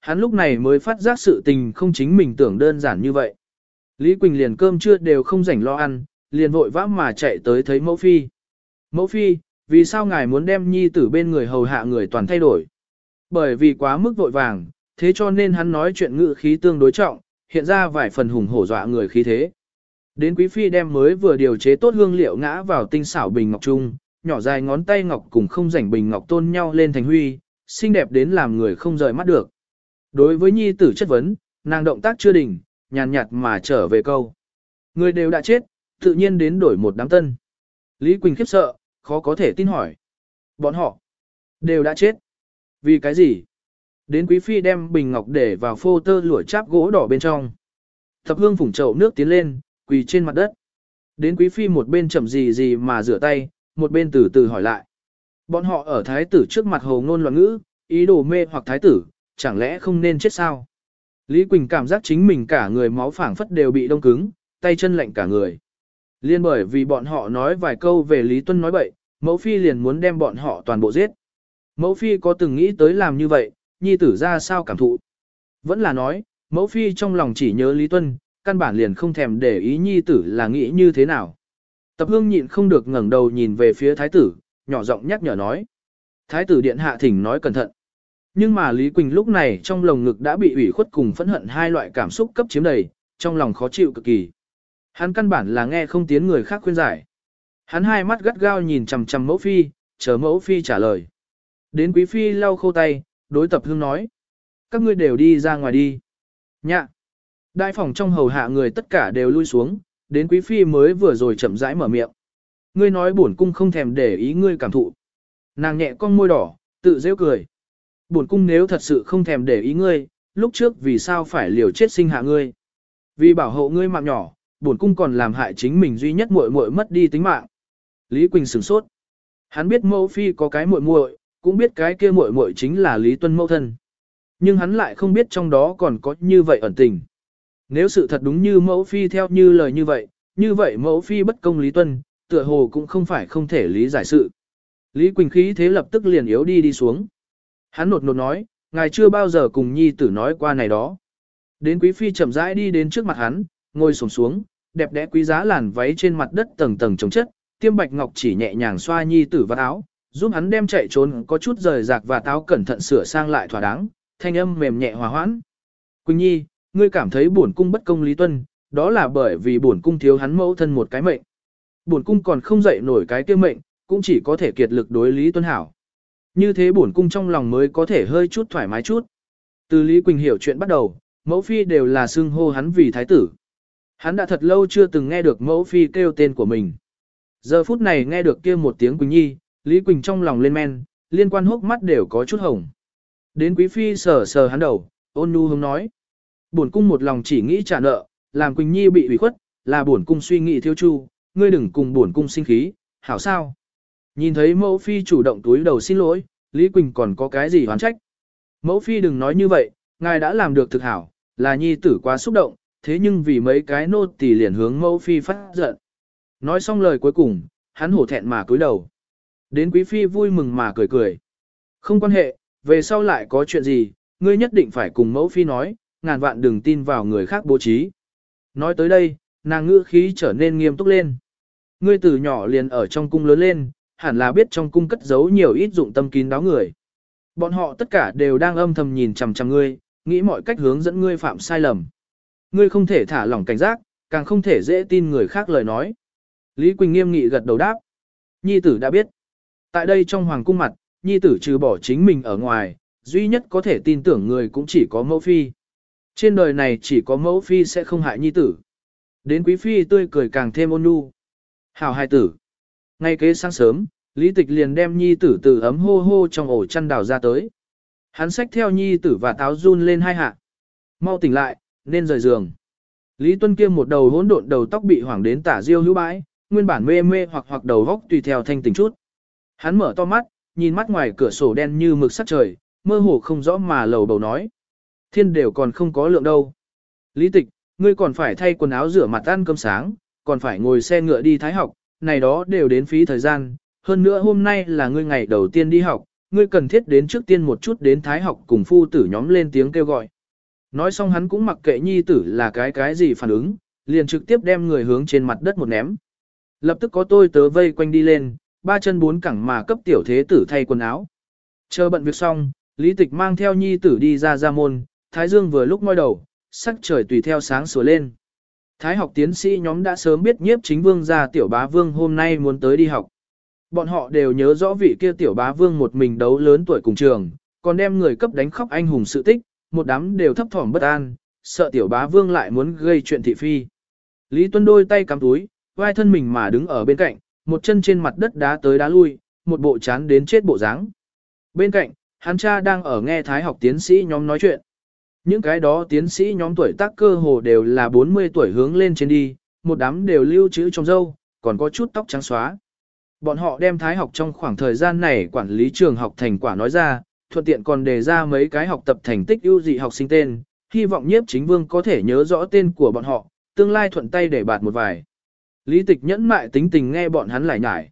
Hắn lúc này mới phát giác sự tình không chính mình tưởng đơn giản như vậy. Lý Quỳnh liền cơm trưa đều không rảnh lo ăn, liền vội vã mà chạy tới thấy mẫu phi. Mẫu phi, vì sao ngài muốn đem nhi tử bên người hầu hạ người toàn thay đổi? Bởi vì quá mức vội vàng, thế cho nên hắn nói chuyện ngữ khí tương đối trọng, hiện ra vài phần hùng hổ dọa người khí thế. Đến quý phi đem mới vừa điều chế tốt hương liệu ngã vào tinh xảo bình ngọc trung, nhỏ dài ngón tay ngọc cùng không rảnh bình ngọc tôn nhau lên thành huy, xinh đẹp đến làm người không rời mắt được. Đối với nhi tử chất vấn, nàng động tác chưa đỉnh, nhàn nhạt mà trở về câu. Người đều đã chết, tự nhiên đến đổi một đám tân. Lý Quỳnh khiếp sợ, khó có thể tin hỏi. Bọn họ đều đã chết. Vì cái gì? Đến quý phi đem bình ngọc để vào phô tơ lụa cháp gỗ đỏ bên trong. Thập hương phủng chậu nước tiến lên, quỳ trên mặt đất. Đến quý phi một bên chậm gì gì mà rửa tay, một bên từ từ hỏi lại. Bọn họ ở thái tử trước mặt hồ ngôn loạn ngữ, ý đồ mê hoặc thái tử, chẳng lẽ không nên chết sao? Lý Quỳnh cảm giác chính mình cả người máu phảng phất đều bị đông cứng, tay chân lạnh cả người. Liên bởi vì bọn họ nói vài câu về Lý Tuân nói bậy, mẫu phi liền muốn đem bọn họ toàn bộ giết. Mẫu phi có từng nghĩ tới làm như vậy, nhi tử ra sao cảm thụ. Vẫn là nói, mẫu phi trong lòng chỉ nhớ Lý Tuân, căn bản liền không thèm để ý nhi tử là nghĩ như thế nào. Tập hương nhịn không được ngẩng đầu nhìn về phía thái tử, nhỏ giọng nhắc nhở nói. Thái tử điện hạ thỉnh nói cẩn thận. Nhưng mà Lý Quỳnh lúc này trong lồng ngực đã bị ủy khuất cùng phẫn hận hai loại cảm xúc cấp chiếm đầy, trong lòng khó chịu cực kỳ. Hắn căn bản là nghe không tiếng người khác khuyên giải. Hắn hai mắt gắt gao nhìn chằm chằm mẫu phi, chờ mẫu phi trả lời. Đến quý phi lau khô tay, đối tập hương nói. Các ngươi đều đi ra ngoài đi. Nhạ. Đại phòng trong hầu hạ người tất cả đều lui xuống, đến quý phi mới vừa rồi chậm rãi mở miệng. Ngươi nói bổn cung không thèm để ý ngươi cảm thụ. Nàng nhẹ con môi đỏ, tự rêu cười. Bổn cung nếu thật sự không thèm để ý ngươi, lúc trước vì sao phải liều chết sinh hạ ngươi. Vì bảo hộ ngươi mạng nhỏ, bổn cung còn làm hại chính mình duy nhất muội muội mất đi tính mạng. Lý Quỳnh sửng sốt. Hắn biết mẫu phi có cái muội muội, cũng biết cái kia muội muội chính là Lý Tuân mẫu thân. Nhưng hắn lại không biết trong đó còn có như vậy ẩn tình. Nếu sự thật đúng như mẫu phi theo như lời như vậy, như vậy mẫu phi bất công Lý Tuân, tựa hồ cũng không phải không thể lý giải sự. Lý Quỳnh khí thế lập tức liền yếu đi đi xuống. Hắn nột nột nói, ngài chưa bao giờ cùng nhi tử nói qua này đó. Đến quý phi chậm rãi đi đến trước mặt hắn, ngồi xổm xuống, đẹp đẽ quý giá làn váy trên mặt đất tầng tầng chống chất, tiêm bạch ngọc chỉ nhẹ nhàng xoa nhi tử vào áo, giúp hắn đem chạy trốn có chút rời rạc và táo cẩn thận sửa sang lại thỏa đáng, thanh âm mềm nhẹ hòa hoãn. Quỳnh nhi, ngươi cảm thấy bổn cung bất công lý tuân, đó là bởi vì bổn cung thiếu hắn mẫu thân một cái mệnh. Bổn cung còn không dậy nổi cái kia mệnh, cũng chỉ có thể kiệt lực đối lý tuân hảo. Như thế bổn cung trong lòng mới có thể hơi chút thoải mái chút. Từ Lý Quỳnh hiểu chuyện bắt đầu, mẫu phi đều là xưng hô hắn vì thái tử. Hắn đã thật lâu chưa từng nghe được mẫu phi kêu tên của mình. Giờ phút này nghe được kia một tiếng Quỳnh Nhi, Lý Quỳnh trong lòng lên men, liên quan hốc mắt đều có chút hồng. Đến quý phi sờ sờ hắn đầu, ôn nhu hông nói. Bổn cung một lòng chỉ nghĩ trả nợ, làm Quỳnh Nhi bị ủy khuất, là bổn cung suy nghĩ thiếu chu, ngươi đừng cùng bổn cung sinh khí, hảo sao? Nhìn thấy mẫu phi chủ động túi đầu xin lỗi, Lý Quỳnh còn có cái gì hoán trách? Mẫu phi đừng nói như vậy, ngài đã làm được thực hảo, là nhi tử quá xúc động, thế nhưng vì mấy cái nô tỳ liền hướng mẫu phi phát giận. Nói xong lời cuối cùng, hắn hổ thẹn mà cúi đầu. Đến quý phi vui mừng mà cười cười. Không quan hệ, về sau lại có chuyện gì, ngươi nhất định phải cùng mẫu phi nói, ngàn vạn đừng tin vào người khác bố trí. Nói tới đây, nàng ngữ khí trở nên nghiêm túc lên. Ngươi từ nhỏ liền ở trong cung lớn lên, hẳn là biết trong cung cất giấu nhiều ít dụng tâm kín đáo người. Bọn họ tất cả đều đang âm thầm nhìn chằm chằm ngươi, nghĩ mọi cách hướng dẫn ngươi phạm sai lầm. Ngươi không thể thả lỏng cảnh giác, càng không thể dễ tin người khác lời nói. Lý Quỳnh nghiêm nghị gật đầu đáp. Nhi tử đã biết. Tại đây trong hoàng cung mặt, nhi tử trừ bỏ chính mình ở ngoài, duy nhất có thể tin tưởng người cũng chỉ có mẫu phi. Trên đời này chỉ có mẫu phi sẽ không hại nhi tử. Đến quý phi tươi cười càng thêm ôn nhu. Hảo hài tử. Ngay kế sáng sớm, Lý Tịch liền đem nhi tử từ ấm hô hô trong ổ chăn đào ra tới. Hắn xách theo nhi tử và táo run lên hai hạ. Mau tỉnh lại, nên rời giường. Lý Tuân kia một đầu hỗn độn đầu tóc bị hoảng đến tả diêu hữu bãi, nguyên bản mê mê hoặc hoặc đầu góc tùy theo thanh tỉnh chút. Hắn mở to mắt, nhìn mắt ngoài cửa sổ đen như mực sắc trời, mơ hồ không rõ mà lầu bầu nói. Thiên đều còn không có lượng đâu. Lý tịch, ngươi còn phải thay quần áo rửa mặt ăn cơm sáng, còn phải ngồi xe ngựa đi thái học, này đó đều đến phí thời gian. Hơn nữa hôm nay là ngươi ngày đầu tiên đi học, ngươi cần thiết đến trước tiên một chút đến thái học cùng phu tử nhóm lên tiếng kêu gọi. Nói xong hắn cũng mặc kệ nhi tử là cái cái gì phản ứng, liền trực tiếp đem người hướng trên mặt đất một ném. Lập tức có tôi tớ vây quanh đi lên, ba chân bốn cẳng mà cấp tiểu thế tử thay quần áo. Chờ bận việc xong, Lý Tịch mang theo nhi tử đi ra ra môn, Thái Dương vừa lúc ngoi đầu, sắc trời tùy theo sáng sủa lên. Thái học tiến sĩ nhóm đã sớm biết nhiếp chính vương gia tiểu bá vương hôm nay muốn tới đi học. Bọn họ đều nhớ rõ vị kia tiểu bá vương một mình đấu lớn tuổi cùng trường, còn đem người cấp đánh khóc anh hùng sự tích, một đám đều thấp thỏm bất an, sợ tiểu bá vương lại muốn gây chuyện thị phi. Lý Tuân đôi tay cắm túi, vai thân mình mà đứng ở bên cạnh, một chân trên mặt đất đá tới đá lui, một bộ chán đến chết bộ dáng. Bên cạnh, hắn cha đang ở nghe thái học tiến sĩ nhóm nói chuyện. Những cái đó tiến sĩ nhóm tuổi tác cơ hồ đều là 40 tuổi hướng lên trên đi, một đám đều lưu trữ trong dâu, còn có chút tóc trắng xóa. Bọn họ đem thái học trong khoảng thời gian này quản lý trường học thành quả nói ra, thuận tiện còn đề ra mấy cái học tập thành tích ưu dị học sinh tên, hy vọng nhiếp chính vương có thể nhớ rõ tên của bọn họ, tương lai thuận tay để bạt một vài. Lý tịch nhẫn mại tính tình nghe bọn hắn lại nhải.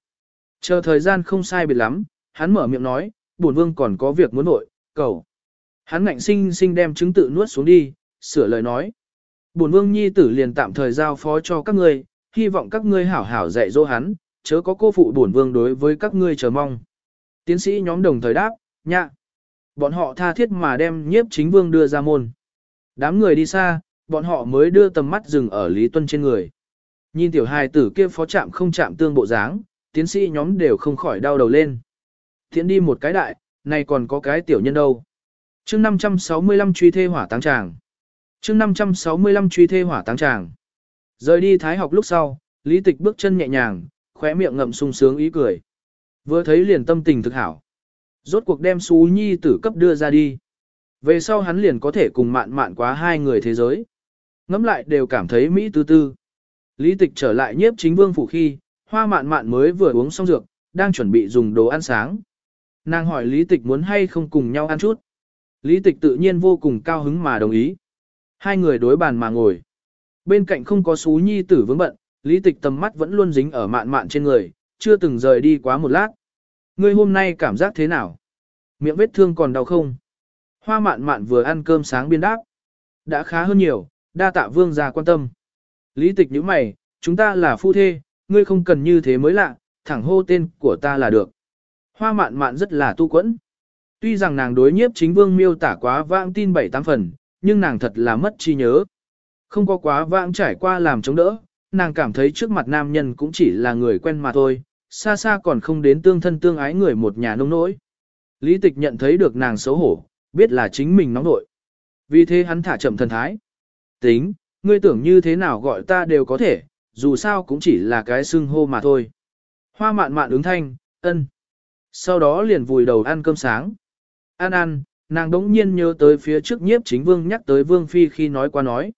Chờ thời gian không sai biệt lắm, hắn mở miệng nói, bổn vương còn có việc muốn nội, cầu. Hắn ngạnh sinh sinh đem chứng tự nuốt xuống đi, sửa lời nói. Bổn vương nhi tử liền tạm thời giao phó cho các ngươi, hy vọng các ngươi hảo hảo dạy dỗ hắn, chớ có cô phụ bổn vương đối với các ngươi chờ mong. Tiến sĩ nhóm đồng thời đáp, nhạ. Bọn họ tha thiết mà đem nhiếp chính vương đưa ra môn. Đám người đi xa, bọn họ mới đưa tầm mắt dừng ở Lý Tuân trên người. Nhìn tiểu hài tử kia phó chạm không chạm tương bộ dáng, tiến sĩ nhóm đều không khỏi đau đầu lên. Tiến đi một cái đại, này còn có cái tiểu nhân đâu chương 565 truy thê hỏa táng tràng. chương 565 truy thê hỏa táng tràng. Rời đi thái học lúc sau, lý tịch bước chân nhẹ nhàng, khóe miệng ngậm sung sướng ý cười. Vừa thấy liền tâm tình thực hảo. Rốt cuộc đem xú nhi tử cấp đưa ra đi. Về sau hắn liền có thể cùng mạn mạn quá hai người thế giới. Ngắm lại đều cảm thấy Mỹ tư tư. Lý tịch trở lại nhiếp chính vương phủ khi, hoa mạn mạn mới vừa uống xong dược, đang chuẩn bị dùng đồ ăn sáng. Nàng hỏi lý tịch muốn hay không cùng nhau ăn chút. Lý tịch tự nhiên vô cùng cao hứng mà đồng ý. Hai người đối bàn mà ngồi. Bên cạnh không có xú nhi tử vướng bận, lý tịch tầm mắt vẫn luôn dính ở mạn mạn trên người, chưa từng rời đi quá một lát. Ngươi hôm nay cảm giác thế nào? Miệng vết thương còn đau không? Hoa mạn mạn vừa ăn cơm sáng biên đáp. Đã khá hơn nhiều, đa tạ vương già quan tâm. Lý tịch nhíu mày, chúng ta là phu thê, ngươi không cần như thế mới lạ, thẳng hô tên của ta là được. Hoa mạn mạn rất là tu quẫn. Tuy rằng nàng đối nhiếp chính vương miêu tả quá vãng tin bảy tám phần, nhưng nàng thật là mất chi nhớ. Không có quá vãng trải qua làm chống đỡ, nàng cảm thấy trước mặt nam nhân cũng chỉ là người quen mà thôi, xa xa còn không đến tương thân tương ái người một nhà nông nỗi. Lý tịch nhận thấy được nàng xấu hổ, biết là chính mình nóng nội. Vì thế hắn thả chậm thần thái. Tính, ngươi tưởng như thế nào gọi ta đều có thể, dù sao cũng chỉ là cái xưng hô mà thôi. Hoa mạn mạn ứng thanh, ân. Sau đó liền vùi đầu ăn cơm sáng. An an, nàng đống nhiên nhớ tới phía trước nhiếp chính vương nhắc tới vương phi khi nói qua nói.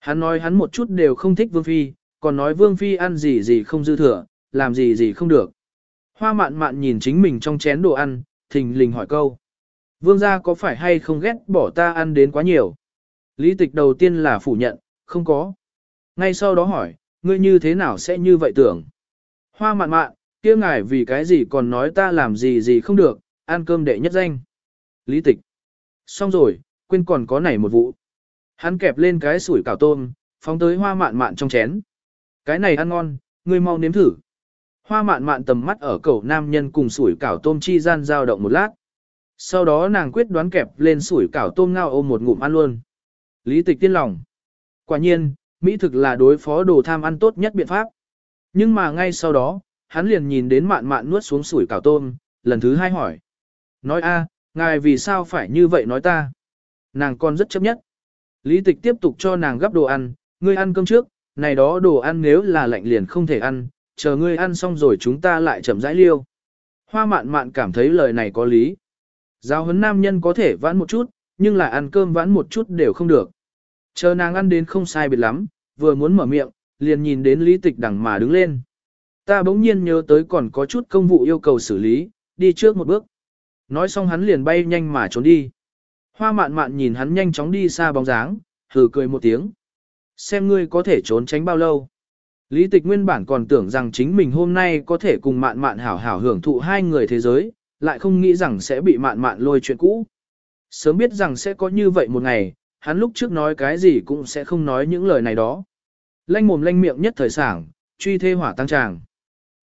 Hắn nói hắn một chút đều không thích vương phi, còn nói vương phi ăn gì gì không dư thừa, làm gì gì không được. Hoa mạn mạn nhìn chính mình trong chén đồ ăn, thình lình hỏi câu. Vương gia có phải hay không ghét bỏ ta ăn đến quá nhiều? Lý tịch đầu tiên là phủ nhận, không có. Ngay sau đó hỏi, ngươi như thế nào sẽ như vậy tưởng? Hoa mạn mạn, kia ngài vì cái gì còn nói ta làm gì gì không được, ăn cơm đệ nhất danh. Lý tịch. Xong rồi, quên còn có này một vụ. Hắn kẹp lên cái sủi cảo tôm, phóng tới hoa mạn mạn trong chén. Cái này ăn ngon, ngươi mau nếm thử. Hoa mạn mạn tầm mắt ở cầu nam nhân cùng sủi cảo tôm chi gian dao động một lát. Sau đó nàng quyết đoán kẹp lên sủi cảo tôm ngao ôm một ngụm ăn luôn. Lý tịch tiên lòng. Quả nhiên, Mỹ thực là đối phó đồ tham ăn tốt nhất biện pháp. Nhưng mà ngay sau đó, hắn liền nhìn đến mạn mạn nuốt xuống sủi cảo tôm, lần thứ hai hỏi. Nói a, ngài vì sao phải như vậy nói ta? Nàng con rất chấp nhất. Lý tịch tiếp tục cho nàng gắp đồ ăn, ngươi ăn cơm trước, này đó đồ ăn nếu là lạnh liền không thể ăn, chờ ngươi ăn xong rồi chúng ta lại chậm rãi liêu. Hoa mạn mạn cảm thấy lời này có lý. Giáo huấn nam nhân có thể vãn một chút, nhưng là ăn cơm vãn một chút đều không được. Chờ nàng ăn đến không sai biệt lắm, vừa muốn mở miệng, liền nhìn đến lý tịch đằng mà đứng lên. Ta bỗng nhiên nhớ tới còn có chút công vụ yêu cầu xử lý, đi trước một bước. Nói xong hắn liền bay nhanh mà trốn đi. Hoa mạn mạn nhìn hắn nhanh chóng đi xa bóng dáng, hừ cười một tiếng. Xem ngươi có thể trốn tránh bao lâu. Lý tịch nguyên bản còn tưởng rằng chính mình hôm nay có thể cùng mạn mạn hảo hảo hưởng thụ hai người thế giới, lại không nghĩ rằng sẽ bị mạn mạn lôi chuyện cũ. Sớm biết rằng sẽ có như vậy một ngày, hắn lúc trước nói cái gì cũng sẽ không nói những lời này đó. Lanh mồm lanh miệng nhất thời sảng, truy thê hỏa tăng tràng.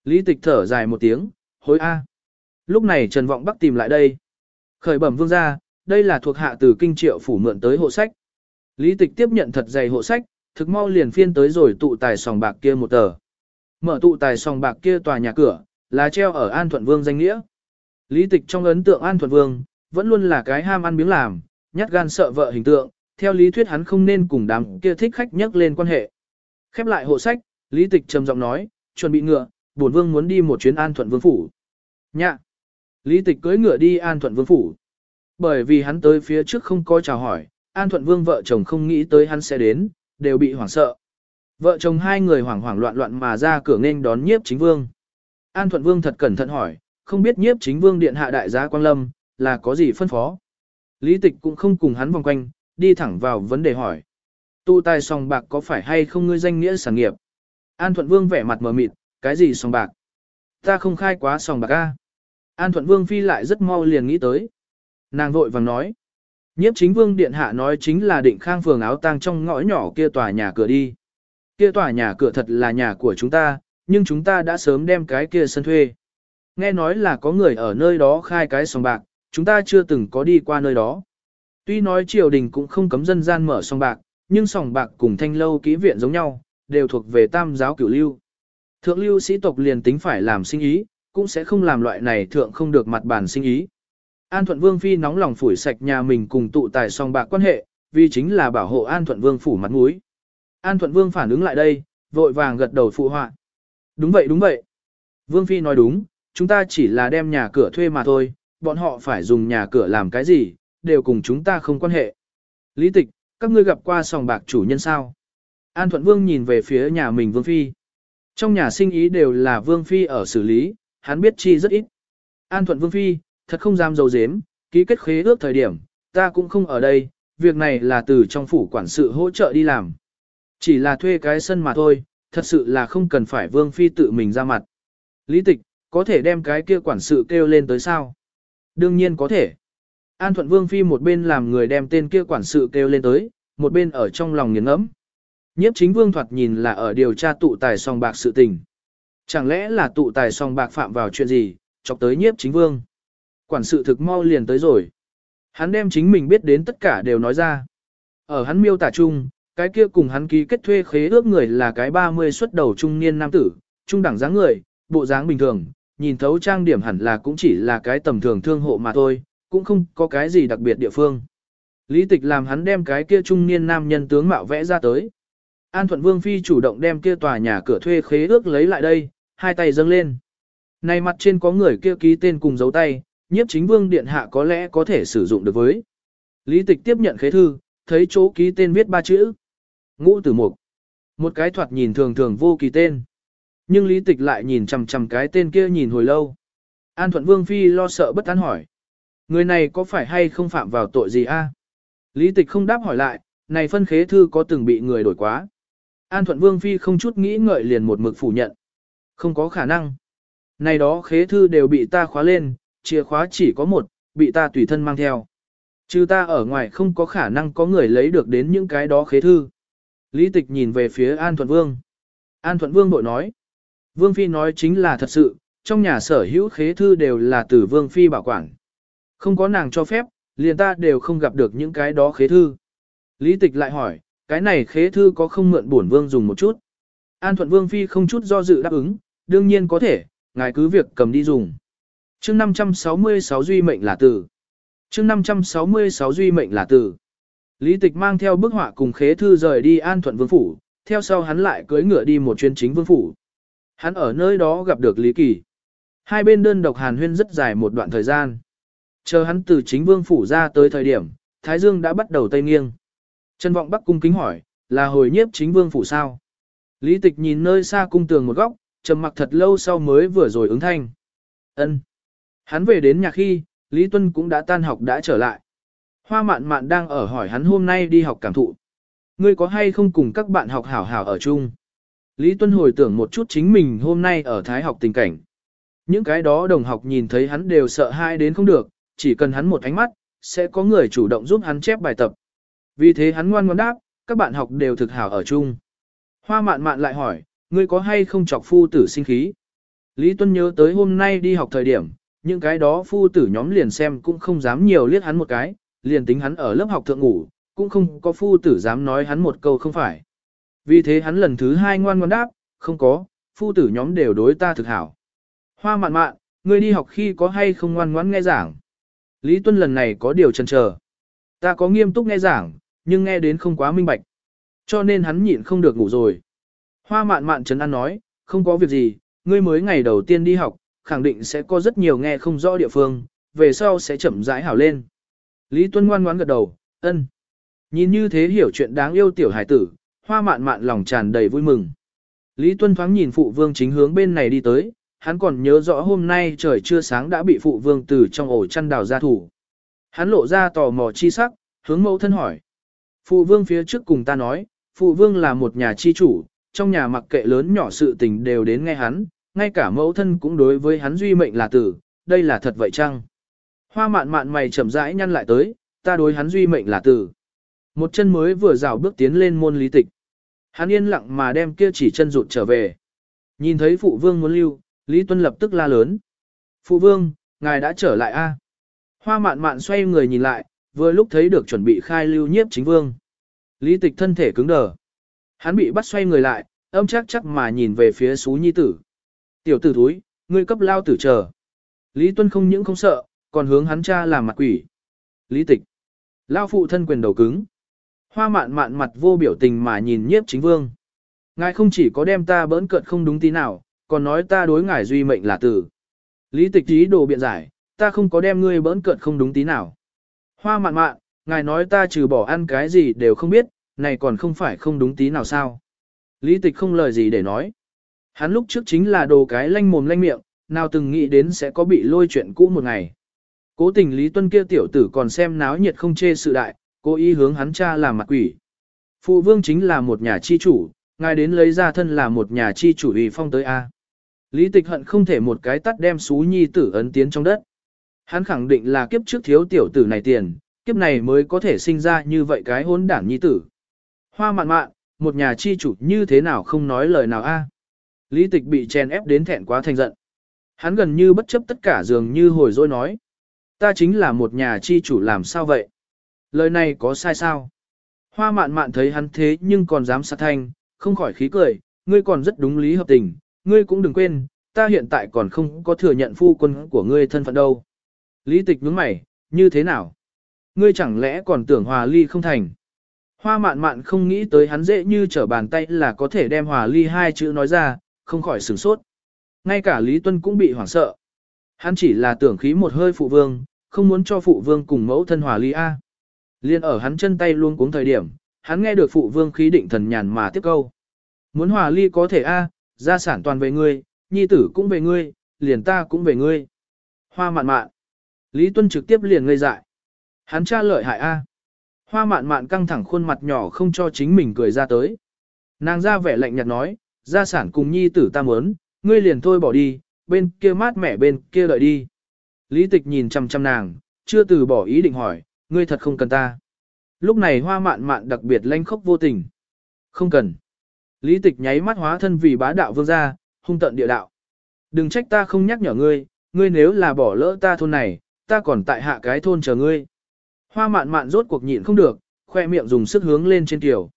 Lý tịch thở dài một tiếng, hối a. Lúc này Trần Vọng Bắc tìm lại đây. Khởi bẩm vương gia, đây là thuộc hạ từ kinh triệu phủ mượn tới hộ sách. Lý tịch tiếp nhận thật dày hộ sách, thực mau liền phiên tới rồi tụ tài sòng bạc kia một tờ. Mở tụ tài sòng bạc kia tòa nhà cửa, là treo ở An Thuận Vương danh nghĩa. Lý tịch trong ấn tượng An Thuận Vương, vẫn luôn là cái ham ăn miếng làm, nhát gan sợ vợ hình tượng, theo lý thuyết hắn không nên cùng đám kia thích khách nhắc lên quan hệ. Khép lại hộ sách, Lý tịch trầm giọng nói, chuẩn bị ngựa, bổn vương muốn đi một chuyến An Thuận Vương phủ. Nhạ. Lý tịch cưỡi ngựa đi An Thuận Vương phủ. Bởi vì hắn tới phía trước không có chào hỏi, An Thuận Vương vợ chồng không nghĩ tới hắn sẽ đến, đều bị hoảng sợ. Vợ chồng hai người hoảng hoảng loạn loạn mà ra cửa nghênh đón nhiếp chính vương. An Thuận Vương thật cẩn thận hỏi, không biết nhiếp chính vương điện hạ đại gia Quang Lâm, là có gì phân phó. Lý tịch cũng không cùng hắn vòng quanh, đi thẳng vào vấn đề hỏi. Tu tài sòng bạc có phải hay không ngươi danh nghĩa sản nghiệp? An Thuận Vương vẻ mặt mờ mịt, cái gì sòng bạc? Ta không khai quá sòng bạc a. An Thuận Vương phi lại rất mau liền nghĩ tới. Nàng vội vàng nói. Nhiếp chính vương điện hạ nói chính là định khang phường áo tang trong ngõ nhỏ kia tòa nhà cửa đi. Kia tòa nhà cửa thật là nhà của chúng ta, nhưng chúng ta đã sớm đem cái kia sân thuê. Nghe nói là có người ở nơi đó khai cái sòng bạc, chúng ta chưa từng có đi qua nơi đó. Tuy nói triều đình cũng không cấm dân gian mở sòng bạc, nhưng sòng bạc cùng thanh lâu kỹ viện giống nhau, đều thuộc về tam giáo cửu lưu. Thượng lưu sĩ tộc liền tính phải làm sinh ý, cũng sẽ không làm loại này thượng không được mặt bản sinh ý. An Thuận Vương Phi nóng lòng phủi sạch nhà mình cùng tụ tài song bạc quan hệ, vì chính là bảo hộ An Thuận Vương phủ mặt mũi. An Thuận Vương phản ứng lại đây, vội vàng gật đầu phụ họa. Đúng vậy đúng vậy. Vương Phi nói đúng, chúng ta chỉ là đem nhà cửa thuê mà thôi, bọn họ phải dùng nhà cửa làm cái gì, đều cùng chúng ta không quan hệ. Lý tịch, các ngươi gặp qua sòng bạc chủ nhân sao? An Thuận Vương nhìn về phía nhà mình Vương Phi. Trong nhà sinh ý đều là Vương Phi ở xử lý, hắn biết chi rất ít. An Thuận Vương Phi, thật không dám dầu dếm, ký kết khế ước thời điểm, ta cũng không ở đây, việc này là từ trong phủ quản sự hỗ trợ đi làm. Chỉ là thuê cái sân mà thôi, thật sự là không cần phải Vương Phi tự mình ra mặt. Lý tịch, có thể đem cái kia quản sự kêu lên tới sao? Đương nhiên có thể. An Thuận Vương Phi một bên làm người đem tên kia quản sự kêu lên tới, một bên ở trong lòng nghiền ngẫm. Nhiếp chính vương thoạt nhìn là ở điều tra tụ tài song bạc sự tình. Chẳng lẽ là tụ tài song bạc phạm vào chuyện gì, chọc tới nhiếp chính vương. Quản sự thực mau liền tới rồi. Hắn đem chính mình biết đến tất cả đều nói ra. Ở hắn miêu tả chung, cái kia cùng hắn ký kết thuê khế ước người là cái 30 xuất đầu trung niên nam tử, trung đẳng dáng người, bộ dáng bình thường, nhìn thấu trang điểm hẳn là cũng chỉ là cái tầm thường thương hộ mà thôi, cũng không có cái gì đặc biệt địa phương. Lý tịch làm hắn đem cái kia trung niên nam nhân tướng mạo vẽ ra tới. An Thuận Vương Phi chủ động đem kia tòa nhà cửa thuê khế ước lấy lại đây, hai tay dâng lên. Này mặt trên có người kia ký tên cùng dấu tay, nhiếp chính vương điện hạ có lẽ có thể sử dụng được với. Lý tịch tiếp nhận khế thư, thấy chỗ ký tên viết ba chữ. Ngũ tử mục. Một cái thoạt nhìn thường thường vô kỳ tên. Nhưng lý tịch lại nhìn chằm chằm cái tên kia nhìn hồi lâu. An thuận vương phi lo sợ bất an hỏi. Người này có phải hay không phạm vào tội gì a? Lý tịch không đáp hỏi lại, này phân khế thư có từng bị người đổi quá. An thuận vương phi không chút nghĩ ngợi liền một mực phủ nhận. Không có khả năng. Này đó khế thư đều bị ta khóa lên, chìa khóa chỉ có một, bị ta tùy thân mang theo. Chứ ta ở ngoài không có khả năng có người lấy được đến những cái đó khế thư. Lý tịch nhìn về phía An Thuận Vương. An Thuận Vương bội nói. Vương Phi nói chính là thật sự, trong nhà sở hữu khế thư đều là từ Vương Phi bảo quản. Không có nàng cho phép, liền ta đều không gặp được những cái đó khế thư. Lý tịch lại hỏi, cái này khế thư có không mượn bổn Vương dùng một chút. An Thuận Vương Phi không chút do dự đáp ứng, đương nhiên có thể, ngài cứ việc cầm đi dùng. chương 566 duy mệnh là tử. chương 566 duy mệnh là tử. Lý tịch mang theo bức họa cùng khế thư rời đi An Thuận Vương Phủ, theo sau hắn lại cưỡi ngựa đi một chuyến chính Vương Phủ. Hắn ở nơi đó gặp được Lý Kỳ. Hai bên đơn độc hàn huyên rất dài một đoạn thời gian. Chờ hắn từ chính Vương Phủ ra tới thời điểm, Thái Dương đã bắt đầu tây nghiêng. Trần Vọng Bắc cung kính hỏi, là hồi nhiếp chính Vương Phủ sao? Lý tịch nhìn nơi xa cung tường một góc, trầm mặc thật lâu sau mới vừa rồi ứng thanh. Ân. Hắn về đến nhà khi, Lý Tuân cũng đã tan học đã trở lại. Hoa mạn mạn đang ở hỏi hắn hôm nay đi học cảm thụ. Ngươi có hay không cùng các bạn học hảo hảo ở chung? Lý Tuân hồi tưởng một chút chính mình hôm nay ở Thái học tình cảnh. Những cái đó đồng học nhìn thấy hắn đều sợ hãi đến không được, chỉ cần hắn một ánh mắt, sẽ có người chủ động giúp hắn chép bài tập. Vì thế hắn ngoan ngoãn đáp, các bạn học đều thực hảo ở chung. Hoa mạn mạn lại hỏi, ngươi có hay không chọc phu tử sinh khí? Lý Tuân nhớ tới hôm nay đi học thời điểm, những cái đó phu tử nhóm liền xem cũng không dám nhiều liếc hắn một cái, liền tính hắn ở lớp học thượng ngủ, cũng không có phu tử dám nói hắn một câu không phải. Vì thế hắn lần thứ hai ngoan ngoan đáp, không có, phu tử nhóm đều đối ta thực hảo. Hoa mạn mạn, ngươi đi học khi có hay không ngoan ngoãn nghe giảng? Lý Tuân lần này có điều chần chờ. Ta có nghiêm túc nghe giảng, nhưng nghe đến không quá minh bạch. Cho nên hắn nhịn không được ngủ rồi. Hoa mạn mạn trấn an nói, không có việc gì, ngươi mới ngày đầu tiên đi học, khẳng định sẽ có rất nhiều nghe không rõ địa phương, về sau sẽ chậm rãi hảo lên. Lý Tuân ngoan ngoãn gật đầu, ân. Nhìn như thế hiểu chuyện đáng yêu tiểu hải tử, hoa mạn mạn lòng tràn đầy vui mừng. Lý Tuân thoáng nhìn phụ vương chính hướng bên này đi tới, hắn còn nhớ rõ hôm nay trời chưa sáng đã bị phụ vương từ trong ổ chăn đào ra thủ. Hắn lộ ra tò mò chi sắc, hướng mẫu thân hỏi. Phụ vương phía trước cùng ta nói, phụ vương là một nhà chi chủ, trong nhà mặc kệ lớn nhỏ sự tình đều đến nghe hắn, ngay cả mẫu thân cũng đối với hắn duy mệnh là tử, đây là thật vậy chăng? Hoa mạn mạn mày chậm rãi nhăn lại tới, ta đối hắn duy mệnh là tử. Một chân mới vừa rào bước tiến lên môn lý tịch. Hắn yên lặng mà đem kia chỉ chân rụt trở về. Nhìn thấy phụ vương muốn lưu, Lý Tuân lập tức la lớn. Phụ vương, ngài đã trở lại a? Hoa mạn mạn xoay người nhìn lại, vừa lúc thấy được chuẩn bị khai lưu nhiếp chính vương. Lý tịch thân thể cứng đờ. Hắn bị bắt xoay người lại, âm chắc chắc mà nhìn về phía xú nhi tử. Tiểu tử thúi, ngươi cấp lao tử chờ. Lý Tuân không những không sợ, còn hướng hắn cha làm mặt quỷ. Lý tịch. Lao phụ thân quyền đầu cứng. Hoa mạn mạn mặt vô biểu tình mà nhìn nhiếp chính vương. Ngài không chỉ có đem ta bỡn cợt không đúng tí nào, còn nói ta đối ngài duy mệnh là tử. Lý tịch ý đồ biện giải, ta không có đem ngươi bỡn cợt không đúng tí nào. Hoa mạn mạn, ngài nói ta trừ bỏ ăn cái gì đều không biết, này còn không phải không đúng tí nào sao. Lý tịch không lời gì để nói. Hắn lúc trước chính là đồ cái lanh mồm lanh miệng, nào từng nghĩ đến sẽ có bị lôi chuyện cũ một ngày. Cố tình Lý Tuân kia tiểu tử còn xem náo nhiệt không chê sự đại, cố ý hướng hắn cha làm mặt quỷ. Phụ vương chính là một nhà chi chủ, ngài đến lấy ra thân là một nhà chi chủ ủy phong tới A. Lý tịch hận không thể một cái tắt đem xú nhi tử ấn tiến trong đất. Hắn khẳng định là kiếp trước thiếu tiểu tử này tiền, kiếp này mới có thể sinh ra như vậy cái hỗn đản nhi tử. Hoa mạn mạn, một nhà chi chủ như thế nào không nói lời nào a? Lý tịch bị chèn ép đến thẹn quá thành giận. Hắn gần như bất chấp tất cả dường như hồi dối nói. Ta chính là một nhà chi chủ làm sao vậy? Lời này có sai sao? Hoa mạn mạn thấy hắn thế nhưng còn dám sát thanh, không khỏi khí cười, ngươi còn rất đúng lý hợp tình, ngươi cũng đừng quên, ta hiện tại còn không có thừa nhận phu quân của ngươi thân phận đâu. Lý tịch nhướng mày, như thế nào? Ngươi chẳng lẽ còn tưởng hòa ly không thành? Hoa mạn mạn không nghĩ tới hắn dễ như trở bàn tay là có thể đem hòa ly hai chữ nói ra, không khỏi sửng sốt. Ngay cả Lý Tuân cũng bị hoảng sợ. Hắn chỉ là tưởng khí một hơi phụ vương, không muốn cho phụ vương cùng mẫu thân hòa ly A. Liên ở hắn chân tay luôn cuống thời điểm, hắn nghe được phụ vương khí định thần nhàn mà tiếp câu. Muốn hòa ly có thể A, gia sản toàn về ngươi, nhi tử cũng về ngươi, liền ta cũng về ngươi. Hoa mạn mạn. Lý Tuân trực tiếp liền ngây dại. Hắn cha lợi hại A. Hoa mạn mạn căng thẳng khuôn mặt nhỏ không cho chính mình cười ra tới. Nàng ra vẻ lạnh nhạt nói, gia sản cùng nhi tử ta muốn, ngươi liền thôi bỏ đi, bên kia mát mẻ bên kia đợi đi. Lý tịch nhìn chăm chăm nàng, chưa từ bỏ ý định hỏi, ngươi thật không cần ta. Lúc này hoa mạn mạn đặc biệt lanh khốc vô tình. Không cần. Lý tịch nháy mắt hóa thân vì bá đạo vương gia, hung tận địa đạo. Đừng trách ta không nhắc nhở ngươi, ngươi nếu là bỏ lỡ ta thôn này, ta còn tại hạ cái thôn chờ ngươi. Hoa mạn mạn rốt cuộc nhịn không được, khoe miệng dùng sức hướng lên trên tiểu.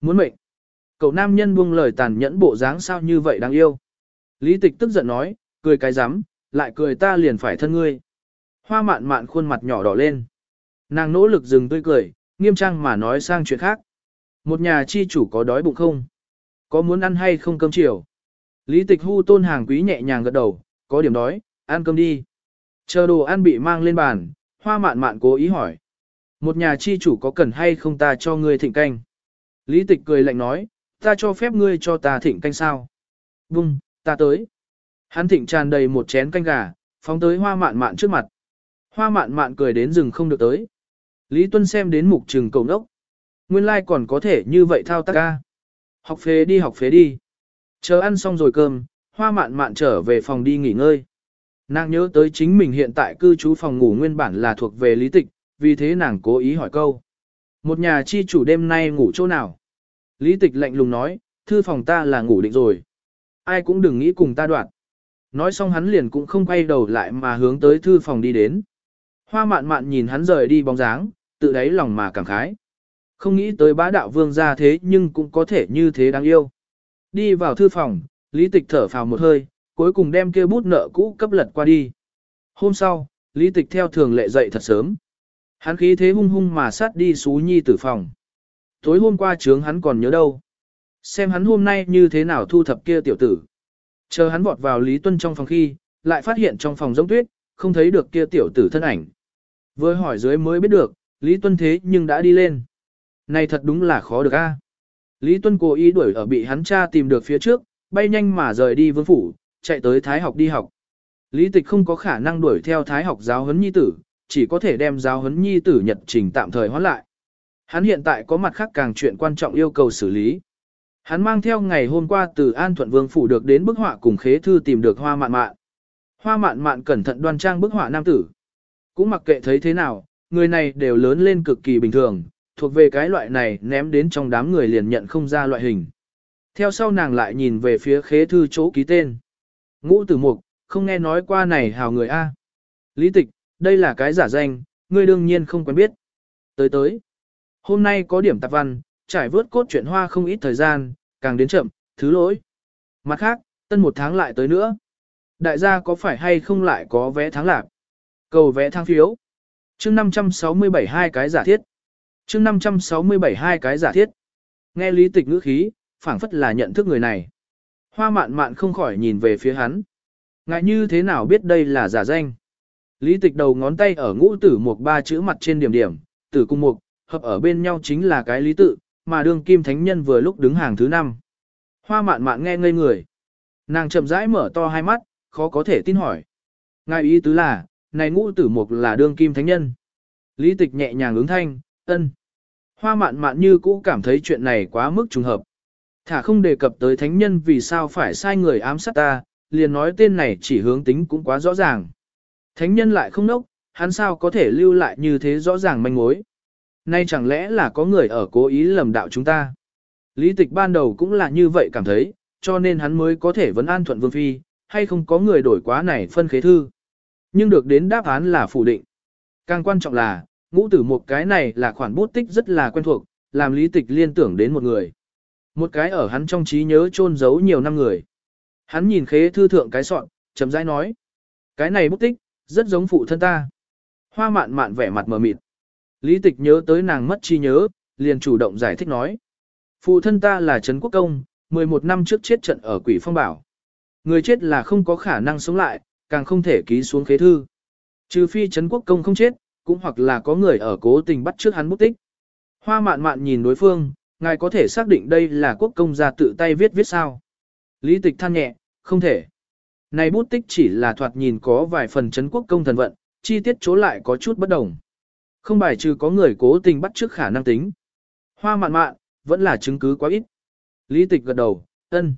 Muốn mệnh. Cậu nam nhân buông lời tàn nhẫn bộ dáng sao như vậy đáng yêu. Lý tịch tức giận nói, cười cái rắm lại cười ta liền phải thân ngươi. Hoa mạn mạn khuôn mặt nhỏ đỏ lên. Nàng nỗ lực dừng tươi cười, nghiêm trang mà nói sang chuyện khác. Một nhà chi chủ có đói bụng không? Có muốn ăn hay không cơm chiều? Lý tịch hu tôn hàng quý nhẹ nhàng gật đầu, có điểm đói, ăn cơm đi. Chờ đồ ăn bị mang lên bàn, hoa mạn mạn cố ý hỏi. Một nhà chi chủ có cần hay không ta cho ngươi thịnh canh? Lý tịch cười lạnh nói, ta cho phép ngươi cho ta thịnh canh sao? Bung, ta tới. Hắn thịnh tràn đầy một chén canh gà, phóng tới hoa mạn mạn trước mặt. Hoa mạn mạn cười đến rừng không được tới. Lý Tuân xem đến mục trừng cầu đốc. Nguyên lai like còn có thể như vậy thao tác ca. Học phế đi học phế đi. Chờ ăn xong rồi cơm, hoa mạn mạn trở về phòng đi nghỉ ngơi. Nàng nhớ tới chính mình hiện tại cư trú phòng ngủ nguyên bản là thuộc về lý tịch, vì thế nàng cố ý hỏi câu. Một nhà chi chủ đêm nay ngủ chỗ nào? Lý tịch lạnh lùng nói, thư phòng ta là ngủ định rồi. Ai cũng đừng nghĩ cùng ta đoạn. Nói xong hắn liền cũng không quay đầu lại mà hướng tới thư phòng đi đến. Hoa mạn mạn nhìn hắn rời đi bóng dáng, tự đáy lòng mà cảm khái. Không nghĩ tới bá đạo vương ra thế nhưng cũng có thể như thế đáng yêu. Đi vào thư phòng, Lý Tịch thở phào một hơi, cuối cùng đem kia bút nợ cũ cấp lật qua đi. Hôm sau, Lý Tịch theo thường lệ dậy thật sớm. Hắn khí thế hung hung mà sát đi xú nhi tử phòng. Tối hôm qua trướng hắn còn nhớ đâu. Xem hắn hôm nay như thế nào thu thập kia tiểu tử. Chờ hắn vọt vào Lý Tuân trong phòng khi, lại phát hiện trong phòng giống tuyết, không thấy được kia tiểu tử thân ảnh. Với hỏi dưới mới biết được, Lý Tuân thế nhưng đã đi lên. Này thật đúng là khó được a. Lý Tuân cố ý đuổi ở bị hắn cha tìm được phía trước, bay nhanh mà rời đi vương phủ, chạy tới Thái học đi học. Lý Tịch không có khả năng đuổi theo Thái học giáo huấn nhi tử, chỉ có thể đem giáo huấn nhi tử nhật trình tạm thời hoãn lại. Hắn hiện tại có mặt khác càng chuyện quan trọng yêu cầu xử lý. Hắn mang theo ngày hôm qua từ An Thuận Vương phủ được đến bức họa cùng khế thư tìm được hoa mạn mạn. Hoa mạn mạn cẩn thận đoan trang bức họa nam tử. Cũng mặc kệ thấy thế nào, người này đều lớn lên cực kỳ bình thường, thuộc về cái loại này ném đến trong đám người liền nhận không ra loại hình. Theo sau nàng lại nhìn về phía khế thư chỗ ký tên. Ngũ tử mục, không nghe nói qua này hào người A. Lý tịch, đây là cái giả danh, ngươi đương nhiên không quen biết. Tới tới. Hôm nay có điểm tạp văn, trải vớt cốt chuyện hoa không ít thời gian, càng đến chậm, thứ lỗi. Mặt khác, tân một tháng lại tới nữa. Đại gia có phải hay không lại có vé tháng lạc? Cầu vé tháng phiếu. chương 567 hai cái giả thiết. chương 567 hai cái giả thiết. Nghe lý tịch ngữ khí, phảng phất là nhận thức người này. Hoa mạn mạn không khỏi nhìn về phía hắn. Ngại như thế nào biết đây là giả danh. Lý tịch đầu ngón tay ở ngũ tử mục ba chữ mặt trên điểm điểm, tử cung mục, hợp ở bên nhau chính là cái lý tự, mà đương kim thánh nhân vừa lúc đứng hàng thứ năm. Hoa mạn mạn nghe ngây người. Nàng chậm rãi mở to hai mắt, khó có thể tin hỏi. Ngài ý tứ là, này ngũ tử mục là đương kim thánh nhân. Lý tịch nhẹ nhàng ứng thanh, ân. Hoa mạn mạn như cũ cảm thấy chuyện này quá mức trùng hợp. Thả không đề cập tới thánh nhân vì sao phải sai người ám sát ta, liền nói tên này chỉ hướng tính cũng quá rõ ràng. Thánh nhân lại không nốc, hắn sao có thể lưu lại như thế rõ ràng manh mối. Nay chẳng lẽ là có người ở cố ý lầm đạo chúng ta. Lý tịch ban đầu cũng là như vậy cảm thấy, cho nên hắn mới có thể vấn an thuận vương phi, hay không có người đổi quá này phân khế thư. Nhưng được đến đáp án là phủ định. Càng quan trọng là, ngũ tử một cái này là khoản bút tích rất là quen thuộc, làm lý tịch liên tưởng đến một người. Một cái ở hắn trong trí nhớ chôn giấu nhiều năm người. Hắn nhìn khế thư thượng cái soạn, chấm rãi nói. Cái này bút tích, rất giống phụ thân ta. Hoa mạn mạn vẻ mặt mờ mịt. Lý tịch nhớ tới nàng mất trí nhớ, liền chủ động giải thích nói. Phụ thân ta là Trấn Quốc Công, 11 năm trước chết trận ở quỷ phong bảo. Người chết là không có khả năng sống lại, càng không thể ký xuống khế thư. Trừ phi Trấn Quốc Công không chết, cũng hoặc là có người ở cố tình bắt trước hắn bút tích. Hoa mạn mạn nhìn đối phương, ngài có thể xác định đây là quốc công gia tự tay viết viết sao. Lý tịch than nhẹ, không thể. Này bút tích chỉ là thoạt nhìn có vài phần chấn Quốc Công thần vận, chi tiết chỗ lại có chút bất đồng. Không bài trừ có người cố tình bắt trước khả năng tính. Hoa mạn mạn, vẫn là chứng cứ quá ít. Lý tịch gật đầu, ân.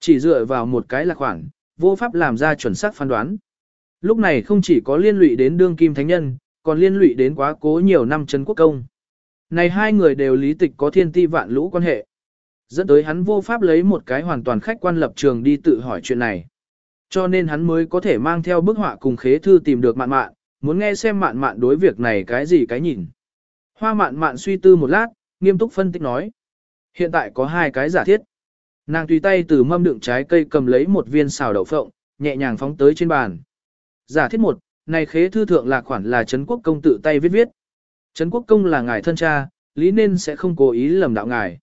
Chỉ dựa vào một cái là khoảng, vô pháp làm ra chuẩn xác phán đoán. Lúc này không chỉ có liên lụy đến đương kim thánh nhân, còn liên lụy đến quá cố nhiều năm chấn quốc công. Này hai người đều lý tịch có thiên ti vạn lũ quan hệ. Dẫn tới hắn vô pháp lấy một cái hoàn toàn khách quan lập trường đi tự hỏi chuyện này. Cho nên hắn mới có thể mang theo bức họa cùng khế thư tìm được mạn mạn, muốn nghe xem mạn mạn đối việc này cái gì cái nhìn. Hoa mạn mạn suy tư một lát, nghiêm túc phân tích nói. Hiện tại có hai cái giả thiết. Nàng tùy tay từ mâm đựng trái cây cầm lấy một viên xào đậu phộng, nhẹ nhàng phóng tới trên bàn. Giả thiết một, này khế thư thượng là khoản là Trấn Quốc Công tự tay viết viết. Trấn Quốc Công là ngài thân cha, lý nên sẽ không cố ý lầm đạo ngài.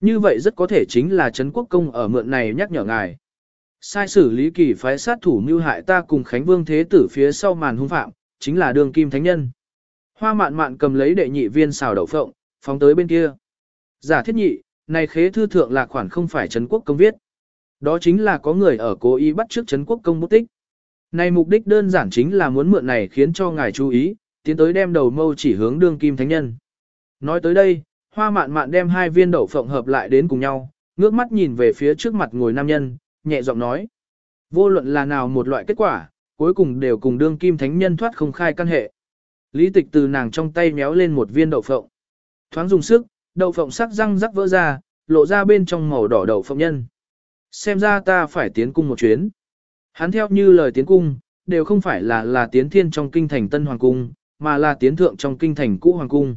Như vậy rất có thể chính là Trấn Quốc Công ở mượn này nhắc nhở ngài. Sai xử lý kỳ phái sát thủ mưu hại ta cùng Khánh Vương Thế Tử phía sau màn hung phạm, chính là đường kim thánh nhân. Hoa mạn mạn cầm lấy đệ nhị viên xào đậu phộng, phóng tới bên kia. Giả thiết nhị, này khế thư thượng là khoản không phải Trấn Quốc Công viết. Đó chính là có người ở cố ý bắt trước Trấn Quốc Công bút tích. Này mục đích đơn giản chính là muốn mượn này khiến cho ngài chú ý, tiến tới đem đầu mâu chỉ hướng đương kim thánh nhân. Nói tới đây, hoa mạn mạn đem hai viên đậu phộng hợp lại đến cùng nhau, ngước mắt nhìn về phía trước mặt ngồi nam nhân, nhẹ giọng nói. Vô luận là nào một loại kết quả, cuối cùng đều cùng đương kim thánh nhân thoát không khai căn hệ. Lý tịch từ nàng trong tay méo lên một viên đậu phộng. Thoáng dùng sức, đậu phộng sắc răng rắc vỡ ra, lộ ra bên trong màu đỏ đậu phộng nhân. Xem ra ta phải tiến cung một chuyến. Hắn theo như lời tiến cung, đều không phải là là tiến thiên trong kinh thành Tân Hoàng Cung, mà là tiến thượng trong kinh thành cũ Hoàng Cung.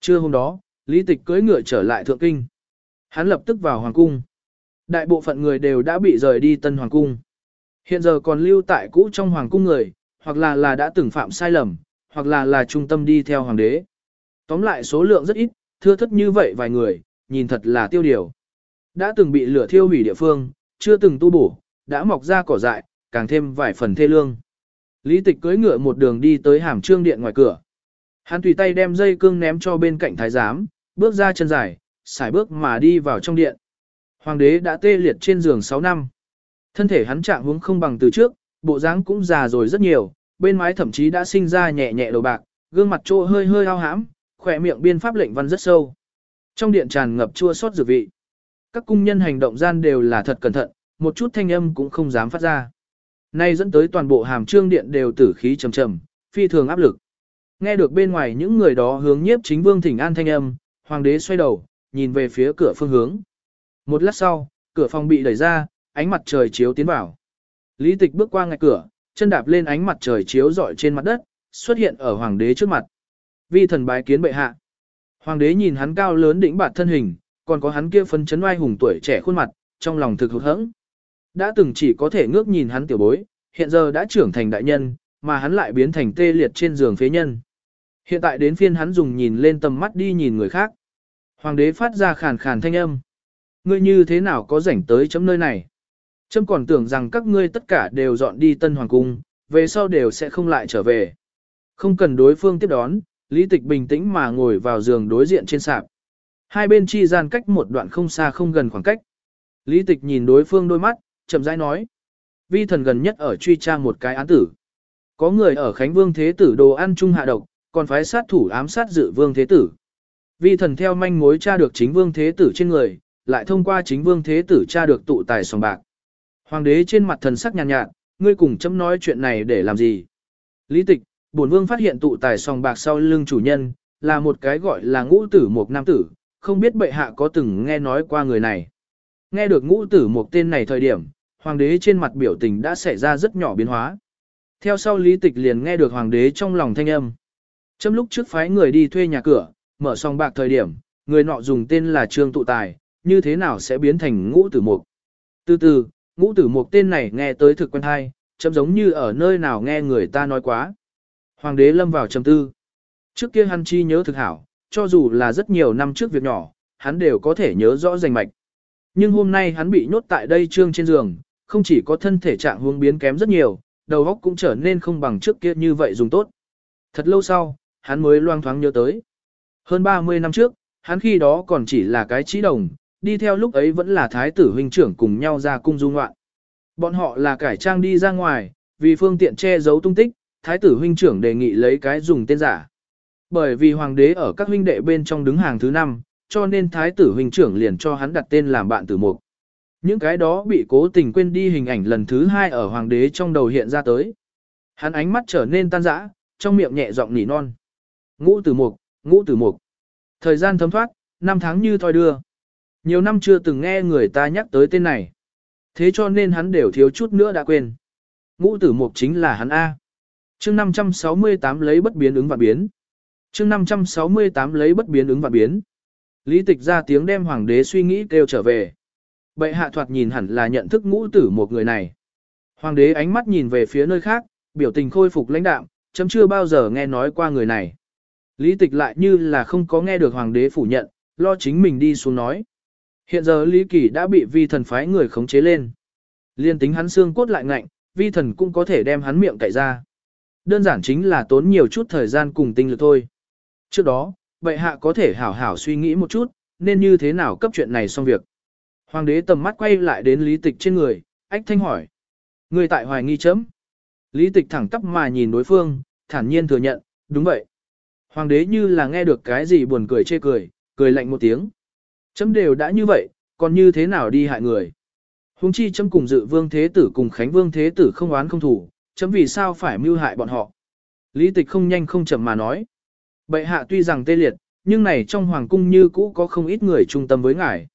Trưa hôm đó, Lý Tịch cưỡi ngựa trở lại thượng kinh. Hắn lập tức vào Hoàng Cung. Đại bộ phận người đều đã bị rời đi Tân Hoàng Cung. Hiện giờ còn lưu tại cũ trong Hoàng Cung người, hoặc là là đã từng phạm sai lầm, hoặc là là trung tâm đi theo Hoàng đế. Tóm lại số lượng rất ít, thưa thất như vậy vài người, nhìn thật là tiêu điều. Đã từng bị lửa thiêu hủy địa phương, chưa từng tu bổ, đã mọc ra cỏ dại, càng thêm vài phần thê lương. Lý tịch cưỡi ngựa một đường đi tới hàm trương điện ngoài cửa. Hắn tùy tay đem dây cương ném cho bên cạnh thái giám, bước ra chân dài, xài bước mà đi vào trong điện. Hoàng đế đã tê liệt trên giường 6 năm. Thân thể hắn trạng huống không bằng từ trước, bộ dáng cũng già rồi rất nhiều, bên mái thậm chí đã sinh ra nhẹ nhẹ đầu bạc, gương mặt trô hơi hơi ao hãm, khỏe miệng biên pháp lệnh văn rất sâu. Trong điện tràn ngập chua xót dược vị. Các cung nhân hành động gian đều là thật cẩn thận, một chút thanh âm cũng không dám phát ra. Nay dẫn tới toàn bộ hàm trương điện đều tử khí trầm trầm, phi thường áp lực. Nghe được bên ngoài những người đó hướng nhiếp chính vương thỉnh an thanh âm, hoàng đế xoay đầu, nhìn về phía cửa phương hướng. Một lát sau, cửa phòng bị đẩy ra, ánh mặt trời chiếu tiến vào. Lý tịch bước qua ngay cửa, chân đạp lên ánh mặt trời chiếu rọi trên mặt đất, xuất hiện ở hoàng đế trước mặt. Vi thần bái kiến bệ hạ. Hoàng đế nhìn hắn cao lớn đỉnh bạt thân hình, còn có hắn kia phân chấn oai hùng tuổi trẻ khuôn mặt, trong lòng thực hụt hẫng. Đã từng chỉ có thể ngước nhìn hắn tiểu bối, hiện giờ đã trưởng thành đại nhân, mà hắn lại biến thành tê liệt trên giường phế nhân. Hiện tại đến phiên hắn dùng nhìn lên tầm mắt đi nhìn người khác. Hoàng đế phát ra khàn khàn thanh âm. Ngươi như thế nào có rảnh tới chấm nơi này? Chấm còn tưởng rằng các ngươi tất cả đều dọn đi tân hoàng cung, về sau đều sẽ không lại trở về. Không cần đối phương tiếp đón, lý tịch bình tĩnh mà ngồi vào giường đối diện trên sạp. Hai bên chi gian cách một đoạn không xa không gần khoảng cách. Lý tịch nhìn đối phương đôi mắt, chậm rãi nói. Vi thần gần nhất ở truy tra một cái án tử. Có người ở Khánh Vương Thế Tử đồ ăn chung hạ độc, còn phái sát thủ ám sát dự Vương Thế Tử. Vi thần theo manh mối tra được chính Vương Thế Tử trên người, lại thông qua chính Vương Thế Tử cha được tụ tài sòng bạc. Hoàng đế trên mặt thần sắc nhàn nhạt, nhạt, ngươi cùng chấm nói chuyện này để làm gì? Lý tịch, bổn vương phát hiện tụ tài sòng bạc sau lưng chủ nhân, là một cái gọi là ngũ tử một nam tử, không biết bệ hạ có từng nghe nói qua người này. Nghe được ngũ tử một tên này thời điểm, hoàng đế trên mặt biểu tình đã xảy ra rất nhỏ biến hóa. Theo sau lý tịch liền nghe được hoàng đế trong lòng thanh âm. Trong lúc trước phái người đi thuê nhà cửa, mở sòng bạc thời điểm, người nọ dùng tên là Trương Tụ Tài, như thế nào sẽ biến thành ngũ tử mục. Từ từ, ngũ tử mục tên này nghe tới thực quen hay, chấm giống như ở nơi nào nghe người ta nói quá. Hoàng đế lâm vào trầm tư. Trước kia hắn chi nhớ thực hảo, cho dù là rất nhiều năm trước việc nhỏ, hắn đều có thể nhớ rõ rành mạch. Nhưng hôm nay hắn bị nhốt tại đây trương trên giường, không chỉ có thân thể trạng huống biến kém rất nhiều, đầu óc cũng trở nên không bằng trước kia như vậy dùng tốt. Thật lâu sau, hắn mới loang thoáng nhớ tới. Hơn 30 năm trước, hắn khi đó còn chỉ là cái trí đồng, đi theo lúc ấy vẫn là thái tử huynh trưởng cùng nhau ra cung du ngoạn. Bọn họ là cải trang đi ra ngoài, vì phương tiện che giấu tung tích, thái tử huynh trưởng đề nghị lấy cái dùng tên giả. Bởi vì hoàng đế ở các huynh đệ bên trong đứng hàng thứ năm, cho nên thái tử huynh trưởng liền cho hắn đặt tên làm bạn tử mục. Những cái đó bị cố tình quên đi hình ảnh lần thứ hai ở hoàng đế trong đầu hiện ra tới. Hắn ánh mắt trở nên tan rã, trong miệng nhẹ giọng nỉ non. Ngũ tử mục, ngũ tử mục. Thời gian thấm thoát, năm tháng như thoi đưa. Nhiều năm chưa từng nghe người ta nhắc tới tên này. Thế cho nên hắn đều thiếu chút nữa đã quên. Ngũ tử mục chính là hắn A. chương 568 lấy bất biến ứng và biến. chương 568 lấy bất biến ứng và biến. Lý tịch ra tiếng đem hoàng đế suy nghĩ kêu trở về. Bệ hạ thoạt nhìn hẳn là nhận thức ngũ tử một người này. Hoàng đế ánh mắt nhìn về phía nơi khác, biểu tình khôi phục lãnh đạm, chấm chưa bao giờ nghe nói qua người này. Lý tịch lại như là không có nghe được hoàng đế phủ nhận, lo chính mình đi xuống nói. Hiện giờ Lý Kỳ đã bị vi thần phái người khống chế lên. Liên tính hắn xương cốt lại ngạnh, vi thần cũng có thể đem hắn miệng cậy ra. Đơn giản chính là tốn nhiều chút thời gian cùng tinh lực thôi. Trước đó, bệ hạ có thể hảo hảo suy nghĩ một chút, nên như thế nào cấp chuyện này xong việc. Hoàng đế tầm mắt quay lại đến lý tịch trên người, ách thanh hỏi. Người tại hoài nghi chấm. Lý tịch thẳng tắp mà nhìn đối phương, thản nhiên thừa nhận, đúng vậy. Hoàng đế như là nghe được cái gì buồn cười chê cười, cười lạnh một tiếng. Chấm đều đã như vậy, còn như thế nào đi hại người. Hùng chi chấm cùng dự vương thế tử cùng khánh vương thế tử không oán không thủ, chấm vì sao phải mưu hại bọn họ. Lý tịch không nhanh không chậm mà nói. Bệ hạ tuy rằng tê liệt, nhưng này trong hoàng cung như cũ có không ít người trung tâm với ngài.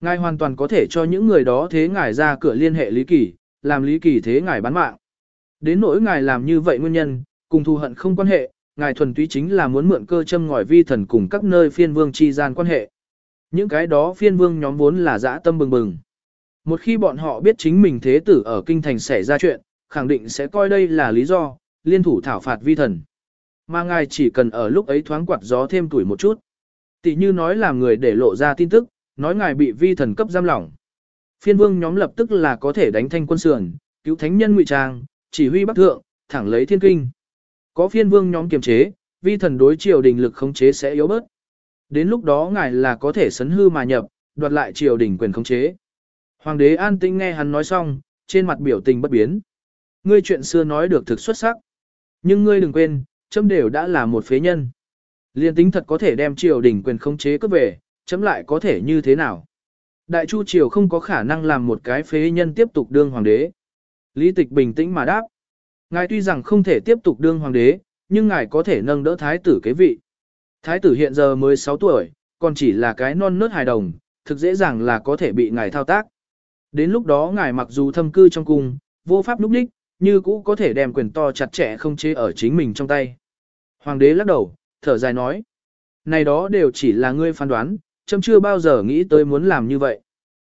Ngài hoàn toàn có thể cho những người đó thế ngài ra cửa liên hệ Lý Kỳ, làm Lý Kỳ thế ngài bán mạng. Đến nỗi ngài làm như vậy nguyên nhân, cùng thù hận không quan hệ, ngài thuần túy chính là muốn mượn cơ châm ngòi vi thần cùng các nơi phiên vương chi gian quan hệ. Những cái đó phiên vương nhóm vốn là dã tâm bừng bừng. Một khi bọn họ biết chính mình thế tử ở kinh thành xảy ra chuyện, khẳng định sẽ coi đây là lý do, liên thủ thảo phạt vi thần. Mà ngài chỉ cần ở lúc ấy thoáng quạt gió thêm tuổi một chút. Tỷ như nói làm người để lộ ra tin tức, nói ngài bị vi thần cấp giam lỏng. Phiên vương nhóm lập tức là có thể đánh thanh quân sườn, cứu thánh nhân ngụy trang, chỉ huy bắc thượng, thẳng lấy thiên kinh. Có phiên vương nhóm kiềm chế, vi thần đối triều đình lực khống chế sẽ yếu bớt. Đến lúc đó ngài là có thể sấn hư mà nhập, đoạt lại triều đình quyền khống chế. Hoàng đế an tĩnh nghe hắn nói xong, trên mặt biểu tình bất biến. Ngươi chuyện xưa nói được thực xuất sắc. Nhưng ngươi đừng quên, chấm đều đã là một phế nhân. Liên tính thật có thể đem triều đình quyền khống chế cướp về, chấm lại có thể như thế nào? Đại chu triều không có khả năng làm một cái phế nhân tiếp tục đương hoàng đế. Lý tịch bình tĩnh mà đáp. Ngài tuy rằng không thể tiếp tục đương hoàng đế, nhưng ngài có thể nâng đỡ thái tử kế vị. Thái tử hiện giờ mới 6 tuổi, còn chỉ là cái non nớt hài đồng, thực dễ dàng là có thể bị ngài thao tác. Đến lúc đó ngài mặc dù thâm cư trong cung, vô pháp núp đích, như cũ có thể đem quyền to chặt chẽ không chế ở chính mình trong tay. Hoàng đế lắc đầu, thở dài nói. Này đó đều chỉ là ngươi phán đoán, châm chưa bao giờ nghĩ tới muốn làm như vậy.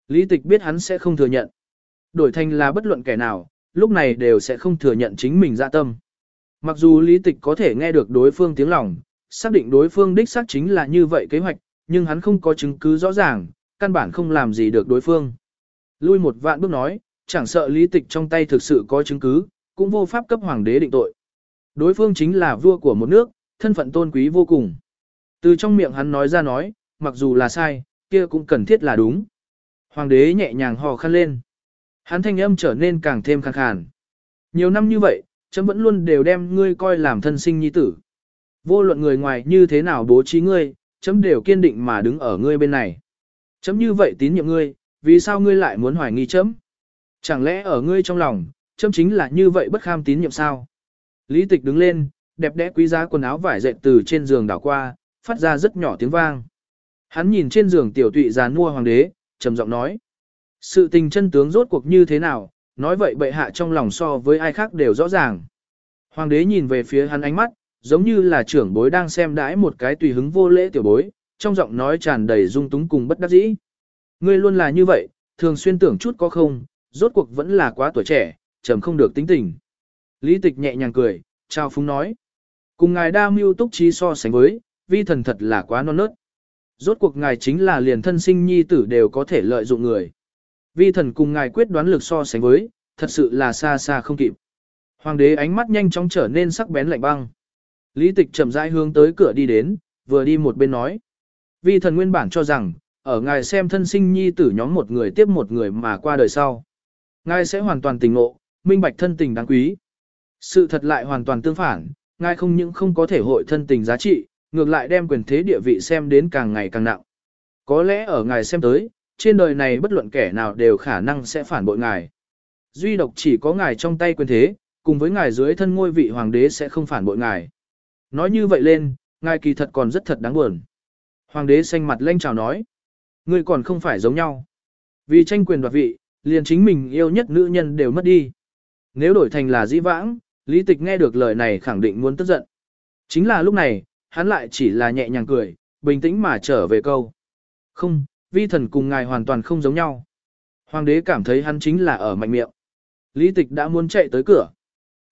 Lý tịch biết hắn sẽ không thừa nhận. Đổi thành là bất luận kẻ nào, lúc này đều sẽ không thừa nhận chính mình dạ tâm. Mặc dù lý tịch có thể nghe được đối phương tiếng lòng, xác định đối phương đích xác chính là như vậy kế hoạch, nhưng hắn không có chứng cứ rõ ràng, căn bản không làm gì được đối phương. Lui một vạn bước nói, chẳng sợ lý tịch trong tay thực sự có chứng cứ, cũng vô pháp cấp hoàng đế định tội. Đối phương chính là vua của một nước, thân phận tôn quý vô cùng. Từ trong miệng hắn nói ra nói, mặc dù là sai, kia cũng cần thiết là đúng. Hoàng đế nhẹ nhàng hò khăn lên. Hắn thanh âm trở nên càng thêm khàn khàn. Nhiều năm như vậy, chấm vẫn luôn đều đem ngươi coi làm thân sinh nhi tử. Vô luận người ngoài như thế nào bố trí ngươi, chấm đều kiên định mà đứng ở ngươi bên này. Chấm như vậy tín nhiệm ngươi, vì sao ngươi lại muốn hoài nghi chấm? Chẳng lẽ ở ngươi trong lòng, chấm chính là như vậy bất kham tín nhiệm sao? Lý tịch đứng lên, đẹp đẽ quý giá quần áo vải dệt từ trên giường đảo qua, phát ra rất nhỏ tiếng vang. Hắn nhìn trên giường tiểu tụy giàn mua hoàng đế, trầm giọng nói. Sự tình chân tướng rốt cuộc như thế nào, nói vậy bệ hạ trong lòng so với ai khác đều rõ ràng. Hoàng đế nhìn về phía hắn ánh mắt, giống như là trưởng bối đang xem đãi một cái tùy hứng vô lễ tiểu bối, trong giọng nói tràn đầy dung túng cùng bất đắc dĩ. Ngươi luôn là như vậy, thường xuyên tưởng chút có không, rốt cuộc vẫn là quá tuổi trẻ, trầm không được tính tình. Lý tịch nhẹ nhàng cười, trao phúng nói. Cùng ngài đa mưu túc trí so sánh với, vi thần thật là quá non nớt. Rốt cuộc ngài chính là liền thân sinh nhi tử đều có thể lợi dụng người. Vi thần cùng ngài quyết đoán lực so sánh với, thật sự là xa xa không kịp. Hoàng đế ánh mắt nhanh chóng trở nên sắc bén lạnh băng. Lý tịch chậm rãi hướng tới cửa đi đến, vừa đi một bên nói. Vi thần nguyên bản cho rằng, ở ngài xem thân sinh nhi tử nhóm một người tiếp một người mà qua đời sau. Ngài sẽ hoàn toàn tình ngộ, minh bạch thân tình đáng quý. Sự thật lại hoàn toàn tương phản, ngài không những không có thể hội thân tình giá trị, ngược lại đem quyền thế địa vị xem đến càng ngày càng nặng. Có lẽ ở ngài xem tới, trên đời này bất luận kẻ nào đều khả năng sẽ phản bội ngài. Duy độc chỉ có ngài trong tay quyền thế, cùng với ngài dưới thân ngôi vị hoàng đế sẽ không phản bội ngài. Nói như vậy lên, ngài kỳ thật còn rất thật đáng buồn. Hoàng đế xanh mặt lanh chào nói. Ngươi còn không phải giống nhau. Vì tranh quyền đoạt vị, liền chính mình yêu nhất nữ nhân đều mất đi. Nếu đổi thành là dĩ vãng, lý tịch nghe được lời này khẳng định muốn tức giận. Chính là lúc này, hắn lại chỉ là nhẹ nhàng cười, bình tĩnh mà trở về câu. Không, vi thần cùng ngài hoàn toàn không giống nhau. Hoàng đế cảm thấy hắn chính là ở mạnh miệng. Lý tịch đã muốn chạy tới cửa.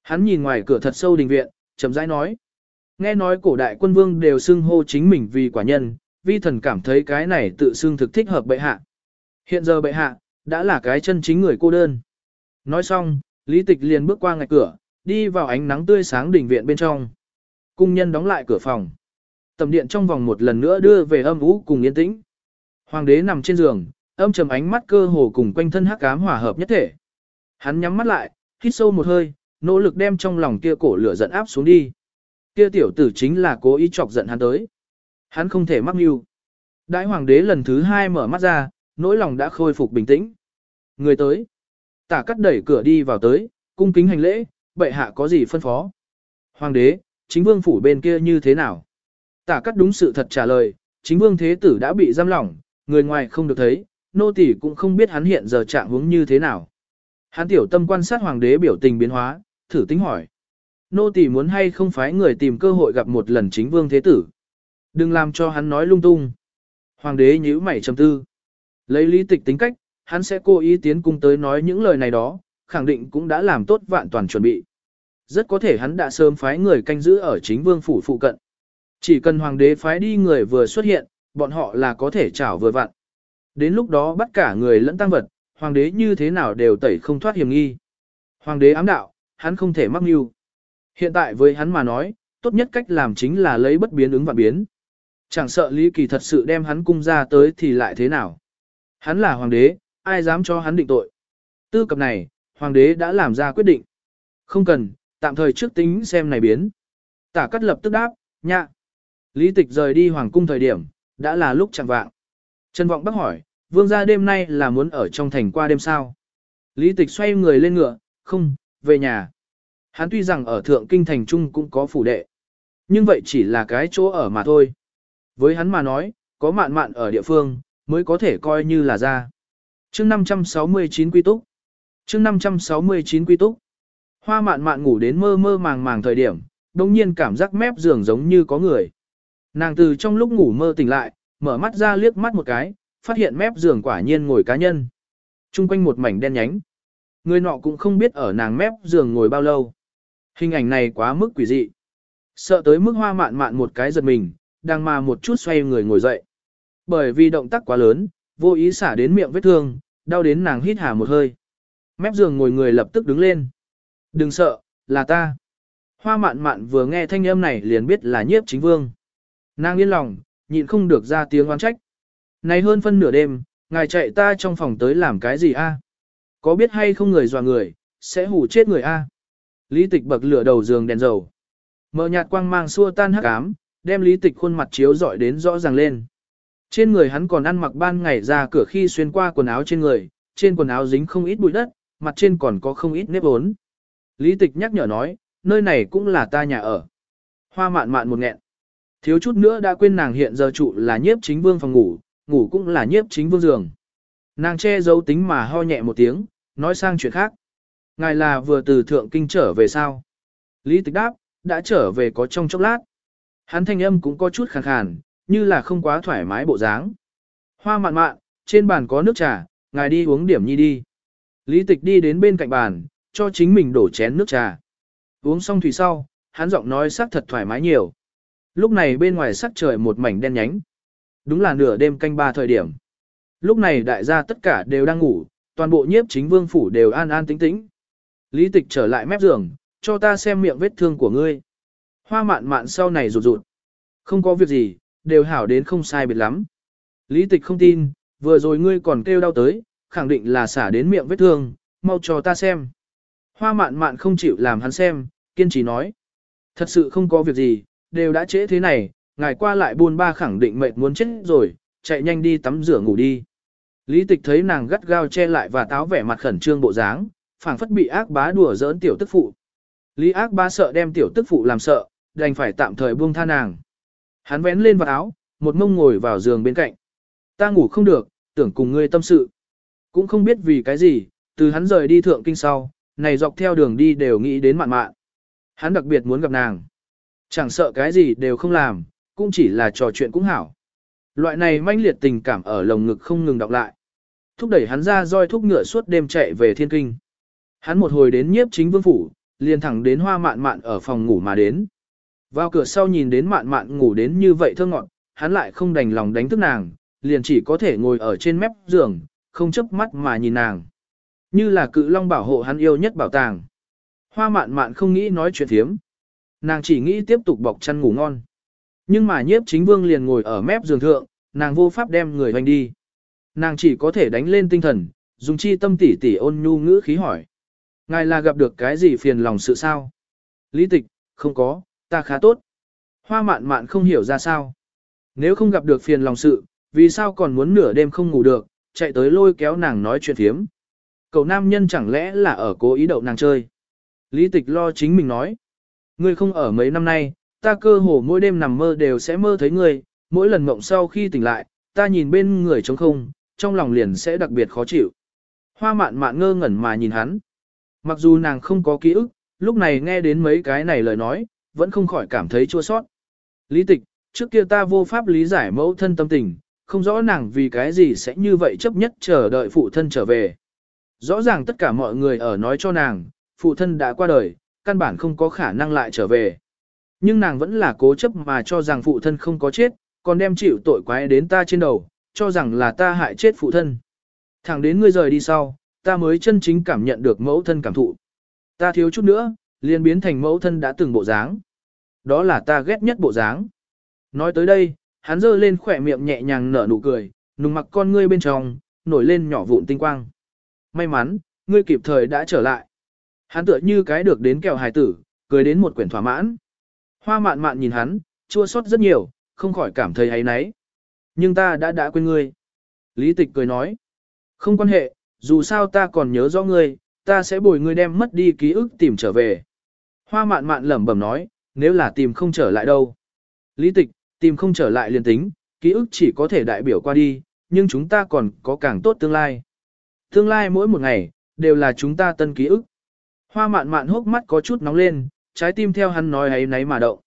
Hắn nhìn ngoài cửa thật sâu đình viện, chậm rãi nói. Nghe nói cổ đại quân vương đều xưng hô chính mình vì quả nhân, vi thần cảm thấy cái này tự xưng thực thích hợp bệ hạ. Hiện giờ bệ hạ, đã là cái chân chính người cô đơn. Nói xong, lý tịch liền bước qua ngạch cửa, đi vào ánh nắng tươi sáng đỉnh viện bên trong. Cung nhân đóng lại cửa phòng. Tầm điện trong vòng một lần nữa đưa về âm ú cùng yên tĩnh. Hoàng đế nằm trên giường, âm trầm ánh mắt cơ hồ cùng quanh thân hắc ám hòa hợp nhất thể. Hắn nhắm mắt lại, hít sâu một hơi, nỗ lực đem trong lòng kia cổ lửa giận áp xuống đi. Kia tiểu tử chính là cố ý chọc giận hắn tới. Hắn không thể mắc mưu. Đại hoàng đế lần thứ hai mở mắt ra, nỗi lòng đã khôi phục bình tĩnh. Người tới. Tả cắt đẩy cửa đi vào tới, cung kính hành lễ, bệ hạ có gì phân phó? Hoàng đế, chính vương phủ bên kia như thế nào? Tả cắt đúng sự thật trả lời, chính vương thế tử đã bị giam lỏng, người ngoài không được thấy, nô tỳ cũng không biết hắn hiện giờ trạng huống như thế nào. Hắn tiểu tâm quan sát hoàng đế biểu tình biến hóa, thử tính hỏi. Nô tỳ muốn hay không phái người tìm cơ hội gặp một lần chính vương thế tử. Đừng làm cho hắn nói lung tung. Hoàng đế nhíu mày trầm tư. Lấy lý tịch tính cách, hắn sẽ cố ý tiến cung tới nói những lời này đó, khẳng định cũng đã làm tốt vạn toàn chuẩn bị. Rất có thể hắn đã sớm phái người canh giữ ở chính vương phủ phụ cận. Chỉ cần hoàng đế phái đi người vừa xuất hiện, bọn họ là có thể trảo vừa vặn. Đến lúc đó bắt cả người lẫn tăng vật, hoàng đế như thế nào đều tẩy không thoát hiểm nghi. Hoàng đế ám đạo, hắn không thể mắc mưu. Hiện tại với hắn mà nói, tốt nhất cách làm chính là lấy bất biến ứng vạn biến. Chẳng sợ Lý Kỳ thật sự đem hắn cung ra tới thì lại thế nào. Hắn là hoàng đế, ai dám cho hắn định tội. Tư cập này, hoàng đế đã làm ra quyết định. Không cần, tạm thời trước tính xem này biến. Tả cắt lập tức đáp, nhạ. Lý tịch rời đi hoàng cung thời điểm, đã là lúc chẳng vạng. Trần Vọng bác hỏi, vương gia đêm nay là muốn ở trong thành qua đêm sao? Lý tịch xoay người lên ngựa, không, về nhà. Hắn tuy rằng ở thượng kinh thành trung cũng có phủ đệ. Nhưng vậy chỉ là cái chỗ ở mà thôi. Với hắn mà nói, có mạn mạn ở địa phương, mới có thể coi như là ra. chương 569 quy túc. chương 569 quy túc. Hoa mạn mạn ngủ đến mơ mơ màng màng thời điểm, đồng nhiên cảm giác mép giường giống như có người. Nàng từ trong lúc ngủ mơ tỉnh lại, mở mắt ra liếc mắt một cái, phát hiện mép giường quả nhiên ngồi cá nhân. Trung quanh một mảnh đen nhánh. Người nọ cũng không biết ở nàng mép giường ngồi bao lâu. Hình ảnh này quá mức quỷ dị. Sợ tới mức hoa mạn mạn một cái giật mình, đang mà một chút xoay người ngồi dậy. Bởi vì động tác quá lớn, vô ý xả đến miệng vết thương, đau đến nàng hít hà một hơi. Mép giường ngồi người lập tức đứng lên. Đừng sợ, là ta. Hoa mạn mạn vừa nghe thanh âm này liền biết là nhiếp chính vương. Nàng yên lòng, nhịn không được ra tiếng oán trách. Này hơn phân nửa đêm, ngài chạy ta trong phòng tới làm cái gì a? Có biết hay không người dọa người, sẽ hù chết người a? Lý tịch bậc lửa đầu giường đèn dầu. Mở nhạt quang mang xua tan hắc ám, đem lý tịch khuôn mặt chiếu rọi đến rõ ràng lên. Trên người hắn còn ăn mặc ban ngày ra cửa khi xuyên qua quần áo trên người, trên quần áo dính không ít bụi đất, mặt trên còn có không ít nếp ốn. Lý tịch nhắc nhở nói, nơi này cũng là ta nhà ở. Hoa mạn mạn một nghẹn. Thiếu chút nữa đã quên nàng hiện giờ trụ là nhiếp chính vương phòng ngủ, ngủ cũng là nhiếp chính vương giường. Nàng che giấu tính mà ho nhẹ một tiếng, nói sang chuyện khác. Ngài là vừa từ thượng kinh trở về sao? Lý tịch đáp, đã trở về có trong chốc lát. Hắn thanh âm cũng có chút khàn khàn, như là không quá thoải mái bộ dáng. Hoa mạn mạn, trên bàn có nước trà, ngài đi uống điểm nhi đi. Lý tịch đi đến bên cạnh bàn, cho chính mình đổ chén nước trà. Uống xong thủy sau, hắn giọng nói sắc thật thoải mái nhiều. Lúc này bên ngoài sắc trời một mảnh đen nhánh. Đúng là nửa đêm canh ba thời điểm. Lúc này đại gia tất cả đều đang ngủ, toàn bộ nhiếp chính vương phủ đều an an tĩnh tĩnh. Lý tịch trở lại mép giường, cho ta xem miệng vết thương của ngươi. Hoa mạn mạn sau này rụt rụt. Không có việc gì, đều hảo đến không sai biệt lắm. Lý tịch không tin, vừa rồi ngươi còn kêu đau tới, khẳng định là xả đến miệng vết thương, mau cho ta xem. Hoa mạn mạn không chịu làm hắn xem, kiên trì nói. Thật sự không có việc gì, đều đã trễ thế này, ngài qua lại buôn ba khẳng định mệt muốn chết rồi, chạy nhanh đi tắm rửa ngủ đi. Lý tịch thấy nàng gắt gao che lại và táo vẻ mặt khẩn trương bộ dáng, phảng phất bị ác bá đùa giỡn tiểu tức phụ. Lý ác bá sợ đem tiểu tức phụ làm sợ, đành phải tạm thời buông tha nàng. Hắn vén lên vào áo, một mông ngồi vào giường bên cạnh. Ta ngủ không được, tưởng cùng ngươi tâm sự. Cũng không biết vì cái gì, từ hắn rời đi thượng kinh sau, này dọc theo đường đi đều nghĩ đến mạn mạn. Hắn đặc biệt muốn gặp nàng. Chẳng sợ cái gì đều không làm, cũng chỉ là trò chuyện cũng hảo. Loại này manh liệt tình cảm ở lồng ngực không ngừng đọc lại. Thúc đẩy hắn ra roi thúc ngựa suốt đêm chạy về thiên kinh. Hắn một hồi đến nhiếp chính vương phủ, liền thẳng đến hoa mạn mạn ở phòng ngủ mà đến. Vào cửa sau nhìn đến mạn mạn ngủ đến như vậy thơ ngọn, hắn lại không đành lòng đánh thức nàng, liền chỉ có thể ngồi ở trên mép giường, không chớp mắt mà nhìn nàng. Như là cự long bảo hộ hắn yêu nhất bảo tàng. Hoa mạn mạn không nghĩ nói chuyện thiếm. Nàng chỉ nghĩ tiếp tục bọc chăn ngủ ngon. Nhưng mà nhiếp chính vương liền ngồi ở mép giường thượng, nàng vô pháp đem người hoành đi. Nàng chỉ có thể đánh lên tinh thần, dùng chi tâm tỉ tỉ ôn nhu ngữ khí hỏi. Ngài là gặp được cái gì phiền lòng sự sao? Lý tịch, không có, ta khá tốt. Hoa mạn mạn không hiểu ra sao. Nếu không gặp được phiền lòng sự, vì sao còn muốn nửa đêm không ngủ được, chạy tới lôi kéo nàng nói chuyện thiếm. Cậu nam nhân chẳng lẽ là ở cố ý đậu nàng chơi. Lý tịch lo chính mình nói. Ngươi không ở mấy năm nay, ta cơ hồ mỗi đêm nằm mơ đều sẽ mơ thấy ngươi, mỗi lần mộng sau khi tỉnh lại, ta nhìn bên người trống không, trong lòng liền sẽ đặc biệt khó chịu. Hoa mạn mạn ngơ ngẩn mà nhìn hắn. Mặc dù nàng không có ký ức, lúc này nghe đến mấy cái này lời nói, vẫn không khỏi cảm thấy chua sót. Lý tịch, trước kia ta vô pháp lý giải mẫu thân tâm tình, không rõ nàng vì cái gì sẽ như vậy chấp nhất chờ đợi phụ thân trở về. Rõ ràng tất cả mọi người ở nói cho nàng, phụ thân đã qua đời, căn bản không có khả năng lại trở về. Nhưng nàng vẫn là cố chấp mà cho rằng phụ thân không có chết, còn đem chịu tội quái đến ta trên đầu, cho rằng là ta hại chết phụ thân. Thẳng đến ngươi rời đi sau, ta mới chân chính cảm nhận được mẫu thân cảm thụ. Ta thiếu chút nữa, liền biến thành mẫu thân đã từng bộ dáng. Đó là ta ghét nhất bộ dáng. Nói tới đây, hắn giơ lên khỏe miệng nhẹ nhàng nở nụ cười, nùng mặc con ngươi bên trong, nổi lên nhỏ vụn tinh quang. May mắn, ngươi kịp thời đã trở lại. Hắn tựa như cái được đến kẹo hài tử, cười đến một quyển thỏa mãn. Hoa mạn mạn nhìn hắn, chua xót rất nhiều, không khỏi cảm thấy ấy náy. Nhưng ta đã đã quên ngươi. Lý tịch cười nói. Không quan hệ, dù sao ta còn nhớ rõ ngươi, ta sẽ bồi ngươi đem mất đi ký ức tìm trở về. Hoa mạn mạn lẩm bẩm nói, nếu là tìm không trở lại đâu. Lý tịch, tìm không trở lại liền tính, ký ức chỉ có thể đại biểu qua đi, nhưng chúng ta còn có càng tốt tương lai. Tương lai mỗi một ngày, đều là chúng ta tân ký ức. Hoa mạn mạn hốc mắt có chút nóng lên, trái tim theo hắn nói ấy nấy mà động.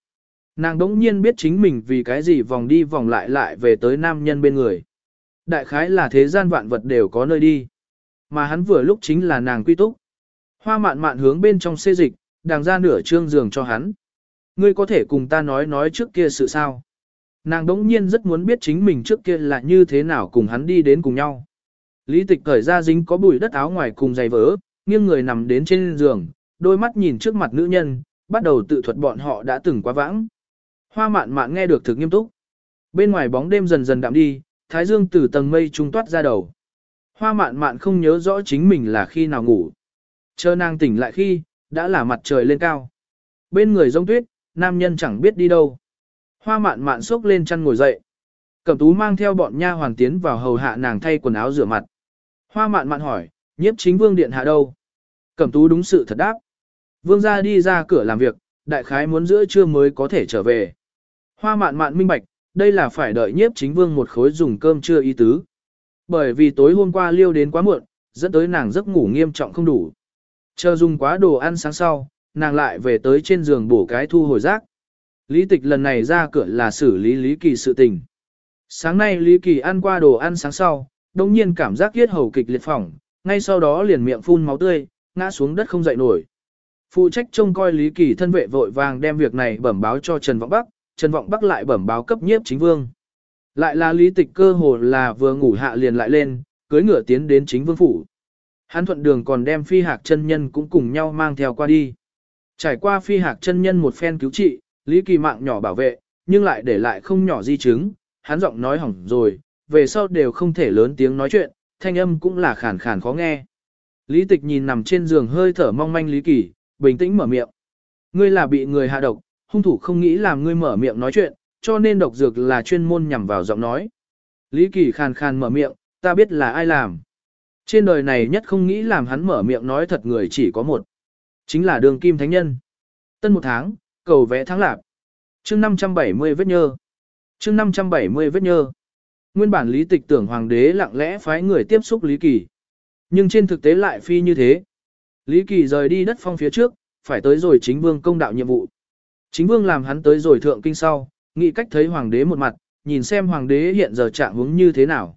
Nàng đống nhiên biết chính mình vì cái gì vòng đi vòng lại lại về tới nam nhân bên người. Đại khái là thế gian vạn vật đều có nơi đi. Mà hắn vừa lúc chính là nàng quy túc. Hoa mạn mạn hướng bên trong xê dịch, đàng ra nửa trương giường cho hắn. Ngươi có thể cùng ta nói nói trước kia sự sao. Nàng đống nhiên rất muốn biết chính mình trước kia là như thế nào cùng hắn đi đến cùng nhau. Lý tịch cởi ra dính có bụi đất áo ngoài cùng giày vỡ, nghiêng người nằm đến trên giường, đôi mắt nhìn trước mặt nữ nhân, bắt đầu tự thuật bọn họ đã từng quá vãng. Hoa mạn mạn nghe được thực nghiêm túc. Bên ngoài bóng đêm dần dần đạm đi, thái dương từ tầng mây trung toát ra đầu. Hoa mạn mạn không nhớ rõ chính mình là khi nào ngủ. Chờ nàng tỉnh lại khi, đã là mặt trời lên cao. Bên người rông tuyết, nam nhân chẳng biết đi đâu. Hoa mạn mạn xốc lên chăn ngồi dậy. Cẩm tú mang theo bọn nha hoàn tiến vào hầu hạ nàng thay quần áo rửa mặt. Hoa mạn mạn hỏi, nhiếp chính vương điện hạ đâu? Cẩm tú đúng sự thật đáp. Vương gia đi ra cửa làm việc, đại khái muốn giữa trưa mới có thể trở về. Hoa mạn mạn minh bạch, đây là phải đợi nhiếp chính vương một khối dùng cơm trưa y tứ. Bởi vì tối hôm qua liêu đến quá muộn, dẫn tới nàng giấc ngủ nghiêm trọng không đủ. Chờ dùng quá đồ ăn sáng sau, nàng lại về tới trên giường bổ cái thu hồi rác. Lý tịch lần này ra cửa là xử lý Lý Kỳ sự tình. Sáng nay Lý Kỳ ăn qua đồ ăn sáng sau, đồng nhiên cảm giác yết hầu kịch liệt phỏng, ngay sau đó liền miệng phun máu tươi, ngã xuống đất không dậy nổi. Phụ trách trông coi Lý Kỳ thân vệ vội vàng đem việc này bẩm báo cho Trần Vọng Bắc, Trần Vọng Bắc lại bẩm báo cấp nhiếp chính vương. Lại là lý tịch cơ hồ là vừa ngủ hạ liền lại lên, cưới ngựa tiến đến chính vương phủ. Hắn thuận đường còn đem phi hạc chân nhân cũng cùng nhau mang theo qua đi. Trải qua phi hạc chân nhân một phen cứu trị, lý kỳ mạng nhỏ bảo vệ, nhưng lại để lại không nhỏ di chứng, hắn giọng nói hỏng rồi, về sau đều không thể lớn tiếng nói chuyện, thanh âm cũng là khàn khàn khó nghe. Lý tịch nhìn nằm trên giường hơi thở mong manh lý kỳ, bình tĩnh mở miệng. Ngươi là bị người hạ độc, hung thủ không nghĩ làm ngươi mở miệng nói chuyện, cho nên độc dược là chuyên môn nhằm vào giọng nói. Lý Kỳ khàn khàn mở miệng, ta biết là ai làm. Trên đời này nhất không nghĩ làm hắn mở miệng nói thật người chỉ có một. Chính là đường kim thánh nhân. Tân một tháng, cầu vẽ tháng lạp. chương 570 vết nhơ. chương 570 vết nhơ. Nguyên bản lý tịch tưởng hoàng đế lặng lẽ phái người tiếp xúc Lý Kỳ. Nhưng trên thực tế lại phi như thế. Lý Kỳ rời đi đất phong phía trước, phải tới rồi chính vương công đạo nhiệm vụ. Chính vương làm hắn tới rồi thượng kinh sau, nghĩ cách thấy hoàng đế một mặt, nhìn xem hoàng đế hiện giờ trạng hướng như thế nào.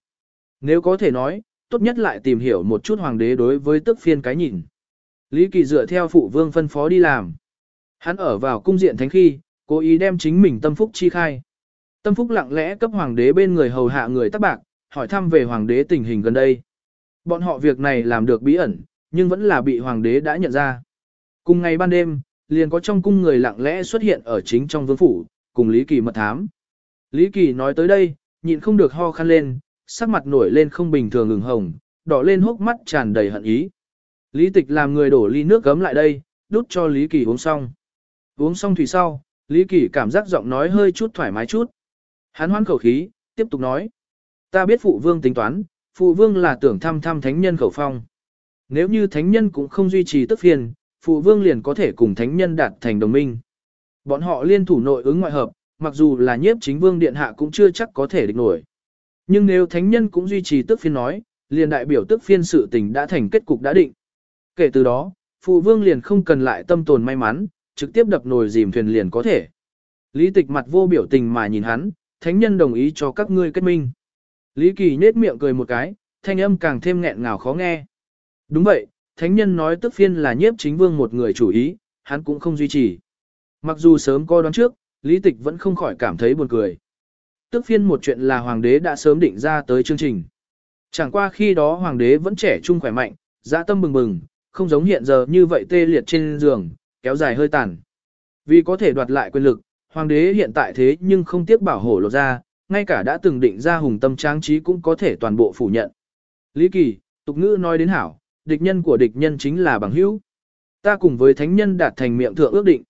Nếu có thể nói, tốt nhất lại tìm hiểu một chút hoàng đế đối với tức phiên cái nhìn. Lý Kỳ dựa theo phụ vương phân phó đi làm. Hắn ở vào cung diện thánh khi, cố ý đem chính mình tâm phúc chi khai. Tâm phúc lặng lẽ cấp hoàng đế bên người hầu hạ người tác bạc, hỏi thăm về hoàng đế tình hình gần đây. Bọn họ việc này làm được bí ẩn, nhưng vẫn là bị hoàng đế đã nhận ra. Cùng ngày ban đêm, liền có trong cung người lặng lẽ xuất hiện ở chính trong vương phủ, cùng Lý Kỳ mật thám. Lý Kỳ nói tới đây, nhịn không được ho khăn lên, sắc mặt nổi lên không bình thường ửng hồng, đỏ lên hốc mắt tràn đầy hận ý. Lý Tịch làm người đổ ly nước gấm lại đây, đút cho Lý Kỳ uống xong. Uống xong thủy sau, Lý Kỳ cảm giác giọng nói hơi chút thoải mái chút. Hắn hoan khẩu khí, tiếp tục nói. Ta biết phụ vương tính toán, phụ vương là tưởng thăm thăm thánh nhân khẩu phong. Nếu như thánh nhân cũng không duy trì tức phiền, phụ vương liền có thể cùng thánh nhân đạt thành đồng minh. Bọn họ liên thủ nội ứng ngoại hợp, mặc dù là nhiếp chính vương điện hạ cũng chưa chắc có thể địch nổi. Nhưng nếu thánh nhân cũng duy trì tức phiên nói, liền đại biểu tức phiên sự tình đã thành kết cục đã định. Kể từ đó, phụ vương liền không cần lại tâm tồn may mắn, trực tiếp đập nồi dìm thuyền liền có thể. Lý tịch mặt vô biểu tình mà nhìn hắn, thánh nhân đồng ý cho các ngươi kết minh. Lý kỳ nết miệng cười một cái, thanh âm càng thêm nghẹn ngào khó nghe. Đúng vậy, thánh nhân nói tức phiên là nhiếp chính vương một người chủ ý, hắn cũng không duy trì. Mặc dù sớm coi đoán trước, lý tịch vẫn không khỏi cảm thấy buồn cười. Tức phiên một chuyện là hoàng đế đã sớm định ra tới chương trình. Chẳng qua khi đó hoàng đế vẫn trẻ trung khỏe mạnh, dạ tâm bừng bừng, không giống hiện giờ như vậy tê liệt trên giường, kéo dài hơi tàn. Vì có thể đoạt lại quyền lực, hoàng đế hiện tại thế nhưng không tiếc bảo hộ lộ ra, ngay cả đã từng định ra hùng tâm trang trí cũng có thể toàn bộ phủ nhận. Lý Kỳ, tục ngữ nói đến hảo, địch nhân của địch nhân chính là bằng hữu. Ta cùng với thánh nhân đạt thành miệng thượng ước định.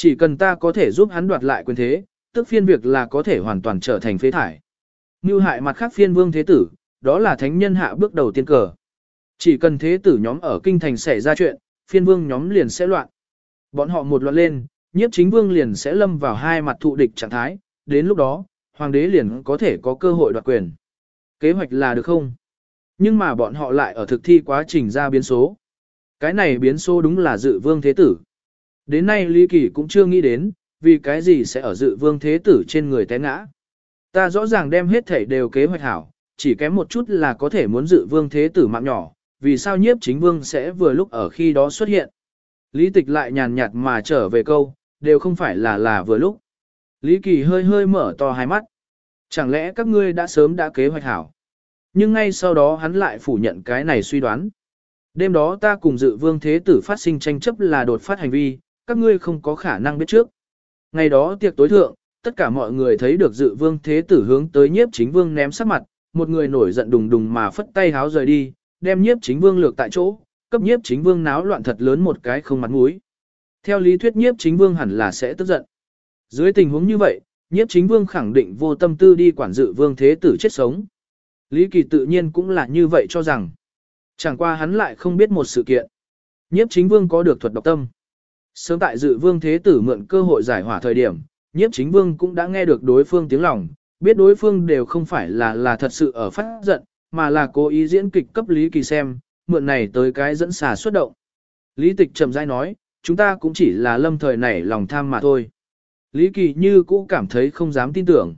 Chỉ cần ta có thể giúp hắn đoạt lại quyền thế, tức phiên việc là có thể hoàn toàn trở thành phế thải. Như hại mặt khác phiên vương thế tử, đó là thánh nhân hạ bước đầu tiên cờ. Chỉ cần thế tử nhóm ở kinh thành xảy ra chuyện, phiên vương nhóm liền sẽ loạn. Bọn họ một loạn lên, nhiếp chính vương liền sẽ lâm vào hai mặt thụ địch trạng thái, đến lúc đó, hoàng đế liền có thể có cơ hội đoạt quyền. Kế hoạch là được không? Nhưng mà bọn họ lại ở thực thi quá trình ra biến số. Cái này biến số đúng là dự vương thế tử. Đến nay Lý Kỳ cũng chưa nghĩ đến, vì cái gì sẽ ở dự vương thế tử trên người té ngã. Ta rõ ràng đem hết thể đều kế hoạch hảo, chỉ kém một chút là có thể muốn dự vương thế tử mạng nhỏ, vì sao nhiếp chính vương sẽ vừa lúc ở khi đó xuất hiện. Lý tịch lại nhàn nhạt mà trở về câu, đều không phải là là vừa lúc. Lý Kỳ hơi hơi mở to hai mắt. Chẳng lẽ các ngươi đã sớm đã kế hoạch hảo? Nhưng ngay sau đó hắn lại phủ nhận cái này suy đoán. Đêm đó ta cùng dự vương thế tử phát sinh tranh chấp là đột phát hành vi, các ngươi không có khả năng biết trước. Ngày đó tiệc tối thượng, tất cả mọi người thấy được dự vương thế tử hướng tới nhiếp chính vương ném sắc mặt, một người nổi giận đùng đùng mà phất tay háo rời đi, đem nhiếp chính vương lược tại chỗ, cấp nhiếp chính vương náo loạn thật lớn một cái không mặt mũi. Theo lý thuyết nhiếp chính vương hẳn là sẽ tức giận. Dưới tình huống như vậy, nhiếp chính vương khẳng định vô tâm tư đi quản dự vương thế tử chết sống. Lý Kỳ tự nhiên cũng là như vậy cho rằng. Chẳng qua hắn lại không biết một sự kiện. Nhiếp chính vương có được thuật độc tâm. Sớm tại dự vương thế tử mượn cơ hội giải hỏa thời điểm, nhiếp chính vương cũng đã nghe được đối phương tiếng lòng, biết đối phương đều không phải là là thật sự ở phát giận, mà là cố ý diễn kịch cấp Lý Kỳ xem, mượn này tới cái dẫn xà xuất động. Lý tịch trầm rãi nói, chúng ta cũng chỉ là lâm thời nảy lòng tham mà thôi. Lý Kỳ như cũ cảm thấy không dám tin tưởng.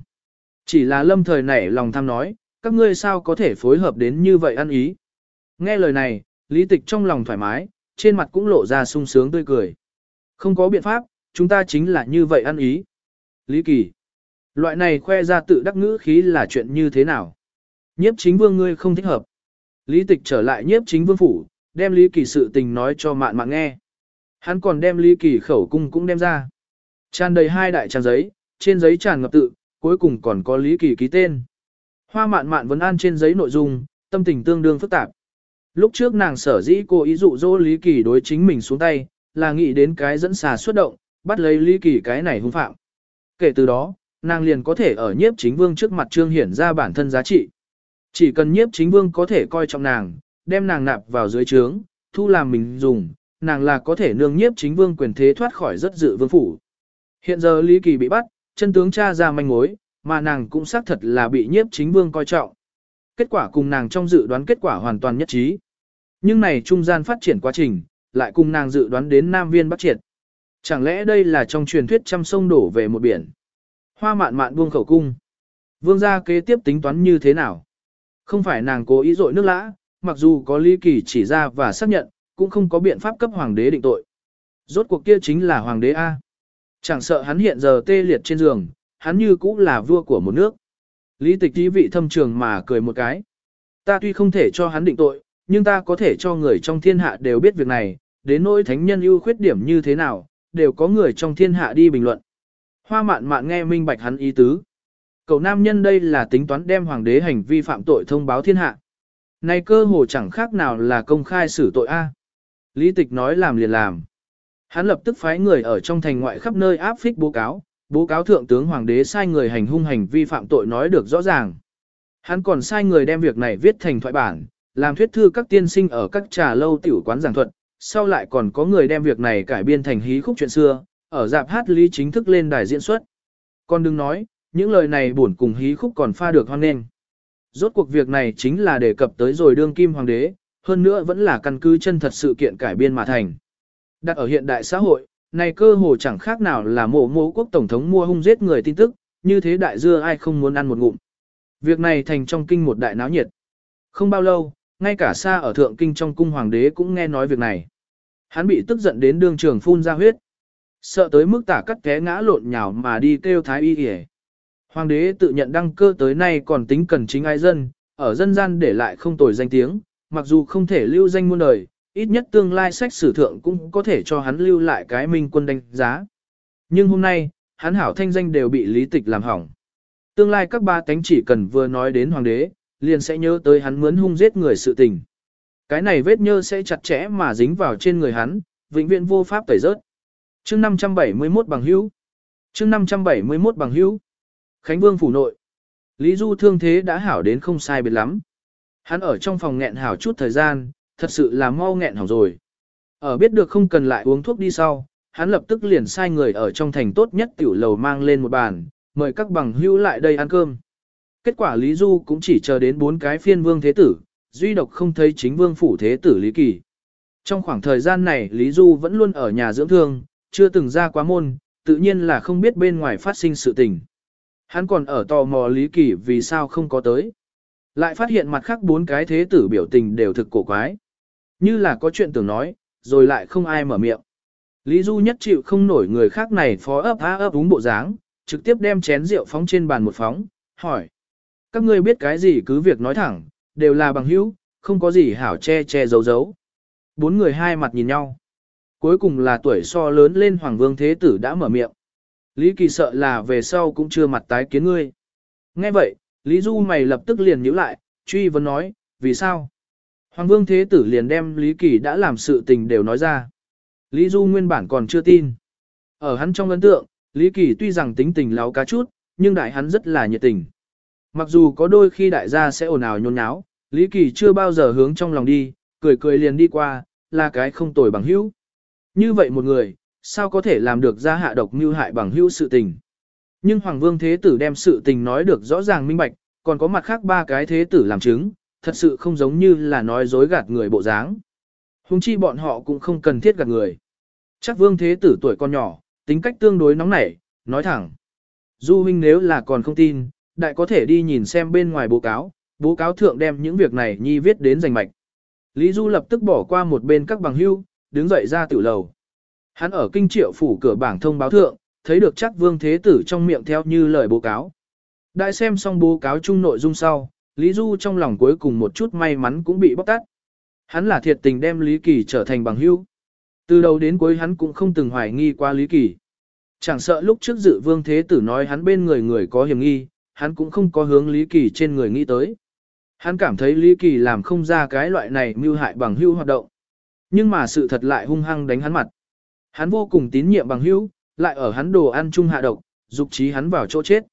Chỉ là lâm thời nảy lòng tham nói, các ngươi sao có thể phối hợp đến như vậy ăn ý. Nghe lời này, lý tịch trong lòng thoải mái, trên mặt cũng lộ ra sung sướng tươi cười. Không có biện pháp, chúng ta chính là như vậy ăn ý. Lý Kỳ. Loại này khoe ra tự đắc ngữ khí là chuyện như thế nào? Nhiếp chính vương ngươi không thích hợp. Lý tịch trở lại nhiếp chính vương phủ, đem Lý Kỳ sự tình nói cho mạn mạn nghe. Hắn còn đem Lý Kỳ khẩu cung cũng đem ra. Tràn đầy hai đại trang giấy, trên giấy tràn ngập tự, cuối cùng còn có Lý Kỳ ký tên. Hoa mạn mạn vẫn an trên giấy nội dung, tâm tình tương đương phức tạp. Lúc trước nàng sở dĩ cô ý dụ dỗ Lý Kỳ đối chính mình xuống tay, là nghĩ đến cái dẫn xà xuất động, bắt lấy Lý Kỳ cái này hung phạm. Kể từ đó, nàng liền có thể ở nhiếp chính vương trước mặt trương hiển ra bản thân giá trị. Chỉ cần nhiếp chính vương có thể coi trọng nàng, đem nàng nạp vào dưới trướng, thu làm mình dùng, nàng là có thể nương nhiếp chính vương quyền thế thoát khỏi rất dự vương phủ. Hiện giờ Lý Kỳ bị bắt, chân tướng tra ra manh mối, mà nàng cũng xác thật là bị nhiếp chính vương coi trọng. Kết quả cùng nàng trong dự đoán kết quả hoàn toàn nhất trí. Nhưng này trung gian phát triển quá trình, lại cùng nàng dự đoán đến Nam Viên Bắc Triệt. Chẳng lẽ đây là trong truyền thuyết trăm sông đổ về một biển? Hoa mạn mạn buông khẩu cung. Vương gia kế tiếp tính toán như thế nào? Không phải nàng cố ý dội nước lã, mặc dù có ly kỳ chỉ ra và xác nhận, cũng không có biện pháp cấp hoàng đế định tội. Rốt cuộc kia chính là hoàng đế A. Chẳng sợ hắn hiện giờ tê liệt trên giường, hắn như cũng là vua của một nước. Lý tịch tí vị thâm trường mà cười một cái. Ta tuy không thể cho hắn định tội, nhưng ta có thể cho người trong thiên hạ đều biết việc này, đến nỗi thánh nhân ưu khuyết điểm như thế nào, đều có người trong thiên hạ đi bình luận. Hoa mạn mạn nghe minh bạch hắn ý tứ. Cậu nam nhân đây là tính toán đem hoàng đế hành vi phạm tội thông báo thiên hạ. Này cơ hồ chẳng khác nào là công khai xử tội A. Lý tịch nói làm liền làm. Hắn lập tức phái người ở trong thành ngoại khắp nơi áp phích bố cáo, bố cáo thượng tướng hoàng đế sai người hành hung hành vi phạm tội nói được rõ ràng. Hắn còn sai người đem việc này viết thành thoại bản, làm thuyết thư các tiên sinh ở các trà lâu tiểu quán giảng thuật, sau lại còn có người đem việc này cải biên thành hí khúc chuyện xưa, ở dạp hát lý chính thức lên đài diễn xuất. Con đừng nói, những lời này buồn cùng hí khúc còn pha được hoan nghênh. Rốt cuộc việc này chính là đề cập tới rồi đương kim hoàng đế, hơn nữa vẫn là căn cứ chân thật sự kiện cải biên mà thành. Đặt ở hiện đại xã hội, này cơ hồ chẳng khác nào là mộ mộ quốc tổng thống mua hung giết người tin tức, như thế đại dưa ai không muốn ăn một ngụm. Việc này thành trong kinh một đại náo nhiệt. Không bao lâu, ngay cả xa ở thượng kinh trong cung hoàng đế cũng nghe nói việc này. Hắn bị tức giận đến đương trường phun ra huyết. Sợ tới mức tả cắt té ngã lộn nhào mà đi kêu thái y hề. Hoàng đế tự nhận đăng cơ tới nay còn tính cần chính ai dân, ở dân gian để lại không tồi danh tiếng, mặc dù không thể lưu danh muôn đời, ít nhất tương lai sách sử thượng cũng có thể cho hắn lưu lại cái minh quân đánh giá. Nhưng hôm nay, hắn hảo thanh danh đều bị lý tịch làm hỏng. Tương lai các ba tánh chỉ cần vừa nói đến hoàng đế, liền sẽ nhớ tới hắn mướn hung giết người sự tình. Cái này vết nhơ sẽ chặt chẽ mà dính vào trên người hắn, vĩnh viễn vô pháp tẩy rớt. Chương 571 bằng hữu. Chương 571 bằng hữu. Khánh Vương phủ nội. Lý Du thương thế đã hảo đến không sai biệt lắm. Hắn ở trong phòng nghẹn hảo chút thời gian, thật sự là mau nghẹn hỏng rồi. Ở biết được không cần lại uống thuốc đi sau, hắn lập tức liền sai người ở trong thành tốt nhất tiểu lầu mang lên một bàn, mời các bằng hữu lại đây ăn cơm. Kết quả Lý Du cũng chỉ chờ đến bốn cái phiên vương thế tử, duy độc không thấy chính vương phủ thế tử Lý Kỳ. Trong khoảng thời gian này Lý Du vẫn luôn ở nhà dưỡng thương, chưa từng ra quá môn, tự nhiên là không biết bên ngoài phát sinh sự tình. Hắn còn ở tò mò Lý Kỳ vì sao không có tới. Lại phát hiện mặt khác bốn cái thế tử biểu tình đều thực cổ quái. Như là có chuyện tưởng nói, rồi lại không ai mở miệng. Lý Du nhất chịu không nổi người khác này phó ấp há ấp úng bộ dáng, trực tiếp đem chén rượu phóng trên bàn một phóng, hỏi. Các ngươi biết cái gì cứ việc nói thẳng, đều là bằng hữu, không có gì hảo che che giấu giấu. Bốn người hai mặt nhìn nhau. Cuối cùng là tuổi so lớn lên Hoàng Vương Thế Tử đã mở miệng. Lý Kỳ sợ là về sau cũng chưa mặt tái kiến ngươi. Nghe vậy, Lý Du mày lập tức liền nhíu lại, truy vấn nói, vì sao? Hoàng Vương Thế Tử liền đem Lý Kỳ đã làm sự tình đều nói ra. Lý Du nguyên bản còn chưa tin. Ở hắn trong ấn tượng, Lý Kỳ tuy rằng tính tình láo cá chút, nhưng đại hắn rất là nhiệt tình. Mặc dù có đôi khi đại gia sẽ ồn ào nhôn nháo, Lý Kỳ chưa bao giờ hướng trong lòng đi, cười cười liền đi qua, là cái không tồi bằng hữu. Như vậy một người, sao có thể làm được ra hạ độc như hại bằng hữu sự tình. Nhưng Hoàng Vương Thế Tử đem sự tình nói được rõ ràng minh bạch, còn có mặt khác ba cái Thế Tử làm chứng, thật sự không giống như là nói dối gạt người bộ dáng. Hùng chi bọn họ cũng không cần thiết gạt người. Chắc Vương Thế Tử tuổi còn nhỏ, tính cách tương đối nóng nảy, nói thẳng. Du huynh nếu là còn không tin, đại có thể đi nhìn xem bên ngoài bố cáo, bố cáo thượng đem những việc này nhi viết đến rành mạch. Lý Du lập tức bỏ qua một bên các bằng hưu, đứng dậy ra tiểu lầu. Hắn ở kinh triệu phủ cửa bảng thông báo thượng, thấy được chắc vương thế tử trong miệng theo như lời bố cáo. Đại xem xong bố cáo chung nội dung sau, Lý Du trong lòng cuối cùng một chút may mắn cũng bị bóc tát. Hắn là thiệt tình đem Lý Kỳ trở thành bằng hữu. Từ đầu đến cuối hắn cũng không từng hoài nghi qua Lý Kỳ. Chẳng sợ lúc trước dự vương thế tử nói hắn bên người người có hiểm nghi, hắn cũng không có hướng Lý Kỳ trên người nghĩ tới. Hắn cảm thấy Lý Kỳ làm không ra cái loại này mưu hại bằng hữu hoạt động. Nhưng mà sự thật lại hung hăng đánh hắn mặt. Hắn vô cùng tín nhiệm bằng hữu, lại ở hắn đồ ăn chung hạ độc, dục trí hắn vào chỗ chết.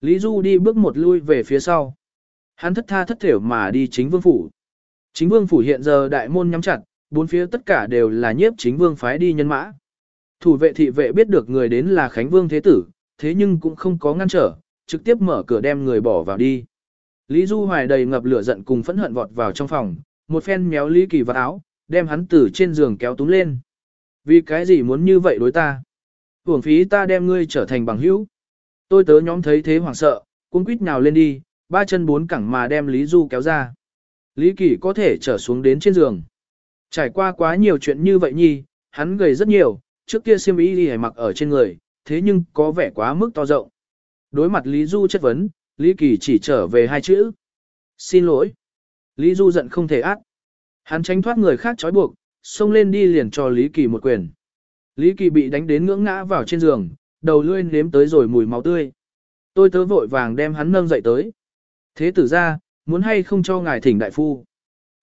Lý Du đi bước một lui về phía sau. Hắn thất tha thất thểu mà đi chính vương phủ. Chính vương phủ hiện giờ đại môn nhắm chặt, bốn phía tất cả đều là nhiếp chính vương phái đi nhân mã. Thủ vệ thị vệ biết được người đến là Khánh Vương Thế Tử, thế nhưng cũng không có ngăn trở, trực tiếp mở cửa đem người bỏ vào đi. Lý Du Hoài đầy ngập lửa giận cùng phẫn hận vọt vào trong phòng, một phen méo Lý Kỳ vào áo, đem hắn từ trên giường kéo túm lên. Vì cái gì muốn như vậy đối ta? Hưởng phí ta đem ngươi trở thành bằng hữu. Tôi tớ nhóm thấy thế hoảng sợ, cuống quýt nào lên đi, ba chân bốn cẳng mà đem Lý Du kéo ra. Lý Kỳ có thể trở xuống đến trên giường. Trải qua quá nhiều chuyện như vậy nhi, hắn gầy rất nhiều, trước kia xiêm y đi mặc ở trên người, thế nhưng có vẻ quá mức to rộng. Đối mặt Lý Du chất vấn, Lý Kỳ chỉ trở về hai chữ. Xin lỗi. Lý Du giận không thể ác. Hắn tránh thoát người khác trói buộc, xông lên đi liền cho Lý Kỳ một quyền. Lý Kỳ bị đánh đến ngưỡng ngã vào trên giường, đầu lưỡi nếm tới rồi mùi máu tươi. Tôi tớ vội vàng đem hắn nâng dậy tới. Thế tử ra, muốn hay không cho ngài thỉnh đại phu.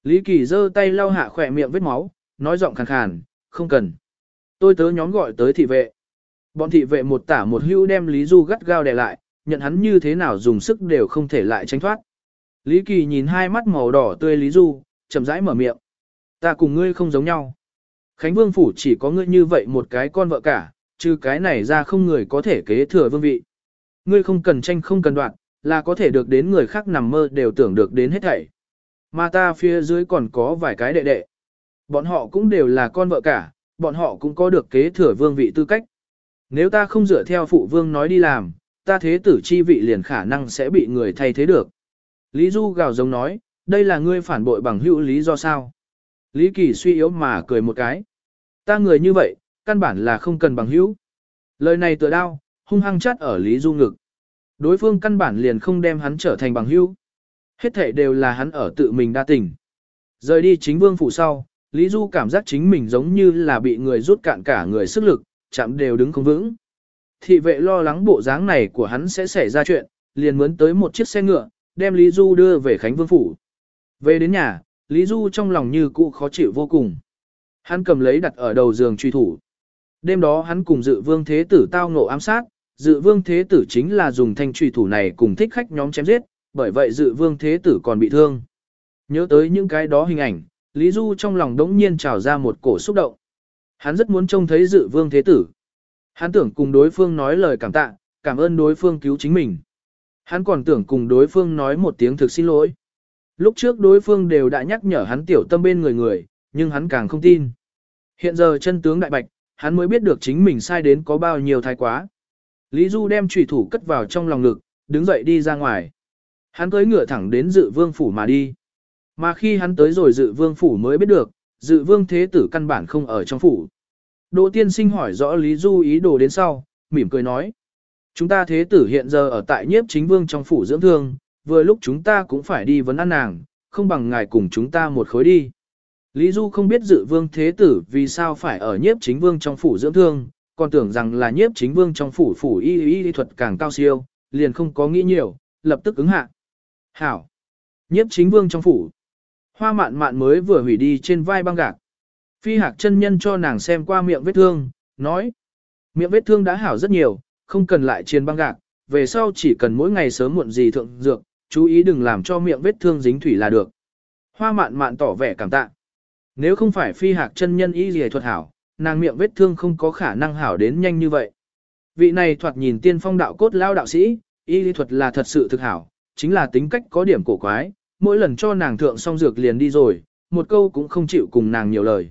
Lý Kỳ giơ tay lau hạ khỏe miệng vết máu, nói giọng khàn khàn, không cần. Tôi tớ nhóm gọi tới thị vệ. Bọn thị vệ một tả một hưu đem Lý Du gắt gao đè lại, nhận hắn như thế nào dùng sức đều không thể lại tránh thoát. Lý Kỳ nhìn hai mắt màu đỏ tươi Lý Du, chậm rãi mở miệng. Ta cùng ngươi không giống nhau. Khánh Vương phủ chỉ có ngươi như vậy một cái con vợ cả, trừ cái này ra không người có thể kế thừa vương vị. Ngươi không cần tranh không cần đoạn, là có thể được đến người khác nằm mơ đều tưởng được đến hết thảy. Mà ta phía dưới còn có vài cái đệ đệ. Bọn họ cũng đều là con vợ cả, bọn họ cũng có được kế thừa vương vị tư cách. Nếu ta không dựa theo phụ vương nói đi làm, ta thế tử chi vị liền khả năng sẽ bị người thay thế được. Lý Du gào giống nói, đây là ngươi phản bội bằng hữu lý do sao? Lý Kỳ suy yếu mà cười một cái. Ta người như vậy, căn bản là không cần bằng hữu. Lời này tựa đao, hung hăng chát ở Lý Du ngực. Đối phương căn bản liền không đem hắn trở thành bằng hữu. Hết thể đều là hắn ở tự mình đa tình. Rời đi chính vương phủ sau, Lý Du cảm giác chính mình giống như là bị người rút cạn cả người sức lực, chạm đều đứng không vững. Thị vệ lo lắng bộ dáng này của hắn sẽ xảy ra chuyện, liền mướn tới một chiếc xe ngựa, đem Lý Du đưa về Khánh Vương Phủ. Về đến nhà, Lý Du trong lòng như cũ khó chịu vô cùng. Hắn cầm lấy đặt ở đầu giường truy thủ. Đêm đó hắn cùng dự vương thế tử tao ngộ ám sát, dự vương thế tử chính là dùng thanh truy thủ này cùng thích khách nhóm chém giết, bởi vậy dự vương thế tử còn bị thương. Nhớ tới những cái đó hình ảnh, Lý Du trong lòng đống nhiên trào ra một cổ xúc động. Hắn rất muốn trông thấy dự vương thế tử. Hắn tưởng cùng đối phương nói lời cảm tạ, cảm ơn đối phương cứu chính mình. Hắn còn tưởng cùng đối phương nói một tiếng thực xin lỗi. Lúc trước đối phương đều đã nhắc nhở hắn tiểu tâm bên người người, nhưng hắn càng không tin. Hiện giờ chân tướng đại bạch, hắn mới biết được chính mình sai đến có bao nhiêu thái quá. Lý Du đem trùy thủ cất vào trong lòng ngực, đứng dậy đi ra ngoài. Hắn tới ngựa thẳng đến dự vương phủ mà đi. Mà khi hắn tới rồi dự vương phủ mới biết được, dự vương thế tử căn bản không ở trong phủ. Đỗ tiên sinh hỏi rõ Lý Du ý đồ đến sau, mỉm cười nói. Chúng ta thế tử hiện giờ ở tại nhiếp chính vương trong phủ dưỡng thương, vừa lúc chúng ta cũng phải đi vấn ăn nàng, không bằng ngài cùng chúng ta một khối đi. Lý Du không biết dự vương thế tử vì sao phải ở nhiếp chính vương trong phủ dưỡng thương, còn tưởng rằng là nhiếp chính vương trong phủ phủ y y y thuật càng cao siêu, liền không có nghĩ nhiều, lập tức ứng hạ. Hảo! Nhiếp chính vương trong phủ. Hoa mạn mạn mới vừa hủy đi trên vai băng gạc. Phi hạc chân nhân cho nàng xem qua miệng vết thương, nói. Miệng vết thương đã hảo rất nhiều, không cần lại chiên băng gạc, về sau chỉ cần mỗi ngày sớm muộn gì thượng dược, chú ý đừng làm cho miệng vết thương dính thủy là được. Hoa mạn mạn tỏ vẻ cảm tạ. Nếu không phải phi hạc chân nhân y gì thuật hảo, nàng miệng vết thương không có khả năng hảo đến nhanh như vậy. Vị này thoạt nhìn tiên phong đạo cốt lao đạo sĩ, y lý thuật là thật sự thực hảo, chính là tính cách có điểm cổ quái, mỗi lần cho nàng thượng xong dược liền đi rồi, một câu cũng không chịu cùng nàng nhiều lời.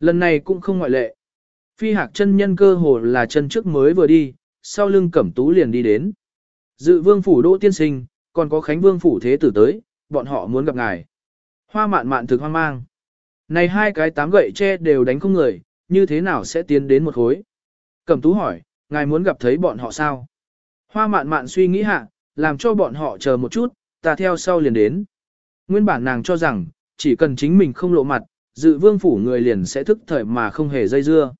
Lần này cũng không ngoại lệ. Phi hạc chân nhân cơ hồ là chân trước mới vừa đi, sau lưng cẩm tú liền đi đến. Dự vương phủ đỗ tiên sinh, còn có khánh vương phủ thế tử tới, bọn họ muốn gặp ngài. Hoa mạn mạn thực hoang mang. Này hai cái tám gậy tre đều đánh không người, như thế nào sẽ tiến đến một khối? Cẩm tú hỏi, ngài muốn gặp thấy bọn họ sao? Hoa mạn mạn suy nghĩ hạ, làm cho bọn họ chờ một chút, ta theo sau liền đến. Nguyên bản nàng cho rằng, chỉ cần chính mình không lộ mặt, dự vương phủ người liền sẽ thức thời mà không hề dây dưa.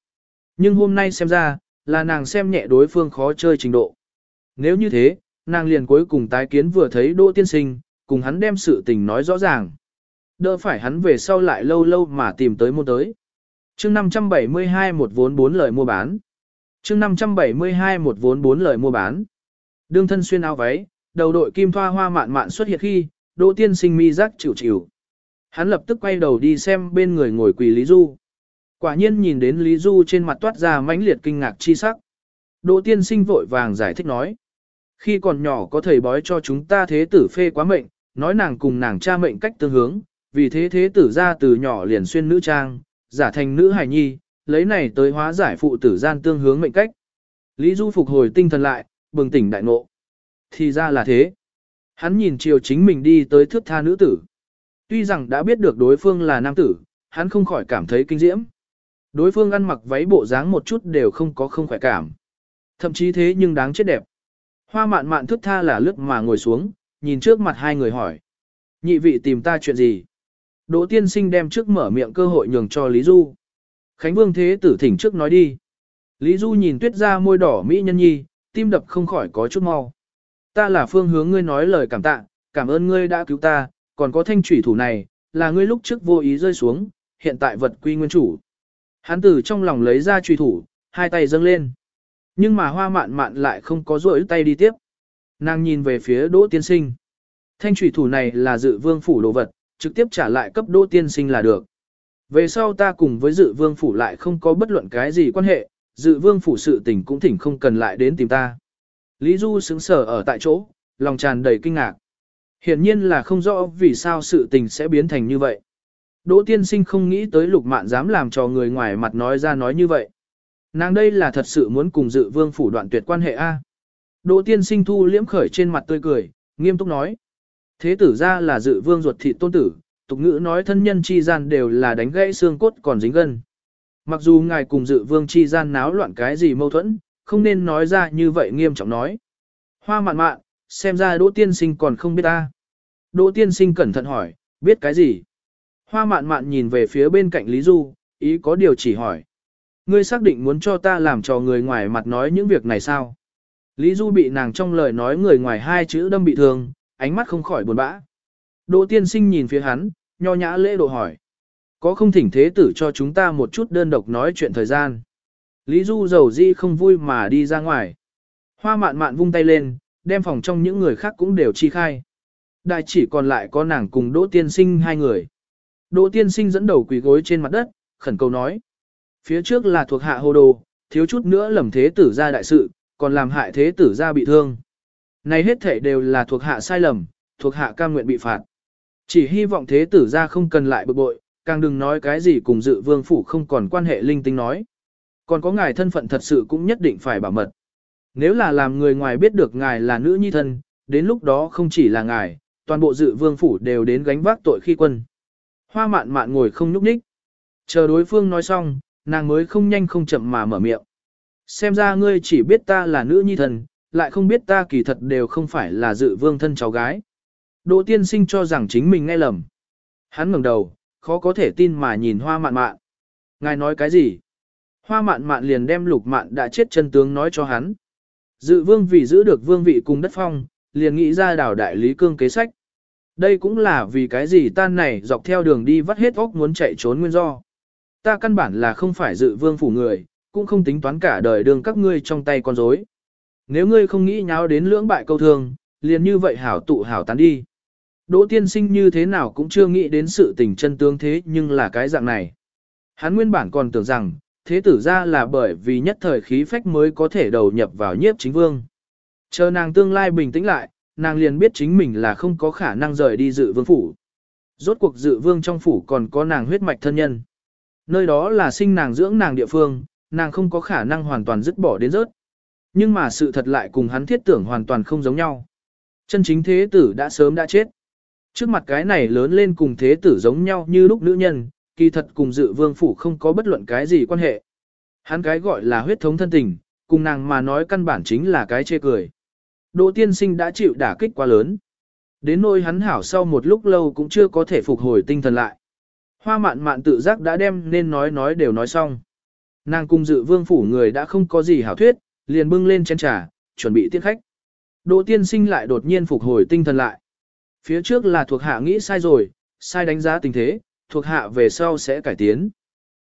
Nhưng hôm nay xem ra, là nàng xem nhẹ đối phương khó chơi trình độ. Nếu như thế, nàng liền cuối cùng tái kiến vừa thấy Đỗ Tiên Sinh, cùng hắn đem sự tình nói rõ ràng. Đỡ phải hắn về sau lại lâu lâu mà tìm tới mua tới. chương 572 một vốn bốn lời mua bán. chương 572 một vốn bốn lời mua bán. Đương thân xuyên áo váy, đầu đội kim thoa hoa mạn mạn xuất hiện khi, Đỗ Tiên Sinh mi giác chịu chịu. Hắn lập tức quay đầu đi xem bên người ngồi quỳ Lý Du. Quả nhiên nhìn đến Lý Du trên mặt toát ra mãnh liệt kinh ngạc chi sắc. Đỗ tiên sinh vội vàng giải thích nói. Khi còn nhỏ có thầy bói cho chúng ta thế tử phê quá mệnh, nói nàng cùng nàng cha mệnh cách tương hướng, vì thế thế tử ra từ nhỏ liền xuyên nữ trang, giả thành nữ hài nhi, lấy này tới hóa giải phụ tử gian tương hướng mệnh cách. Lý Du phục hồi tinh thần lại, bừng tỉnh đại ngộ. Thì ra là thế. Hắn nhìn chiều chính mình đi tới thước tha nữ tử. Tuy rằng đã biết được đối phương là nam tử, hắn không khỏi cảm thấy kinh diễm. Đối phương ăn mặc váy bộ dáng một chút đều không có không khỏe cảm. Thậm chí thế nhưng đáng chết đẹp. Hoa mạn mạn thước tha là lướt mà ngồi xuống, nhìn trước mặt hai người hỏi. Nhị vị tìm ta chuyện gì? Đỗ tiên sinh đem trước mở miệng cơ hội nhường cho Lý Du. Khánh Vương Thế tử thỉnh trước nói đi. Lý Du nhìn tuyết ra môi đỏ mỹ nhân nhi, tim đập không khỏi có chút mau. Ta là phương hướng ngươi nói lời cảm tạ, cảm ơn ngươi đã cứu ta, còn có thanh thủy thủ này, là ngươi lúc trước vô ý rơi xuống, hiện tại vật quy nguyên chủ. Hắn từ trong lòng lấy ra truy thủ, hai tay dâng lên. Nhưng mà hoa mạn mạn lại không có rỗi tay đi tiếp. Nàng nhìn về phía đỗ tiên sinh. Thanh truy thủ này là dự vương phủ đồ vật, trực tiếp trả lại cấp đỗ tiên sinh là được. Về sau ta cùng với dự vương phủ lại không có bất luận cái gì quan hệ, dự vương phủ sự tình cũng thỉnh không cần lại đến tìm ta. Lý Du sững sờ ở tại chỗ, lòng tràn đầy kinh ngạc. Hiển nhiên là không rõ vì sao sự tình sẽ biến thành như vậy. Đỗ tiên sinh không nghĩ tới lục mạn dám làm cho người ngoài mặt nói ra nói như vậy. Nàng đây là thật sự muốn cùng dự vương phủ đoạn tuyệt quan hệ A. Đỗ tiên sinh thu liễm khởi trên mặt tươi cười, nghiêm túc nói. Thế tử ra là dự vương ruột thị tôn tử, tục ngữ nói thân nhân chi gian đều là đánh gãy xương cốt còn dính gân. Mặc dù ngài cùng dự vương chi gian náo loạn cái gì mâu thuẫn, không nên nói ra như vậy nghiêm trọng nói. Hoa mạn mạn, xem ra đỗ tiên sinh còn không biết ta. Đỗ tiên sinh cẩn thận hỏi, biết cái gì? Hoa mạn mạn nhìn về phía bên cạnh Lý Du, ý có điều chỉ hỏi. Ngươi xác định muốn cho ta làm cho người ngoài mặt nói những việc này sao? Lý Du bị nàng trong lời nói người ngoài hai chữ đâm bị thương, ánh mắt không khỏi buồn bã. Đỗ tiên sinh nhìn phía hắn, nho nhã lễ độ hỏi. Có không thỉnh thế tử cho chúng ta một chút đơn độc nói chuyện thời gian. Lý Du giàu di không vui mà đi ra ngoài. Hoa mạn mạn vung tay lên, đem phòng trong những người khác cũng đều chi khai. Đại chỉ còn lại có nàng cùng Đỗ tiên sinh hai người. Đỗ tiên sinh dẫn đầu quỳ gối trên mặt đất, khẩn cầu nói. Phía trước là thuộc hạ hồ đồ, thiếu chút nữa lầm thế tử ra đại sự, còn làm hại thế tử ra bị thương. Này hết thể đều là thuộc hạ sai lầm, thuộc hạ cam nguyện bị phạt. Chỉ hy vọng thế tử ra không cần lại bực bội, càng đừng nói cái gì cùng dự vương phủ không còn quan hệ linh tinh nói. Còn có ngài thân phận thật sự cũng nhất định phải bảo mật. Nếu là làm người ngoài biết được ngài là nữ nhi thân, đến lúc đó không chỉ là ngài, toàn bộ dự vương phủ đều đến gánh vác tội khi quân. Hoa mạn mạn ngồi không nhúc nhích. Chờ đối phương nói xong, nàng mới không nhanh không chậm mà mở miệng. Xem ra ngươi chỉ biết ta là nữ nhi thần, lại không biết ta kỳ thật đều không phải là dự vương thân cháu gái. Đỗ tiên sinh cho rằng chính mình nghe lầm. Hắn ngẩng đầu, khó có thể tin mà nhìn hoa mạn mạn. Ngài nói cái gì? Hoa mạn mạn liền đem lục mạn đã chết chân tướng nói cho hắn. Dự vương vì giữ được vương vị cùng đất phong, liền nghĩ ra đảo đại lý cương kế sách. Đây cũng là vì cái gì tan này dọc theo đường đi vắt hết óc muốn chạy trốn nguyên do. Ta căn bản là không phải dự vương phủ người, cũng không tính toán cả đời đường các ngươi trong tay con rối. Nếu ngươi không nghĩ nháo đến lưỡng bại câu thương, liền như vậy hảo tụ hảo tán đi. Đỗ tiên sinh như thế nào cũng chưa nghĩ đến sự tình chân tướng thế nhưng là cái dạng này. Hắn nguyên bản còn tưởng rằng, thế tử ra là bởi vì nhất thời khí phách mới có thể đầu nhập vào nhiếp chính vương. Chờ nàng tương lai bình tĩnh lại, nàng liền biết chính mình là không có khả năng rời đi dự vương phủ. Rốt cuộc dự vương trong phủ còn có nàng huyết mạch thân nhân. Nơi đó là sinh nàng dưỡng nàng địa phương, nàng không có khả năng hoàn toàn dứt bỏ đến rớt. Nhưng mà sự thật lại cùng hắn thiết tưởng hoàn toàn không giống nhau. Chân chính thế tử đã sớm đã chết. Trước mặt cái này lớn lên cùng thế tử giống nhau như lúc nữ nhân, kỳ thật cùng dự vương phủ không có bất luận cái gì quan hệ. Hắn cái gọi là huyết thống thân tình, cùng nàng mà nói căn bản chính là cái chê cười. Đỗ tiên sinh đã chịu đả kích quá lớn. Đến nỗi hắn hảo sau một lúc lâu cũng chưa có thể phục hồi tinh thần lại. Hoa mạn mạn tự giác đã đem nên nói nói đều nói xong. Nàng cùng dự vương phủ người đã không có gì hảo thuyết, liền bưng lên chén trà, chuẩn bị tiết khách. Đỗ tiên sinh lại đột nhiên phục hồi tinh thần lại. Phía trước là thuộc hạ nghĩ sai rồi, sai đánh giá tình thế, thuộc hạ về sau sẽ cải tiến.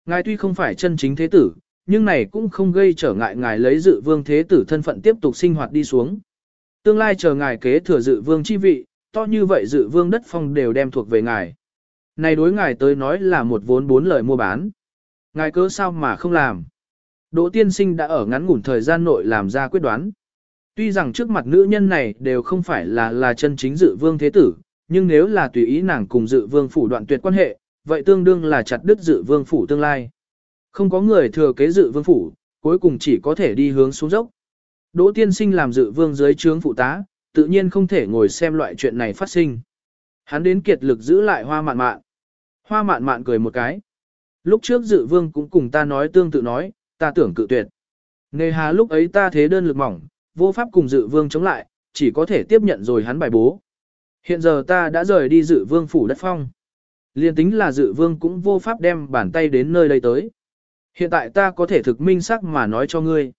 Ngài tuy không phải chân chính thế tử, nhưng này cũng không gây trở ngại ngài lấy dự vương thế tử thân phận tiếp tục sinh hoạt đi xuống. Tương lai chờ ngài kế thừa dự vương chi vị, to như vậy dự vương đất phong đều đem thuộc về ngài. Này đối ngài tới nói là một vốn bốn lời mua bán. Ngài cớ sao mà không làm. Đỗ tiên sinh đã ở ngắn ngủn thời gian nội làm ra quyết đoán. Tuy rằng trước mặt nữ nhân này đều không phải là là chân chính dự vương thế tử, nhưng nếu là tùy ý nàng cùng dự vương phủ đoạn tuyệt quan hệ, vậy tương đương là chặt đứt dự vương phủ tương lai. Không có người thừa kế dự vương phủ, cuối cùng chỉ có thể đi hướng xuống dốc. Đỗ tiên sinh làm dự vương dưới trướng phụ tá, tự nhiên không thể ngồi xem loại chuyện này phát sinh. Hắn đến kiệt lực giữ lại hoa mạn mạn. Hoa mạn mạn cười một cái. Lúc trước dự vương cũng cùng ta nói tương tự nói, ta tưởng cự tuyệt. Nề hà lúc ấy ta thế đơn lực mỏng, vô pháp cùng dự vương chống lại, chỉ có thể tiếp nhận rồi hắn bài bố. Hiện giờ ta đã rời đi dự vương phủ đất phong. Liên tính là dự vương cũng vô pháp đem bàn tay đến nơi đây tới. Hiện tại ta có thể thực minh sắc mà nói cho ngươi.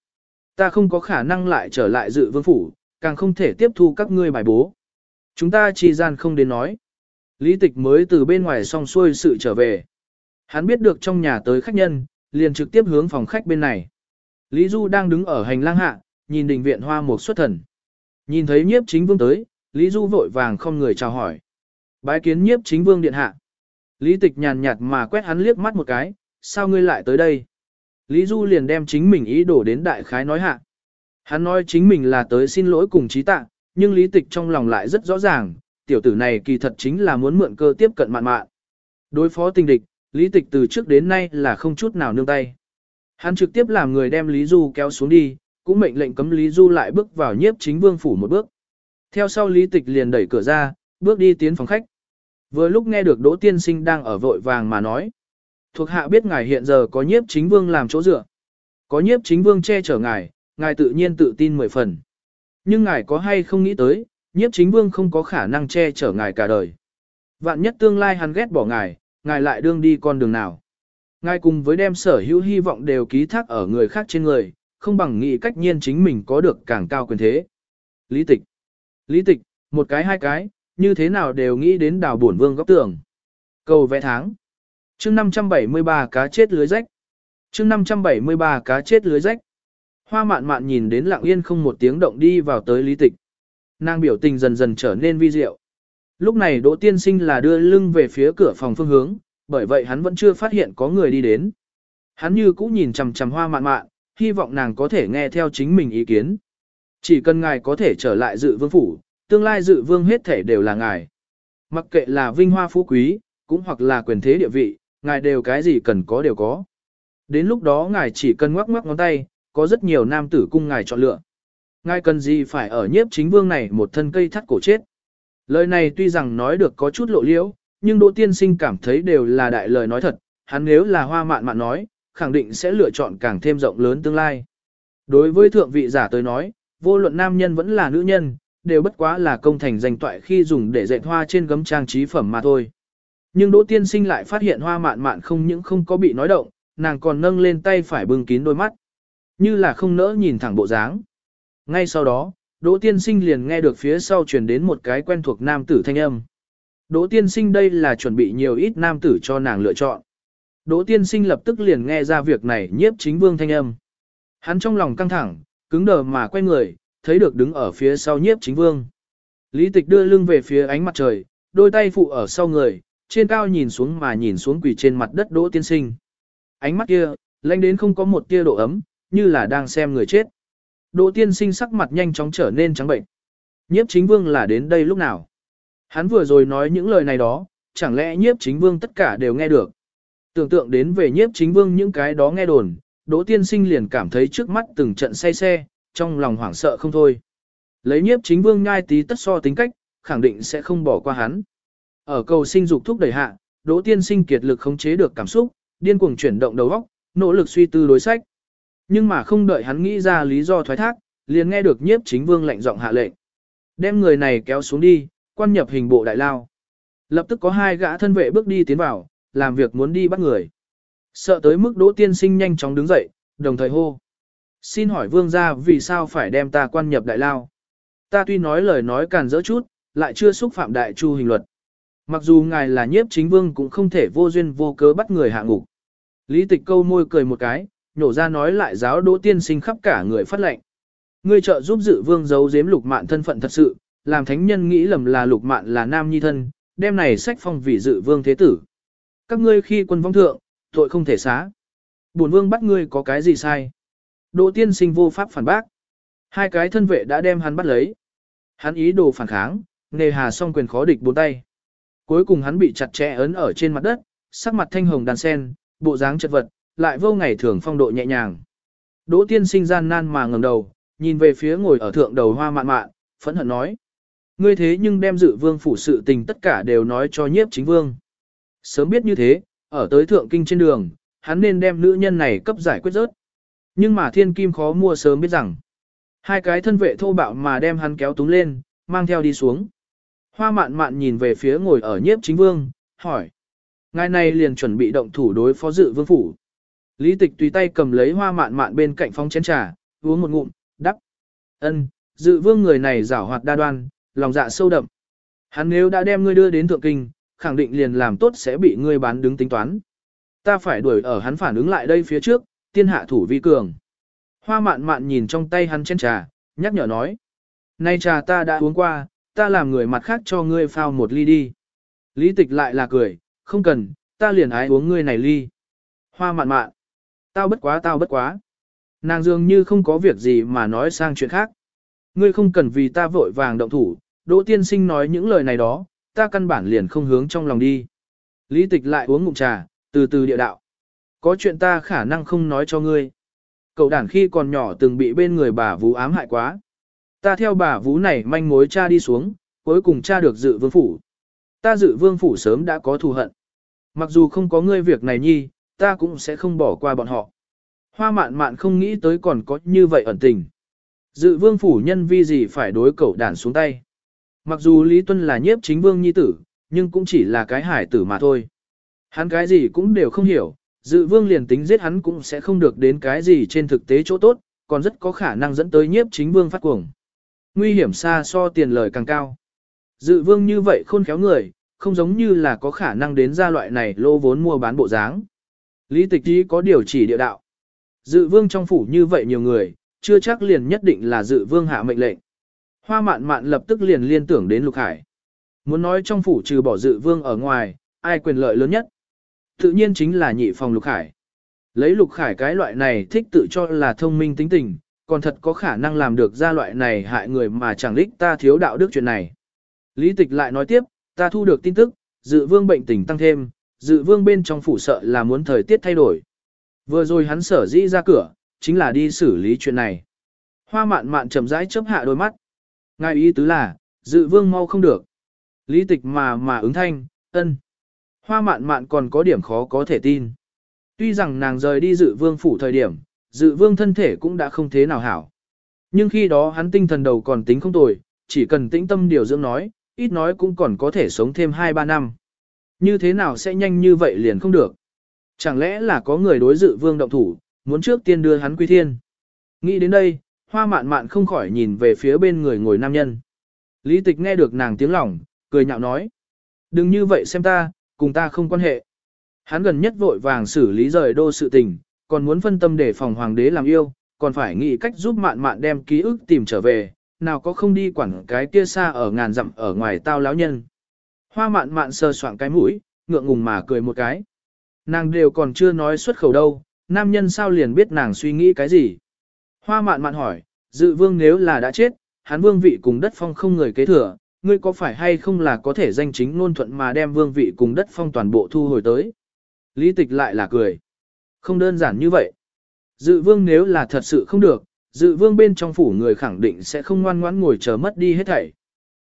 Ta không có khả năng lại trở lại dự vương phủ, càng không thể tiếp thu các ngươi bài bố. Chúng ta chỉ gian không đến nói. Lý tịch mới từ bên ngoài xong xuôi sự trở về. Hắn biết được trong nhà tới khách nhân, liền trực tiếp hướng phòng khách bên này. Lý Du đang đứng ở hành lang hạ, nhìn đình viện hoa một xuất thần. Nhìn thấy nhiếp chính vương tới, Lý Du vội vàng không người chào hỏi. Bái kiến nhiếp chính vương điện hạ. Lý tịch nhàn nhạt mà quét hắn liếc mắt một cái, sao ngươi lại tới đây? Lý Du liền đem chính mình ý đổ đến đại khái nói hạ. Hắn nói chính mình là tới xin lỗi cùng trí tạ, nhưng lý tịch trong lòng lại rất rõ ràng, tiểu tử này kỳ thật chính là muốn mượn cơ tiếp cận mạn mạn. Đối phó tình địch, lý tịch từ trước đến nay là không chút nào nương tay. Hắn trực tiếp làm người đem Lý Du kéo xuống đi, cũng mệnh lệnh cấm Lý Du lại bước vào nhiếp chính vương phủ một bước. Theo sau lý tịch liền đẩy cửa ra, bước đi tiến phòng khách. Vừa lúc nghe được Đỗ Tiên Sinh đang ở vội vàng mà nói. Thuộc hạ biết ngài hiện giờ có nhiếp chính vương làm chỗ dựa. Có nhiếp chính vương che chở ngài, ngài tự nhiên tự tin mười phần. Nhưng ngài có hay không nghĩ tới, nhiếp chính vương không có khả năng che chở ngài cả đời. Vạn nhất tương lai hắn ghét bỏ ngài, ngài lại đương đi con đường nào. Ngài cùng với đem sở hữu hy vọng đều ký thác ở người khác trên người, không bằng nghĩ cách nhiên chính mình có được càng cao quyền thế. Lý tịch. Lý tịch, một cái hai cái, như thế nào đều nghĩ đến đào bổn vương góc tường. Cầu vẽ tháng. chương 573 cá chết lưới rách. chương 573 cá chết lưới rách. Hoa mạn mạn nhìn đến lặng yên không một tiếng động đi vào tới lý tịch. Nàng biểu tình dần dần trở nên vi diệu. Lúc này Đỗ Tiên Sinh là đưa lưng về phía cửa phòng phương hướng, bởi vậy hắn vẫn chưa phát hiện có người đi đến. Hắn như cũ nhìn chằm chằm hoa mạn mạn, hy vọng nàng có thể nghe theo chính mình ý kiến. Chỉ cần ngài có thể trở lại dự vương phủ, tương lai dự vương hết thể đều là ngài. Mặc kệ là vinh hoa phú quý, cũng hoặc là quyền thế địa vị, ngài đều cái gì cần có đều có. Đến lúc đó ngài chỉ cần ngoắc ngoắc ngón tay, có rất nhiều nam tử cung ngài chọn lựa. Ngài cần gì phải ở nhiếp chính vương này một thân cây thắt cổ chết. Lời này tuy rằng nói được có chút lộ liễu, nhưng Đỗ Tiên Sinh cảm thấy đều là đại lời nói thật, hắn nếu là hoa mạn mạn nói, khẳng định sẽ lựa chọn càng thêm rộng lớn tương lai. Đối với thượng vị giả tới nói, vô luận nam nhân vẫn là nữ nhân, đều bất quá là công thành danh toại khi dùng để dệt hoa trên gấm trang trí phẩm mà thôi. Nhưng Đỗ Tiên Sinh lại phát hiện hoa mạn mạn không những không có bị nói động, nàng còn nâng lên tay phải bưng kín đôi mắt. Như là không nỡ nhìn thẳng bộ dáng. Ngay sau đó, Đỗ Tiên Sinh liền nghe được phía sau truyền đến một cái quen thuộc nam tử thanh âm. Đỗ Tiên Sinh đây là chuẩn bị nhiều ít nam tử cho nàng lựa chọn. Đỗ Tiên Sinh lập tức liền nghe ra việc này nhiếp chính vương thanh âm. Hắn trong lòng căng thẳng, cứng đờ mà quay người, thấy được đứng ở phía sau nhiếp chính vương. Lý tịch đưa lưng về phía ánh mặt trời, đôi tay phụ ở sau người, trên cao nhìn xuống mà nhìn xuống quỳ trên mặt đất Đỗ Tiên Sinh. Ánh mắt kia, lạnh đến không có một tia độ ấm, như là đang xem người chết. Đỗ tiên sinh sắc mặt nhanh chóng trở nên trắng bệnh. Nhiếp chính vương là đến đây lúc nào? Hắn vừa rồi nói những lời này đó, chẳng lẽ nhiếp chính vương tất cả đều nghe được? Tưởng tượng đến về nhiếp chính vương những cái đó nghe đồn, Đỗ tiên sinh liền cảm thấy trước mắt từng trận say xe, trong lòng hoảng sợ không thôi. Lấy nhiếp chính vương nhai tí tất so tính cách, khẳng định sẽ không bỏ qua hắn. Ở cầu sinh dục thúc đẩy hạ, Đỗ tiên sinh kiệt lực khống chế được cảm xúc, điên cuồng chuyển động đầu óc, nỗ lực suy tư đối sách. Nhưng mà không đợi hắn nghĩ ra lý do thoái thác, liền nghe được nhiếp chính vương lạnh giọng hạ lệnh. Đem người này kéo xuống đi, quan nhập hình bộ đại lao. Lập tức có hai gã thân vệ bước đi tiến vào, làm việc muốn đi bắt người. Sợ tới mức đỗ tiên sinh nhanh chóng đứng dậy, đồng thời hô. Xin hỏi vương gia vì sao phải đem ta quan nhập đại lao? Ta tuy nói lời nói càn dỡ chút, lại chưa xúc phạm đại chu hình luật. Mặc dù ngài là nhiếp chính vương cũng không thể vô duyên vô cớ bắt người hạ ngục. Lý tịch câu môi cười một cái, nhổ ra nói lại giáo đỗ tiên sinh khắp cả người phát lệnh. Ngươi trợ giúp dự vương giấu giếm lục mạn thân phận thật sự, làm thánh nhân nghĩ lầm là lục mạn là nam nhi thân, đem này sách phong vì dự vương thế tử. Các ngươi khi quân vong thượng, tội không thể xá. Bổn vương bắt ngươi có cái gì sai? Đỗ tiên sinh vô pháp phản bác. Hai cái thân vệ đã đem hắn bắt lấy. Hắn ý đồ phản kháng, nề hà song quyền khó địch bốn tay. Cuối cùng hắn bị chặt chẽ ấn ở trên mặt đất, sắc mặt thanh hồng đàn sen, bộ dáng chật vật, lại vô ngày thường phong độ nhẹ nhàng. Đỗ tiên sinh gian nan mà ngẩng đầu, nhìn về phía ngồi ở thượng đầu hoa mạn mạn, phẫn hận nói. Ngươi thế nhưng đem dự vương phủ sự tình tất cả đều nói cho nhiếp chính vương. Sớm biết như thế, ở tới thượng kinh trên đường, hắn nên đem nữ nhân này cấp giải quyết rớt. Nhưng mà thiên kim khó mua sớm biết rằng. Hai cái thân vệ thô bạo mà đem hắn kéo túng lên, mang theo đi xuống. Hoa mạn mạn nhìn về phía ngồi ở nhiếp chính vương, hỏi. Ngài này liền chuẩn bị động thủ đối phó dự vương phủ. Lý tịch tùy tay cầm lấy hoa mạn mạn bên cạnh phong chén trà, uống một ngụm, đắp. Ân, dự vương người này giảo hoạt đa đoan, lòng dạ sâu đậm. Hắn nếu đã đem ngươi đưa đến thượng kinh, khẳng định liền làm tốt sẽ bị ngươi bán đứng tính toán. Ta phải đuổi ở hắn phản ứng lại đây phía trước, tiên hạ thủ vi cường. Hoa mạn mạn nhìn trong tay hắn chén trà, nhắc nhở nói. Nay trà ta đã uống qua, ta làm người mặt khác cho ngươi phao một ly đi. Lý tịch lại là cười, không cần, ta liền ái uống ngươi này ly. Hoa mạn mạn, tao bất quá tao bất quá. Nàng dường như không có việc gì mà nói sang chuyện khác. Ngươi không cần vì ta vội vàng động thủ, Đỗ tiên sinh nói những lời này đó, ta căn bản liền không hướng trong lòng đi. Lý tịch lại uống ngụm trà, từ từ địa đạo. Có chuyện ta khả năng không nói cho ngươi. Cậu đàn khi còn nhỏ từng bị bên người bà Vũ ám hại quá. Ta theo bà Vũ này manh mối cha đi xuống, cuối cùng cha được dự vương phủ. Ta dự vương phủ sớm đã có thù hận. Mặc dù không có ngươi việc này nhi, ta cũng sẽ không bỏ qua bọn họ. Hoa mạn mạn không nghĩ tới còn có như vậy ẩn tình. Dự vương phủ nhân vi gì phải đối cậu đàn xuống tay. Mặc dù Lý Tuân là nhiếp chính vương nhi tử, nhưng cũng chỉ là cái hải tử mà thôi. Hắn cái gì cũng đều không hiểu, dự vương liền tính giết hắn cũng sẽ không được đến cái gì trên thực tế chỗ tốt, còn rất có khả năng dẫn tới nhiếp chính vương phát cuồng. Nguy hiểm xa so tiền lời càng cao. Dự vương như vậy khôn khéo người, không giống như là có khả năng đến ra loại này lô vốn mua bán bộ dáng. Lý tịch ý có điều chỉ địa đạo. Dự vương trong phủ như vậy nhiều người, chưa chắc liền nhất định là dự vương hạ mệnh lệnh. Hoa mạn mạn lập tức liền liên tưởng đến Lục Hải. Muốn nói trong phủ trừ bỏ dự vương ở ngoài, ai quyền lợi lớn nhất? Tự nhiên chính là nhị phòng Lục Hải. Lấy Lục Khải cái loại này thích tự cho là thông minh tính tình, còn thật có khả năng làm được ra loại này hại người mà chẳng lích ta thiếu đạo đức chuyện này. Lý tịch lại nói tiếp, ta thu được tin tức, dự vương bệnh tình tăng thêm, dự vương bên trong phủ sợ là muốn thời tiết thay đổi. Vừa rồi hắn sở dĩ ra cửa, chính là đi xử lý chuyện này. Hoa mạn mạn chậm rãi chớp hạ đôi mắt. Ngài ý tứ là, dự vương mau không được. Lý tịch mà mà ứng thanh, ân. Hoa mạn mạn còn có điểm khó có thể tin. Tuy rằng nàng rời đi dự vương phủ thời điểm, dự vương thân thể cũng đã không thế nào hảo. Nhưng khi đó hắn tinh thần đầu còn tính không tồi, chỉ cần tĩnh tâm điều dưỡng nói, ít nói cũng còn có thể sống thêm 2-3 năm. Như thế nào sẽ nhanh như vậy liền không được? Chẳng lẽ là có người đối dự vương động thủ, muốn trước tiên đưa hắn quy thiên? Nghĩ đến đây, hoa mạn mạn không khỏi nhìn về phía bên người ngồi nam nhân. Lý tịch nghe được nàng tiếng lòng, cười nhạo nói. Đừng như vậy xem ta, cùng ta không quan hệ. Hắn gần nhất vội vàng xử lý rời đô sự tình, còn muốn phân tâm để phòng hoàng đế làm yêu, còn phải nghĩ cách giúp mạn mạn đem ký ức tìm trở về, nào có không đi quản cái kia xa ở ngàn dặm ở ngoài tao lão nhân. Hoa mạn mạn sờ soạn cái mũi, ngượng ngùng mà cười một cái. Nàng đều còn chưa nói xuất khẩu đâu, nam nhân sao liền biết nàng suy nghĩ cái gì. Hoa mạn mạn hỏi, dự vương nếu là đã chết, hắn vương vị cùng đất phong không người kế thừa, ngươi có phải hay không là có thể danh chính ngôn thuận mà đem vương vị cùng đất phong toàn bộ thu hồi tới. Lý tịch lại là cười. Không đơn giản như vậy. Dự vương nếu là thật sự không được, dự vương bên trong phủ người khẳng định sẽ không ngoan ngoãn ngồi chờ mất đi hết thảy.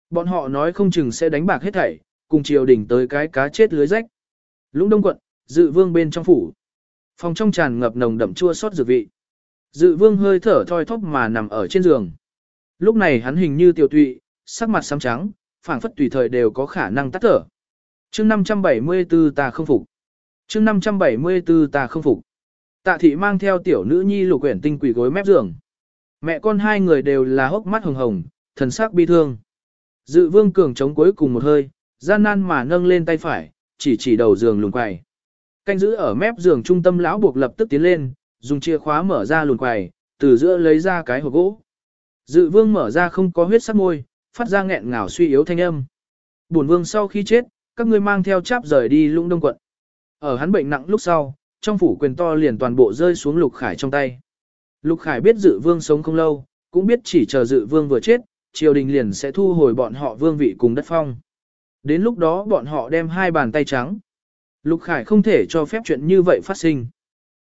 Bọn họ nói không chừng sẽ đánh bạc hết thảy, cùng triều đình tới cái cá chết lưới rách. Lũng đông quận, dự vương bên trong phủ. Phòng trong tràn ngập nồng đậm chua xót dược vị. Dự vương hơi thở thoi thóp mà nằm ở trên giường. Lúc này hắn hình như tiểu tụy, sắc mặt xám trắng, phảng phất tùy thời đều có khả năng tắt thở. chương 574 ta không phục. chương 574 ta không phục. Tạ thị mang theo tiểu nữ nhi lục quyển tinh quỷ gối mép giường. Mẹ con hai người đều là hốc mắt hồng hồng, thần sắc bi thương. Dự vương cường chống cuối cùng một hơi, gian nan mà nâng lên tay phải, chỉ chỉ đầu giường lùn quầy. Canh giữ ở mép giường trung tâm lão buộc lập tức tiến lên, dùng chìa khóa mở ra lùn quầy, từ giữa lấy ra cái hộp gỗ. Dự vương mở ra không có huyết sắc môi, phát ra nghẹn ngào suy yếu thanh âm. Bổn vương sau khi chết, các ngươi mang theo cháp rời đi lũng đông quận. Ở hắn bệnh nặng lúc sau, trong phủ quyền to liền toàn bộ rơi xuống lục khải trong tay. Lục khải biết dự vương sống không lâu, cũng biết chỉ chờ dự vương vừa chết, triều đình liền sẽ thu hồi bọn họ vương vị cùng đất phong. Đến lúc đó bọn họ đem hai bàn tay trắng. Lục khải không thể cho phép chuyện như vậy phát sinh.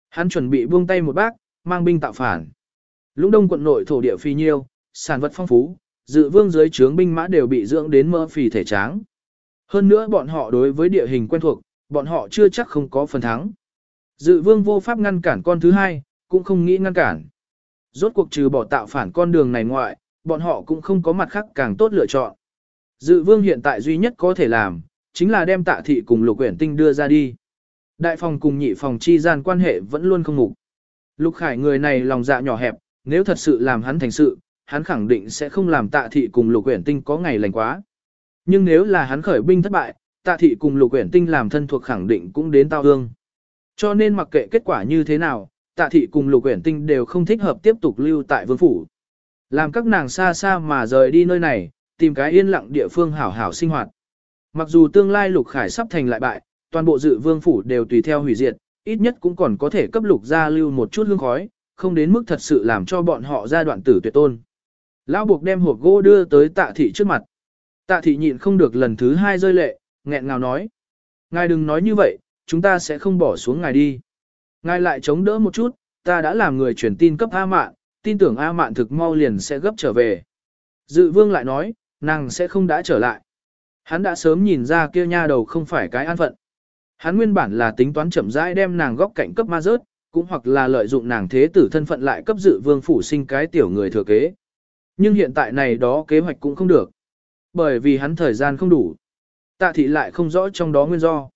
Hắn chuẩn bị buông tay một bác, mang binh tạo phản. Lũng đông quận nội thổ địa phi nhiêu, sản vật phong phú, dự vương dưới trướng binh mã đều bị dưỡng đến mơ phì thể tráng. Hơn nữa bọn họ đối với địa hình quen thuộc, bọn họ chưa chắc không có phần thắng. Dự vương vô pháp ngăn cản con thứ hai, cũng không nghĩ ngăn cản. Rốt cuộc trừ bỏ tạo phản con đường này ngoại, bọn họ cũng không có mặt khác càng tốt lựa chọn. Dự vương hiện tại duy nhất có thể làm, chính là đem tạ thị cùng lục quyển tinh đưa ra đi. Đại phòng cùng nhị phòng chi gian quan hệ vẫn luôn không ngủ. Lục khải người này lòng dạ nhỏ hẹp, nếu thật sự làm hắn thành sự, hắn khẳng định sẽ không làm tạ thị cùng lục Uyển tinh có ngày lành quá. Nhưng nếu là hắn khởi binh thất bại, tạ thị cùng lục Uyển tinh làm thân thuộc khẳng định cũng đến tao hương. Cho nên mặc kệ kết quả như thế nào, tạ thị cùng lục Uyển tinh đều không thích hợp tiếp tục lưu tại vương phủ. Làm các nàng xa xa mà rời đi nơi này, tìm cái yên lặng địa phương hảo hảo sinh hoạt. Mặc dù tương lai lục khải sắp thành lại bại, toàn bộ dự vương phủ đều tùy theo hủy diệt, ít nhất cũng còn có thể cấp lục gia lưu một chút hương khói, không đến mức thật sự làm cho bọn họ ra đoạn tử tuyệt tôn. Lão buộc đem hộp gỗ đưa tới tạ thị trước mặt. Tạ thị nhịn không được lần thứ hai rơi lệ, nghẹn ngào nói. Ngài đừng nói như vậy, chúng ta sẽ không bỏ xuống ngài đi. Ngài lại chống đỡ một chút, ta đã làm người truyền tin cấp A Mạn, tin tưởng A Mạn thực mau liền sẽ gấp trở về. Dự vương lại nói, nàng sẽ không đã trở lại. Hắn đã sớm nhìn ra kia nha đầu không phải cái an phận. Hắn nguyên bản là tính toán chậm rãi đem nàng góc cạnh cấp ma rớt, cũng hoặc là lợi dụng nàng thế tử thân phận lại cấp dự vương phủ sinh cái tiểu người thừa kế. Nhưng hiện tại này đó kế hoạch cũng không được. Bởi vì hắn thời gian không đủ. Tạ thị lại không rõ trong đó nguyên do.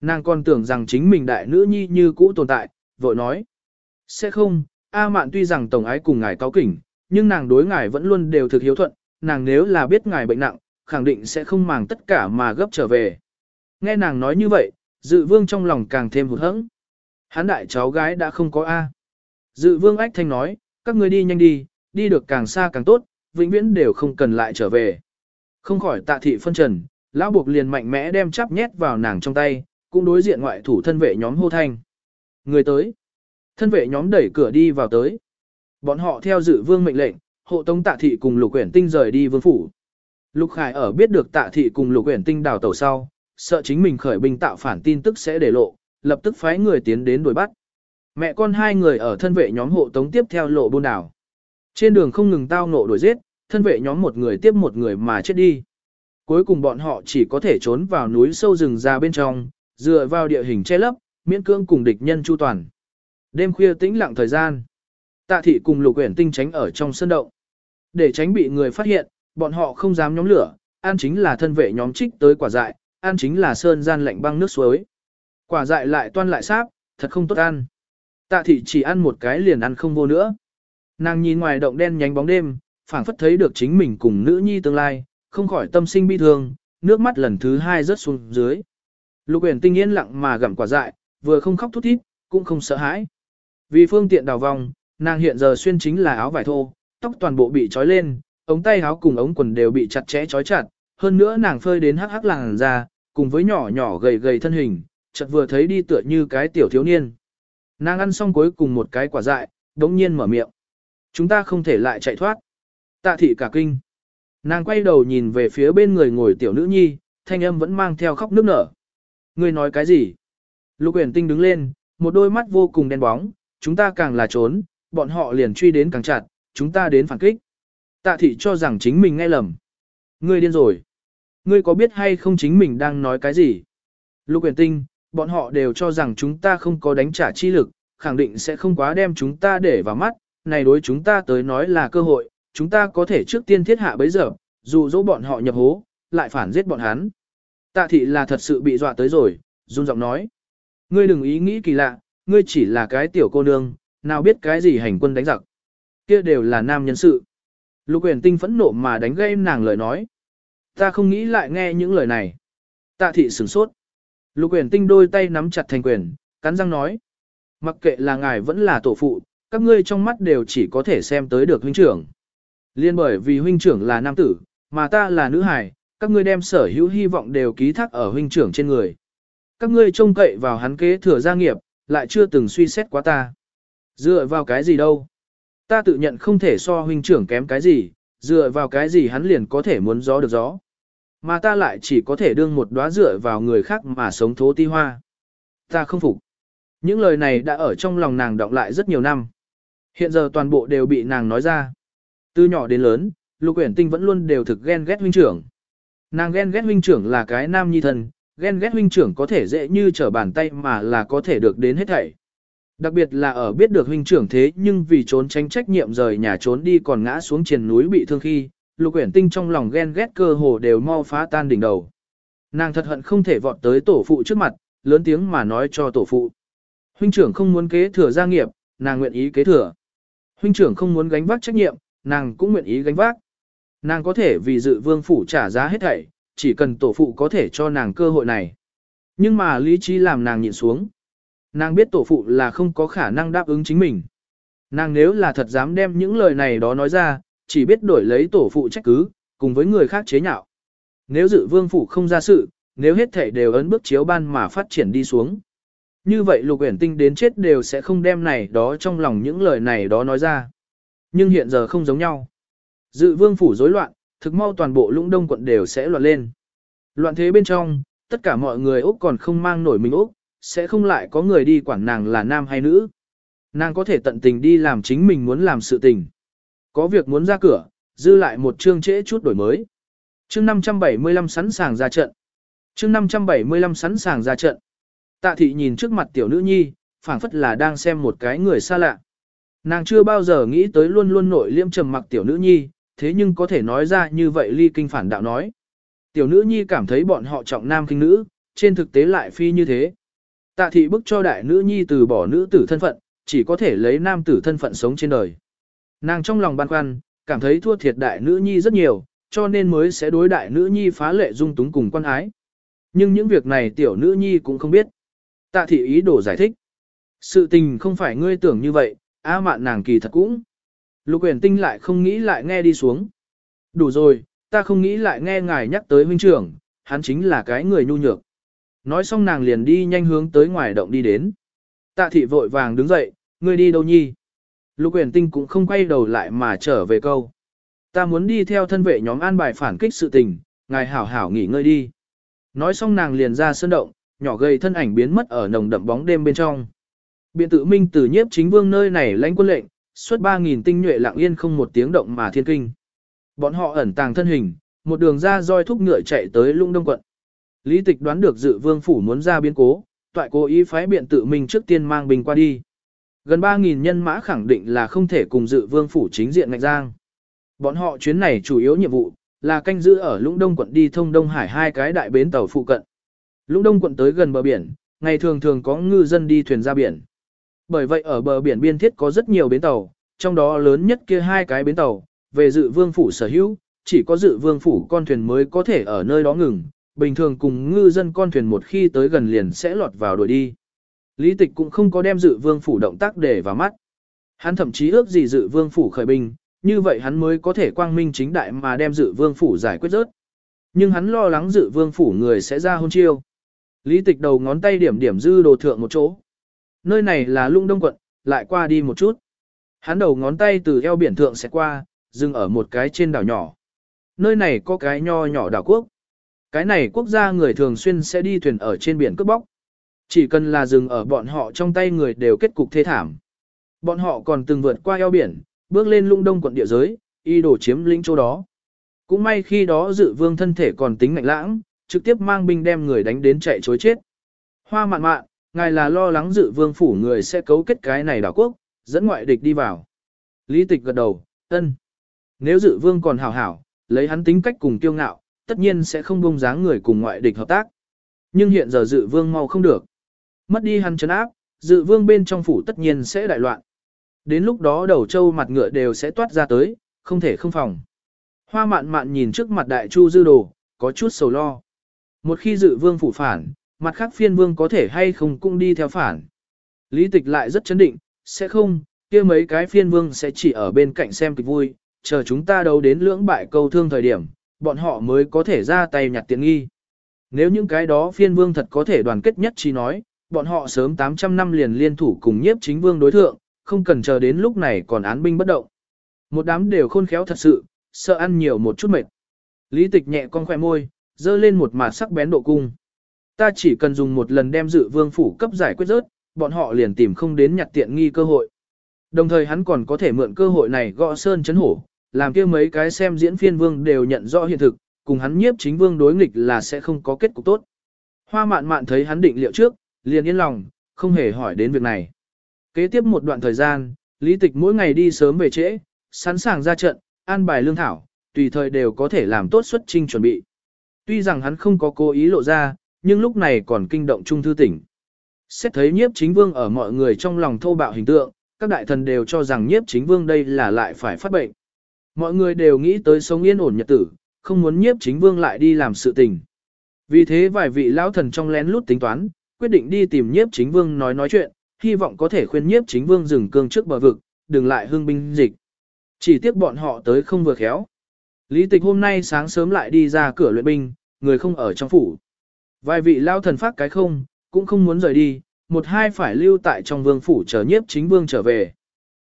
Nàng còn tưởng rằng chính mình đại nữ nhi như cũ tồn tại, vội nói. Sẽ không, A mạn tuy rằng tổng ái cùng ngài cáo kỉnh, nhưng nàng đối ngài vẫn luôn đều thực hiếu thuận, nàng nếu là biết ngài bệnh nặng, khẳng định sẽ không màng tất cả mà gấp trở về. Nghe nàng nói như vậy, dự vương trong lòng càng thêm hụt hẫng. Hắn đại cháu gái đã không có A. Dự vương ách thanh nói, các ngươi đi nhanh đi, đi được càng xa càng tốt, vĩnh viễn đều không cần lại trở về. Không khỏi tạ thị phân trần, lão buộc liền mạnh mẽ đem chắp nhét vào nàng trong tay, cũng đối diện ngoại thủ thân vệ nhóm hô thanh. Người tới. Thân vệ nhóm đẩy cửa đi vào tới. Bọn họ theo dự vương mệnh lệnh, hộ tống tạ thị cùng lục quyển tinh rời đi vương phủ. Lục Khải ở biết được tạ thị cùng lục quyển tinh đào tàu sau, sợ chính mình khởi binh tạo phản tin tức sẽ để lộ, lập tức phái người tiến đến đuổi bắt. Mẹ con hai người ở thân vệ nhóm hộ tống tiếp theo lộ buôn đảo. Trên đường không ngừng tao ngộ đuổi giết, thân vệ nhóm một người tiếp một người mà chết đi. Cuối cùng bọn họ chỉ có thể trốn vào núi sâu rừng ra bên trong, dựa vào địa hình che lấp, miễn cưỡng cùng địch nhân chu toàn. Đêm khuya tĩnh lặng thời gian. Tạ thị cùng lục Uyển tinh tránh ở trong sân động. Để tránh bị người phát hiện, bọn họ không dám nhóm lửa, ăn chính là thân vệ nhóm trích tới quả dại, ăn chính là sơn gian lạnh băng nước suối. Quả dại lại toan lại sáp, thật không tốt ăn. Tạ thị chỉ ăn một cái liền ăn không vô nữa. Nàng nhìn ngoài động đen nhánh bóng đêm, phảng phất thấy được chính mình cùng nữ nhi tương lai, không khỏi tâm sinh bi thương, nước mắt lần thứ hai rớt xuống dưới. Lục uyển tinh yên lặng mà gặm quả dại, vừa không khóc thút thít, cũng không sợ hãi. Vì phương tiện đào vòng, nàng hiện giờ xuyên chính là áo vải thô, tóc toàn bộ bị trói lên, ống tay áo cùng ống quần đều bị chặt chẽ trói chặt, hơn nữa nàng phơi đến hắc hắc làn ra, cùng với nhỏ nhỏ gầy gầy thân hình, chợt vừa thấy đi tựa như cái tiểu thiếu niên. Nàng ăn xong cuối cùng một cái quả dại, đống nhiên mở miệng. Chúng ta không thể lại chạy thoát. Tạ thị cả kinh. Nàng quay đầu nhìn về phía bên người ngồi tiểu nữ nhi, thanh âm vẫn mang theo khóc nước nở. Ngươi nói cái gì? Lục uyển tinh đứng lên, một đôi mắt vô cùng đen bóng, chúng ta càng là trốn, bọn họ liền truy đến càng chặt, chúng ta đến phản kích. Tạ thị cho rằng chính mình nghe lầm. Ngươi điên rồi. Ngươi có biết hay không chính mình đang nói cái gì? Lục uyển tinh, bọn họ đều cho rằng chúng ta không có đánh trả chi lực, khẳng định sẽ không quá đem chúng ta để vào mắt, này đối chúng ta tới nói là cơ hội, chúng ta có thể trước tiên thiết hạ bấy giờ, dù dỗ bọn họ nhập hố, lại phản giết bọn hắn. Tạ thị là thật sự bị dọa tới rồi, run giọng nói. Ngươi đừng ý nghĩ kỳ lạ, ngươi chỉ là cái tiểu cô nương, nào biết cái gì hành quân đánh giặc. Kia đều là nam nhân sự. Lục quyền tinh phẫn nộ mà đánh gây nàng lời nói. Ta không nghĩ lại nghe những lời này. Tạ thị sửng sốt. Lục quyền tinh đôi tay nắm chặt thành quyền, cắn răng nói. Mặc kệ là ngài vẫn là tổ phụ, các ngươi trong mắt đều chỉ có thể xem tới được huynh trưởng. Liên bởi vì huynh trưởng là nam tử, mà ta là nữ hài, các ngươi đem sở hữu hy vọng đều ký thác ở huynh trưởng trên người. Các ngươi trông cậy vào hắn kế thừa gia nghiệp, lại chưa từng suy xét quá ta. Dựa vào cái gì đâu? Ta tự nhận không thể so huynh trưởng kém cái gì, dựa vào cái gì hắn liền có thể muốn gió được gió. Mà ta lại chỉ có thể đương một đóa dựa vào người khác mà sống thố ti hoa. Ta không phục. Những lời này đã ở trong lòng nàng đọng lại rất nhiều năm. Hiện giờ toàn bộ đều bị nàng nói ra. Từ nhỏ đến lớn, Lục Uyển Tinh vẫn luôn đều thực ghen ghét huynh trưởng. Nàng ghen ghét huynh trưởng là cái nam nhi thần, ghen ghét huynh trưởng có thể dễ như trở bàn tay mà là có thể được đến hết thảy. Đặc biệt là ở biết được huynh trưởng thế nhưng vì trốn tránh trách nhiệm rời nhà trốn đi còn ngã xuống triền núi bị thương khi, Lục Uyển Tinh trong lòng ghen ghét cơ hồ đều mau phá tan đỉnh đầu. Nàng thật hận không thể vọt tới tổ phụ trước mặt, lớn tiếng mà nói cho tổ phụ. Huynh trưởng không muốn kế thừa gia nghiệp, nàng nguyện ý kế thừa. Huynh trưởng không muốn gánh vác trách nhiệm, nàng cũng nguyện ý gánh vác. Nàng có thể vì dự vương phủ trả giá hết thảy, chỉ cần tổ phụ có thể cho nàng cơ hội này. Nhưng mà lý trí làm nàng nhịn xuống. Nàng biết tổ phụ là không có khả năng đáp ứng chính mình. Nàng nếu là thật dám đem những lời này đó nói ra, chỉ biết đổi lấy tổ phụ trách cứ, cùng với người khác chế nhạo. Nếu dự vương phủ không ra sự, nếu hết thể đều ấn bước chiếu ban mà phát triển đi xuống. Như vậy lục uyển tinh đến chết đều sẽ không đem này đó trong lòng những lời này đó nói ra. Nhưng hiện giờ không giống nhau. Dự vương phủ rối loạn, thực mau toàn bộ lũng đông quận đều sẽ loạn lên. Loạn thế bên trong, tất cả mọi người Úc còn không mang nổi mình Úc, sẽ không lại có người đi quản nàng là nam hay nữ. Nàng có thể tận tình đi làm chính mình muốn làm sự tình. Có việc muốn ra cửa, dư lại một chương trễ chút đổi mới. Chương 575 sẵn sàng ra trận. Chương 575 sẵn sàng ra trận. Tạ thị nhìn trước mặt tiểu nữ nhi, phảng phất là đang xem một cái người xa lạ. Nàng chưa bao giờ nghĩ tới luôn luôn nội liêm trầm mặc tiểu nữ nhi, thế nhưng có thể nói ra như vậy ly kinh phản đạo nói. Tiểu nữ nhi cảm thấy bọn họ trọng nam kinh nữ, trên thực tế lại phi như thế. Tạ thị bức cho đại nữ nhi từ bỏ nữ tử thân phận, chỉ có thể lấy nam tử thân phận sống trên đời. Nàng trong lòng băn khoăn, cảm thấy thua thiệt đại nữ nhi rất nhiều, cho nên mới sẽ đối đại nữ nhi phá lệ dung túng cùng quan ái. Nhưng những việc này tiểu nữ nhi cũng không biết. Tạ thị ý đồ giải thích. Sự tình không phải ngươi tưởng như vậy, a mạn nàng kỳ thật cũng. Lục uyển tinh lại không nghĩ lại nghe đi xuống. Đủ rồi, ta không nghĩ lại nghe ngài nhắc tới huynh trưởng, hắn chính là cái người nhu nhược. Nói xong nàng liền đi nhanh hướng tới ngoài động đi đến. Tạ thị vội vàng đứng dậy, ngươi đi đâu nhi? Lục uyển tinh cũng không quay đầu lại mà trở về câu. Ta muốn đi theo thân vệ nhóm an bài phản kích sự tình, ngài hảo hảo nghỉ ngơi đi. Nói xong nàng liền ra sơn động, nhỏ gầy thân ảnh biến mất ở nồng đậm bóng đêm bên trong. Biện tự minh từ nhiếp chính vương nơi này lãnh quân lệnh, xuất 3.000 tinh nhuệ lặng yên không một tiếng động mà thiên kinh. Bọn họ ẩn tàng thân hình, một đường ra roi thúc ngựa chạy tới lung đông quận. Lý tịch đoán được dự vương phủ muốn ra biến cố, toại cố ý phái biện tự minh trước tiên mang binh qua đi. Gần 3.000 nhân mã khẳng định là không thể cùng dự vương phủ chính diện ngạch giang. Bọn họ chuyến này chủ yếu nhiệm vụ là canh giữ ở Lũng Đông quận đi thông Đông Hải hai cái đại bến tàu phụ cận. Lũng Đông quận tới gần bờ biển, ngày thường thường có ngư dân đi thuyền ra biển. Bởi vậy ở bờ biển biên thiết có rất nhiều bến tàu, trong đó lớn nhất kia hai cái bến tàu, về dự vương phủ sở hữu, chỉ có dự vương phủ con thuyền mới có thể ở nơi đó ngừng, bình thường cùng ngư dân con thuyền một khi tới gần liền sẽ lọt vào đuổi đi. Lý tịch cũng không có đem dự vương phủ động tác để vào mắt. Hắn thậm chí ước gì dự vương phủ khởi binh, như vậy hắn mới có thể quang minh chính đại mà đem dự vương phủ giải quyết rớt. Nhưng hắn lo lắng dự vương phủ người sẽ ra hôn chiêu. Lý tịch đầu ngón tay điểm điểm dư đồ thượng một chỗ. Nơi này là lung đông quận, lại qua đi một chút. Hắn đầu ngón tay từ eo biển thượng sẽ qua, dừng ở một cái trên đảo nhỏ. Nơi này có cái nho nhỏ đảo quốc. Cái này quốc gia người thường xuyên sẽ đi thuyền ở trên biển cướp bóc. Chỉ cần là dừng ở bọn họ trong tay người đều kết cục thê thảm. Bọn họ còn từng vượt qua eo biển, bước lên lung đông quận địa giới, y đổ chiếm lĩnh chỗ đó. Cũng may khi đó dự vương thân thể còn tính mạnh lãng, trực tiếp mang binh đem người đánh đến chạy chối chết. Hoa mạn mạn, ngài là lo lắng dự vương phủ người sẽ cấu kết cái này đảo quốc, dẫn ngoại địch đi vào. Lý tịch gật đầu, ân. Nếu dự vương còn hảo hảo, lấy hắn tính cách cùng kiêu ngạo, tất nhiên sẽ không bông dáng người cùng ngoại địch hợp tác. Nhưng hiện giờ dự vương mau không được. Mất đi hắn chấn áp, dự vương bên trong phủ tất nhiên sẽ đại loạn. Đến lúc đó đầu trâu mặt ngựa đều sẽ toát ra tới, không thể không phòng. Hoa mạn mạn nhìn trước mặt đại chu dư đồ, có chút sầu lo. Một khi dự vương phủ phản, mặt khác phiên vương có thể hay không cũng đi theo phản. Lý tịch lại rất chấn định, sẽ không, kia mấy cái phiên vương sẽ chỉ ở bên cạnh xem kịch vui, chờ chúng ta đấu đến lưỡng bại câu thương thời điểm, bọn họ mới có thể ra tay nhặt tiện nghi. Nếu những cái đó phiên vương thật có thể đoàn kết nhất trí nói, bọn họ sớm 800 năm liền liên thủ cùng nhiếp chính vương đối thượng, không cần chờ đến lúc này còn án binh bất động. Một đám đều khôn khéo thật sự, sợ ăn nhiều một chút mệt. Lý tịch nhẹ con khoe môi, dơ lên một mặt sắc bén độ cung. Ta chỉ cần dùng một lần đem dự vương phủ cấp giải quyết rớt, bọn họ liền tìm không đến nhặt tiện nghi cơ hội. Đồng thời hắn còn có thể mượn cơ hội này gõ sơn chấn hổ, làm kia mấy cái xem diễn phiên vương đều nhận rõ hiện thực, cùng hắn nhiếp chính vương đối nghịch là sẽ không có kết cục tốt. Hoa mạn mạn thấy hắn định liệu trước, liền yên lòng, không hề hỏi đến việc này. Kế tiếp một đoạn thời gian, lý tịch mỗi ngày đi sớm về trễ, sẵn sàng ra trận, an bài lương thảo, tùy thời đều có thể làm tốt xuất trinh chuẩn bị. Tuy rằng hắn không có cố ý lộ ra, nhưng lúc này còn kinh động trung thư tỉnh. Xét thấy nhiếp chính vương ở mọi người trong lòng thô bạo hình tượng, các đại thần đều cho rằng nhiếp chính vương đây là lại phải phát bệnh. Mọi người đều nghĩ tới sống yên ổn nhật tử, không muốn nhiếp chính vương lại đi làm sự tình. Vì thế vài vị lão thần trong lén lút tính toán, quyết định đi tìm nhiếp chính vương nói nói chuyện, hy vọng có thể khuyên nhiếp chính vương dừng cương trước bờ vực, đừng lại hưng binh dịch. Chỉ tiếc bọn họ tới không vừa khéo. Lý tịch hôm nay sáng sớm lại đi ra cửa luyện binh, người không ở trong phủ. Vài vị lao thần phát cái không, cũng không muốn rời đi, một hai phải lưu tại trong vương phủ chờ nhiếp chính vương trở về.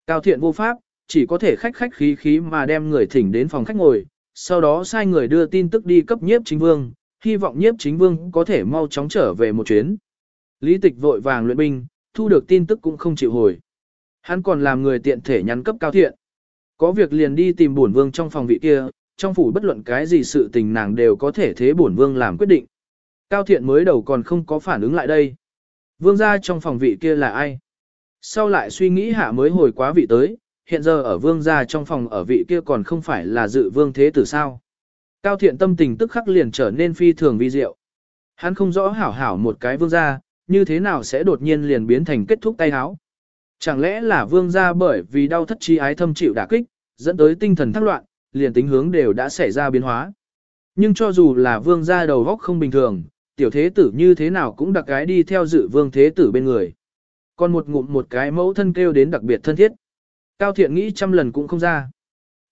Cao thiện vô pháp, chỉ có thể khách khách khí khí mà đem người thỉnh đến phòng khách ngồi, sau đó sai người đưa tin tức đi cấp nhiếp chính vương, hy vọng nhiếp chính vương có thể mau chóng trở về một chuyến. Lý tịch vội vàng luyện binh, thu được tin tức cũng không chịu hồi. Hắn còn làm người tiện thể nhắn cấp cao thiện. Có việc liền đi tìm bổn vương trong phòng vị kia, trong phủ bất luận cái gì sự tình nàng đều có thể thế bổn vương làm quyết định. Cao thiện mới đầu còn không có phản ứng lại đây. Vương gia trong phòng vị kia là ai? Sau lại suy nghĩ hạ mới hồi quá vị tới, hiện giờ ở vương gia trong phòng ở vị kia còn không phải là dự vương thế tử sao. Cao thiện tâm tình tức khắc liền trở nên phi thường vi diệu. Hắn không rõ hảo hảo một cái vương gia, như thế nào sẽ đột nhiên liền biến thành kết thúc tay háo. Chẳng lẽ là vương gia bởi vì đau thất chi ái thâm chịu đả kích, dẫn tới tinh thần thắc loạn, liền tính hướng đều đã xảy ra biến hóa. Nhưng cho dù là vương gia đầu góc không bình thường, tiểu thế tử như thế nào cũng đặc cái đi theo dự vương thế tử bên người. Còn một ngụm một cái mẫu thân kêu đến đặc biệt thân thiết. Cao thiện nghĩ trăm lần cũng không ra.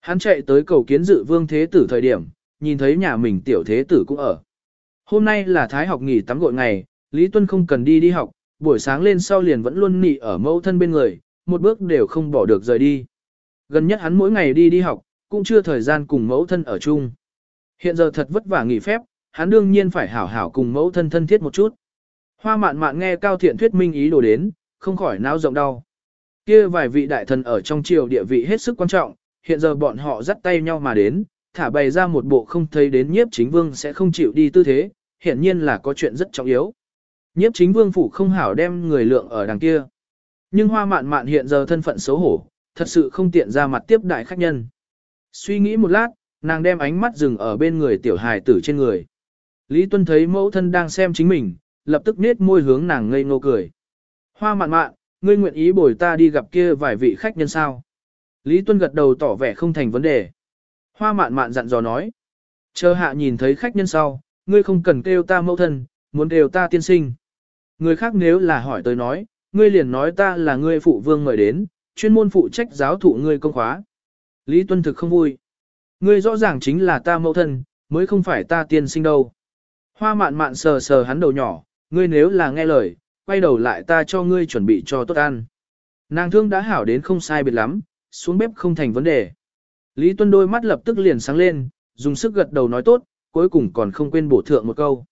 Hắn chạy tới cầu kiến dự vương thế tử thời điểm, nhìn thấy nhà mình tiểu thế tử cũng ở. Hôm nay là thái học nghỉ tắm gội ngày, Lý Tuân không cần đi đi học, buổi sáng lên sau liền vẫn luôn nị ở mẫu thân bên người, một bước đều không bỏ được rời đi. Gần nhất hắn mỗi ngày đi đi học, cũng chưa thời gian cùng mẫu thân ở chung. Hiện giờ thật vất vả nghỉ phép, hắn đương nhiên phải hảo hảo cùng mẫu thân thân thiết một chút. Hoa mạn mạn nghe cao thiện thuyết minh ý đồ đến, không khỏi não rộng đau. Kia vài vị đại thần ở trong triều địa vị hết sức quan trọng, hiện giờ bọn họ dắt tay nhau mà đến, thả bày ra một bộ không thấy đến nhiếp chính vương sẽ không chịu đi tư thế, hiện nhiên là có chuyện rất trọng yếu. Nhiếp chính vương phủ không hảo đem người lượng ở đằng kia. Nhưng hoa mạn mạn hiện giờ thân phận xấu hổ, thật sự không tiện ra mặt tiếp đại khách nhân. Suy nghĩ một lát, nàng đem ánh mắt dừng ở bên người tiểu hài tử trên người. Lý Tuân thấy mẫu thân đang xem chính mình, lập tức nết môi hướng nàng ngây ngô cười. Hoa mạn mạn, ngươi nguyện ý bồi ta đi gặp kia vài vị khách nhân sao? Lý Tuân gật đầu tỏ vẻ không thành vấn đề. Hoa mạn mạn dặn dò nói. Chờ hạ nhìn thấy khách nhân sau, ngươi không cần kêu ta mẫu thân, muốn kêu ta tiên sinh. Người khác nếu là hỏi tới nói, ngươi liền nói ta là ngươi phụ vương mời đến, chuyên môn phụ trách giáo thụ ngươi công khóa. Lý Tuân thực không vui. Ngươi rõ ràng chính là ta mẫu thân, mới không phải ta tiên sinh đâu. Hoa mạn mạn sờ sờ hắn đầu nhỏ, ngươi nếu là nghe lời, quay đầu lại ta cho ngươi chuẩn bị cho tốt ăn. Nàng thương đã hảo đến không sai biệt lắm, xuống bếp không thành vấn đề. Lý Tuân đôi mắt lập tức liền sáng lên, dùng sức gật đầu nói tốt, cuối cùng còn không quên bổ thượng một câu.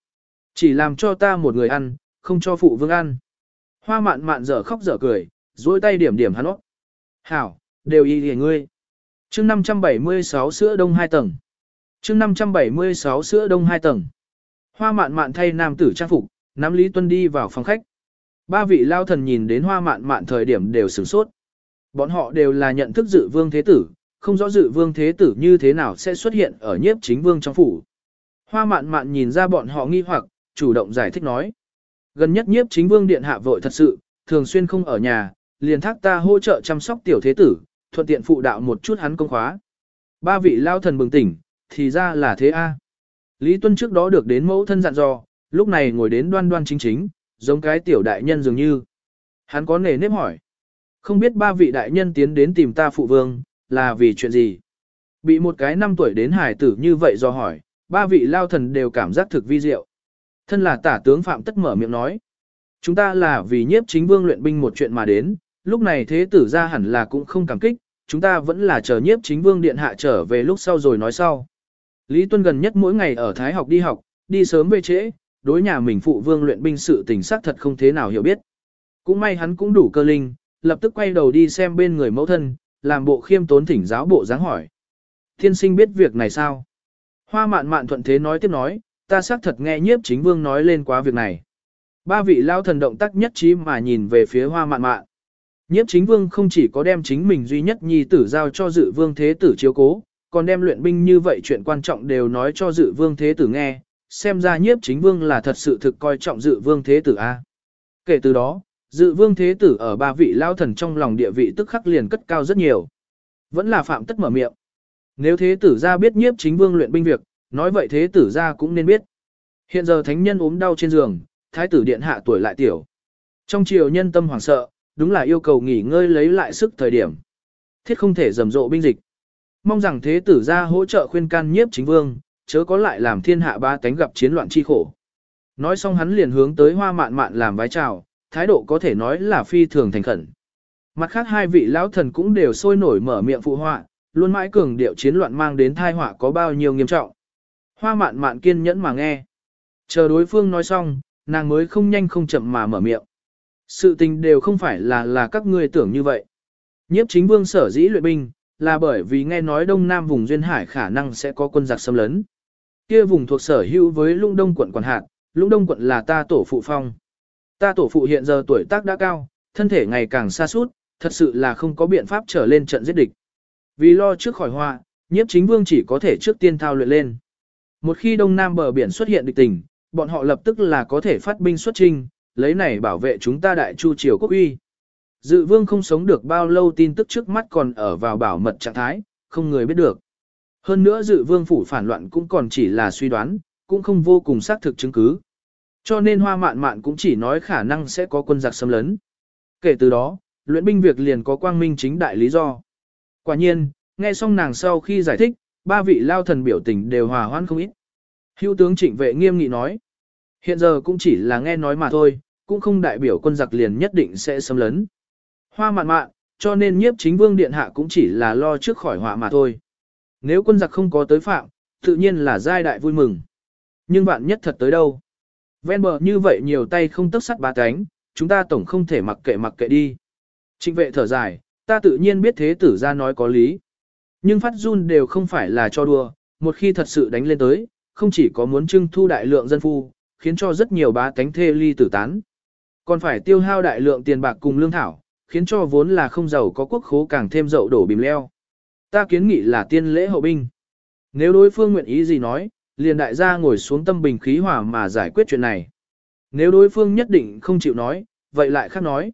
Chỉ làm cho ta một người ăn, không cho phụ vương ăn. Hoa mạn mạn dở khóc dở cười, duỗi tay điểm điểm hắn ốc. Hảo, đều y lìa ngươi chương 576 sữa đông 2 tầng. chương 576 sữa đông 2 tầng. Hoa mạn mạn thay nam tử trang phục, nắm Lý Tuân đi vào phòng khách. Ba vị lao thần nhìn đến hoa mạn mạn thời điểm đều sửng sốt. Bọn họ đều là nhận thức dự vương thế tử, không rõ dự vương thế tử như thế nào sẽ xuất hiện ở nhiếp chính vương trong phủ. Hoa mạn mạn nhìn ra bọn họ nghi hoặc, chủ động giải thích nói. Gần nhất nhiếp chính vương điện hạ vội thật sự, thường xuyên không ở nhà, liền thác ta hỗ trợ chăm sóc tiểu thế tử, thuận tiện phụ đạo một chút hắn công khóa. Ba vị lao thần bừng tỉnh, thì ra là thế a. Lý Tuân trước đó được đến mẫu thân dặn dò, lúc này ngồi đến đoan đoan chính chính, giống cái tiểu đại nhân dường như. Hắn có nề nếp hỏi. Không biết ba vị đại nhân tiến đến tìm ta phụ vương, là vì chuyện gì? Bị một cái năm tuổi đến hải tử như vậy do hỏi, ba vị lao thần đều cảm giác thực vi diệu. Thân là tả tướng Phạm Tất mở miệng nói. Chúng ta là vì nhiếp chính vương luyện binh một chuyện mà đến, lúc này thế tử ra hẳn là cũng không cảm kích, chúng ta vẫn là chờ nhiếp chính vương điện hạ trở về lúc sau rồi nói sau. Lý Tuân gần nhất mỗi ngày ở Thái học đi học, đi sớm về trễ, đối nhà mình phụ vương luyện binh sự tình xác thật không thế nào hiểu biết. Cũng may hắn cũng đủ cơ linh, lập tức quay đầu đi xem bên người mẫu thân, làm bộ khiêm tốn thỉnh giáo bộ dáng hỏi. Thiên sinh biết việc này sao? Hoa mạn mạn thuận thế nói tiếp nói, ta xác thật nghe nhiếp chính vương nói lên quá việc này. Ba vị lao thần động tác nhất trí mà nhìn về phía hoa mạn mạn. Nhiếp chính vương không chỉ có đem chính mình duy nhất nhi tử giao cho dự vương thế tử chiếu cố, còn đem luyện binh như vậy chuyện quan trọng đều nói cho dự vương thế tử nghe, xem ra nhiếp chính vương là thật sự thực coi trọng dự vương thế tử A. Kể từ đó, dự vương thế tử ở ba vị lao thần trong lòng địa vị tức khắc liền cất cao rất nhiều. Vẫn là phạm tất mở miệng. Nếu thế tử ra biết nhiếp chính vương luyện binh việc, nói vậy thế tử ra cũng nên biết. Hiện giờ thánh nhân ốm đau trên giường, thái tử điện hạ tuổi lại tiểu. Trong triều nhân tâm hoảng sợ, đúng là yêu cầu nghỉ ngơi lấy lại sức thời điểm. Thiết không thể rầm rộ binh dịch. Mong rằng thế tử ra hỗ trợ khuyên can nhiếp chính vương, chớ có lại làm thiên hạ ba tánh gặp chiến loạn chi khổ. Nói xong hắn liền hướng tới hoa mạn mạn làm vái chào, thái độ có thể nói là phi thường thành khẩn. Mặt khác hai vị lão thần cũng đều sôi nổi mở miệng phụ họa, luôn mãi cường điệu chiến loạn mang đến thai họa có bao nhiêu nghiêm trọng. Hoa mạn mạn kiên nhẫn mà nghe. Chờ đối phương nói xong, nàng mới không nhanh không chậm mà mở miệng. Sự tình đều không phải là là các ngươi tưởng như vậy. Nhiếp chính vương sở dĩ luyện binh, là bởi vì nghe nói đông nam vùng duyên hải khả năng sẽ có quân giặc xâm lấn. Kia vùng thuộc sở hữu với lũng đông quận quản hạt, lũng đông quận là ta tổ phụ phong. Ta tổ phụ hiện giờ tuổi tác đã cao, thân thể ngày càng xa suốt, thật sự là không có biện pháp trở lên trận giết địch. Vì lo trước khỏi họa, nhiếp chính vương chỉ có thể trước tiên thao luyện lên. Một khi đông nam bờ biển xuất hiện địch tình, bọn họ lập tức là có thể phát binh xuất trinh, lấy này bảo vệ chúng ta đại chu triều quốc uy. Dự vương không sống được bao lâu tin tức trước mắt còn ở vào bảo mật trạng thái, không người biết được. Hơn nữa dự vương phủ phản loạn cũng còn chỉ là suy đoán, cũng không vô cùng xác thực chứng cứ. Cho nên hoa mạn mạn cũng chỉ nói khả năng sẽ có quân giặc xâm lấn. Kể từ đó, luyện binh việc liền có quang minh chính đại lý do. Quả nhiên, nghe xong nàng sau khi giải thích, ba vị lao thần biểu tình đều hòa hoan không ít. Hữu tướng trịnh vệ nghiêm nghị nói, hiện giờ cũng chỉ là nghe nói mà thôi, cũng không đại biểu quân giặc liền nhất định sẽ xâm lấn. Hoa mạn mạn, cho nên nhiếp chính vương điện hạ cũng chỉ là lo trước khỏi họa mà thôi. Nếu quân giặc không có tới phạm, tự nhiên là giai đại vui mừng. Nhưng bạn nhất thật tới đâu? Ven bờ như vậy nhiều tay không tức sắt ba cánh, chúng ta tổng không thể mặc kệ mặc kệ đi. Trịnh vệ thở dài, ta tự nhiên biết thế tử ra nói có lý. Nhưng phát run đều không phải là cho đùa, một khi thật sự đánh lên tới, không chỉ có muốn trưng thu đại lượng dân phu, khiến cho rất nhiều bá tánh thê ly tử tán. Còn phải tiêu hao đại lượng tiền bạc cùng lương thảo, khiến cho vốn là không giàu có quốc khố càng thêm dậu đổ bìm leo. Ta kiến nghị là tiên lễ hậu binh. Nếu đối phương nguyện ý gì nói, liền đại gia ngồi xuống tâm bình khí hòa mà giải quyết chuyện này. Nếu đối phương nhất định không chịu nói, vậy lại khác nói.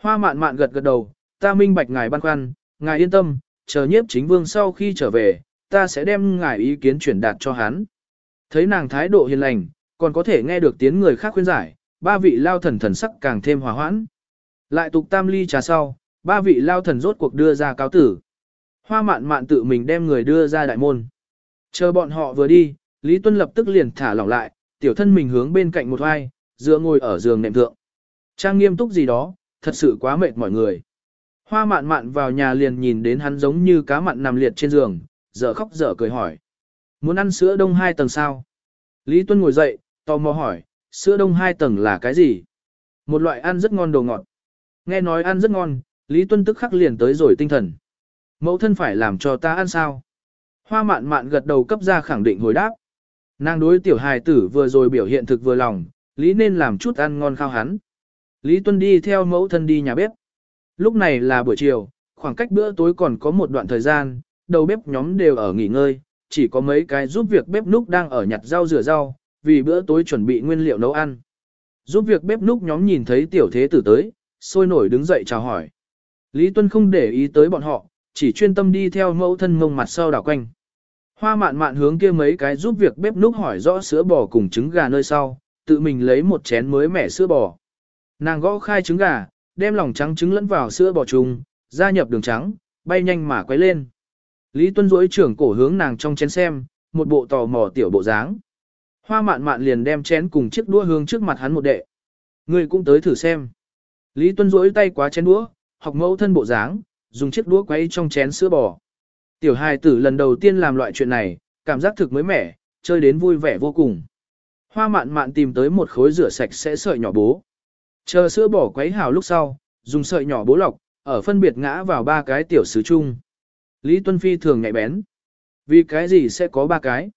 Hoa mạn mạn gật gật đầu, ta minh bạch ngài băn khoăn, ngài yên tâm, chờ nhiếp chính vương sau khi trở về, ta sẽ đem ngài ý kiến chuyển đạt cho hắn. Thấy nàng thái độ hiền lành, còn có thể nghe được tiếng người khác khuyên giải, ba vị lao thần thần sắc càng thêm hòa hoãn. Lại tục tam ly trà sau, ba vị lao thần rốt cuộc đưa ra cáo tử. Hoa mạn mạn tự mình đem người đưa ra đại môn. Chờ bọn họ vừa đi, Lý Tuân lập tức liền thả lỏng lại, tiểu thân mình hướng bên cạnh một vai, dựa ngồi ở giường nệm thượng. Trang nghiêm túc gì đó, thật sự quá mệt mọi người. Hoa mạn mạn vào nhà liền nhìn đến hắn giống như cá mặn nằm liệt trên giường, dở khóc dở cười hỏi. Muốn ăn sữa đông hai tầng sao? Lý Tuân ngồi dậy, tò mò hỏi, sữa đông hai tầng là cái gì? Một loại ăn rất ngon đồ ngọt. Nghe nói ăn rất ngon, Lý Tuân tức khắc liền tới rồi tinh thần. Mẫu thân phải làm cho ta ăn sao? Hoa mạn mạn gật đầu cấp ra khẳng định hồi đáp. Nàng đối tiểu hài tử vừa rồi biểu hiện thực vừa lòng, Lý nên làm chút ăn ngon khao hắn. Lý Tuân đi theo mẫu thân đi nhà bếp. Lúc này là buổi chiều, khoảng cách bữa tối còn có một đoạn thời gian, đầu bếp nhóm đều ở nghỉ ngơi, chỉ có mấy cái giúp việc bếp núc đang ở nhặt rau rửa rau, vì bữa tối chuẩn bị nguyên liệu nấu ăn. Giúp việc bếp núc nhóm nhìn thấy tiểu thế tử tới, sôi nổi đứng dậy chào hỏi. Lý Tuân không để ý tới bọn họ, chỉ chuyên tâm đi theo mẫu thân mông mặt sau đảo quanh. Hoa mạn mạn hướng kia mấy cái giúp việc bếp núc hỏi rõ sữa bò cùng trứng gà nơi sau, tự mình lấy một chén mới mẻ sữa bò. Nàng gõ khai trứng gà, đem lòng trắng trứng lẫn vào sữa bò chung, gia nhập đường trắng, bay nhanh mà quay lên. Lý Tuân duỗi trưởng cổ hướng nàng trong chén xem, một bộ tò mò tiểu bộ dáng. Hoa mạn mạn liền đem chén cùng chiếc đũa hướng trước mặt hắn một đệ. Người cũng tới thử xem. Lý Tuân rỗi tay quá chén đũa, học mẫu thân bộ dáng, dùng chiếc đũa quấy trong chén sữa bò. Tiểu hài tử lần đầu tiên làm loại chuyện này, cảm giác thực mới mẻ, chơi đến vui vẻ vô cùng. Hoa mạn mạn tìm tới một khối rửa sạch sẽ sợi nhỏ bố. Chờ sữa bò quấy hào lúc sau, dùng sợi nhỏ bố lọc, ở phân biệt ngã vào ba cái tiểu sứ chung. Lý Tuân Phi thường nhạy bén. Vì cái gì sẽ có ba cái?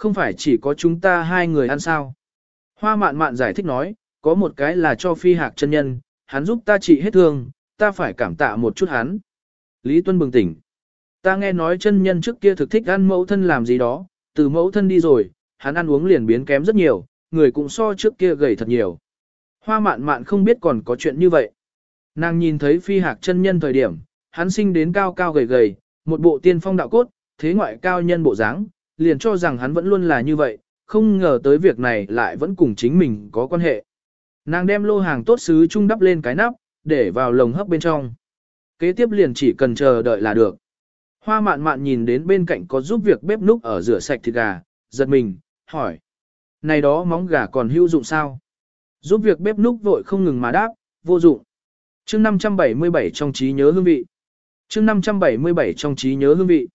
Không phải chỉ có chúng ta hai người ăn sao? Hoa mạn mạn giải thích nói, có một cái là cho phi hạc chân nhân, hắn giúp ta trị hết thương, ta phải cảm tạ một chút hắn. Lý Tuân bừng tỉnh. Ta nghe nói chân nhân trước kia thực thích ăn mẫu thân làm gì đó, từ mẫu thân đi rồi, hắn ăn uống liền biến kém rất nhiều, người cũng so trước kia gầy thật nhiều. Hoa mạn mạn không biết còn có chuyện như vậy. Nàng nhìn thấy phi hạc chân nhân thời điểm, hắn sinh đến cao cao gầy gầy, một bộ tiên phong đạo cốt, thế ngoại cao nhân bộ dáng, liền cho rằng hắn vẫn luôn là như vậy, không ngờ tới việc này lại vẫn cùng chính mình có quan hệ. Nàng đem lô hàng tốt xứ trung đắp lên cái nắp, để vào lồng hấp bên trong. Kế tiếp liền chỉ cần chờ đợi là được. Hoa mạn mạn nhìn đến bên cạnh có giúp việc bếp núc ở rửa sạch thịt gà, giật mình, hỏi. này đó móng gà còn hữu dụng sao? Giúp việc bếp núc vội không ngừng mà đáp, vô dụng. chương 577 trong trí nhớ hương vị. chương 577 trong trí nhớ hương vị.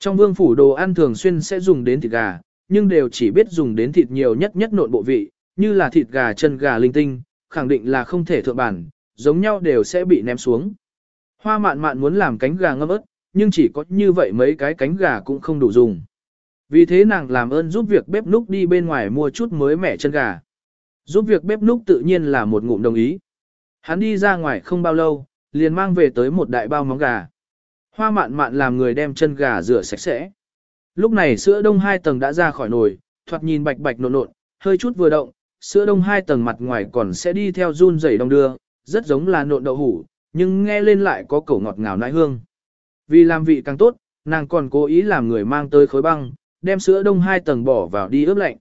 Trong vương phủ đồ ăn thường xuyên sẽ dùng đến thịt gà, nhưng đều chỉ biết dùng đến thịt nhiều nhất nhất nộn bộ vị, như là thịt gà chân gà linh tinh, khẳng định là không thể thượng bản, giống nhau đều sẽ bị ném xuống. Hoa mạn mạn muốn làm cánh gà ngâm ớt, nhưng chỉ có như vậy mấy cái cánh gà cũng không đủ dùng. Vì thế nàng làm ơn giúp việc bếp núc đi bên ngoài mua chút mới mẻ chân gà. Giúp việc bếp núc tự nhiên là một ngụm đồng ý. Hắn đi ra ngoài không bao lâu, liền mang về tới một đại bao móng gà. Hoa mạn mạn làm người đem chân gà rửa sạch sẽ. Lúc này sữa đông hai tầng đã ra khỏi nồi, thoạt nhìn bạch bạch nộn nộn, hơi chút vừa động, sữa đông hai tầng mặt ngoài còn sẽ đi theo run rẩy đông đưa, rất giống là nộn đậu hủ, nhưng nghe lên lại có cổ ngọt ngào nãi hương. Vì làm vị càng tốt, nàng còn cố ý làm người mang tới khối băng, đem sữa đông hai tầng bỏ vào đi ướp lạnh.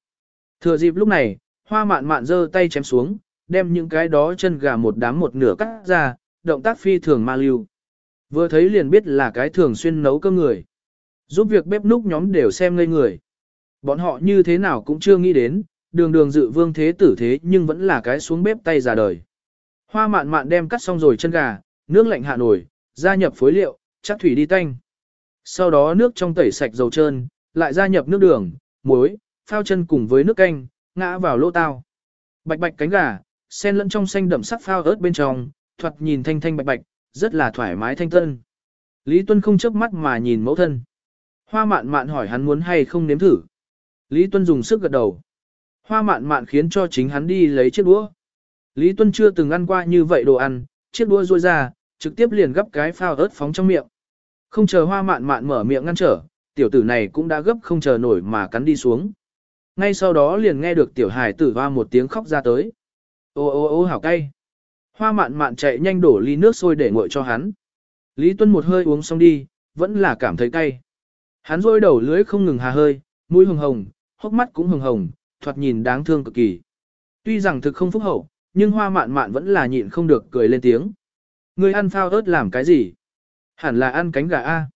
Thừa dịp lúc này, hoa mạn mạn giơ tay chém xuống, đem những cái đó chân gà một đám một nửa cắt ra, động tác phi thường ma lưu. Vừa thấy liền biết là cái thường xuyên nấu cơm người. Giúp việc bếp núc nhóm đều xem ngây người. Bọn họ như thế nào cũng chưa nghĩ đến, đường đường dự vương thế tử thế nhưng vẫn là cái xuống bếp tay già đời. Hoa mạn mạn đem cắt xong rồi chân gà, nước lạnh hạ nổi, gia nhập phối liệu, chắc thủy đi tanh. Sau đó nước trong tẩy sạch dầu trơn, lại gia nhập nước đường, muối, phao chân cùng với nước canh, ngã vào lỗ tao. Bạch bạch cánh gà, xen lẫn trong xanh đậm sắc phao ớt bên trong, thoạt nhìn thanh thanh bạch bạch, rất là thoải mái thanh tân. Lý Tuân không chớp mắt mà nhìn mẫu thân. Hoa mạn mạn hỏi hắn muốn hay không nếm thử. Lý Tuân dùng sức gật đầu. Hoa mạn mạn khiến cho chính hắn đi lấy chiếc đũa. Lý Tuân chưa từng ăn qua như vậy đồ ăn, chiếc đũa ruôi ra, trực tiếp liền gấp cái phao ớt phóng trong miệng. Không chờ hoa mạn mạn mở miệng ngăn trở, tiểu tử này cũng đã gấp không chờ nổi mà cắn đi xuống. Ngay sau đó liền nghe được tiểu hài tử hoa một tiếng khóc ra tới. Ô ô ô hảo cay. Hoa mạn mạn chạy nhanh đổ ly nước sôi để nguội cho hắn. Lý Tuân một hơi uống xong đi, vẫn là cảm thấy cay. Hắn rôi đầu lưỡi không ngừng hà hơi, mũi hồng hồng, hốc mắt cũng hồng hồng, thoạt nhìn đáng thương cực kỳ. Tuy rằng thực không phúc hậu, nhưng hoa mạn mạn vẫn là nhịn không được cười lên tiếng. Người ăn phao ớt làm cái gì? Hẳn là ăn cánh gà A.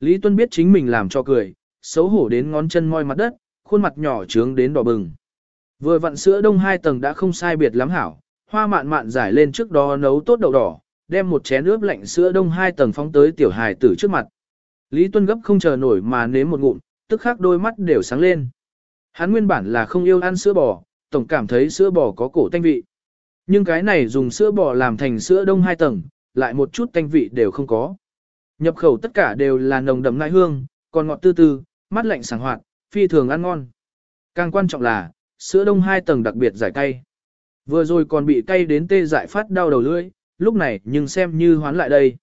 Lý Tuân biết chính mình làm cho cười, xấu hổ đến ngón chân moi mặt đất, khuôn mặt nhỏ trướng đến đỏ bừng. Vừa vặn sữa đông hai tầng đã không sai biệt lắm hảo, hoa mạn mạn giải lên trước đó nấu tốt đậu đỏ, đem một chén ướp lạnh sữa đông hai tầng phóng tới tiểu hài tử trước mặt. Lý Tuân gấp không chờ nổi mà nếm một ngụm, tức khắc đôi mắt đều sáng lên. Hắn nguyên bản là không yêu ăn sữa bò, tổng cảm thấy sữa bò có cổ tanh vị. Nhưng cái này dùng sữa bò làm thành sữa đông hai tầng, lại một chút tanh vị đều không có. Nhập khẩu tất cả đều là nồng đậm ngai hương, còn ngọt tư tư, mát lạnh sảng hoạt, phi thường ăn ngon. Càng quan trọng là, sữa đông hai tầng đặc biệt giải cay. Vừa rồi còn bị cay đến tê dại phát đau đầu lưỡi, lúc này nhưng xem như hoán lại đây.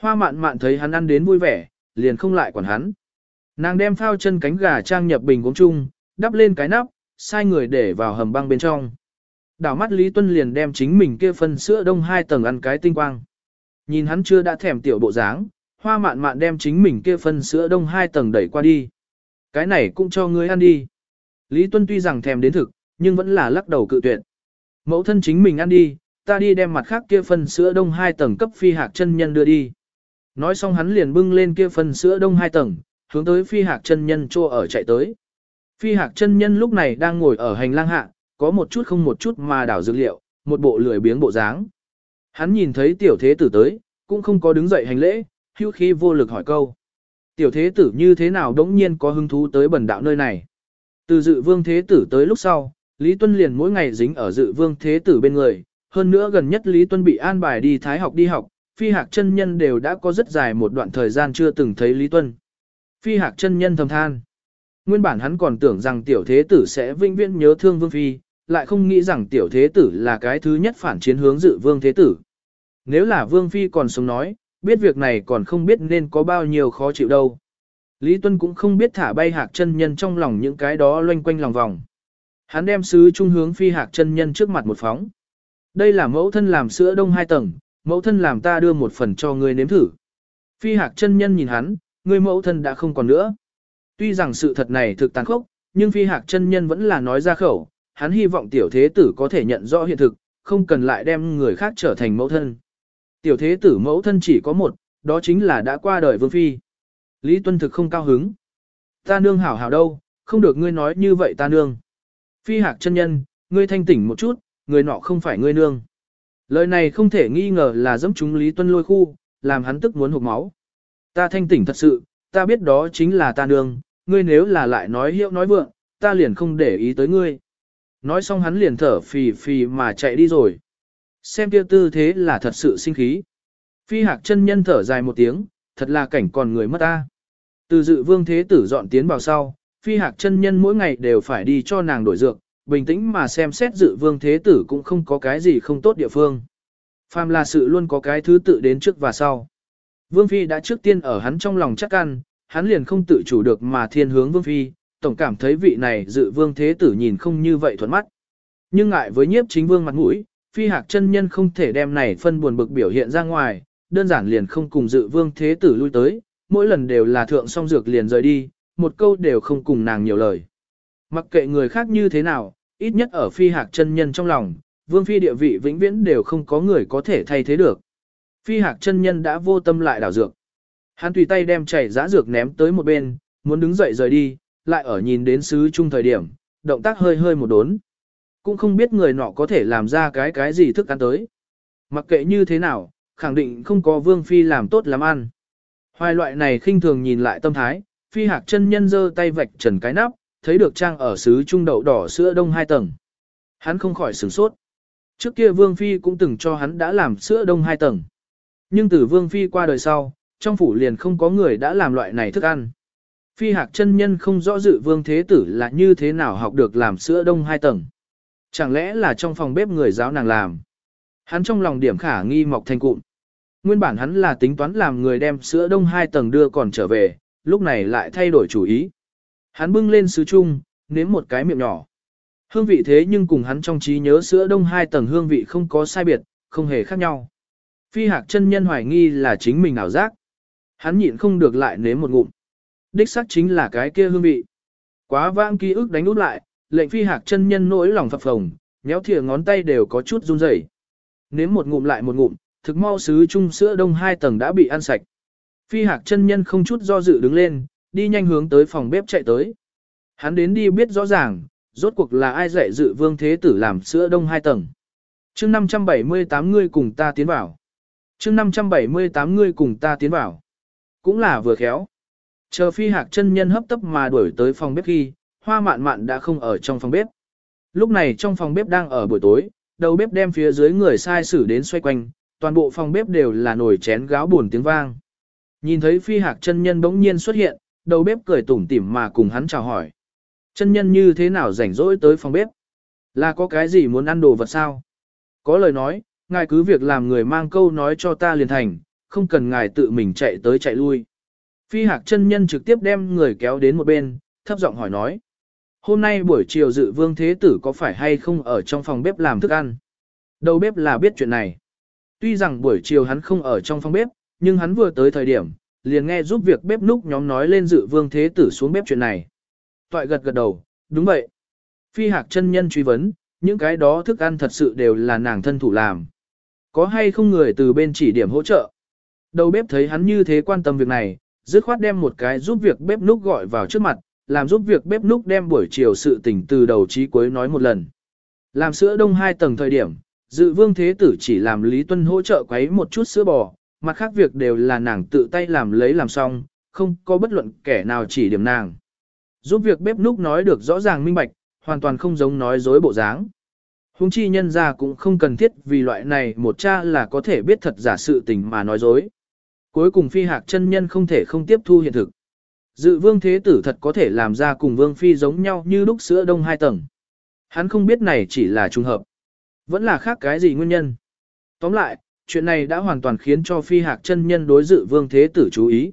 Hoa mạn mạn thấy hắn ăn đến vui vẻ, liền không lại quản hắn. Nàng đem phao chân cánh gà trang nhập bình gốm chung, đắp lên cái nắp, sai người để vào hầm băng bên trong. Đảo mắt Lý Tuân liền đem chính mình kia phân sữa đông hai tầng ăn cái tinh quang. Nhìn hắn chưa đã thèm tiểu bộ dáng, hoa mạn mạn đem chính mình kia phân sữa đông hai tầng đẩy qua đi. Cái này cũng cho ngươi ăn đi. Lý Tuân tuy rằng thèm đến thực, nhưng vẫn là lắc đầu cự tuyệt. Mẫu thân chính mình ăn đi, ta đi đem mặt khác kia phân sữa đông hai tầng cấp phi hạc chân nhân đưa đi. Nói xong hắn liền bưng lên kia phân sữa đông hai tầng, hướng tới phi hạc chân nhân trô ở chạy tới. Phi hạc chân nhân lúc này đang ngồi ở hành lang hạ, có một chút không một chút mà đảo dược liệu, một bộ lười biếng bộ dáng. Hắn nhìn thấy tiểu thế tử tới, cũng không có đứng dậy hành lễ, hữu khí vô lực hỏi câu. Tiểu thế tử như thế nào đống nhiên có hứng thú tới bẩn đạo nơi này. Từ dự vương thế tử tới lúc sau, Lý Tuân liền mỗi ngày dính ở dự vương thế tử bên người, hơn nữa gần nhất Lý Tuân bị an bài đi thái học đi học, phi hạc chân nhân đều đã có rất dài một đoạn thời gian chưa từng thấy Lý Tuân. Phi hạc chân nhân thầm than. Nguyên bản hắn còn tưởng rằng tiểu thế tử sẽ vinh viễn nhớ thương vương phi, lại không nghĩ rằng tiểu thế tử là cái thứ nhất phản chiến hướng dự vương thế tử. Nếu là vương phi còn sống nói, biết việc này còn không biết nên có bao nhiêu khó chịu đâu. Lý Tuân cũng không biết thả bay hạc chân nhân trong lòng những cái đó loanh quanh lòng vòng. Hắn đem sứ trung hướng phi hạc chân nhân trước mặt một phóng. Đây là mẫu thân làm sữa đông hai tầng, mẫu thân làm ta đưa một phần cho ngươi nếm thử. Phi hạc chân nhân nhìn hắn, người mẫu thân đã không còn nữa. Tuy rằng sự thật này thực tàn khốc, nhưng phi hạc chân nhân vẫn là nói ra khẩu, hắn hy vọng tiểu thế tử có thể nhận rõ hiện thực, không cần lại đem người khác trở thành mẫu thân. Tiểu thế tử mẫu thân chỉ có một, đó chính là đã qua đời vương phi. Lý Tuân thực không cao hứng. Ta nương hảo hảo đâu, không được ngươi nói như vậy ta nương. Phi hạc chân nhân, ngươi thanh tỉnh một chút, người nọ không phải ngươi nương. Lời này không thể nghi ngờ là dẫm chúng Lý Tuân lôi khu, làm hắn tức muốn hụt máu. Ta thanh tỉnh thật sự, ta biết đó chính là ta nương, ngươi nếu là lại nói hiệu nói vượng, ta liền không để ý tới ngươi. Nói xong hắn liền thở phì phì mà chạy đi rồi. Xem kia tư thế là thật sự sinh khí. Phi hạc chân nhân thở dài một tiếng, thật là cảnh còn người mất ta. Từ dự vương thế tử dọn tiến vào sau, phi hạc chân nhân mỗi ngày đều phải đi cho nàng đổi dược, bình tĩnh mà xem xét dự vương thế tử cũng không có cái gì không tốt địa phương. Phàm là sự luôn có cái thứ tự đến trước và sau. Vương Phi đã trước tiên ở hắn trong lòng chắc ăn, hắn liền không tự chủ được mà thiên hướng Vương Phi, tổng cảm thấy vị này dự vương thế tử nhìn không như vậy thuận mắt. Nhưng ngại với nhiếp chính vương mặt mũi, Phi hạc chân nhân không thể đem này phân buồn bực biểu hiện ra ngoài, đơn giản liền không cùng dự vương thế tử lui tới, mỗi lần đều là thượng song dược liền rời đi, một câu đều không cùng nàng nhiều lời. Mặc kệ người khác như thế nào, ít nhất ở phi hạc chân nhân trong lòng, vương phi địa vị vĩnh viễn đều không có người có thể thay thế được. Phi hạc chân nhân đã vô tâm lại đảo dược. Hắn tùy tay đem chảy giã dược ném tới một bên, muốn đứng dậy rời đi, lại ở nhìn đến sứ chung thời điểm, động tác hơi hơi một đốn. Cũng không biết người nọ có thể làm ra cái cái gì thức ăn tới. Mặc kệ như thế nào, khẳng định không có vương phi làm tốt làm ăn. Hoài loại này khinh thường nhìn lại tâm thái, phi hạc chân nhân giơ tay vạch trần cái nắp, thấy được trang ở xứ trung đậu đỏ sữa đông hai tầng. Hắn không khỏi sửng sốt. Trước kia vương phi cũng từng cho hắn đã làm sữa đông hai tầng. Nhưng từ vương phi qua đời sau, trong phủ liền không có người đã làm loại này thức ăn. Phi hạc chân nhân không rõ dự vương thế tử là như thế nào học được làm sữa đông hai tầng. Chẳng lẽ là trong phòng bếp người giáo nàng làm. Hắn trong lòng điểm khả nghi mọc thành cụm. Nguyên bản hắn là tính toán làm người đem sữa đông hai tầng đưa còn trở về, lúc này lại thay đổi chủ ý. Hắn bưng lên sứ chung, nếm một cái miệng nhỏ. Hương vị thế nhưng cùng hắn trong trí nhớ sữa đông hai tầng hương vị không có sai biệt, không hề khác nhau. Phi hạc chân nhân hoài nghi là chính mình ảo giác. Hắn nhịn không được lại nếm một ngụm. Đích xác chính là cái kia hương vị. Quá vãng ký ức đánh út lại, lệnh phi hạc chân nhân nỗi lòng phập phồng, nhéo thìa ngón tay đều có chút run rẩy. Nếm một ngụm lại một ngụm, thực mau sứ chung sữa đông hai tầng đã bị ăn sạch. Phi hạc chân nhân không chút do dự đứng lên, đi nhanh hướng tới phòng bếp chạy tới. Hắn đến đi biết rõ ràng, rốt cuộc là ai dạy dự vương thế tử làm sữa đông hai tầng. chương 578 ngươi cùng ta tiến vào. chương 578 ngươi cùng ta tiến vào. Cũng là vừa khéo. Chờ phi hạc chân nhân hấp tấp mà đuổi tới phòng bếp khi, hoa mạn mạn đã không ở trong phòng bếp. Lúc này trong phòng bếp đang ở buổi tối, đầu bếp đem phía dưới người sai xử đến xoay quanh, toàn bộ phòng bếp đều là nồi chén gáo buồn tiếng vang. Nhìn thấy phi hạc chân nhân bỗng nhiên xuất hiện, đầu bếp cười tủm tỉm mà cùng hắn chào hỏi. Chân nhân như thế nào rảnh rỗi tới phòng bếp? Là có cái gì muốn ăn đồ vật sao? Có lời nói, ngài cứ việc làm người mang câu nói cho ta liền thành, không cần ngài tự mình chạy tới chạy lui. Phi hạc chân nhân trực tiếp đem người kéo đến một bên, thấp giọng hỏi nói. Hôm nay buổi chiều dự vương thế tử có phải hay không ở trong phòng bếp làm thức ăn? Đầu bếp là biết chuyện này. Tuy rằng buổi chiều hắn không ở trong phòng bếp, nhưng hắn vừa tới thời điểm, liền nghe giúp việc bếp núc nhóm nói lên dự vương thế tử xuống bếp chuyện này. Toại gật gật đầu, đúng vậy. Phi hạc chân nhân truy vấn, những cái đó thức ăn thật sự đều là nàng thân thủ làm. Có hay không người từ bên chỉ điểm hỗ trợ? Đầu bếp thấy hắn như thế quan tâm việc này, dứt khoát đem một cái giúp việc bếp núc gọi vào trước mặt, làm giúp việc bếp núc đem buổi chiều sự tình từ đầu chí cuối nói một lần. Làm sữa đông hai tầng thời điểm, dự vương thế tử chỉ làm Lý Tuân hỗ trợ quấy một chút sữa bò, mặt khác việc đều là nàng tự tay làm lấy làm xong, không có bất luận kẻ nào chỉ điểm nàng. Giúp việc bếp núc nói được rõ ràng minh bạch, hoàn toàn không giống nói dối bộ dáng. Hùng chi nhân ra cũng không cần thiết vì loại này một cha là có thể biết thật giả sự tình mà nói dối. Cuối cùng phi hạc chân nhân không thể không tiếp thu hiện thực. Dự vương thế tử thật có thể làm ra cùng vương phi giống nhau như lúc sữa đông hai tầng. Hắn không biết này chỉ là trùng hợp. Vẫn là khác cái gì nguyên nhân. Tóm lại, chuyện này đã hoàn toàn khiến cho phi hạc chân nhân đối dự vương thế tử chú ý.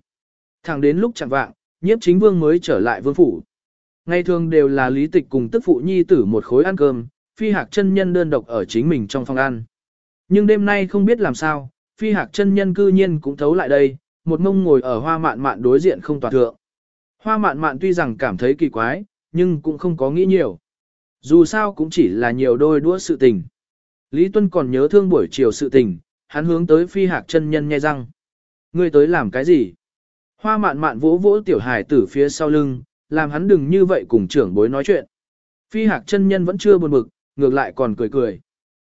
Thẳng đến lúc chẳng vạng, nhiếp chính vương mới trở lại vương phủ. Ngày thường đều là lý tịch cùng tức phụ nhi tử một khối ăn cơm, phi hạc chân nhân đơn độc ở chính mình trong phòng ăn. Nhưng đêm nay không biết làm sao, phi hạc chân nhân cư nhiên cũng thấu lại đây, một mông ngồi ở hoa mạn mạn đối diện không toàn thượng. Hoa mạn mạn tuy rằng cảm thấy kỳ quái, nhưng cũng không có nghĩ nhiều. Dù sao cũng chỉ là nhiều đôi đũa sự tình. Lý Tuân còn nhớ thương buổi chiều sự tình, hắn hướng tới phi hạc chân nhân nghe răng. Ngươi tới làm cái gì? Hoa mạn mạn vỗ vỗ tiểu hải tử phía sau lưng, làm hắn đừng như vậy cùng trưởng bối nói chuyện. Phi hạc chân nhân vẫn chưa buồn bực, ngược lại còn cười cười.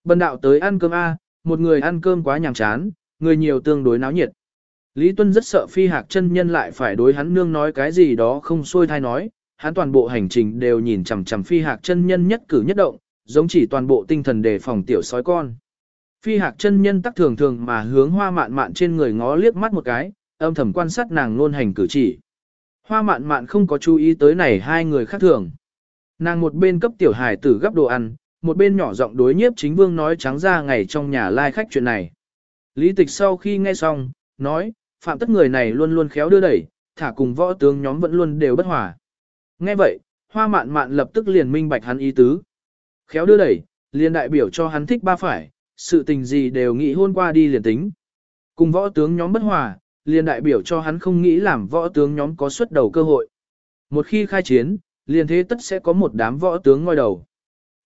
Bần đạo tới ăn cơm A, một người ăn cơm quá nhàm chán, người nhiều tương đối náo nhiệt. Lý Tuân rất sợ phi hạc chân nhân lại phải đối hắn nương nói cái gì đó không xuôi thai nói, hắn toàn bộ hành trình đều nhìn chằm chằm phi hạc chân nhân nhất cử nhất động, giống chỉ toàn bộ tinh thần đề phòng tiểu sói con. Phi hạc chân nhân tắc thường thường mà hướng hoa mạn mạn trên người ngó liếc mắt một cái, âm thầm quan sát nàng luôn hành cử chỉ. Hoa mạn mạn không có chú ý tới này hai người khác thường. Nàng một bên cấp tiểu hài tử gấp đồ ăn, một bên nhỏ giọng đối nhiếp chính vương nói trắng ra ngày trong nhà lai khách chuyện này. Lý tịch sau khi nghe xong, nói, phạm tất người này luôn luôn khéo đưa đẩy, thả cùng võ tướng nhóm vẫn luôn đều bất hòa. Nghe vậy, hoa mạn mạn lập tức liền minh bạch hắn ý tứ. Khéo đưa đẩy, liền đại biểu cho hắn thích ba phải, sự tình gì đều nghĩ hôn qua đi liền tính. Cùng võ tướng nhóm bất hòa, liền đại biểu cho hắn không nghĩ làm võ tướng nhóm có xuất đầu cơ hội. Một khi khai chiến, liền thế tất sẽ có một đám võ tướng ngoi đầu.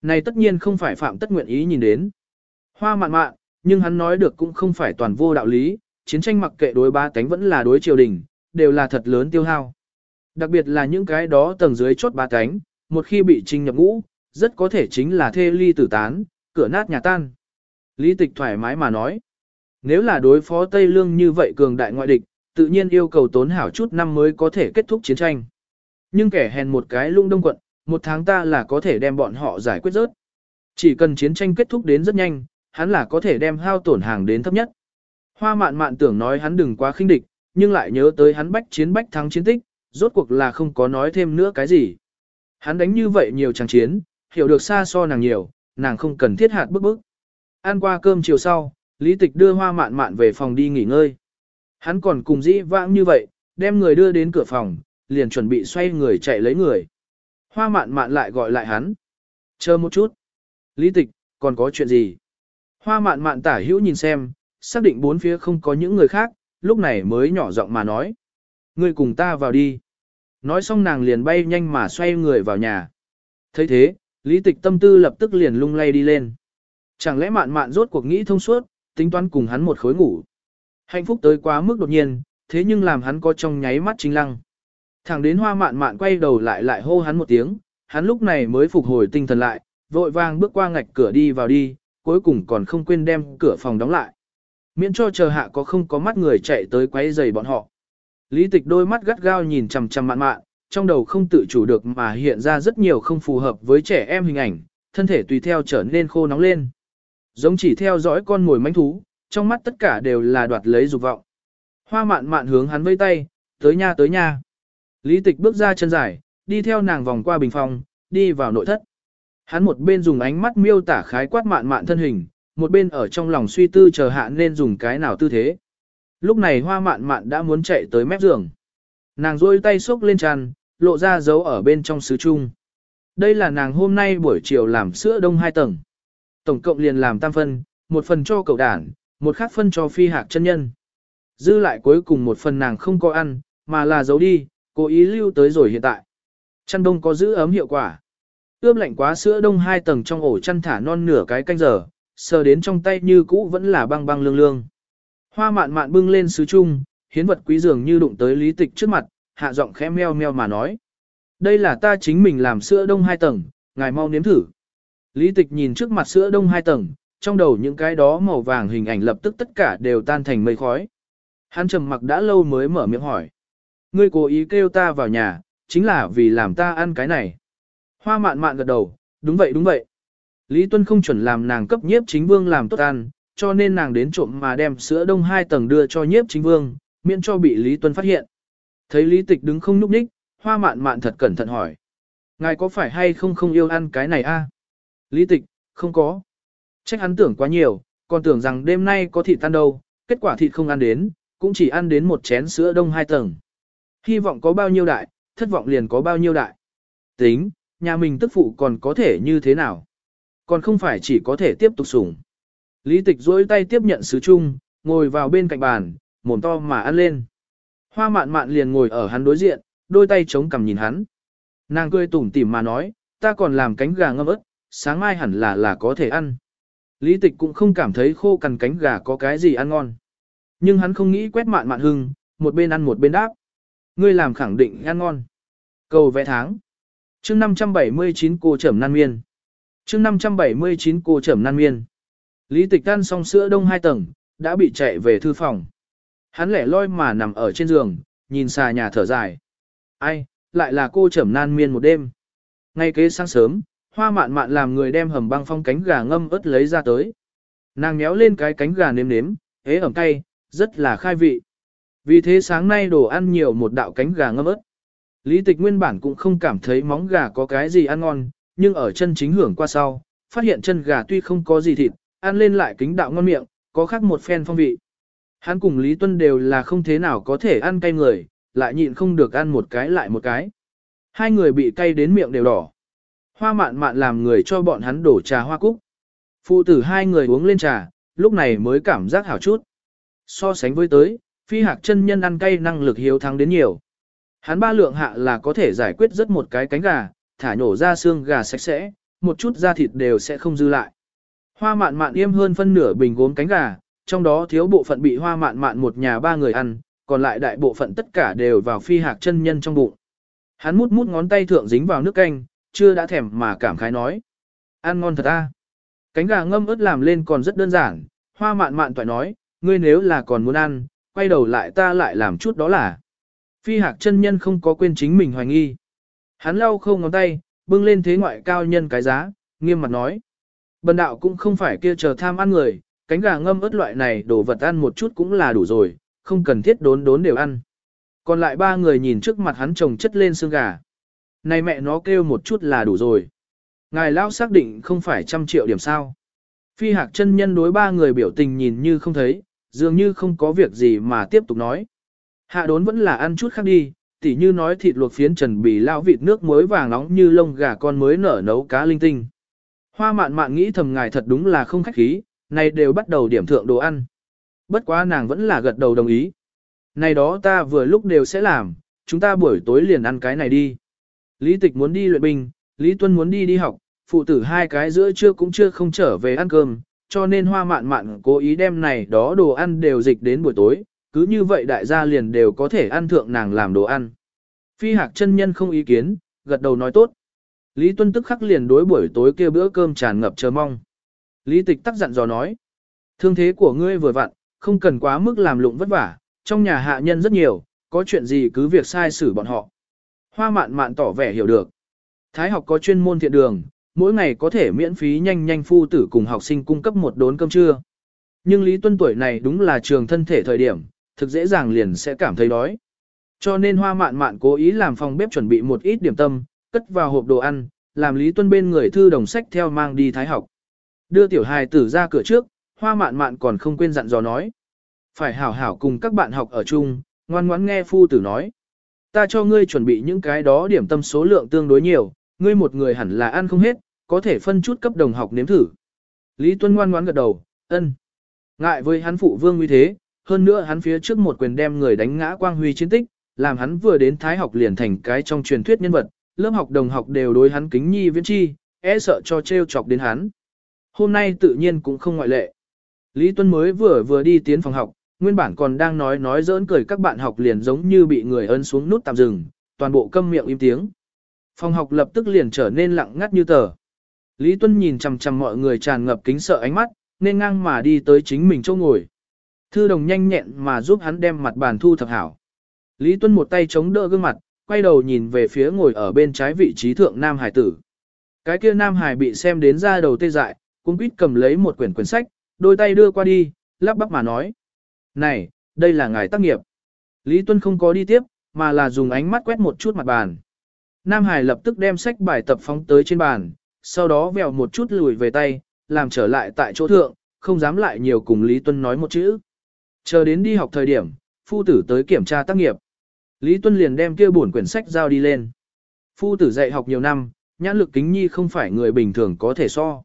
Này tất nhiên không phải phạm tất nguyện ý nhìn đến. Hoa mạn mạn, nhưng hắn nói được cũng không phải toàn vô đạo lý, chiến tranh mặc kệ đối ba cánh vẫn là đối triều đình, đều là thật lớn tiêu hao. Đặc biệt là những cái đó tầng dưới chốt ba cánh một khi bị trinh nhập ngũ, rất có thể chính là thê ly tử tán, cửa nát nhà tan. Lý tịch thoải mái mà nói, nếu là đối phó Tây Lương như vậy cường đại ngoại địch, tự nhiên yêu cầu tốn hảo chút năm mới có thể kết thúc chiến tranh. Nhưng kẻ hèn một cái lung đông quận, một tháng ta là có thể đem bọn họ giải quyết rớt. Chỉ cần chiến tranh kết thúc đến rất nhanh, hắn là có thể đem hao tổn hàng đến thấp nhất. Hoa mạn mạn tưởng nói hắn đừng quá khinh địch, nhưng lại nhớ tới hắn bách chiến bách thắng chiến tích, rốt cuộc là không có nói thêm nữa cái gì. Hắn đánh như vậy nhiều trang chiến, hiểu được xa so nàng nhiều, nàng không cần thiết hạt bức bức. Ăn qua cơm chiều sau, Lý Tịch đưa hoa mạn mạn về phòng đi nghỉ ngơi. Hắn còn cùng dĩ vãng như vậy, đem người đưa đến cửa phòng, liền chuẩn bị xoay người chạy lấy người. Hoa mạn mạn lại gọi lại hắn. Chờ một chút. Lý Tịch, còn có chuyện gì? Hoa mạn mạn tả hữu nhìn xem, xác định bốn phía không có những người khác, lúc này mới nhỏ giọng mà nói. Ngươi cùng ta vào đi. Nói xong nàng liền bay nhanh mà xoay người vào nhà. thấy thế, lý tịch tâm tư lập tức liền lung lay đi lên. Chẳng lẽ mạn mạn rốt cuộc nghĩ thông suốt, tính toán cùng hắn một khối ngủ. Hạnh phúc tới quá mức đột nhiên, thế nhưng làm hắn có trong nháy mắt chính lăng. Thẳng đến hoa mạn mạn quay đầu lại lại hô hắn một tiếng, hắn lúc này mới phục hồi tinh thần lại, vội vàng bước qua ngạch cửa đi vào đi, cuối cùng còn không quên đem cửa phòng đóng lại. Miễn cho chờ hạ có không có mắt người chạy tới quấy rầy bọn họ. Lý tịch đôi mắt gắt gao nhìn chằm chằm mạn mạn, trong đầu không tự chủ được mà hiện ra rất nhiều không phù hợp với trẻ em hình ảnh, thân thể tùy theo trở nên khô nóng lên. Giống chỉ theo dõi con mồi manh thú, trong mắt tất cả đều là đoạt lấy dục vọng. Hoa mạn mạn hướng hắn vây tay, tới nha tới nha. Lý tịch bước ra chân dài, đi theo nàng vòng qua bình phòng, đi vào nội thất. Hắn một bên dùng ánh mắt miêu tả khái quát mạn mạn thân hình, một bên ở trong lòng suy tư chờ hạ nên dùng cái nào tư thế. Lúc này hoa mạn mạn đã muốn chạy tới mép giường. Nàng rôi tay xốc lên tràn, lộ ra dấu ở bên trong sứ chung. Đây là nàng hôm nay buổi chiều làm sữa đông hai tầng. Tổng cộng liền làm tam phân, một phần cho cậu đản, một khác phân cho phi hạc chân nhân. Dư lại cuối cùng một phần nàng không có ăn, mà là giấu đi, cố ý lưu tới rồi hiện tại. Chăn đông có giữ ấm hiệu quả. Ướp lạnh quá sữa đông hai tầng trong ổ chăn thả non nửa cái canh giờ, sờ đến trong tay như cũ vẫn là băng băng lương lương. Hoa mạn mạn bưng lên sứ chung, hiến vật quý dường như đụng tới lý tịch trước mặt, hạ giọng khẽ meo meo mà nói. Đây là ta chính mình làm sữa đông hai tầng, ngài mau nếm thử. Lý tịch nhìn trước mặt sữa đông hai tầng, trong đầu những cái đó màu vàng hình ảnh lập tức tất cả đều tan thành mây khói. Hắn trầm mặc đã lâu mới mở miệng hỏi. Ngươi cố ý kêu ta vào nhà, chính là vì làm ta ăn cái này. Hoa mạn mạn gật đầu, đúng vậy đúng vậy. Lý Tuân không chuẩn làm nàng cấp nhiếp chính vương làm tốt ăn, cho nên nàng đến trộm mà đem sữa đông hai tầng đưa cho nhiếp chính vương, miễn cho bị Lý Tuân phát hiện. Thấy Lý Tịch đứng không núp ních, hoa mạn mạn thật cẩn thận hỏi. Ngài có phải hay không không yêu ăn cái này a? Lý Tịch, không có. Trách hắn tưởng quá nhiều, còn tưởng rằng đêm nay có thịt tan đâu, kết quả thịt không ăn đến, cũng chỉ ăn đến một chén sữa đông hai tầng. Hy vọng có bao nhiêu đại, thất vọng liền có bao nhiêu đại. Tính, nhà mình tức phụ còn có thể như thế nào? Còn không phải chỉ có thể tiếp tục sủng. Lý tịch duỗi tay tiếp nhận sứ chung, ngồi vào bên cạnh bàn, mồm to mà ăn lên. Hoa mạn mạn liền ngồi ở hắn đối diện, đôi tay chống cằm nhìn hắn. Nàng cười tủm tỉm mà nói, ta còn làm cánh gà ngâm ớt, sáng mai hẳn là là có thể ăn. Lý tịch cũng không cảm thấy khô cằn cánh gà có cái gì ăn ngon. Nhưng hắn không nghĩ quét mạn mạn hưng, một bên ăn một bên đáp. Ngươi làm khẳng định ăn ngon. Cầu vẽ tháng. mươi 579 cô trầm nan miên. mươi 579 cô trầm nan miên. Lý tịch ăn xong sữa đông hai tầng, đã bị chạy về thư phòng. Hắn lẻ loi mà nằm ở trên giường, nhìn xà nhà thở dài. Ai, lại là cô trầm nan miên một đêm. Ngay kế sáng sớm, hoa mạn mạn làm người đem hầm băng phong cánh gà ngâm ớt lấy ra tới. Nàng méo lên cái cánh gà nếm nếm, hế ẩm cay, rất là khai vị. Vì thế sáng nay đồ ăn nhiều một đạo cánh gà ngâm ớt. Lý tịch nguyên bản cũng không cảm thấy móng gà có cái gì ăn ngon, nhưng ở chân chính hưởng qua sau, phát hiện chân gà tuy không có gì thịt, ăn lên lại kính đạo ngon miệng, có khác một phen phong vị. Hắn cùng Lý Tuân đều là không thế nào có thể ăn cay người, lại nhịn không được ăn một cái lại một cái. Hai người bị cay đến miệng đều đỏ. Hoa mạn mạn làm người cho bọn hắn đổ trà hoa cúc. Phụ tử hai người uống lên trà, lúc này mới cảm giác hảo chút. So sánh với tới, phi hạc chân nhân ăn cay năng lực hiếu thắng đến nhiều. Hắn ba lượng hạ là có thể giải quyết rất một cái cánh gà, thả nhổ ra xương gà sạch sẽ, một chút da thịt đều sẽ không dư lại. Hoa mạn mạn yêm hơn phân nửa bình gốm cánh gà, trong đó thiếu bộ phận bị hoa mạn mạn một nhà ba người ăn, còn lại đại bộ phận tất cả đều vào phi hạc chân nhân trong bụng. Hắn mút mút ngón tay thượng dính vào nước canh, chưa đã thèm mà cảm khái nói. Ăn ngon thật a. Cánh gà ngâm ớt làm lên còn rất đơn giản, hoa mạn mạn toại nói, ngươi nếu là còn muốn ăn, quay đầu lại ta lại làm chút đó là. Phi hạc chân nhân không có quên chính mình hoài nghi. Hắn lau không ngón tay, bưng lên thế ngoại cao nhân cái giá, nghiêm mặt nói. Bần đạo cũng không phải kia chờ tham ăn người, cánh gà ngâm ớt loại này đồ vật ăn một chút cũng là đủ rồi, không cần thiết đốn đốn đều ăn. Còn lại ba người nhìn trước mặt hắn trồng chất lên xương gà. Này mẹ nó kêu một chút là đủ rồi. Ngài lão xác định không phải trăm triệu điểm sao. Phi hạc chân nhân đối ba người biểu tình nhìn như không thấy, dường như không có việc gì mà tiếp tục nói. Hạ đốn vẫn là ăn chút khác đi, tỉ như nói thịt luộc phiến trần bì lão vịt nước muối vàng nóng như lông gà con mới nở nấu cá linh tinh. Hoa mạn mạn nghĩ thầm ngài thật đúng là không khách khí, này đều bắt đầu điểm thượng đồ ăn. Bất quá nàng vẫn là gật đầu đồng ý. Này đó ta vừa lúc đều sẽ làm, chúng ta buổi tối liền ăn cái này đi. Lý tịch muốn đi luyện binh, Lý Tuân muốn đi đi học, phụ tử hai cái giữa trưa cũng chưa không trở về ăn cơm, cho nên hoa mạn mạn cố ý đem này đó đồ ăn đều dịch đến buổi tối, cứ như vậy đại gia liền đều có thể ăn thượng nàng làm đồ ăn. Phi hạc chân nhân không ý kiến, gật đầu nói tốt. Lý Tuân tức khắc liền đối buổi tối kia bữa cơm tràn ngập chờ mong. Lý tịch tắc dặn dò nói. Thương thế của ngươi vừa vặn, không cần quá mức làm lụng vất vả, trong nhà hạ nhân rất nhiều, có chuyện gì cứ việc sai xử bọn họ. Hoa mạn mạn tỏ vẻ hiểu được. Thái học có chuyên môn thiện đường, mỗi ngày có thể miễn phí nhanh nhanh phu tử cùng học sinh cung cấp một đốn cơm trưa. Nhưng Lý Tuân tuổi này đúng là trường thân thể thời điểm, thực dễ dàng liền sẽ cảm thấy đói. Cho nên hoa mạn mạn cố ý làm phòng bếp chuẩn bị một ít điểm tâm, cất vào hộp đồ ăn, làm Lý Tuân bên người thư đồng sách theo mang đi thái học. Đưa tiểu hài tử ra cửa trước, hoa mạn mạn còn không quên dặn dò nói. Phải hảo hảo cùng các bạn học ở chung, ngoan ngoãn nghe phu tử nói. Ta cho ngươi chuẩn bị những cái đó điểm tâm số lượng tương đối nhiều, ngươi một người hẳn là ăn không hết, có thể phân chút cấp đồng học nếm thử. Lý Tuân ngoan ngoãn gật đầu, ân. Ngại với hắn phụ vương như thế, hơn nữa hắn phía trước một quyền đem người đánh ngã quang huy chiến tích, làm hắn vừa đến thái học liền thành cái trong truyền thuyết nhân vật, lớp học đồng học đều đối hắn kính nhi viễn chi, e sợ cho trêu chọc đến hắn. Hôm nay tự nhiên cũng không ngoại lệ. Lý Tuân mới vừa vừa đi tiến phòng học, nguyên bản còn đang nói nói giỡn cười các bạn học liền giống như bị người ấn xuống nút tạm dừng, toàn bộ câm miệng im tiếng. Phòng học lập tức liền trở nên lặng ngắt như tờ. Lý Tuân nhìn chằm chằm mọi người tràn ngập kính sợ ánh mắt, nên ngang mà đi tới chính mình chỗ ngồi. Thư đồng nhanh nhẹn mà giúp hắn đem mặt bàn thu thập hảo. Lý Tuân một tay chống đỡ gương mặt, quay đầu nhìn về phía ngồi ở bên trái vị trí thượng Nam Hải tử. Cái kia Nam Hải bị xem đến ra đầu tê dại, cũng quýt cầm lấy một quyển quyển sách, đôi tay đưa qua đi, lắp bắp mà nói. Này, đây là ngài tác nghiệp. Lý Tuân không có đi tiếp, mà là dùng ánh mắt quét một chút mặt bàn. Nam Hải lập tức đem sách bài tập phóng tới trên bàn, sau đó vèo một chút lùi về tay, làm trở lại tại chỗ thượng, không dám lại nhiều cùng Lý Tuân nói một chữ. Chờ đến đi học thời điểm, phu tử tới kiểm tra tác nghiệp. Lý Tuân liền đem kia bổn quyển sách giao đi lên. Phu tử dạy học nhiều năm, nhãn lực kính nhi không phải người bình thường có thể so.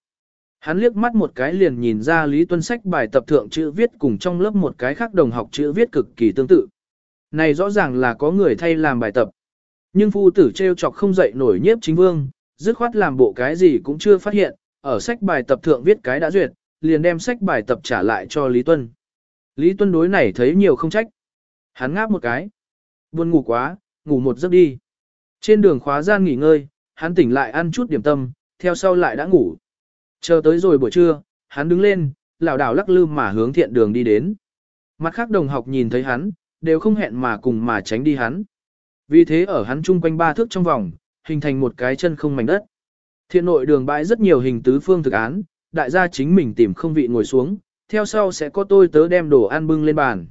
Hắn liếc mắt một cái liền nhìn ra Lý Tuân sách bài tập thượng chữ viết cùng trong lớp một cái khác đồng học chữ viết cực kỳ tương tự. Này rõ ràng là có người thay làm bài tập. Nhưng phu tử treo chọc không dậy nổi nhiếp chính vương, dứt khoát làm bộ cái gì cũng chưa phát hiện, ở sách bài tập thượng viết cái đã duyệt, liền đem sách bài tập trả lại cho Lý Tuân. Lý Tuân đối này thấy nhiều không trách. Hắn ngáp một cái. Buồn ngủ quá, ngủ một giấc đi. Trên đường khóa gian nghỉ ngơi, hắn tỉnh lại ăn chút điểm tâm, theo sau lại đã ngủ. Chờ tới rồi buổi trưa, hắn đứng lên, lảo đảo lắc lư mà hướng thiện đường đi đến. Mặt khác đồng học nhìn thấy hắn, đều không hẹn mà cùng mà tránh đi hắn. Vì thế ở hắn chung quanh ba thước trong vòng, hình thành một cái chân không mảnh đất. Thiện nội đường bãi rất nhiều hình tứ phương thực án, đại gia chính mình tìm không vị ngồi xuống, theo sau sẽ có tôi tớ đem đồ ăn bưng lên bàn.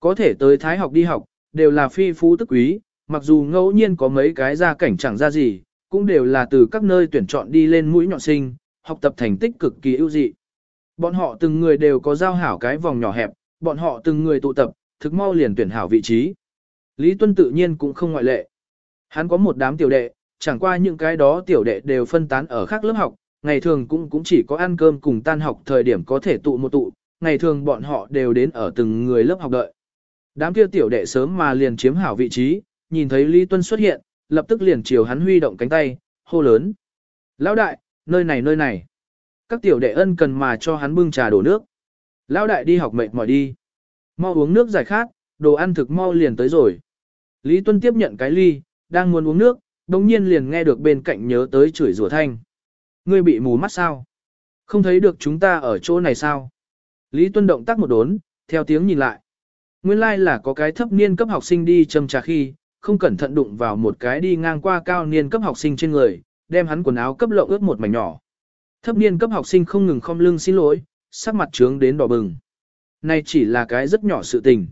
Có thể tới thái học đi học, đều là phi phú tức quý, mặc dù ngẫu nhiên có mấy cái gia cảnh chẳng ra gì, cũng đều là từ các nơi tuyển chọn đi lên mũi nhọn sinh, học tập thành tích cực kỳ ưu dị. Bọn họ từng người đều có giao hảo cái vòng nhỏ hẹp, bọn họ từng người tụ tập, thực mau liền tuyển hảo vị trí. Lý Tuân tự nhiên cũng không ngoại lệ. Hắn có một đám tiểu đệ, chẳng qua những cái đó tiểu đệ đều phân tán ở khác lớp học, ngày thường cũng cũng chỉ có ăn cơm cùng tan học thời điểm có thể tụ một tụ, ngày thường bọn họ đều đến ở từng người lớp học đợi. Đám kia tiểu đệ sớm mà liền chiếm hảo vị trí, nhìn thấy Lý Tuân xuất hiện, lập tức liền chiều hắn huy động cánh tay, hô lớn. Lão đại, nơi này nơi này. Các tiểu đệ ân cần mà cho hắn bưng trà đổ nước. Lão đại đi học mệt mỏi đi. Mau uống nước giải khát, đồ ăn thực mau liền tới rồi. Lý Tuân tiếp nhận cái ly, đang muốn uống nước, đồng nhiên liền nghe được bên cạnh nhớ tới chửi rủa thanh. Ngươi bị mù mắt sao? Không thấy được chúng ta ở chỗ này sao? Lý Tuân động tác một đốn, theo tiếng nhìn lại. Nguyên lai like là có cái thấp niên cấp học sinh đi châm trà khi, không cẩn thận đụng vào một cái đi ngang qua cao niên cấp học sinh trên người, đem hắn quần áo cấp lộng ướt một mảnh nhỏ. Thấp niên cấp học sinh không ngừng khom lưng xin lỗi, sắc mặt trướng đến đỏ bừng. Này chỉ là cái rất nhỏ sự tình.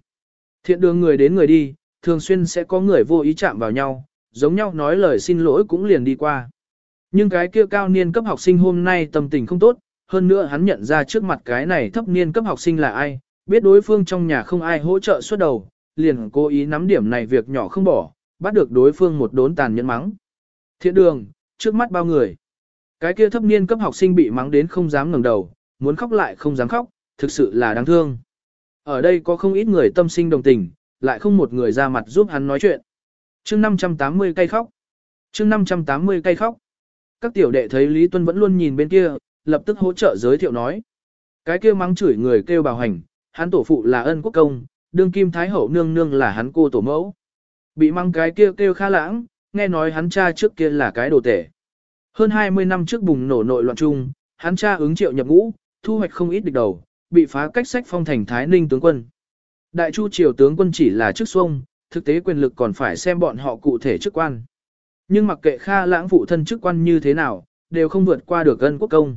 Thiện đường người đến người đi, thường xuyên sẽ có người vô ý chạm vào nhau, giống nhau nói lời xin lỗi cũng liền đi qua. Nhưng cái kia cao niên cấp học sinh hôm nay tâm tình không tốt, hơn nữa hắn nhận ra trước mặt cái này thấp niên cấp học sinh là ai, biết đối phương trong nhà không ai hỗ trợ suốt đầu, liền cố ý nắm điểm này việc nhỏ không bỏ, bắt được đối phương một đốn tàn nhẫn mắng. Thiện đường, trước mắt bao người. Cái kia thấp niên cấp học sinh bị mắng đến không dám ngẩng đầu, muốn khóc lại không dám khóc, thực sự là đáng thương. Ở đây có không ít người tâm sinh đồng tình, lại không một người ra mặt giúp hắn nói chuyện. chương 580 cây khóc. chương 580 cây khóc. Các tiểu đệ thấy Lý Tuân vẫn luôn nhìn bên kia, lập tức hỗ trợ giới thiệu nói. Cái kia mắng chửi người kêu bào hành, hắn tổ phụ là ân quốc công, đương kim thái hậu nương nương là hắn cô tổ mẫu. Bị mắng cái kia kêu, kêu khá lãng, nghe nói hắn cha trước kia là cái đồ tể. Hơn 20 năm trước bùng nổ nội loạn chung, hắn cha ứng triệu nhập ngũ, thu hoạch không ít địch đầu, bị phá cách sách phong thành Thái Ninh tướng quân. Đại chu triều tướng quân chỉ là chức xuông, thực tế quyền lực còn phải xem bọn họ cụ thể chức quan. Nhưng mặc kệ Kha lãng phụ thân chức quan như thế nào, đều không vượt qua được ân quốc công.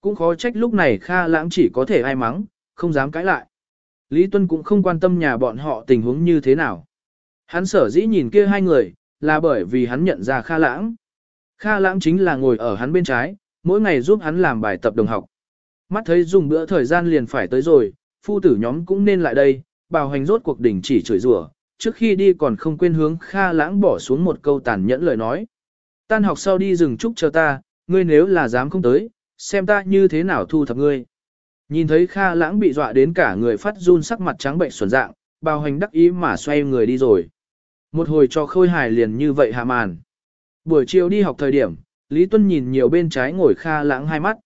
Cũng khó trách lúc này Kha lãng chỉ có thể ai mắng, không dám cãi lại. Lý Tuân cũng không quan tâm nhà bọn họ tình huống như thế nào. Hắn sở dĩ nhìn kia hai người, là bởi vì hắn nhận ra Kha lãng. Kha lãng chính là ngồi ở hắn bên trái, mỗi ngày giúp hắn làm bài tập đồng học. Mắt thấy dùng bữa thời gian liền phải tới rồi, phu tử nhóm cũng nên lại đây, bào hành rốt cuộc đỉnh chỉ chửi rủa, trước khi đi còn không quên hướng Kha lãng bỏ xuống một câu tàn nhẫn lời nói. Tan học sau đi rừng trúc chờ ta, ngươi nếu là dám không tới, xem ta như thế nào thu thập ngươi. Nhìn thấy Kha lãng bị dọa đến cả người phát run sắc mặt trắng bệnh xuẩn dạng, bào hành đắc ý mà xoay người đi rồi. Một hồi cho khôi hài liền như vậy hạ màn. Buổi chiều đi học thời điểm, Lý Tuân nhìn nhiều bên trái ngồi Kha lãng hai mắt.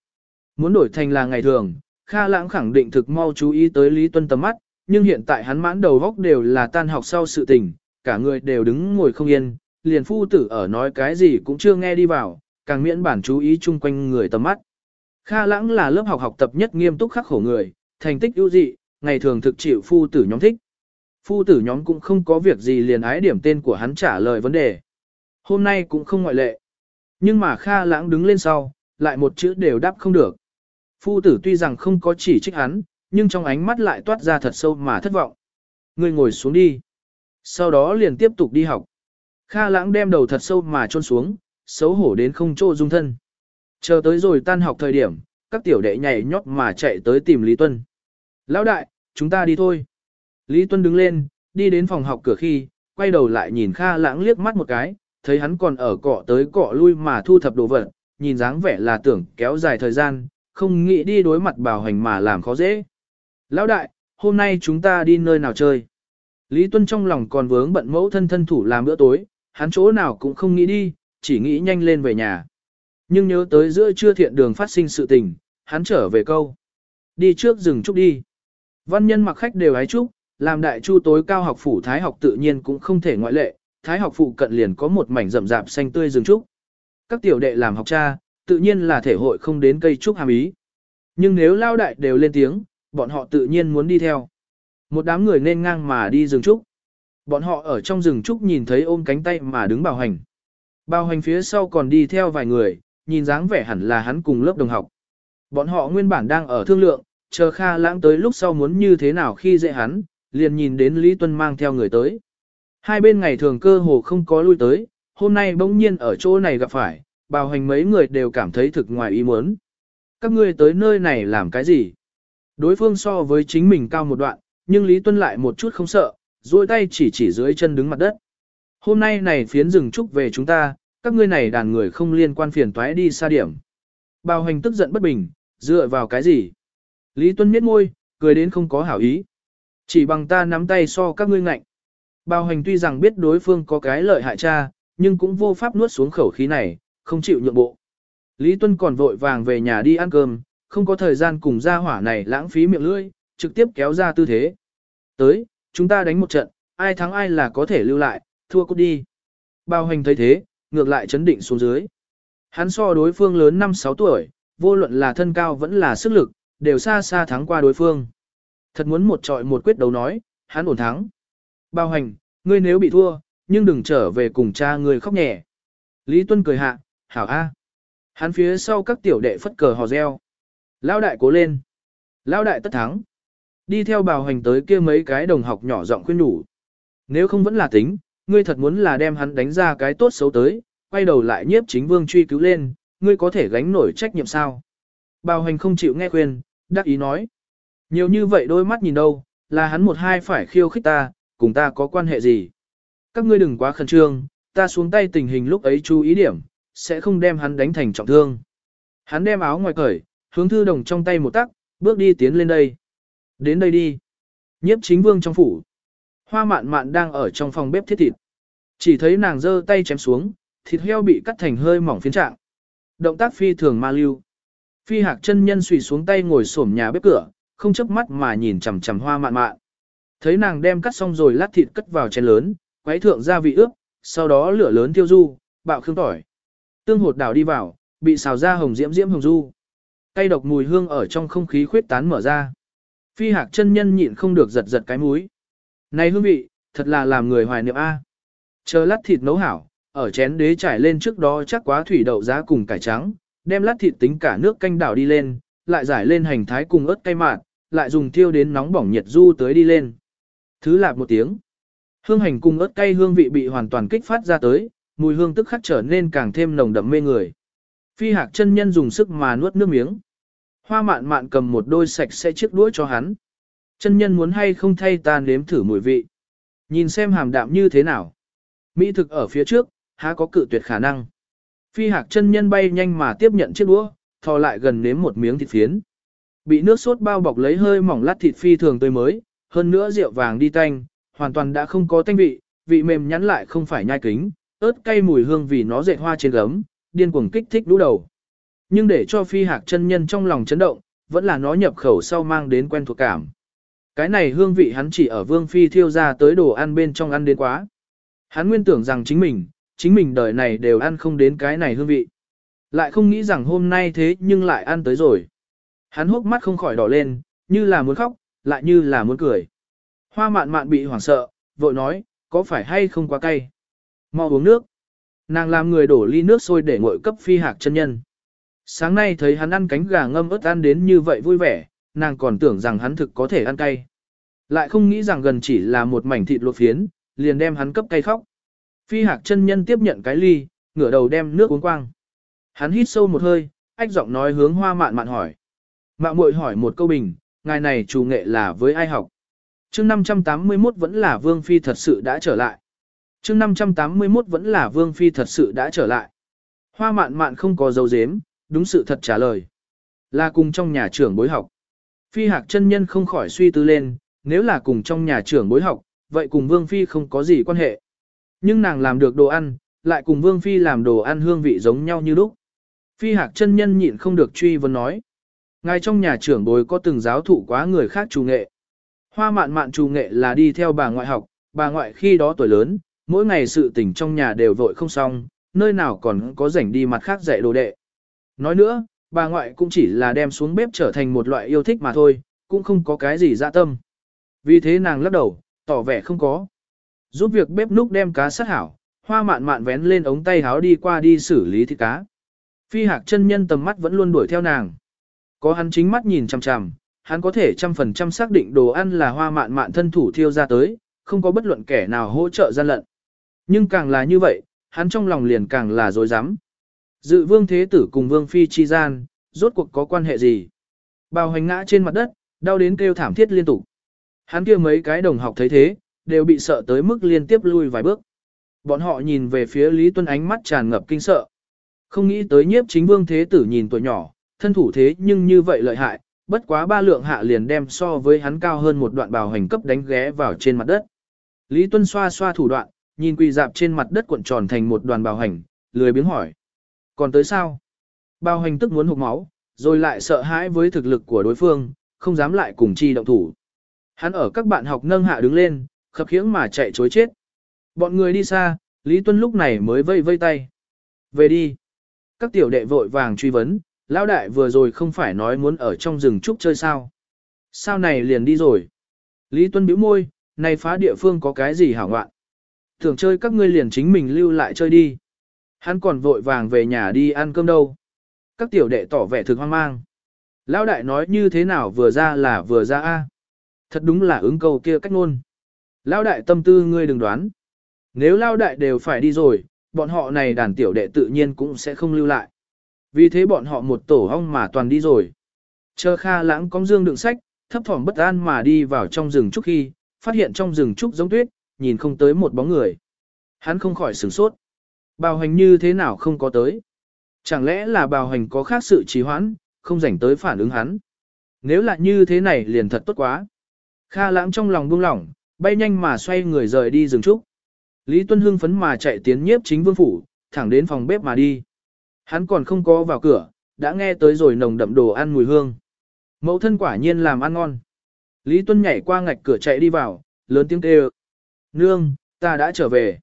Muốn đổi thành là ngày thường, Kha lãng khẳng định thực mau chú ý tới Lý Tuân tầm mắt, nhưng hiện tại hắn mãn đầu góc đều là tan học sau sự tình, cả người đều đứng ngồi không yên, liền phu tử ở nói cái gì cũng chưa nghe đi vào, càng miễn bản chú ý chung quanh người tầm mắt. Kha lãng là lớp học học tập nhất nghiêm túc khắc khổ người, thành tích ưu dị, ngày thường thực chịu phu tử nhóm thích. Phu tử nhóm cũng không có việc gì liền ái điểm tên của hắn trả lời vấn đề. Hôm nay cũng không ngoại lệ. Nhưng mà Kha lãng đứng lên sau, lại một chữ đều đáp không được. Phu tử tuy rằng không có chỉ trích hắn, nhưng trong ánh mắt lại toát ra thật sâu mà thất vọng. Người ngồi xuống đi. Sau đó liền tiếp tục đi học. Kha lãng đem đầu thật sâu mà trôn xuống, xấu hổ đến không chỗ dung thân. Chờ tới rồi tan học thời điểm, các tiểu đệ nhảy nhót mà chạy tới tìm Lý Tuân. Lão đại, chúng ta đi thôi. Lý Tuân đứng lên, đi đến phòng học cửa khi, quay đầu lại nhìn Kha lãng liếc mắt một cái, thấy hắn còn ở cọ tới cọ lui mà thu thập đồ vật, nhìn dáng vẻ là tưởng kéo dài thời gian, không nghĩ đi đối mặt bảo hành mà làm khó dễ. Lão đại, hôm nay chúng ta đi nơi nào chơi? Lý Tuân trong lòng còn vướng bận mẫu thân thân thủ làm bữa tối, hắn chỗ nào cũng không nghĩ đi, chỉ nghĩ nhanh lên về nhà. Nhưng nhớ tới giữa trưa thiện đường phát sinh sự tình, hắn trở về câu. Đi trước rừng trúc đi. Văn nhân mặc khách đều hái trúc, làm đại chu tối cao học phủ thái học tự nhiên cũng không thể ngoại lệ, thái học phụ cận liền có một mảnh rậm rạp xanh tươi rừng trúc. Các tiểu đệ làm học cha, tự nhiên là thể hội không đến cây trúc hàm ý. Nhưng nếu lao đại đều lên tiếng, bọn họ tự nhiên muốn đi theo. Một đám người nên ngang mà đi rừng trúc. Bọn họ ở trong rừng trúc nhìn thấy ôm cánh tay mà đứng bảo hành. Bảo hành phía sau còn đi theo vài người, nhìn dáng vẻ hẳn là hắn cùng lớp đồng học. Bọn họ nguyên bản đang ở thương lượng, chờ Kha lãng tới lúc sau muốn như thế nào khi dễ hắn, liền nhìn đến Lý Tuân mang theo người tới. Hai bên ngày thường cơ hồ không có lui tới, hôm nay bỗng nhiên ở chỗ này gặp phải, bào hành mấy người đều cảm thấy thực ngoài ý muốn. Các ngươi tới nơi này làm cái gì? Đối phương so với chính mình cao một đoạn, nhưng Lý Tuân lại một chút không sợ, duỗi tay chỉ chỉ dưới chân đứng mặt đất. Hôm nay này phiến rừng trúc về chúng ta, các ngươi này đàn người không liên quan phiền toái đi xa điểm. Bào hành tức giận bất bình, dựa vào cái gì? Lý Tuân miết môi, cười đến không có hảo ý. Chỉ bằng ta nắm tay so các ngươi ngạnh. Bao hành tuy rằng biết đối phương có cái lợi hại cha, nhưng cũng vô pháp nuốt xuống khẩu khí này, không chịu nhượng bộ. Lý Tuân còn vội vàng về nhà đi ăn cơm, không có thời gian cùng gia hỏa này lãng phí miệng lưỡi, trực tiếp kéo ra tư thế. Tới, chúng ta đánh một trận, ai thắng ai là có thể lưu lại, thua cút đi. Bao hành thấy thế, ngược lại chấn định xuống dưới. Hắn so đối phương lớn 5-6 tuổi, vô luận là thân cao vẫn là sức lực, đều xa xa thắng qua đối phương. Thật muốn một trọi một quyết đấu nói, hắn ổn thắng. Bao hành, ngươi nếu bị thua, nhưng đừng trở về cùng cha ngươi khóc nhẹ. Lý Tuân cười hạ, hảo A. Hắn phía sau các tiểu đệ phất cờ hò reo. Lao đại cố lên. Lao đại tất thắng. Đi theo bào hành tới kia mấy cái đồng học nhỏ giọng khuyên đủ. Nếu không vẫn là tính, ngươi thật muốn là đem hắn đánh ra cái tốt xấu tới, quay đầu lại nhiếp chính vương truy cứu lên, ngươi có thể gánh nổi trách nhiệm sao. Bào hành không chịu nghe khuyên, đắc ý nói. Nhiều như vậy đôi mắt nhìn đâu, là hắn một hai phải khiêu khích ta, cùng ta có quan hệ gì. Các ngươi đừng quá khẩn trương, ta xuống tay tình hình lúc ấy chú ý điểm, sẽ không đem hắn đánh thành trọng thương. Hắn đem áo ngoài cởi, hướng thư đồng trong tay một tắc, bước đi tiến lên đây. Đến đây đi. Nhiếp chính vương trong phủ. Hoa mạn mạn đang ở trong phòng bếp thiết thịt. Chỉ thấy nàng giơ tay chém xuống, thịt heo bị cắt thành hơi mỏng phiến trạng. Động tác phi thường ma lưu. Phi hạc chân nhân xùy xuống tay ngồi xổm nhà bếp cửa, không chớp mắt mà nhìn chằm chằm hoa mạn mạn. Thấy nàng đem cắt xong rồi lát thịt cất vào chén lớn, quấy thượng gia vị ướp, sau đó lửa lớn tiêu du, bạo khương tỏi. Tương hột đảo đi vào, bị xào ra hồng diễm diễm hồng du. Cây độc mùi hương ở trong không khí khuyết tán mở ra. Phi hạc chân nhân nhịn không được giật giật cái mũi. Này hương vị, thật là làm người hoài niệm A. Chờ lát thịt nấu hảo, ở chén đế trải lên trước đó chắc quá thủy đậu giá cùng cải trắng, đem lát thịt tính cả nước canh đảo đi lên, lại giải lên hành thái cùng ớt cay mạn, lại dùng thiêu đến nóng bỏng nhiệt du tới đi lên. Thứ lạp một tiếng. Hương hành cùng ớt cay hương vị bị hoàn toàn kích phát ra tới, mùi hương tức khắc trở nên càng thêm nồng đậm mê người. Phi hạc chân nhân dùng sức mà nuốt nước miếng. Hoa mạn mạn cầm một đôi sạch sẽ chiếc đũa cho hắn. Chân nhân muốn hay không thay ta nếm thử mùi vị. Nhìn xem hàm đạm như thế nào. Mỹ thực ở phía trước, há có cự tuyệt khả năng. Phi hạc chân nhân bay nhanh mà tiếp nhận chiếc đũa, thò lại gần nếm một miếng thịt phiến. Bị nước sốt bao bọc lấy hơi mỏng lát thịt phi thường tươi mới, hơn nữa rượu vàng đi tanh, hoàn toàn đã không có tanh vị, vị mềm nhắn lại không phải nhai kính, ớt cay mùi hương vì nó dệt hoa trên gấm, điên cuồng kích thích đũ đầu. Nhưng để cho phi hạc chân nhân trong lòng chấn động, vẫn là nó nhập khẩu sau mang đến quen thuộc cảm. Cái này hương vị hắn chỉ ở vương phi thiêu ra tới đồ ăn bên trong ăn đến quá. Hắn nguyên tưởng rằng chính mình, chính mình đời này đều ăn không đến cái này hương vị. Lại không nghĩ rằng hôm nay thế nhưng lại ăn tới rồi. Hắn hốc mắt không khỏi đỏ lên, như là muốn khóc, lại như là muốn cười. Hoa mạn mạn bị hoảng sợ, vội nói, có phải hay không quá cay? Mau uống nước. Nàng làm người đổ ly nước sôi để nguội cấp phi hạc chân nhân. Sáng nay thấy hắn ăn cánh gà ngâm ớt ăn đến như vậy vui vẻ, nàng còn tưởng rằng hắn thực có thể ăn cay. Lại không nghĩ rằng gần chỉ là một mảnh thịt luộc phiến, liền đem hắn cấp cay khóc. Phi hạc chân nhân tiếp nhận cái ly, ngửa đầu đem nước uống quang. Hắn hít sâu một hơi, ách giọng nói hướng hoa mạn mạn hỏi. Mạ muội hỏi một câu bình, ngài này chủ nghệ là với ai học? chương 581 vẫn là Vương Phi thật sự đã trở lại. chương 581 vẫn là Vương Phi thật sự đã trở lại. Hoa mạn mạn không có dấu dếm, đúng sự thật trả lời. Là cùng trong nhà trưởng bối học. Phi hạc chân nhân không khỏi suy tư lên, nếu là cùng trong nhà trưởng bối học, vậy cùng Vương Phi không có gì quan hệ. Nhưng nàng làm được đồ ăn, lại cùng Vương Phi làm đồ ăn hương vị giống nhau như lúc. Phi hạc chân nhân nhịn không được truy vấn nói. Ngài trong nhà trưởng bối có từng giáo thụ quá người khác chủ nghệ. Hoa mạn mạn chủ nghệ là đi theo bà ngoại học, bà ngoại khi đó tuổi lớn, mỗi ngày sự tình trong nhà đều vội không xong, nơi nào còn có rảnh đi mặt khác dạy đồ đệ. Nói nữa, bà ngoại cũng chỉ là đem xuống bếp trở thành một loại yêu thích mà thôi, cũng không có cái gì dạ tâm. Vì thế nàng lắc đầu, tỏ vẻ không có. Giúp việc bếp núc đem cá sát hảo, hoa mạn mạn vén lên ống tay háo đi qua đi xử lý thịt cá. Phi hạc chân nhân tầm mắt vẫn luôn đuổi theo nàng. Có hắn chính mắt nhìn chằm chằm, hắn có thể trăm phần trăm xác định đồ ăn là hoa mạn mạn thân thủ thiêu ra tới, không có bất luận kẻ nào hỗ trợ gian lận. Nhưng càng là như vậy, hắn trong lòng liền càng là dối rắm Dự vương thế tử cùng vương phi chi gian, rốt cuộc có quan hệ gì? Bào hành ngã trên mặt đất, đau đến kêu thảm thiết liên tục. Hắn kia mấy cái đồng học thấy thế, đều bị sợ tới mức liên tiếp lui vài bước. Bọn họ nhìn về phía Lý Tuân ánh mắt tràn ngập kinh sợ. Không nghĩ tới nhiếp chính vương thế tử nhìn tuổi nhỏ, thân thủ thế nhưng như vậy lợi hại, bất quá ba lượng hạ liền đem so với hắn cao hơn một đoạn bào hành cấp đánh ghé vào trên mặt đất. Lý Tuân xoa xoa thủ đoạn, nhìn quỳ dạp trên mặt đất cuộn tròn thành một đoàn bào hành, lười biếng hỏi. Còn tới sao? Bào hành tức muốn hụt máu, rồi lại sợ hãi với thực lực của đối phương, không dám lại cùng chi động thủ. Hắn ở các bạn học nâng hạ đứng lên, khập khiễng mà chạy chối chết. Bọn người đi xa, Lý Tuân lúc này mới vây vây tay. Về đi. Các tiểu đệ vội vàng truy vấn, lão đại vừa rồi không phải nói muốn ở trong rừng trúc chơi sao. Sao này liền đi rồi. Lý Tuân bĩu môi, này phá địa phương có cái gì hảo ngoạn. Thường chơi các ngươi liền chính mình lưu lại chơi đi. Hắn còn vội vàng về nhà đi ăn cơm đâu. Các tiểu đệ tỏ vẻ thực hoang mang. Lão đại nói như thế nào vừa ra là vừa ra a. Thật đúng là ứng câu kia cách ngôn. Lão đại tâm tư ngươi đừng đoán. Nếu lão đại đều phải đi rồi, bọn họ này đàn tiểu đệ tự nhiên cũng sẽ không lưu lại. Vì thế bọn họ một tổ hong mà toàn đi rồi. Chờ Kha lãng cong dương đựng sách, thấp thỏm bất an mà đi vào trong rừng trúc khi, phát hiện trong rừng trúc giống tuyết, nhìn không tới một bóng người. Hắn không khỏi sửng sốt. Bào hành như thế nào không có tới? Chẳng lẽ là bào hành có khác sự trì hoãn, không rảnh tới phản ứng hắn? Nếu là như thế này liền thật tốt quá. Kha lãng trong lòng buông lỏng, bay nhanh mà xoay người rời đi rừng trúc. Lý Tuân hưng phấn mà chạy tiến nhiếp chính vương phủ, thẳng đến phòng bếp mà đi. Hắn còn không có vào cửa, đã nghe tới rồi nồng đậm đồ ăn mùi hương. Mẫu thân quả nhiên làm ăn ngon. Lý Tuân nhảy qua ngạch cửa chạy đi vào, lớn tiếng kêu. Nương, ta đã trở về.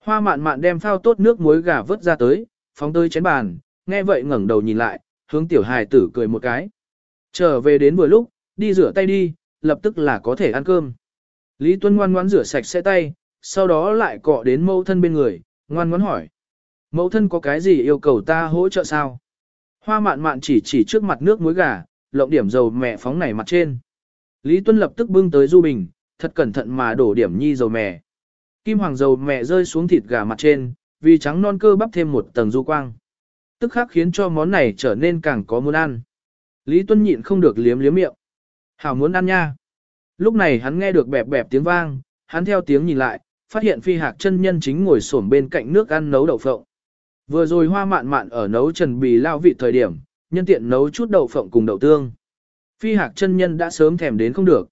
Hoa mạn mạn đem phao tốt nước muối gà vớt ra tới, phóng tới chén bàn, nghe vậy ngẩng đầu nhìn lại, hướng tiểu hài tử cười một cái. Trở về đến vừa lúc, đi rửa tay đi, lập tức là có thể ăn cơm. Lý Tuân ngoan ngoãn rửa sạch sẽ tay, sau đó lại cọ đến mẫu thân bên người, ngoan ngoãn hỏi. Mẫu thân có cái gì yêu cầu ta hỗ trợ sao? Hoa mạn mạn chỉ chỉ trước mặt nước muối gà, lộng điểm dầu mẹ phóng nảy mặt trên. Lý Tuân lập tức bưng tới du bình, thật cẩn thận mà đổ điểm nhi dầu mè. Kim hoàng dầu mẹ rơi xuống thịt gà mặt trên, vì trắng non cơ bắp thêm một tầng du quang. Tức khắc khiến cho món này trở nên càng có muốn ăn. Lý Tuân nhịn không được liếm liếm miệng. Hảo muốn ăn nha. Lúc này hắn nghe được bẹp bẹp tiếng vang, hắn theo tiếng nhìn lại, phát hiện phi hạc chân nhân chính ngồi xổm bên cạnh nước ăn nấu đậu phộng. Vừa rồi hoa mạn mạn ở nấu trần bì lao vị thời điểm, nhân tiện nấu chút đậu phộng cùng đậu tương. Phi hạc chân nhân đã sớm thèm đến không được.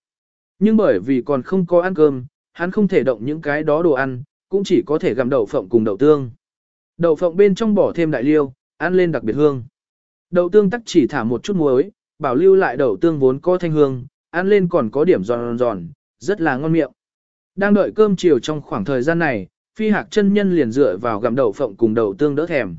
Nhưng bởi vì còn không có ăn cơm, hắn không thể động những cái đó đồ ăn, cũng chỉ có thể gặm đậu phộng cùng đậu tương. Đậu phộng bên trong bỏ thêm đại liêu, ăn lên đặc biệt hương. Đậu tương tắc chỉ thả một chút muối, bảo lưu lại đậu tương vốn có thanh hương, ăn lên còn có điểm giòn giòn, rất là ngon miệng. Đang đợi cơm chiều trong khoảng thời gian này, phi hạc chân nhân liền dựa vào gặm đậu phộng cùng đậu tương đỡ thèm.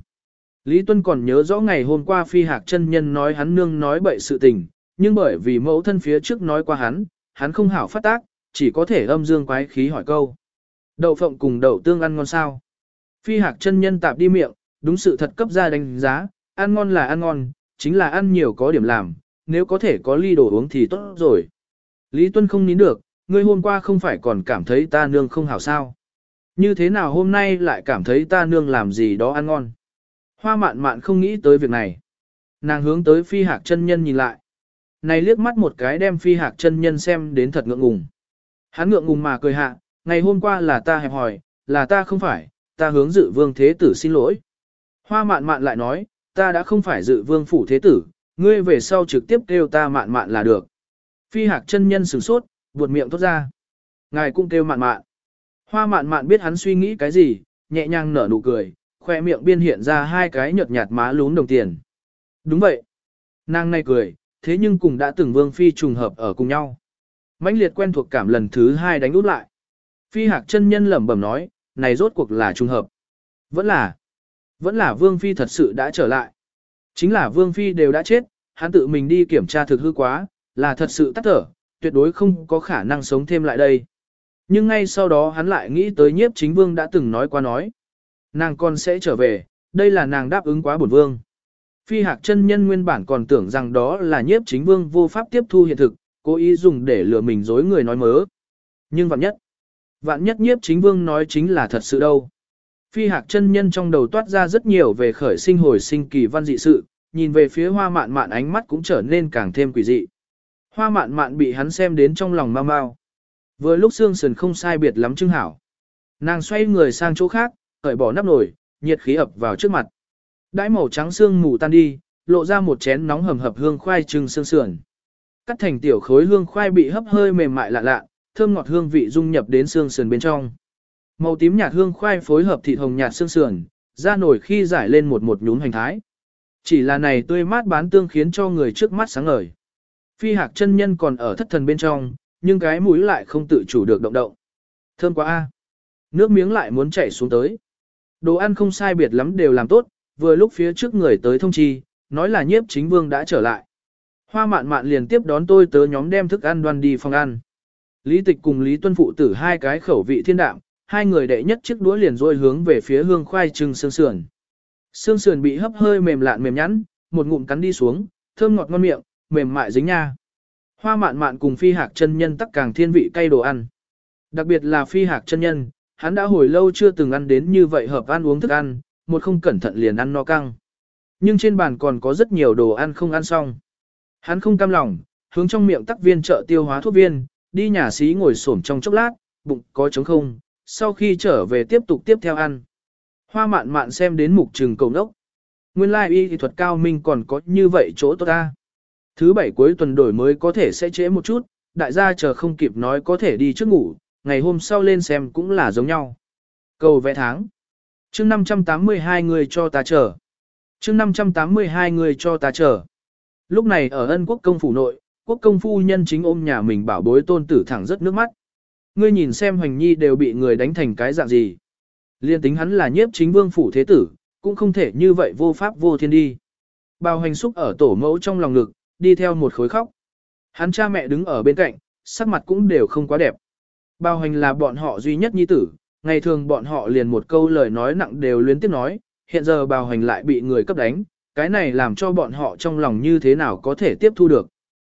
Lý Tuân còn nhớ rõ ngày hôm qua phi hạc chân nhân nói hắn nương nói bậy sự tình, nhưng bởi vì mẫu thân phía trước nói qua hắn, hắn không hảo phát tác, chỉ có thể âm dương quái khí hỏi câu. Đậu phộng cùng đậu tương ăn ngon sao? Phi hạc chân nhân tạp đi miệng, đúng sự thật cấp ra đánh giá, ăn ngon là ăn ngon, chính là ăn nhiều có điểm làm, nếu có thể có ly đồ uống thì tốt rồi. Lý Tuân không nín được, ngươi hôm qua không phải còn cảm thấy ta nương không hảo sao. Như thế nào hôm nay lại cảm thấy ta nương làm gì đó ăn ngon. Hoa mạn mạn không nghĩ tới việc này. Nàng hướng tới phi hạc chân nhân nhìn lại. Này liếc mắt một cái đem phi hạc chân nhân xem đến thật ngượng ngùng. Hắn ngượng ngùng mà cười hạ, ngày hôm qua là ta hẹp hỏi, là ta không phải, ta hướng dự vương thế tử xin lỗi. Hoa mạn mạn lại nói, ta đã không phải dự vương phủ thế tử, ngươi về sau trực tiếp kêu ta mạn mạn là được. Phi hạc chân nhân sửng sốt, buột miệng tốt ra. Ngài cũng kêu mạn mạn. Hoa mạn mạn biết hắn suy nghĩ cái gì, nhẹ nhàng nở nụ cười, khoe miệng biên hiện ra hai cái nhợt nhạt má lún đồng tiền. Đúng vậy. Nàng nay cười, thế nhưng cùng đã từng vương phi trùng hợp ở cùng nhau. mãnh liệt quen thuộc cảm lần thứ hai đánh út lại. Phi hạc chân nhân lẩm bẩm nói, này rốt cuộc là trùng hợp. Vẫn là. Vẫn là Vương Phi thật sự đã trở lại. Chính là Vương Phi đều đã chết, hắn tự mình đi kiểm tra thực hư quá, là thật sự tắt thở, tuyệt đối không có khả năng sống thêm lại đây. Nhưng ngay sau đó hắn lại nghĩ tới nhiếp chính vương đã từng nói qua nói. Nàng con sẽ trở về, đây là nàng đáp ứng quá bổn vương. Phi hạc chân nhân nguyên bản còn tưởng rằng đó là nhiếp chính vương vô pháp tiếp thu hiện thực, cố ý dùng để lừa mình dối người nói mớ. Nhưng vạn nhất, vạn nhất nhiếp chính vương nói chính là thật sự đâu. Phi hạc chân nhân trong đầu toát ra rất nhiều về khởi sinh hồi sinh kỳ văn dị sự, nhìn về phía hoa mạn mạn ánh mắt cũng trở nên càng thêm quỷ dị. Hoa mạn mạn bị hắn xem đến trong lòng mau mau. Vừa lúc xương sườn không sai biệt lắm trưng hảo. Nàng xoay người sang chỗ khác, cởi bỏ nắp nồi, nhiệt khí ập vào trước mặt. Đãi màu trắng xương mù tan đi, lộ ra một chén nóng hầm hập hương khoai trưng xương sườn. Cắt thành tiểu khối hương khoai bị hấp hơi mềm mại lạ lạ, thơm ngọt hương vị dung nhập đến xương sườn bên trong. Màu tím nhạt hương khoai phối hợp thịt hồng nhạt xương sườn, ra nổi khi giải lên một một nhún hành thái. Chỉ là này tươi mát bán tương khiến cho người trước mắt sáng ngời. Phi hạc chân nhân còn ở thất thần bên trong, nhưng cái mũi lại không tự chủ được động động. Thơm quá a. Nước miếng lại muốn chảy xuống tới. Đồ ăn không sai biệt lắm đều làm tốt, vừa lúc phía trước người tới thông chi, nói là nhiếp chính vương đã trở lại. Hoa mạn mạn liền tiếp đón tôi tớ nhóm đem thức ăn đoan đi phòng ăn. Lý tịch cùng Lý tuân phụ tử hai cái khẩu vị thiên đạm, hai người đệ nhất chiếc đũa liền dôi hướng về phía hương khoai trưng xương sườn. Xương sườn bị hấp hơi mềm lạn mềm nhẵn, một ngụm cắn đi xuống, thơm ngọt ngon miệng, mềm mại dính nha. Hoa mạn mạn cùng phi hạc chân nhân tắc càng thiên vị cay đồ ăn. Đặc biệt là phi hạc chân nhân, hắn đã hồi lâu chưa từng ăn đến như vậy hợp ăn uống thức ăn, một không cẩn thận liền ăn no căng. Nhưng trên bàn còn có rất nhiều đồ ăn không ăn xong. Hắn không cam lòng, hướng trong miệng tắc viên trợ tiêu hóa thuốc viên, đi nhà xí ngồi xổm trong chốc lát, bụng có trống không, sau khi trở về tiếp tục tiếp theo ăn. Hoa mạn mạn xem đến mục trừng cầu nốc. Nguyên lai y thuật cao minh còn có như vậy chỗ tốt ta. Thứ bảy cuối tuần đổi mới có thể sẽ trễ một chút, đại gia chờ không kịp nói có thể đi trước ngủ, ngày hôm sau lên xem cũng là giống nhau. Cầu vẽ tháng. chương 582 người cho ta chờ. chương 582 người cho ta chờ. Lúc này ở ân quốc công phủ nội, quốc công phu nhân chính ôm nhà mình bảo bối tôn tử thẳng rất nước mắt. Ngươi nhìn xem hoành nhi đều bị người đánh thành cái dạng gì. Liên tính hắn là nhiếp chính vương phủ thế tử, cũng không thể như vậy vô pháp vô thiên đi. Bao hành xúc ở tổ mẫu trong lòng ngực, đi theo một khối khóc. Hắn cha mẹ đứng ở bên cạnh, sắc mặt cũng đều không quá đẹp. Bao hành là bọn họ duy nhất nhi tử, ngày thường bọn họ liền một câu lời nói nặng đều luyến tiếp nói, hiện giờ bao hành lại bị người cấp đánh, cái này làm cho bọn họ trong lòng như thế nào có thể tiếp thu được.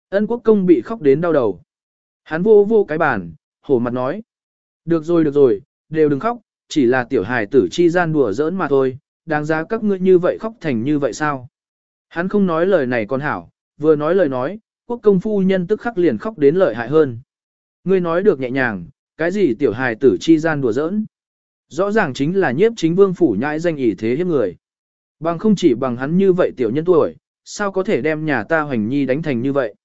Ân quốc công bị khóc đến đau đầu. Hắn vô vô cái bàn, hổ mặt nói. Được rồi được rồi, đều đừng khóc, chỉ là tiểu hài tử chi gian đùa giỡn mà thôi, đáng giá các ngươi như vậy khóc thành như vậy sao? Hắn không nói lời này còn hảo, vừa nói lời nói, quốc công phu nhân tức khắc liền khóc đến lợi hại hơn. Ngươi nói được nhẹ nhàng, cái gì tiểu hài tử chi gian đùa giỡn? Rõ ràng chính là nhiếp chính vương phủ nhãi danh ỷ thế hiếp người. Bằng không chỉ bằng hắn như vậy tiểu nhân tuổi, sao có thể đem nhà ta hoành nhi đánh thành như vậy?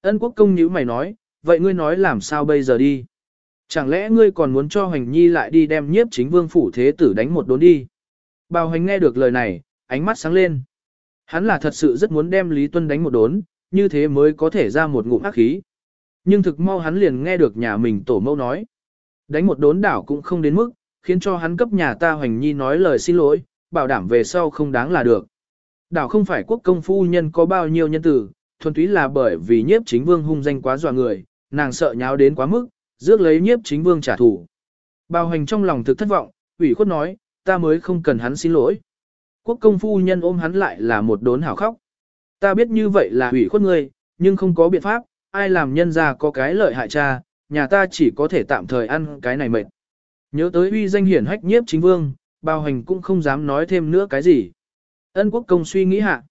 Ân quốc công nhữ mày nói, vậy ngươi nói làm sao bây giờ đi? Chẳng lẽ ngươi còn muốn cho hoành nhi lại đi đem nhiếp chính vương phủ thế tử đánh một đốn đi? Bào hoành nghe được lời này, ánh mắt sáng lên. Hắn là thật sự rất muốn đem Lý Tuân đánh một đốn, như thế mới có thể ra một ngụm ác khí. Nhưng thực mau hắn liền nghe được nhà mình tổ mẫu nói. Đánh một đốn đảo cũng không đến mức, khiến cho hắn cấp nhà ta hoành nhi nói lời xin lỗi, bảo đảm về sau không đáng là được. Đảo không phải quốc công phu nhân có bao nhiêu nhân tử, thuần túy là bởi vì nhiếp chính vương hung danh quá dọa người, nàng sợ nháo đến quá mức, rước lấy nhiếp chính vương trả thù. Bao hành trong lòng thực thất vọng, ủy khuất nói, ta mới không cần hắn xin lỗi. Quốc công phu nhân ôm hắn lại là một đốn hảo khóc. Ta biết như vậy là hủy khuất ngươi, nhưng không có biện pháp, ai làm nhân ra có cái lợi hại cha, nhà ta chỉ có thể tạm thời ăn cái này mệt. Nhớ tới uy danh hiển hách nhiếp chính vương, bao hành cũng không dám nói thêm nữa cái gì. Ân quốc công suy nghĩ hạ.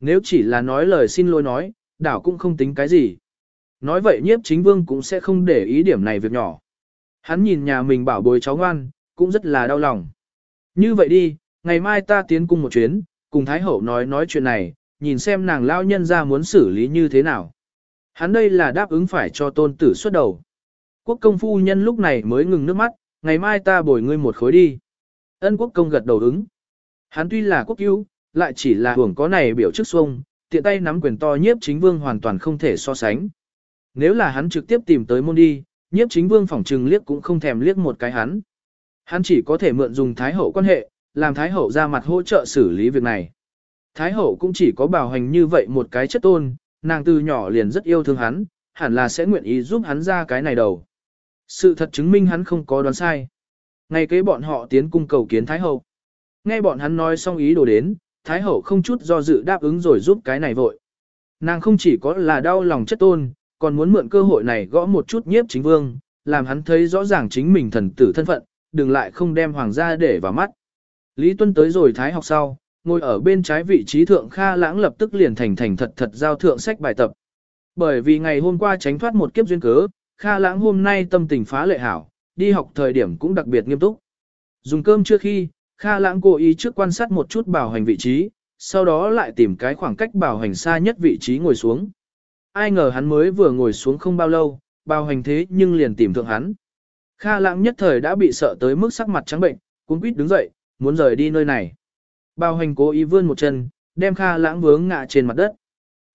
Nếu chỉ là nói lời xin lỗi nói, đảo cũng không tính cái gì. Nói vậy nhiếp chính vương cũng sẽ không để ý điểm này việc nhỏ. Hắn nhìn nhà mình bảo bồi cháu ngoan, cũng rất là đau lòng. Như vậy đi, ngày mai ta tiến cung một chuyến, cùng Thái Hậu nói nói chuyện này, nhìn xem nàng lao nhân ra muốn xử lý như thế nào. Hắn đây là đáp ứng phải cho tôn tử xuất đầu. Quốc công phu nhân lúc này mới ngừng nước mắt, ngày mai ta bồi ngươi một khối đi. Ân quốc công gật đầu ứng. Hắn tuy là quốc cứu, lại chỉ là hưởng có này biểu chức xuông, tiện tay nắm quyền to nhiếp chính vương hoàn toàn không thể so sánh. Nếu là hắn trực tiếp tìm tới môn đi, nhiếp chính vương phỏng trừng liếc cũng không thèm liếc một cái hắn. Hắn chỉ có thể mượn dùng thái hậu quan hệ, làm Thái Hậu ra mặt hỗ trợ xử lý việc này. Thái Hậu cũng chỉ có bảo hành như vậy một cái chất tôn, nàng từ nhỏ liền rất yêu thương hắn, hẳn là sẽ nguyện ý giúp hắn ra cái này đầu. Sự thật chứng minh hắn không có đoán sai. Ngay kế bọn họ tiến cung cầu kiến Thái Hậu. Nghe bọn hắn nói xong ý đồ đến, Thái Hậu không chút do dự đáp ứng rồi giúp cái này vội. Nàng không chỉ có là đau lòng chất tôn, còn muốn mượn cơ hội này gõ một chút nhiếp chính vương, làm hắn thấy rõ ràng chính mình thần tử thân phận, đừng lại không đem hoàng gia để vào mắt. Lý Tuân tới rồi Thái học sau, ngồi ở bên trái vị trí thượng Kha Lãng lập tức liền thành thành thật thật giao thượng sách bài tập. Bởi vì ngày hôm qua tránh thoát một kiếp duyên cớ, Kha Lãng hôm nay tâm tình phá lệ hảo, đi học thời điểm cũng đặc biệt nghiêm túc. Dùng cơm trước khi, Kha Lãng cố ý trước quan sát một chút bảo hành vị trí, sau đó lại tìm cái khoảng cách bảo hành xa nhất vị trí ngồi xuống. Ai ngờ hắn mới vừa ngồi xuống không bao lâu, bảo hành thế nhưng liền tìm thượng hắn. Kha Lãng nhất thời đã bị sợ tới mức sắc mặt trắng bệnh, cuống quýt đứng dậy, muốn rời đi nơi này. Bao hành cố ý vươn một chân, đem Kha Lãng vướng ngã trên mặt đất.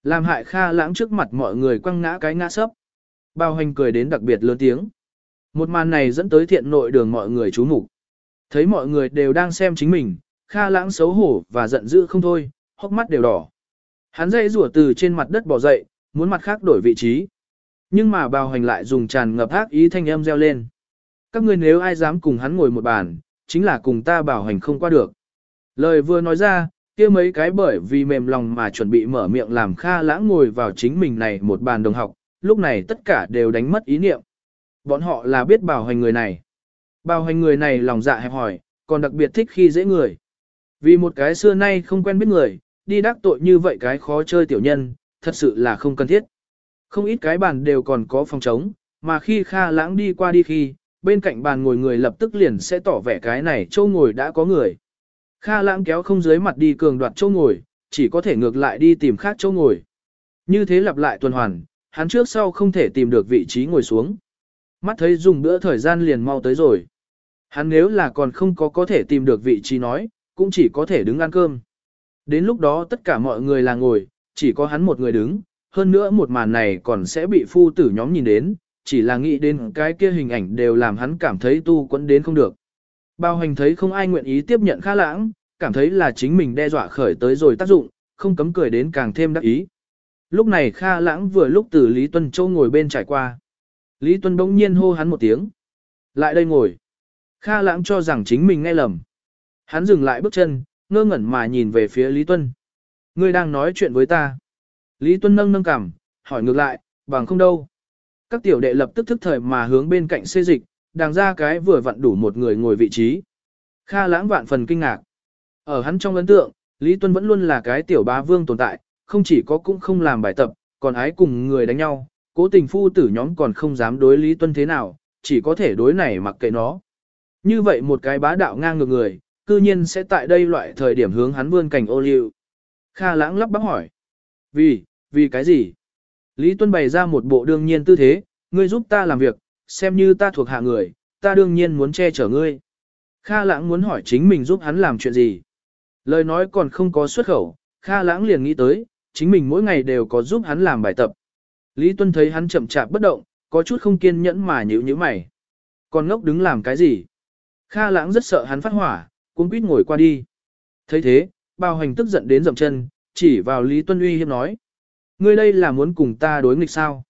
Làm hại Kha Lãng trước mặt mọi người quăng ngã cái ngã sấp. Bao hành cười đến đặc biệt lớn tiếng. Một màn này dẫn tới thiện nội đường mọi người chú mục Thấy mọi người đều đang xem chính mình, Kha lãng xấu hổ và giận dữ không thôi, hốc mắt đều đỏ. Hắn dây rủa từ trên mặt đất bỏ dậy, muốn mặt khác đổi vị trí. Nhưng mà bào hành lại dùng tràn ngập ác ý thanh âm reo lên. Các ngươi nếu ai dám cùng hắn ngồi một bàn, chính là cùng ta bảo hành không qua được. Lời vừa nói ra, kia mấy cái bởi vì mềm lòng mà chuẩn bị mở miệng làm Kha lãng ngồi vào chính mình này một bàn đồng học, lúc này tất cả đều đánh mất ý niệm. Bọn họ là biết bảo hành người này. Bảo hành người này lòng dạ hẹp hỏi, còn đặc biệt thích khi dễ người. Vì một cái xưa nay không quen biết người, đi đắc tội như vậy cái khó chơi tiểu nhân, thật sự là không cần thiết. Không ít cái bàn đều còn có phòng trống, mà khi Kha lãng đi qua đi khi, bên cạnh bàn ngồi người lập tức liền sẽ tỏ vẻ cái này châu ngồi đã có người. Kha lãng kéo không dưới mặt đi cường đoạt châu ngồi, chỉ có thể ngược lại đi tìm khác châu ngồi. Như thế lặp lại tuần hoàn, hắn trước sau không thể tìm được vị trí ngồi xuống. Mắt thấy dùng bữa thời gian liền mau tới rồi. Hắn nếu là còn không có có thể tìm được vị trí nói, cũng chỉ có thể đứng ăn cơm. Đến lúc đó tất cả mọi người là ngồi, chỉ có hắn một người đứng, hơn nữa một màn này còn sẽ bị phu tử nhóm nhìn đến, chỉ là nghĩ đến cái kia hình ảnh đều làm hắn cảm thấy tu quẫn đến không được. Bao hành thấy không ai nguyện ý tiếp nhận khá lãng, cảm thấy là chính mình đe dọa khởi tới rồi tác dụng, không cấm cười đến càng thêm đắc ý. Lúc này Kha Lãng vừa lúc từ Lý Tuân Châu ngồi bên trải qua. Lý Tuân bỗng nhiên hô hắn một tiếng. Lại đây ngồi. Kha Lãng cho rằng chính mình nghe lầm. Hắn dừng lại bước chân, ngơ ngẩn mà nhìn về phía Lý Tuân. Ngươi đang nói chuyện với ta. Lý Tuân nâng nâng cằm, hỏi ngược lại, bằng không đâu. Các tiểu đệ lập tức thức thời mà hướng bên cạnh xê dịch, đàng ra cái vừa vặn đủ một người ngồi vị trí. Kha lãng vạn phần kinh ngạc. Ở hắn trong ấn tượng, Lý Tuân vẫn luôn là cái tiểu bá vương tồn tại, không chỉ có cũng không làm bài tập, còn ái cùng người đánh nhau, cố tình phu tử nhóm còn không dám đối Lý Tuân thế nào, chỉ có thể đối này mặc kệ nó. Như vậy một cái bá đạo ngang ngược người, cư nhiên sẽ tại đây loại thời điểm hướng hắn vươn cảnh ô liu. Kha lãng lắp bắp hỏi. Vì, vì cái gì? Lý Tuân bày ra một bộ đương nhiên tư thế, ngươi giúp ta làm việc, xem như ta thuộc hạ người, ta đương nhiên muốn che chở ngươi. Kha lãng muốn hỏi chính mình giúp hắn làm chuyện gì. Lời nói còn không có xuất khẩu, Kha lãng liền nghĩ tới, chính mình mỗi ngày đều có giúp hắn làm bài tập. Lý Tuân thấy hắn chậm chạp bất động, có chút không kiên nhẫn mà nhíu nhíu mày. Còn ngốc đứng làm cái gì? Kha lãng rất sợ hắn phát hỏa, cuống quýt ngồi qua đi. thấy thế, bao hành tức giận đến dậm chân, chỉ vào Lý Tuân uy hiếp nói. Ngươi đây là muốn cùng ta đối nghịch sao?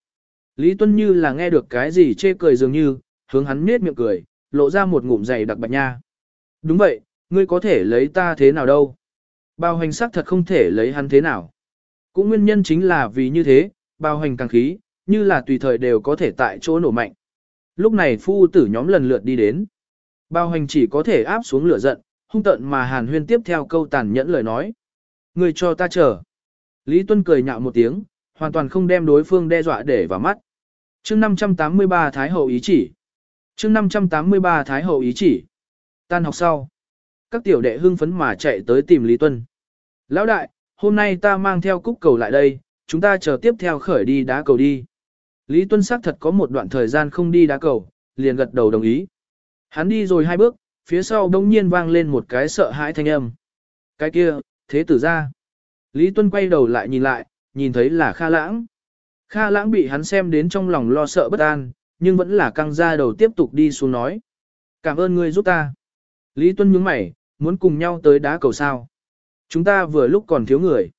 Lý Tuân như là nghe được cái gì chê cười dường như, hướng hắn nết miệng cười, lộ ra một ngụm dày đặc bạch nha. Đúng vậy, ngươi có thể lấy ta thế nào đâu? Bao hành sắc thật không thể lấy hắn thế nào. Cũng nguyên nhân chính là vì như thế, bao hành càng khí, như là tùy thời đều có thể tại chỗ nổ mạnh. Lúc này phu tử nhóm lần lượt đi đến. Bao hành chỉ có thể áp xuống lửa giận, hung tận mà hàn huyên tiếp theo câu tàn nhẫn lời nói. Người cho ta chờ. Lý Tuân cười nhạo một tiếng, hoàn toàn không đem đối phương đe dọa để vào mắt. chương 583 Thái Hậu ý chỉ. chương 583 Thái Hậu ý chỉ. Tan học sau. Các tiểu đệ hưng phấn mà chạy tới tìm Lý Tuân. Lão đại, hôm nay ta mang theo cúc cầu lại đây, chúng ta chờ tiếp theo khởi đi đá cầu đi. Lý Tuân xác thật có một đoạn thời gian không đi đá cầu, liền gật đầu đồng ý. Hắn đi rồi hai bước, phía sau đông nhiên vang lên một cái sợ hãi thanh âm. Cái kia, thế tử ra. Lý Tuân quay đầu lại nhìn lại, nhìn thấy là Kha Lãng. Kha Lãng bị hắn xem đến trong lòng lo sợ bất an, nhưng vẫn là căng ra đầu tiếp tục đi xuống nói. Cảm ơn ngươi giúp ta. Lý Tuân nhướng mày, muốn cùng nhau tới đá cầu sao. Chúng ta vừa lúc còn thiếu người.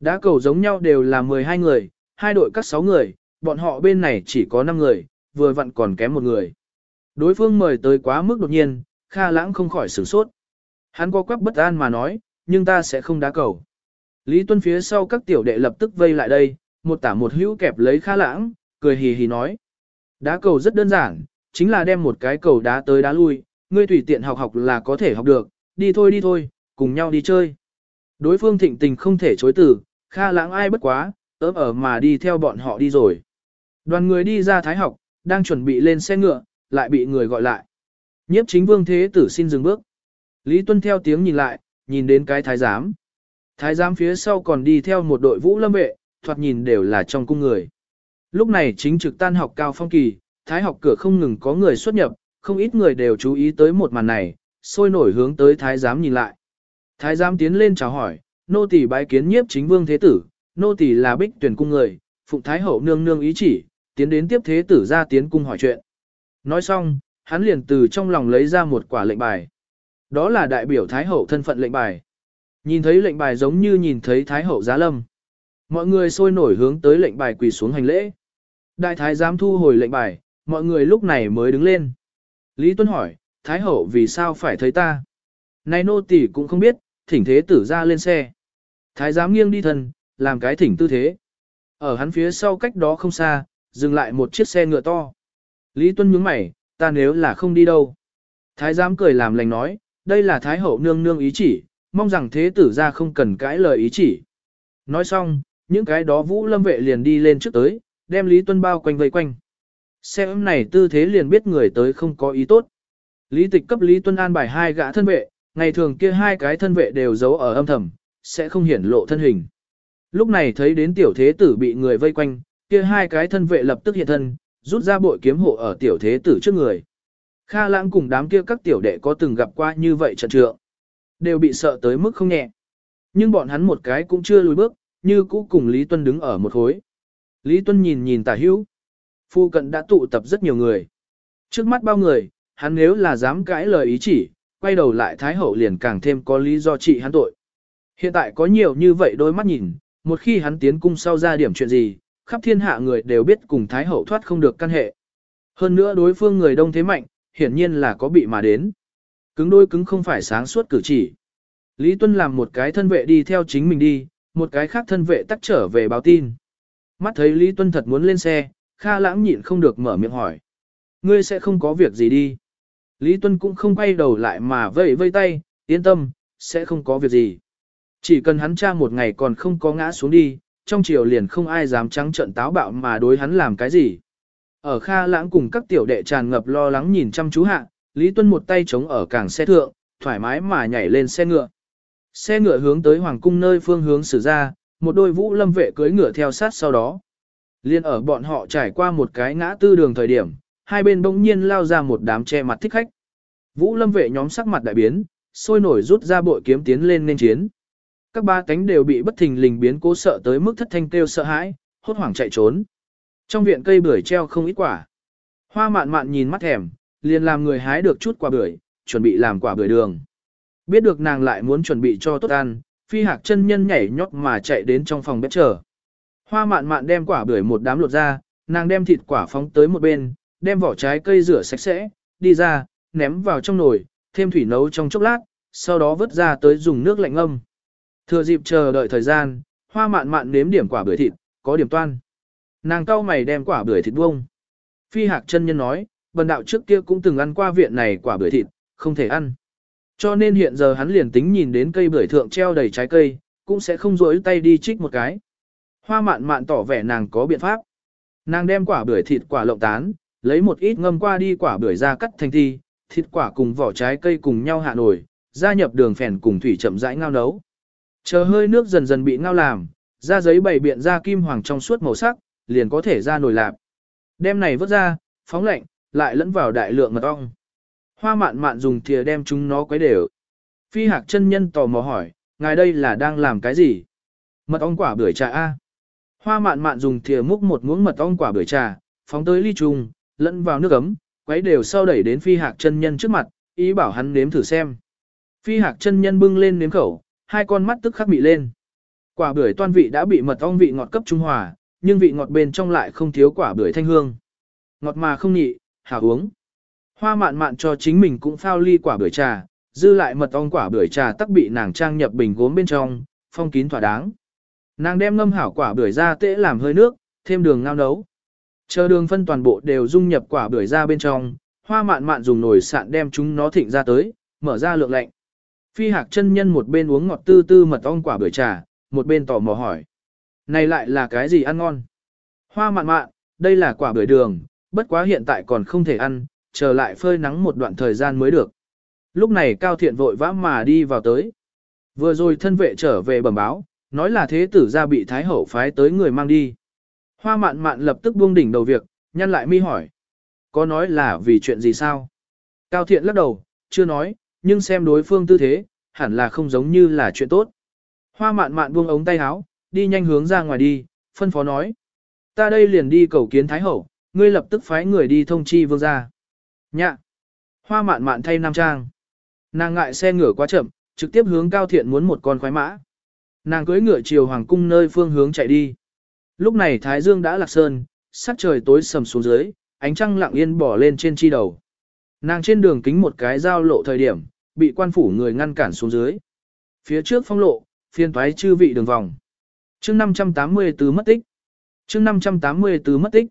Đá cầu giống nhau đều là 12 người, hai đội các 6 người, bọn họ bên này chỉ có 5 người, vừa vặn còn kém một người. Đối phương mời tới quá mức đột nhiên, Kha Lãng không khỏi sửng sốt. Hắn có quắc bất an mà nói, nhưng ta sẽ không đá cầu. Lý Tuân phía sau các tiểu đệ lập tức vây lại đây, một tả một hữu kẹp lấy Kha Lãng, cười hì hì nói. Đá cầu rất đơn giản, chính là đem một cái cầu đá tới đá lui, ngươi tùy tiện học học là có thể học được, đi thôi đi thôi, cùng nhau đi chơi. Đối phương thịnh tình không thể chối từ, Kha Lãng ai bất quá, ớm ở mà đi theo bọn họ đi rồi. Đoàn người đi ra thái học, đang chuẩn bị lên xe ngựa, lại bị người gọi lại. Nhiếp chính vương thế tử xin dừng bước. Lý Tuân theo tiếng nhìn lại, nhìn đến cái thái giám. Thái giám phía sau còn đi theo một đội vũ lâm vệ, thoạt nhìn đều là trong cung người. Lúc này chính trực tan học cao phong kỳ, thái học cửa không ngừng có người xuất nhập, không ít người đều chú ý tới một màn này, sôi nổi hướng tới thái giám nhìn lại. Thái giám tiến lên chào hỏi, nô tỳ bái kiến nhiếp chính vương thế tử, nô tỳ là bích tuyển cung người, phụng thái hậu nương nương ý chỉ, tiến đến tiếp thế tử ra tiến cung hỏi chuyện. Nói xong, hắn liền từ trong lòng lấy ra một quả lệnh bài. Đó là đại biểu thái hậu thân phận lệnh bài. Nhìn thấy lệnh bài giống như nhìn thấy thái hậu giá lâm. Mọi người sôi nổi hướng tới lệnh bài quỳ xuống hành lễ. Đại thái giám thu hồi lệnh bài, mọi người lúc này mới đứng lên. Lý tuấn hỏi, thái hậu vì sao phải thấy ta? Này nô tỳ cũng không biết, thỉnh thế tử ra lên xe. Thái giám nghiêng đi thân, làm cái thỉnh tư thế. Ở hắn phía sau cách đó không xa, dừng lại một chiếc xe ngựa to. Lý Tuân nhướng mày, ta nếu là không đi đâu. Thái giám cười làm lành nói, đây là Thái hậu nương nương ý chỉ, mong rằng thế tử ra không cần cãi lời ý chỉ. Nói xong, những cái đó vũ lâm vệ liền đi lên trước tới, đem Lý Tuân bao quanh vây quanh. Xem này tư thế liền biết người tới không có ý tốt. Lý tịch cấp Lý Tuân an bài hai gã thân vệ, ngày thường kia hai cái thân vệ đều giấu ở âm thầm, sẽ không hiển lộ thân hình. Lúc này thấy đến tiểu thế tử bị người vây quanh, kia hai cái thân vệ lập tức hiện thân, rút ra bội kiếm hộ ở tiểu thế tử trước người. Kha lãng cùng đám kia các tiểu đệ có từng gặp qua như vậy trận trượng. Đều bị sợ tới mức không nhẹ. Nhưng bọn hắn một cái cũng chưa lùi bước, như cũ cùng Lý Tuân đứng ở một khối. Lý Tuân nhìn nhìn tả hữu. Phu cận đã tụ tập rất nhiều người. Trước mắt bao người, hắn nếu là dám cãi lời ý chỉ, quay đầu lại Thái Hậu liền càng thêm có lý do trị hắn tội. Hiện tại có nhiều như vậy đôi mắt nhìn, một khi hắn tiến cung sau ra điểm chuyện gì, khắp thiên hạ người đều biết cùng Thái Hậu thoát không được căn hệ. Hơn nữa đối phương người đông thế mạnh, hiển nhiên là có bị mà đến. Cứng đôi cứng không phải sáng suốt cử chỉ. Lý Tuân làm một cái thân vệ đi theo chính mình đi, một cái khác thân vệ tắt trở về báo tin. Mắt thấy Lý Tuân thật muốn lên xe, Kha lãng nhịn không được mở miệng hỏi. Ngươi sẽ không có việc gì đi. Lý Tuân cũng không quay đầu lại mà vẫy vây tay, yên tâm, sẽ không có việc gì. Chỉ cần hắn cha một ngày còn không có ngã xuống đi, trong chiều liền không ai dám trắng trận táo bạo mà đối hắn làm cái gì. Ở Kha lãng cùng các tiểu đệ tràn ngập lo lắng nhìn chăm chú hạ, Lý Tuân một tay chống ở càng xe thượng, thoải mái mà nhảy lên xe ngựa. Xe ngựa hướng tới hoàng cung nơi phương hướng xử ra, một đôi vũ lâm vệ cưới ngựa theo sát sau đó. Liên ở bọn họ trải qua một cái ngã tư đường thời điểm, hai bên bỗng nhiên lao ra một đám che mặt thích khách. Vũ lâm vệ nhóm sắc mặt đại biến, sôi nổi rút ra bội kiếm tiến lên nên chiến. Các ba cánh đều bị bất thình lình biến cố sợ tới mức thất thanh kêu sợ hãi, hốt hoảng chạy trốn. Trong viện cây bưởi treo không ít quả. Hoa mạn mạn nhìn mắt thèm, liền làm người hái được chút quả bưởi, chuẩn bị làm quả bưởi đường. Biết được nàng lại muốn chuẩn bị cho tốt ăn, phi hạc chân nhân nhảy nhót mà chạy đến trong phòng bếp chờ. Hoa mạn mạn đem quả bưởi một đám lột ra, nàng đem thịt quả phóng tới một bên, đem vỏ trái cây rửa sạch sẽ, đi ra, ném vào trong nồi, thêm thủy nấu trong chốc lát, sau đó vớt ra tới dùng nước lạnh ngâm. Thừa dịp chờ đợi thời gian, hoa mạn mạn nếm điểm quả bưởi thịt, có điểm toan. Nàng cau mày đem quả bưởi thịt buông. Phi hạc chân nhân nói, bần đạo trước kia cũng từng ăn qua viện này quả bưởi thịt, không thể ăn. Cho nên hiện giờ hắn liền tính nhìn đến cây bưởi thượng treo đầy trái cây, cũng sẽ không rỗi tay đi trích một cái. Hoa mạn mạn tỏ vẻ nàng có biện pháp. Nàng đem quả bưởi thịt quả lộng tán, lấy một ít ngâm qua đi quả bưởi ra cắt thành thi, thịt quả cùng vỏ trái cây cùng nhau hạ nổi, gia nhập đường phèn cùng thủy chậm rãi ngao nấu. Chờ hơi nước dần dần bị ngao làm, ra giấy bày biện ra kim hoàng trong suốt màu sắc, liền có thể ra nồi lạp. Đem này vớt ra, phóng lạnh, lại lẫn vào đại lượng mật ong. Hoa mạn mạn dùng thìa đem chúng nó quấy đều. Phi hạc chân nhân tò mò hỏi, ngài đây là đang làm cái gì? Mật ong quả bưởi trà A. Hoa mạn mạn dùng thìa múc một muỗng mật ong quả bưởi trà, phóng tới ly trùng, lẫn vào nước ấm, quấy đều sau đẩy đến phi hạc chân nhân trước mặt, ý bảo hắn nếm thử xem. Phi hạc chân nhân bưng lên nếm khẩu, hai con mắt tức khắc bị lên. Quả bưởi toan vị đã bị mật ong vị ngọt cấp trung hòa, nhưng vị ngọt bên trong lại không thiếu quả bưởi thanh hương. Ngọt mà không nhị, hảo uống. Hoa mạn mạn cho chính mình cũng phao ly quả bưởi trà, dư lại mật ong quả bưởi trà tắc bị nàng trang nhập bình gốm bên trong, phong kín thỏa đáng. Nàng đem ngâm hảo quả bưởi ra tễ làm hơi nước, thêm đường ngao nấu. Chờ đường phân toàn bộ đều dung nhập quả bưởi ra bên trong, hoa mạn mạn dùng nồi sạn đem chúng nó thịnh ra tới, mở ra lượng lạnh. Phi hạc chân nhân một bên uống ngọt tư tư mật ong quả bưởi trà, một bên tò mò hỏi. Này lại là cái gì ăn ngon? Hoa mạn mạn, đây là quả bưởi đường, bất quá hiện tại còn không thể ăn, chờ lại phơi nắng một đoạn thời gian mới được. Lúc này Cao Thiện vội vã mà đi vào tới. Vừa rồi thân vệ trở về bẩm báo, nói là thế tử ra bị Thái Hậu phái tới người mang đi. Hoa mạn mạn lập tức buông đỉnh đầu việc, nhăn lại mi hỏi. Có nói là vì chuyện gì sao? Cao Thiện lắc đầu, chưa nói, nhưng xem đối phương tư thế, hẳn là không giống như là chuyện tốt. Hoa mạn mạn buông ống tay áo, đi nhanh hướng ra ngoài đi, phân phó nói. Ta đây liền đi cầu kiến Thái Hậu, ngươi lập tức phái người đi thông chi vương gia. Nhạ. Hoa mạn mạn thay nam trang. Nàng ngại xe ngựa quá chậm, trực tiếp hướng cao thiện muốn một con khoái mã. Nàng cưỡi ngựa chiều hoàng cung nơi phương hướng chạy đi. Lúc này Thái Dương đã lạc sơn, sắc trời tối sầm xuống dưới, ánh trăng lặng yên bỏ lên trên chi đầu. Nàng trên đường kính một cái giao lộ thời điểm, bị quan phủ người ngăn cản xuống dưới. Phía trước phong lộ, phiên toái chư vị đường vòng. chương 584 mất tích. chương 584 mất tích.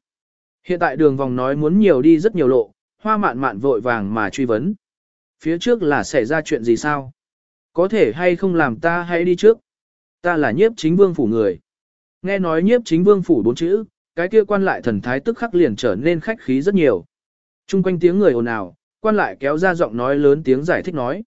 Hiện tại đường vòng nói muốn nhiều đi rất nhiều lộ, hoa mạn mạn vội vàng mà truy vấn. Phía trước là xảy ra chuyện gì sao? Có thể hay không làm ta hãy đi trước? Ta là nhiếp chính vương phủ người. Nghe nói nhiếp chính vương phủ bốn chữ, cái kia quan lại thần thái tức khắc liền trở nên khách khí rất nhiều. Trung quanh tiếng người ồn ào, quan lại kéo ra giọng nói lớn tiếng giải thích nói.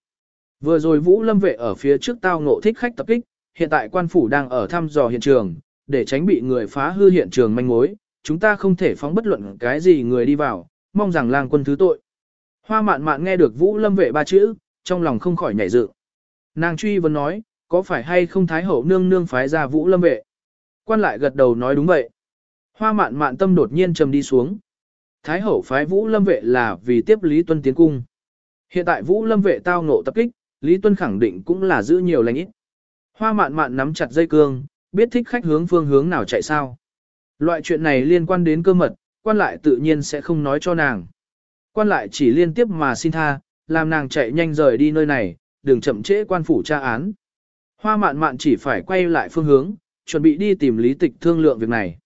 Vừa rồi Vũ Lâm vệ ở phía trước tao ngộ thích khách tập kích, hiện tại quan phủ đang ở thăm dò hiện trường, để tránh bị người phá hư hiện trường manh mối, chúng ta không thể phóng bất luận cái gì người đi vào, mong rằng lang quân thứ tội. Hoa mạn mạn nghe được Vũ Lâm vệ ba chữ, trong lòng không khỏi nhảy dựng. Nàng truy vấn nói, có phải hay không Thái Hậu nương nương phái ra Vũ Lâm vệ? Quan lại gật đầu nói đúng vậy. Hoa mạn mạn tâm đột nhiên trầm đi xuống. Thái Hậu phái Vũ Lâm vệ là vì tiếp Lý Tuân tiến cung. Hiện tại Vũ Lâm vệ tao ngộ tập kích, Lý Tuân khẳng định cũng là giữ nhiều lành ít. Hoa mạn mạn nắm chặt dây cương, biết thích khách hướng phương hướng nào chạy sao. Loại chuyện này liên quan đến cơ mật, quan lại tự nhiên sẽ không nói cho nàng. Quan lại chỉ liên tiếp mà xin tha, làm nàng chạy nhanh rời đi nơi này, đừng chậm trễ quan phủ tra án. Hoa mạn mạn chỉ phải quay lại phương hướng, chuẩn bị đi tìm lý tịch thương lượng việc này.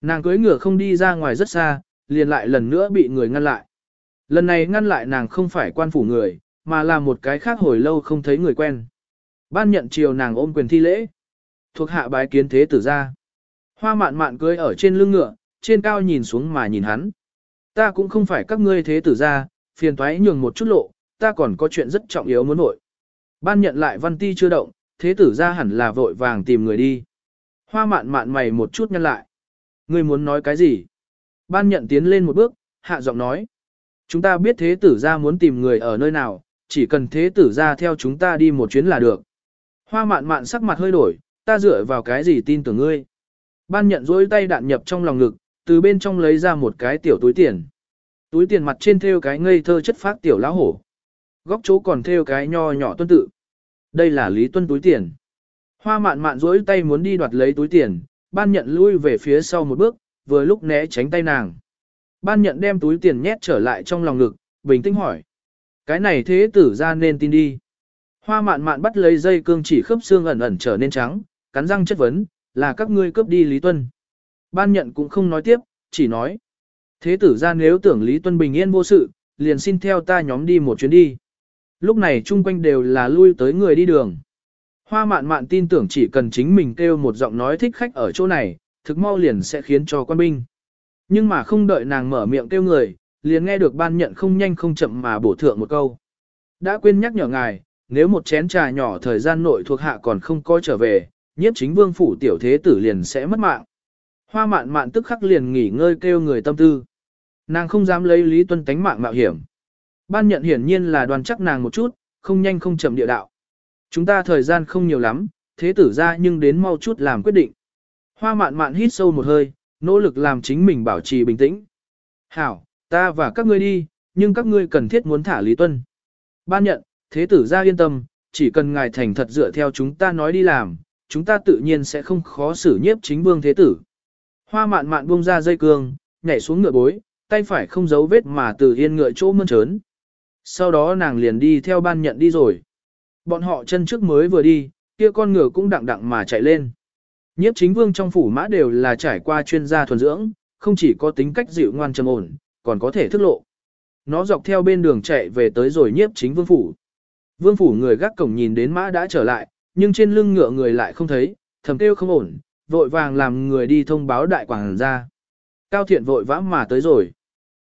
Nàng cưới ngựa không đi ra ngoài rất xa, liền lại lần nữa bị người ngăn lại. Lần này ngăn lại nàng không phải quan phủ người, mà là một cái khác hồi lâu không thấy người quen. Ban nhận chiều nàng ôm quyền thi lễ. Thuộc hạ bái kiến thế tử ra. Hoa mạn mạn cưới ở trên lưng ngựa, trên cao nhìn xuống mà nhìn hắn. Ta cũng không phải các ngươi thế tử ra, phiền thoái nhường một chút lộ, ta còn có chuyện rất trọng yếu muốn nội. Ban nhận lại văn ti chưa động, thế tử ra hẳn là vội vàng tìm người đi. Hoa mạn mạn mày một chút nhân lại. Ngươi muốn nói cái gì? Ban nhận tiến lên một bước, hạ giọng nói. Chúng ta biết thế tử ra muốn tìm người ở nơi nào, chỉ cần thế tử ra theo chúng ta đi một chuyến là được. Hoa mạn mạn sắc mặt hơi đổi, ta dựa vào cái gì tin tưởng ngươi. Ban nhận dối tay đạn nhập trong lòng ngực, từ bên trong lấy ra một cái tiểu túi tiền. Túi tiền mặt trên thêu cái ngây thơ chất phát tiểu lão hổ. Góc chỗ còn thêu cái nho nhỏ tuân tự. Đây là lý tuân túi tiền. Hoa mạn mạn dối tay muốn đi đoạt lấy túi tiền, ban nhận lui về phía sau một bước, vừa lúc né tránh tay nàng. Ban nhận đem túi tiền nhét trở lại trong lòng ngực, bình tĩnh hỏi. Cái này thế tử ra nên tin đi. Hoa mạn mạn bắt lấy dây cương chỉ khớp xương ẩn ẩn trở nên trắng, cắn răng chất vấn, là các ngươi cướp đi Lý Tuân. Ban nhận cũng không nói tiếp, chỉ nói. Thế tử ra nếu tưởng Lý Tuân bình yên vô sự, liền xin theo ta nhóm đi một chuyến đi. Lúc này chung quanh đều là lui tới người đi đường. Hoa mạn mạn tin tưởng chỉ cần chính mình kêu một giọng nói thích khách ở chỗ này, thực mau liền sẽ khiến cho quan binh. Nhưng mà không đợi nàng mở miệng kêu người, liền nghe được ban nhận không nhanh không chậm mà bổ thượng một câu. Đã quên nhắc nhở ngài, nếu một chén trà nhỏ thời gian nội thuộc hạ còn không có trở về, nhiếp chính vương phủ tiểu thế tử liền sẽ mất mạng. Hoa mạn mạn tức khắc liền nghỉ ngơi kêu người tâm tư. Nàng không dám lấy Lý Tuân tánh mạng mạo hiểm. Ban nhận hiển nhiên là đoàn chắc nàng một chút, không nhanh không chậm địa đạo. Chúng ta thời gian không nhiều lắm, thế tử ra nhưng đến mau chút làm quyết định. Hoa mạn mạn hít sâu một hơi, nỗ lực làm chính mình bảo trì bình tĩnh. Hảo, ta và các ngươi đi, nhưng các ngươi cần thiết muốn thả Lý Tuân. Ban nhận, thế tử ra yên tâm, chỉ cần ngài thành thật dựa theo chúng ta nói đi làm, chúng ta tự nhiên sẽ không khó xử nhiếp chính vương thế tử. Hoa mạn mạn buông ra dây cương, nhảy xuống ngựa bối, tay phải không giấu vết mà từ yên ngựa chỗ mơn trớn. Sau đó nàng liền đi theo ban nhận đi rồi. Bọn họ chân trước mới vừa đi, kia con ngựa cũng đặng đặng mà chạy lên. Nhiếp chính vương trong phủ mã đều là trải qua chuyên gia thuần dưỡng, không chỉ có tính cách dịu ngoan trầm ổn, còn có thể thức lộ. Nó dọc theo bên đường chạy về tới rồi nhiếp chính vương phủ. Vương phủ người gác cổng nhìn đến mã đã trở lại, nhưng trên lưng ngựa người lại không thấy, thầm kêu không ổn, vội vàng làm người đi thông báo đại quảng ra. Cao thiện vội vã mà tới rồi.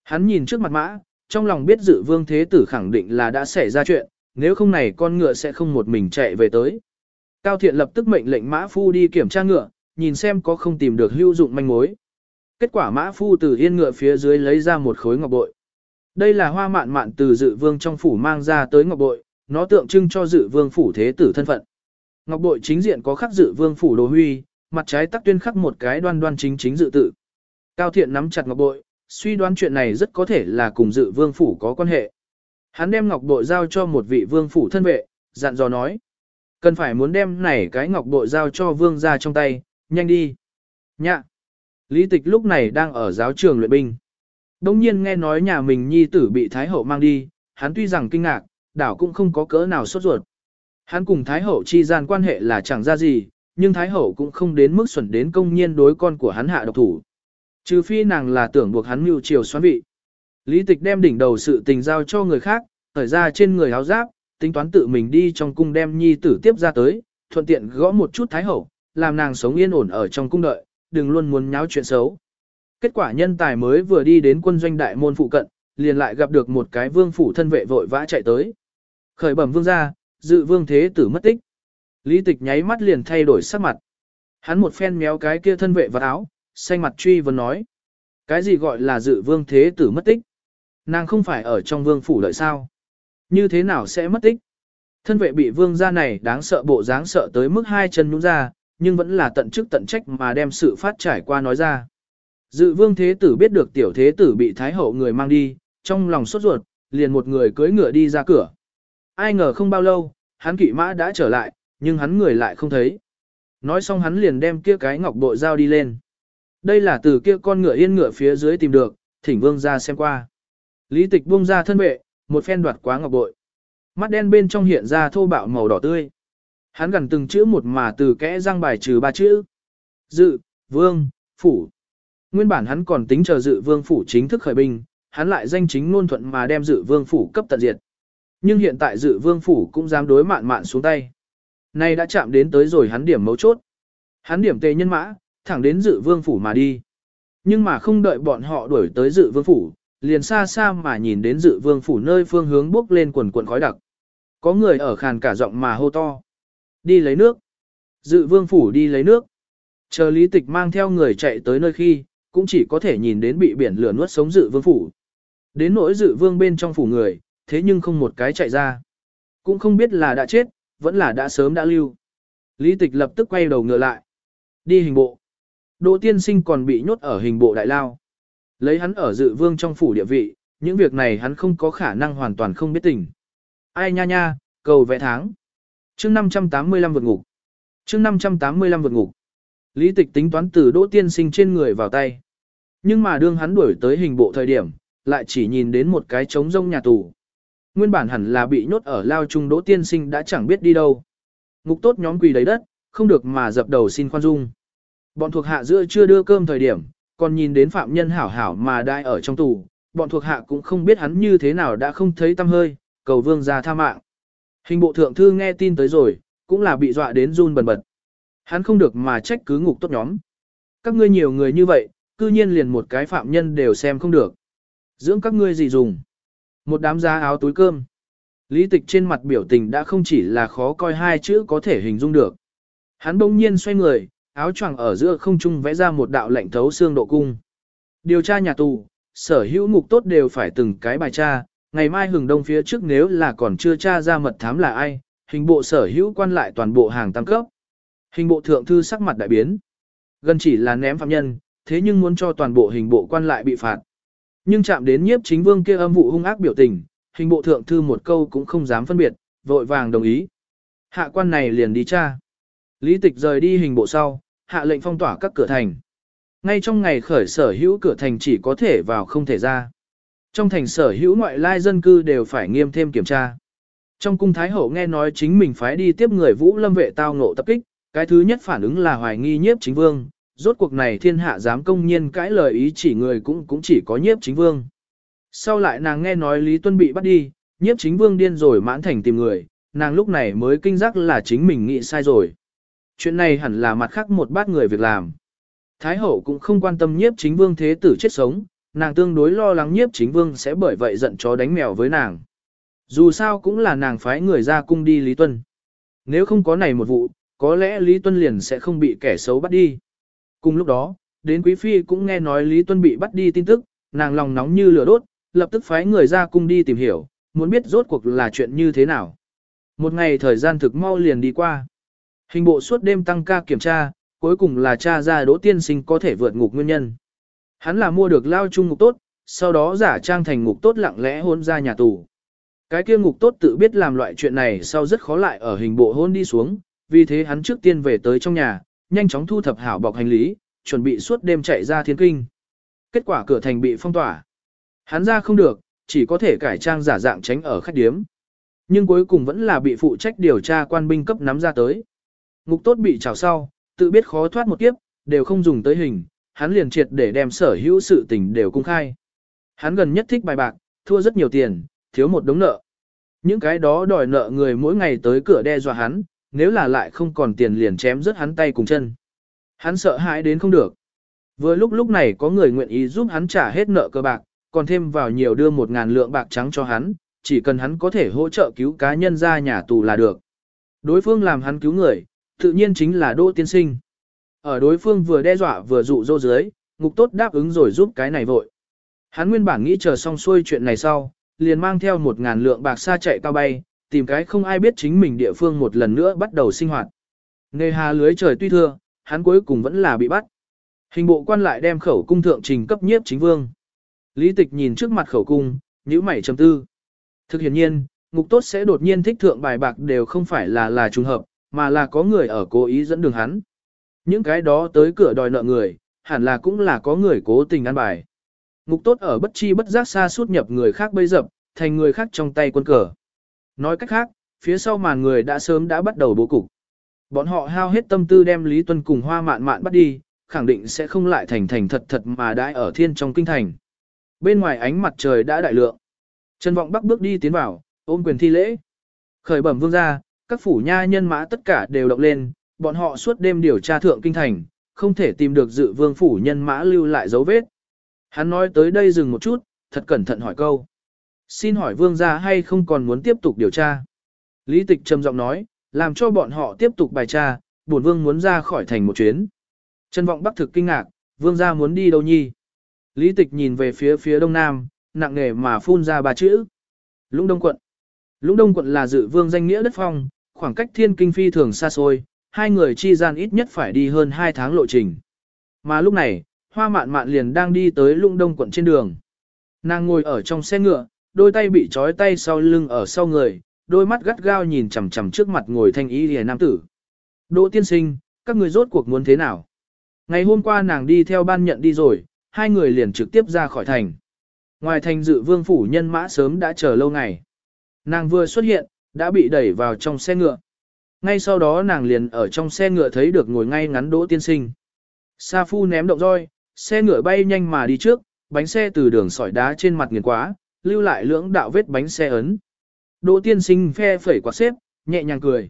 Hắn nhìn trước mặt mã, trong lòng biết dự vương thế tử khẳng định là đã xảy ra chuyện, nếu không này con ngựa sẽ không một mình chạy về tới. Cao thiện lập tức mệnh lệnh mã phu đi kiểm tra ngựa, nhìn xem có không tìm được hữu dụng manh mối. Kết quả mã phu từ yên ngựa phía dưới lấy ra một khối ngọc bội. Đây là hoa mạn mạn từ dự vương trong phủ mang ra tới ngọc bội, nó tượng trưng cho dự vương phủ thế tử thân phận. Ngọc bội chính diện có khắc dự vương phủ đồ huy, mặt trái tắc tuyên khắc một cái đoan đoan chính chính dự tự. Cao thiện nắm chặt ngọc bội, suy đoán chuyện này rất có thể là cùng dự vương phủ có quan hệ. Hắn đem ngọc bội giao cho một vị vương phủ thân vệ, dặn dò nói. Cần phải muốn đem này cái ngọc bội giao cho vương ra trong tay, nhanh đi. Nhạ. Lý tịch lúc này đang ở giáo trường luyện binh. Đông nhiên nghe nói nhà mình nhi tử bị Thái Hậu mang đi, hắn tuy rằng kinh ngạc, đảo cũng không có cỡ nào sốt ruột. Hắn cùng Thái Hậu chi gian quan hệ là chẳng ra gì, nhưng Thái Hậu cũng không đến mức xuẩn đến công nhiên đối con của hắn hạ độc thủ. Trừ phi nàng là tưởng buộc hắn mưu chiều xoán vị. Lý tịch đem đỉnh đầu sự tình giao cho người khác, thở ra trên người áo giáp, tính toán tự mình đi trong cung đem nhi tử tiếp ra tới, thuận tiện gõ một chút Thái Hậu, làm nàng sống yên ổn ở trong cung đợi, đừng luôn muốn nháo chuyện xấu. Kết quả nhân tài mới vừa đi đến quân doanh đại môn phụ cận, liền lại gặp được một cái vương phủ thân vệ vội vã chạy tới. Khởi bẩm vương gia dự vương thế tử mất tích. Lý tịch nháy mắt liền thay đổi sắc mặt. Hắn một phen méo cái kia thân vệ vào áo, xanh mặt truy vấn nói. Cái gì gọi là dự vương thế tử mất tích? Nàng không phải ở trong vương phủ lợi sao? Như thế nào sẽ mất tích? Thân vệ bị vương gia này đáng sợ bộ dáng sợ tới mức hai chân nhũ ra, nhưng vẫn là tận chức tận trách mà đem sự phát trải qua nói ra. Dự vương thế tử biết được tiểu thế tử bị thái hậu người mang đi, trong lòng sốt ruột, liền một người cưỡi ngựa đi ra cửa. Ai ngờ không bao lâu, hắn kỵ mã đã trở lại, nhưng hắn người lại không thấy. Nói xong hắn liền đem kia cái ngọc bội dao đi lên. Đây là từ kia con ngựa yên ngựa phía dưới tìm được, thỉnh vương ra xem qua. Lý tịch buông ra thân vệ, một phen đoạt quá ngọc bội. Mắt đen bên trong hiện ra thô bạo màu đỏ tươi. Hắn gần từng chữ một mà từ kẽ răng bài trừ ba chữ. Dự, vương, phủ. Nguyên bản hắn còn tính chờ dự vương phủ chính thức khởi binh, hắn lại danh chính ngôn thuận mà đem dự vương phủ cấp tận diệt. Nhưng hiện tại dự vương phủ cũng dám đối mạn mạn xuống tay. Nay đã chạm đến tới rồi hắn điểm mấu chốt. Hắn điểm tề nhân mã, thẳng đến dự vương phủ mà đi. Nhưng mà không đợi bọn họ đuổi tới dự vương phủ, liền xa xa mà nhìn đến dự vương phủ nơi phương hướng bước lên quần quần khói đặc. Có người ở khàn cả giọng mà hô to. Đi lấy nước. Dự vương phủ đi lấy nước. Chờ lý tịch mang theo người chạy tới nơi khi, cũng chỉ có thể nhìn đến bị biển lửa nuốt sống dự vương phủ. Đến nỗi dự vương bên trong phủ người, thế nhưng không một cái chạy ra. Cũng không biết là đã chết, vẫn là đã sớm đã lưu. Lý tịch lập tức quay đầu ngựa lại. Đi hình bộ. Đỗ tiên sinh còn bị nhốt ở hình bộ đại lao. Lấy hắn ở dự vương trong phủ địa vị, những việc này hắn không có khả năng hoàn toàn không biết tình. Ai nha nha, cầu vẽ tháng. chương 585 vượt ngục. chương 585 vượt ngục. Lý tịch tính toán từ đỗ tiên sinh trên người vào tay. Nhưng mà đương hắn đuổi tới hình bộ thời điểm, lại chỉ nhìn đến một cái trống rông nhà tù. Nguyên bản hẳn là bị nhốt ở lao trung đỗ tiên sinh đã chẳng biết đi đâu. Ngục tốt nhóm quỳ đầy đất, không được mà dập đầu xin khoan dung. Bọn thuộc hạ giữa chưa đưa cơm thời điểm, còn nhìn đến phạm nhân hảo hảo mà đai ở trong tù, bọn thuộc hạ cũng không biết hắn như thế nào đã không thấy tâm hơi, cầu vương ra tha mạng. Hình bộ thượng thư nghe tin tới rồi, cũng là bị dọa đến run bần bật. Hắn không được mà trách cứ ngục tốt nhóm. Các ngươi nhiều người như vậy, cư nhiên liền một cái phạm nhân đều xem không được. Dưỡng các ngươi gì dùng? Một đám giá áo túi cơm. Lý tịch trên mặt biểu tình đã không chỉ là khó coi hai chữ có thể hình dung được. Hắn bỗng nhiên xoay người, áo choàng ở giữa không trung vẽ ra một đạo lệnh thấu xương độ cung. Điều tra nhà tù, sở hữu ngục tốt đều phải từng cái bài tra, ngày mai hừng đông phía trước nếu là còn chưa tra ra mật thám là ai, hình bộ sở hữu quan lại toàn bộ hàng tăng cấp. Hình bộ thượng thư sắc mặt đại biến. Gần chỉ là ném phạm nhân, thế nhưng muốn cho toàn bộ hình bộ quan lại bị phạt. Nhưng chạm đến nhiếp chính vương kia âm vụ hung ác biểu tình, hình bộ thượng thư một câu cũng không dám phân biệt, vội vàng đồng ý. Hạ quan này liền đi tra. Lý tịch rời đi hình bộ sau, hạ lệnh phong tỏa các cửa thành. Ngay trong ngày khởi sở hữu cửa thành chỉ có thể vào không thể ra. Trong thành sở hữu ngoại lai dân cư đều phải nghiêm thêm kiểm tra. Trong cung Thái Hậu nghe nói chính mình phái đi tiếp người Vũ Lâm vệ tao ngộ tập kích, cái thứ nhất phản ứng là hoài nghi nhiếp chính vương, rốt cuộc này thiên hạ dám công nhiên cãi lời ý chỉ người cũng cũng chỉ có nhiếp chính vương. Sau lại nàng nghe nói Lý Tuân bị bắt đi, nhiếp chính vương điên rồi mãn thành tìm người, nàng lúc này mới kinh giác là chính mình nghĩ sai rồi. Chuyện này hẳn là mặt khác một bát người việc làm. Thái hậu cũng không quan tâm nhiếp chính vương thế tử chết sống, nàng tương đối lo lắng nhiếp chính vương sẽ bởi vậy giận chó đánh mèo với nàng. Dù sao cũng là nàng phái người ra cung đi Lý Tuân. Nếu không có này một vụ, có lẽ Lý Tuân liền sẽ không bị kẻ xấu bắt đi. Cùng lúc đó, đến Quý Phi cũng nghe nói Lý Tuân bị bắt đi tin tức, nàng lòng nóng như lửa đốt, lập tức phái người ra cung đi tìm hiểu, muốn biết rốt cuộc là chuyện như thế nào. Một ngày thời gian thực mau liền đi qua. Hình bộ suốt đêm tăng ca kiểm tra, cuối cùng là cha ra đỗ tiên sinh có thể vượt ngục nguyên nhân. Hắn là mua được lao chung ngục tốt, sau đó giả trang thành ngục tốt lặng lẽ hôn ra nhà tù. Cái kia ngục tốt tự biết làm loại chuyện này sau rất khó lại ở hình bộ hôn đi xuống, vì thế hắn trước tiên về tới trong nhà, nhanh chóng thu thập hảo bọc hành lý, chuẩn bị suốt đêm chạy ra thiên kinh. Kết quả cửa thành bị phong tỏa. Hắn ra không được, chỉ có thể cải trang giả dạng tránh ở khách điếm. Nhưng cuối cùng vẫn là bị phụ trách điều tra quan binh cấp nắm ra tới. Ngục tốt bị trào sau, tự biết khó thoát một kiếp, đều không dùng tới hình, hắn liền triệt để đem sở hữu sự tình đều cung khai. Hắn gần nhất thích bài bạc, thua rất nhiều tiền, thiếu một đống nợ. Những cái đó đòi nợ người mỗi ngày tới cửa đe dọa hắn, nếu là lại không còn tiền liền chém rớt hắn tay cùng chân. Hắn sợ hãi đến không được. Vừa lúc lúc này có người nguyện ý giúp hắn trả hết nợ cơ bạc, còn thêm vào nhiều đưa một ngàn lượng bạc trắng cho hắn, chỉ cần hắn có thể hỗ trợ cứu cá nhân ra nhà tù là được. Đối phương làm hắn cứu người, tự nhiên chính là Đỗ Tiên Sinh. Ở đối phương vừa đe dọa vừa dụ dỗ dưới, ngục tốt đáp ứng rồi giúp cái này vội. Hắn nguyên bản nghĩ chờ xong xuôi chuyện này sau, liền mang theo một ngàn lượng bạc xa chạy cao bay, tìm cái không ai biết chính mình địa phương một lần nữa bắt đầu sinh hoạt. Nghề hà lưới trời tuy thưa, hắn cuối cùng vẫn là bị bắt. Hình bộ quan lại đem khẩu cung thượng trình cấp nhiếp chính vương. Lý tịch nhìn trước mặt khẩu cung, nhíu mày trầm tư. Thực hiện nhiên, ngục tốt sẽ đột nhiên thích thượng bài bạc đều không phải là là trùng hợp, mà là có người ở cố ý dẫn đường hắn. Những cái đó tới cửa đòi nợ người, hẳn là cũng là có người cố tình ăn bài. Ngục tốt ở bất chi bất giác xa suốt nhập người khác bây dập, thành người khác trong tay quân cờ. Nói cách khác, phía sau màn người đã sớm đã bắt đầu bố cục. Bọn họ hao hết tâm tư đem Lý Tuân cùng hoa mạn mạn bắt đi, khẳng định sẽ không lại thành thành thật thật mà đãi ở thiên trong kinh thành. Bên ngoài ánh mặt trời đã đại lượng. Trần Vọng Bắc bước đi tiến vào, ôm quyền thi lễ. Khởi bẩm vương gia, các phủ nha nhân mã tất cả đều động lên, bọn họ suốt đêm điều tra thượng kinh thành, không thể tìm được dự vương phủ nhân mã lưu lại dấu vết. Hắn nói tới đây dừng một chút, thật cẩn thận hỏi câu. Xin hỏi vương gia hay không còn muốn tiếp tục điều tra? Lý tịch trầm giọng nói, làm cho bọn họ tiếp tục bài tra, bổn vương muốn ra khỏi thành một chuyến. Trần vọng bắc thực kinh ngạc, vương gia muốn đi đâu nhi? Lý tịch nhìn về phía phía đông nam, nặng nề mà phun ra ba chữ. Lũng đông quận. Lũng đông quận là dự vương danh nghĩa đất phong, khoảng cách thiên kinh phi thường xa xôi, hai người chi gian ít nhất phải đi hơn hai tháng lộ trình. Mà lúc này, hoa mạn mạn liền đang đi tới lũng đông quận trên đường. Nàng ngồi ở trong xe ngựa, đôi tay bị trói tay sau lưng ở sau người, đôi mắt gắt gao nhìn chằm chằm trước mặt ngồi thanh ý lìa nam tử. Đỗ tiên sinh, các người rốt cuộc muốn thế nào? Ngày hôm qua nàng đi theo ban nhận đi rồi, hai người liền trực tiếp ra khỏi thành. Ngoài thành dự vương phủ nhân mã sớm đã chờ lâu ngày. Nàng vừa xuất hiện, đã bị đẩy vào trong xe ngựa. Ngay sau đó nàng liền ở trong xe ngựa thấy được ngồi ngay ngắn đỗ tiên sinh. Sa phu ném động roi, xe ngựa bay nhanh mà đi trước, bánh xe từ đường sỏi đá trên mặt nghiền quá, lưu lại lưỡng đạo vết bánh xe ấn. Đỗ tiên sinh phe phẩy quạt xếp, nhẹ nhàng cười.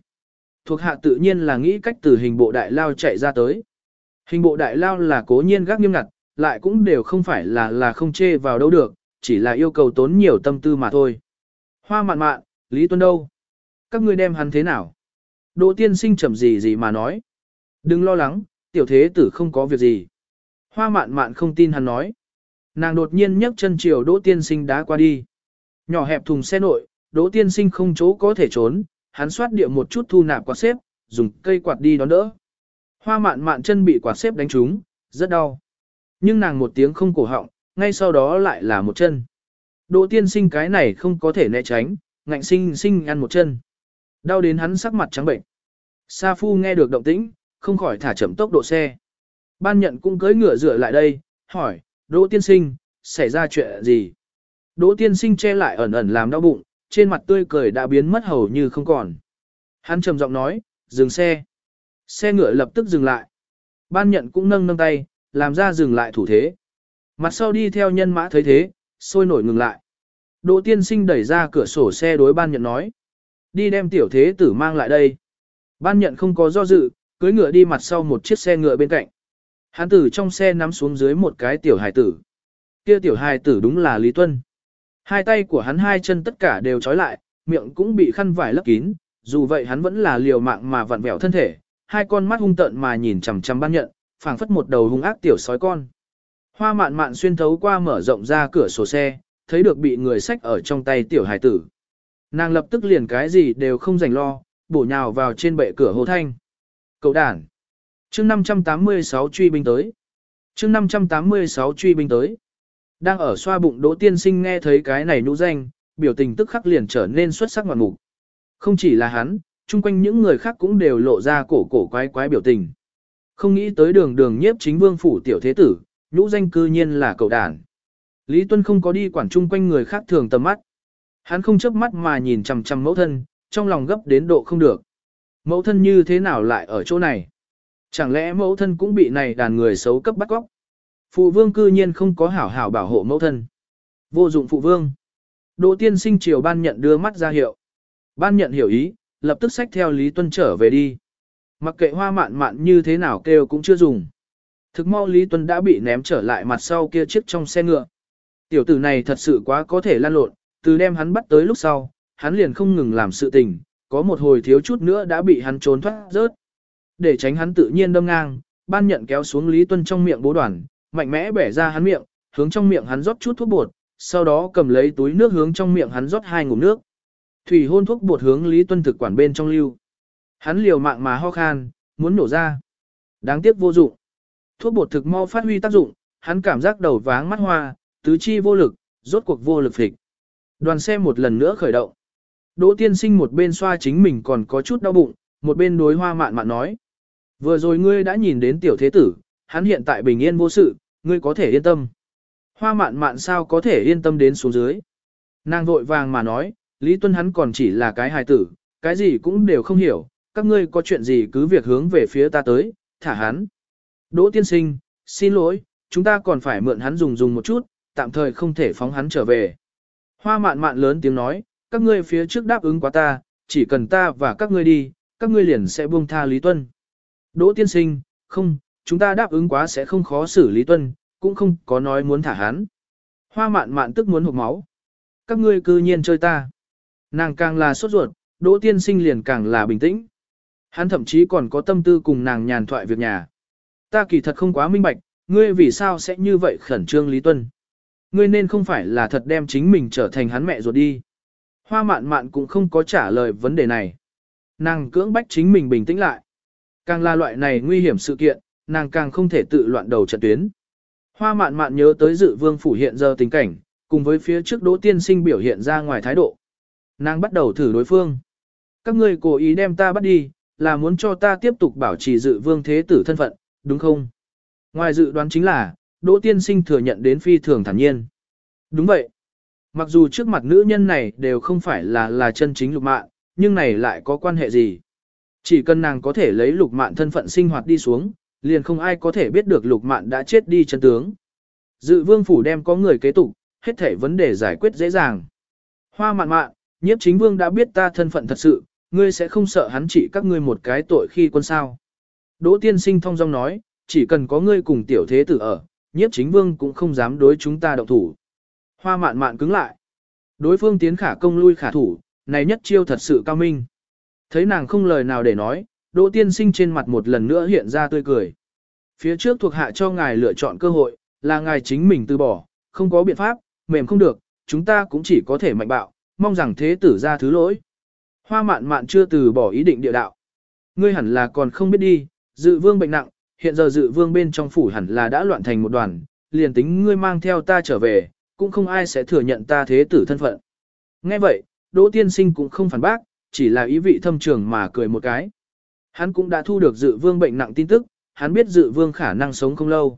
Thuộc hạ tự nhiên là nghĩ cách từ hình bộ đại lao chạy ra tới. Hình bộ đại lao là cố nhiên gác nghiêm ngặt, lại cũng đều không phải là là không chê vào đâu được, chỉ là yêu cầu tốn nhiều tâm tư mà thôi. Hoa mạn mạn, Lý Tuân đâu? Các ngươi đem hắn thế nào? Đỗ tiên sinh chậm gì gì mà nói. Đừng lo lắng, tiểu thế tử không có việc gì. Hoa mạn mạn không tin hắn nói. Nàng đột nhiên nhấc chân chiều đỗ tiên sinh đá qua đi. Nhỏ hẹp thùng xe nội, đỗ tiên sinh không chỗ có thể trốn, hắn xoát địa một chút thu nạp quạt xếp, dùng cây quạt đi đón đỡ. Hoa mạn mạn chân bị quạt xếp đánh trúng, rất đau. Nhưng nàng một tiếng không cổ họng, ngay sau đó lại là một chân. Đỗ tiên sinh cái này không có thể né tránh, ngạnh sinh sinh ăn một chân. Đau đến hắn sắc mặt trắng bệnh. Sa Phu nghe được động tĩnh, không khỏi thả chậm tốc độ xe. Ban nhận cũng cưỡi ngựa dựa lại đây, hỏi, Đỗ tiên sinh, xảy ra chuyện gì? Đỗ tiên sinh che lại ẩn ẩn làm đau bụng, trên mặt tươi cười đã biến mất hầu như không còn. Hắn trầm giọng nói, dừng xe. Xe ngựa lập tức dừng lại. Ban nhận cũng nâng nâng tay, làm ra dừng lại thủ thế. Mặt sau đi theo nhân mã thấy thế, sôi nổi ngừng lại. Đỗ tiên sinh đẩy ra cửa sổ xe đối ban nhận nói. Đi đem tiểu thế tử mang lại đây. Ban nhận không có do dự, cưới ngựa đi mặt sau một chiếc xe ngựa bên cạnh. Hắn tử trong xe nắm xuống dưới một cái tiểu hài tử. Kia tiểu hài tử đúng là Lý Tuân. Hai tay của hắn hai chân tất cả đều trói lại, miệng cũng bị khăn vải lấp kín, dù vậy hắn vẫn là liều mạng mà vặn vẹo thân thể, hai con mắt hung tợn mà nhìn chằm chằm ban nhận, phảng phất một đầu hung ác tiểu sói con. Hoa mạn mạn xuyên thấu qua mở rộng ra cửa sổ xe, thấy được bị người xách ở trong tay tiểu hài tử. Nàng lập tức liền cái gì đều không dành lo, bổ nhào vào trên bệ cửa hồ thanh. Cậu đàn chương 586 truy binh tới. chương 586 truy binh tới. Đang ở xoa bụng đỗ tiên sinh nghe thấy cái này nhũ danh, biểu tình tức khắc liền trở nên xuất sắc ngoạn mục. Không chỉ là hắn, chung quanh những người khác cũng đều lộ ra cổ cổ quái quái biểu tình. Không nghĩ tới đường đường nhiếp chính vương phủ tiểu thế tử, nhũ danh cư nhiên là cậu đàn. Lý Tuân không có đi quản chung quanh người khác thường tầm mắt. Hắn không chớp mắt mà nhìn chằm chằm mẫu thân, trong lòng gấp đến độ không được. Mẫu thân như thế nào lại ở chỗ này? Chẳng lẽ mẫu thân cũng bị này đàn người xấu cấp bắt góc? Phụ vương cư nhiên không có hảo hảo bảo hộ mẫu thân. Vô dụng phụ vương. Đỗ tiên sinh triều ban nhận đưa mắt ra hiệu. Ban nhận hiểu ý, lập tức xách theo Lý Tuân trở về đi. Mặc kệ hoa mạn mạn như thế nào kêu cũng chưa dùng. Thực mau Lý Tuân đã bị ném trở lại mặt sau kia chiếc trong xe ngựa. Tiểu tử này thật sự quá có thể lan lộn, từ đem hắn bắt tới lúc sau, hắn liền không ngừng làm sự tình, có một hồi thiếu chút nữa đã bị hắn trốn thoát rớt. Để tránh hắn tự nhiên đâm ngang, ban nhận kéo xuống Lý Tuân trong miệng bố đoàn, mạnh mẽ bẻ ra hắn miệng, hướng trong miệng hắn rót chút thuốc bột, sau đó cầm lấy túi nước hướng trong miệng hắn rót hai ngụm nước. Thủy hôn thuốc bột hướng Lý Tuân thực quản bên trong lưu. Hắn liều mạng mà ho khan, muốn nổ ra. Đáng tiếc vô dụng. Thuốc bột thực mau phát huy tác dụng, hắn cảm giác đầu váng mắt hoa, tứ chi vô lực, rốt cuộc vô lực phịch. Đoàn xe một lần nữa khởi động. Đỗ tiên sinh một bên xoa chính mình còn có chút đau bụng, một bên đối hoa mạn mạn nói. Vừa rồi ngươi đã nhìn đến tiểu thế tử, hắn hiện tại bình yên vô sự, ngươi có thể yên tâm. Hoa mạn mạn sao có thể yên tâm đến xuống dưới. Nàng vội vàng mà nói, Lý Tuân hắn còn chỉ là cái hài tử, cái gì cũng đều không hiểu, các ngươi có chuyện gì cứ việc hướng về phía ta tới, thả hắn. Đỗ tiên sinh, xin lỗi, chúng ta còn phải mượn hắn dùng dùng một chút, tạm thời không thể phóng hắn trở về. Hoa mạn mạn lớn tiếng nói, các ngươi phía trước đáp ứng quá ta, chỉ cần ta và các ngươi đi, các ngươi liền sẽ buông tha Lý Tuân. Đỗ tiên sinh, không, chúng ta đáp ứng quá sẽ không khó xử Lý Tuân, cũng không có nói muốn thả hắn. Hoa mạn mạn tức muốn hụt máu. Các ngươi cư nhiên chơi ta. Nàng càng là sốt ruột, Đỗ tiên sinh liền càng là bình tĩnh. Hắn thậm chí còn có tâm tư cùng nàng nhàn thoại việc nhà. Ta kỳ thật không quá minh bạch, ngươi vì sao sẽ như vậy khẩn trương Lý Tuân. Ngươi nên không phải là thật đem chính mình trở thành hắn mẹ ruột đi. Hoa mạn mạn cũng không có trả lời vấn đề này. Nàng cưỡng bách chính mình bình tĩnh lại. Càng là loại này nguy hiểm sự kiện, nàng càng không thể tự loạn đầu trận tuyến. Hoa mạn mạn nhớ tới dự vương phủ hiện giờ tình cảnh, cùng với phía trước đỗ tiên sinh biểu hiện ra ngoài thái độ. Nàng bắt đầu thử đối phương. Các ngươi cố ý đem ta bắt đi, là muốn cho ta tiếp tục bảo trì dự vương thế tử thân phận, đúng không? Ngoài dự đoán chính là, đỗ tiên sinh thừa nhận đến phi thường thản nhiên. Đúng vậy. Mặc dù trước mặt nữ nhân này đều không phải là là chân chính lục mạn, nhưng này lại có quan hệ gì? Chỉ cần nàng có thể lấy lục mạn thân phận sinh hoạt đi xuống, liền không ai có thể biết được lục mạn đã chết đi chân tướng. Dự vương phủ đem có người kế tục, hết thể vấn đề giải quyết dễ dàng. Hoa mạn mạn, nhiếp chính vương đã biết ta thân phận thật sự, ngươi sẽ không sợ hắn trị các ngươi một cái tội khi quân sao. Đỗ tiên sinh thông dong nói, chỉ cần có ngươi cùng tiểu thế tử ở, nhiếp chính vương cũng không dám đối chúng ta động thủ. Hoa mạn mạn cứng lại. Đối phương tiến khả công lui khả thủ, này nhất chiêu thật sự cao minh. Thấy nàng không lời nào để nói, Đỗ tiên sinh trên mặt một lần nữa hiện ra tươi cười. Phía trước thuộc hạ cho ngài lựa chọn cơ hội, là ngài chính mình từ bỏ, không có biện pháp, mềm không được, chúng ta cũng chỉ có thể mạnh bạo, mong rằng thế tử ra thứ lỗi. Hoa mạn mạn chưa từ bỏ ý định địa đạo. Ngươi hẳn là còn không biết đi, dự vương bệnh nặng, hiện giờ dự vương bên trong phủ hẳn là đã loạn thành một đoàn, liền tính ngươi mang theo ta trở về, cũng không ai sẽ thừa nhận ta thế tử thân phận. Nghe vậy, Đỗ tiên sinh cũng không phản bác, chỉ là ý vị thâm trường mà cười một cái. Hắn cũng đã thu được dự vương bệnh nặng tin tức, hắn biết dự vương khả năng sống không lâu.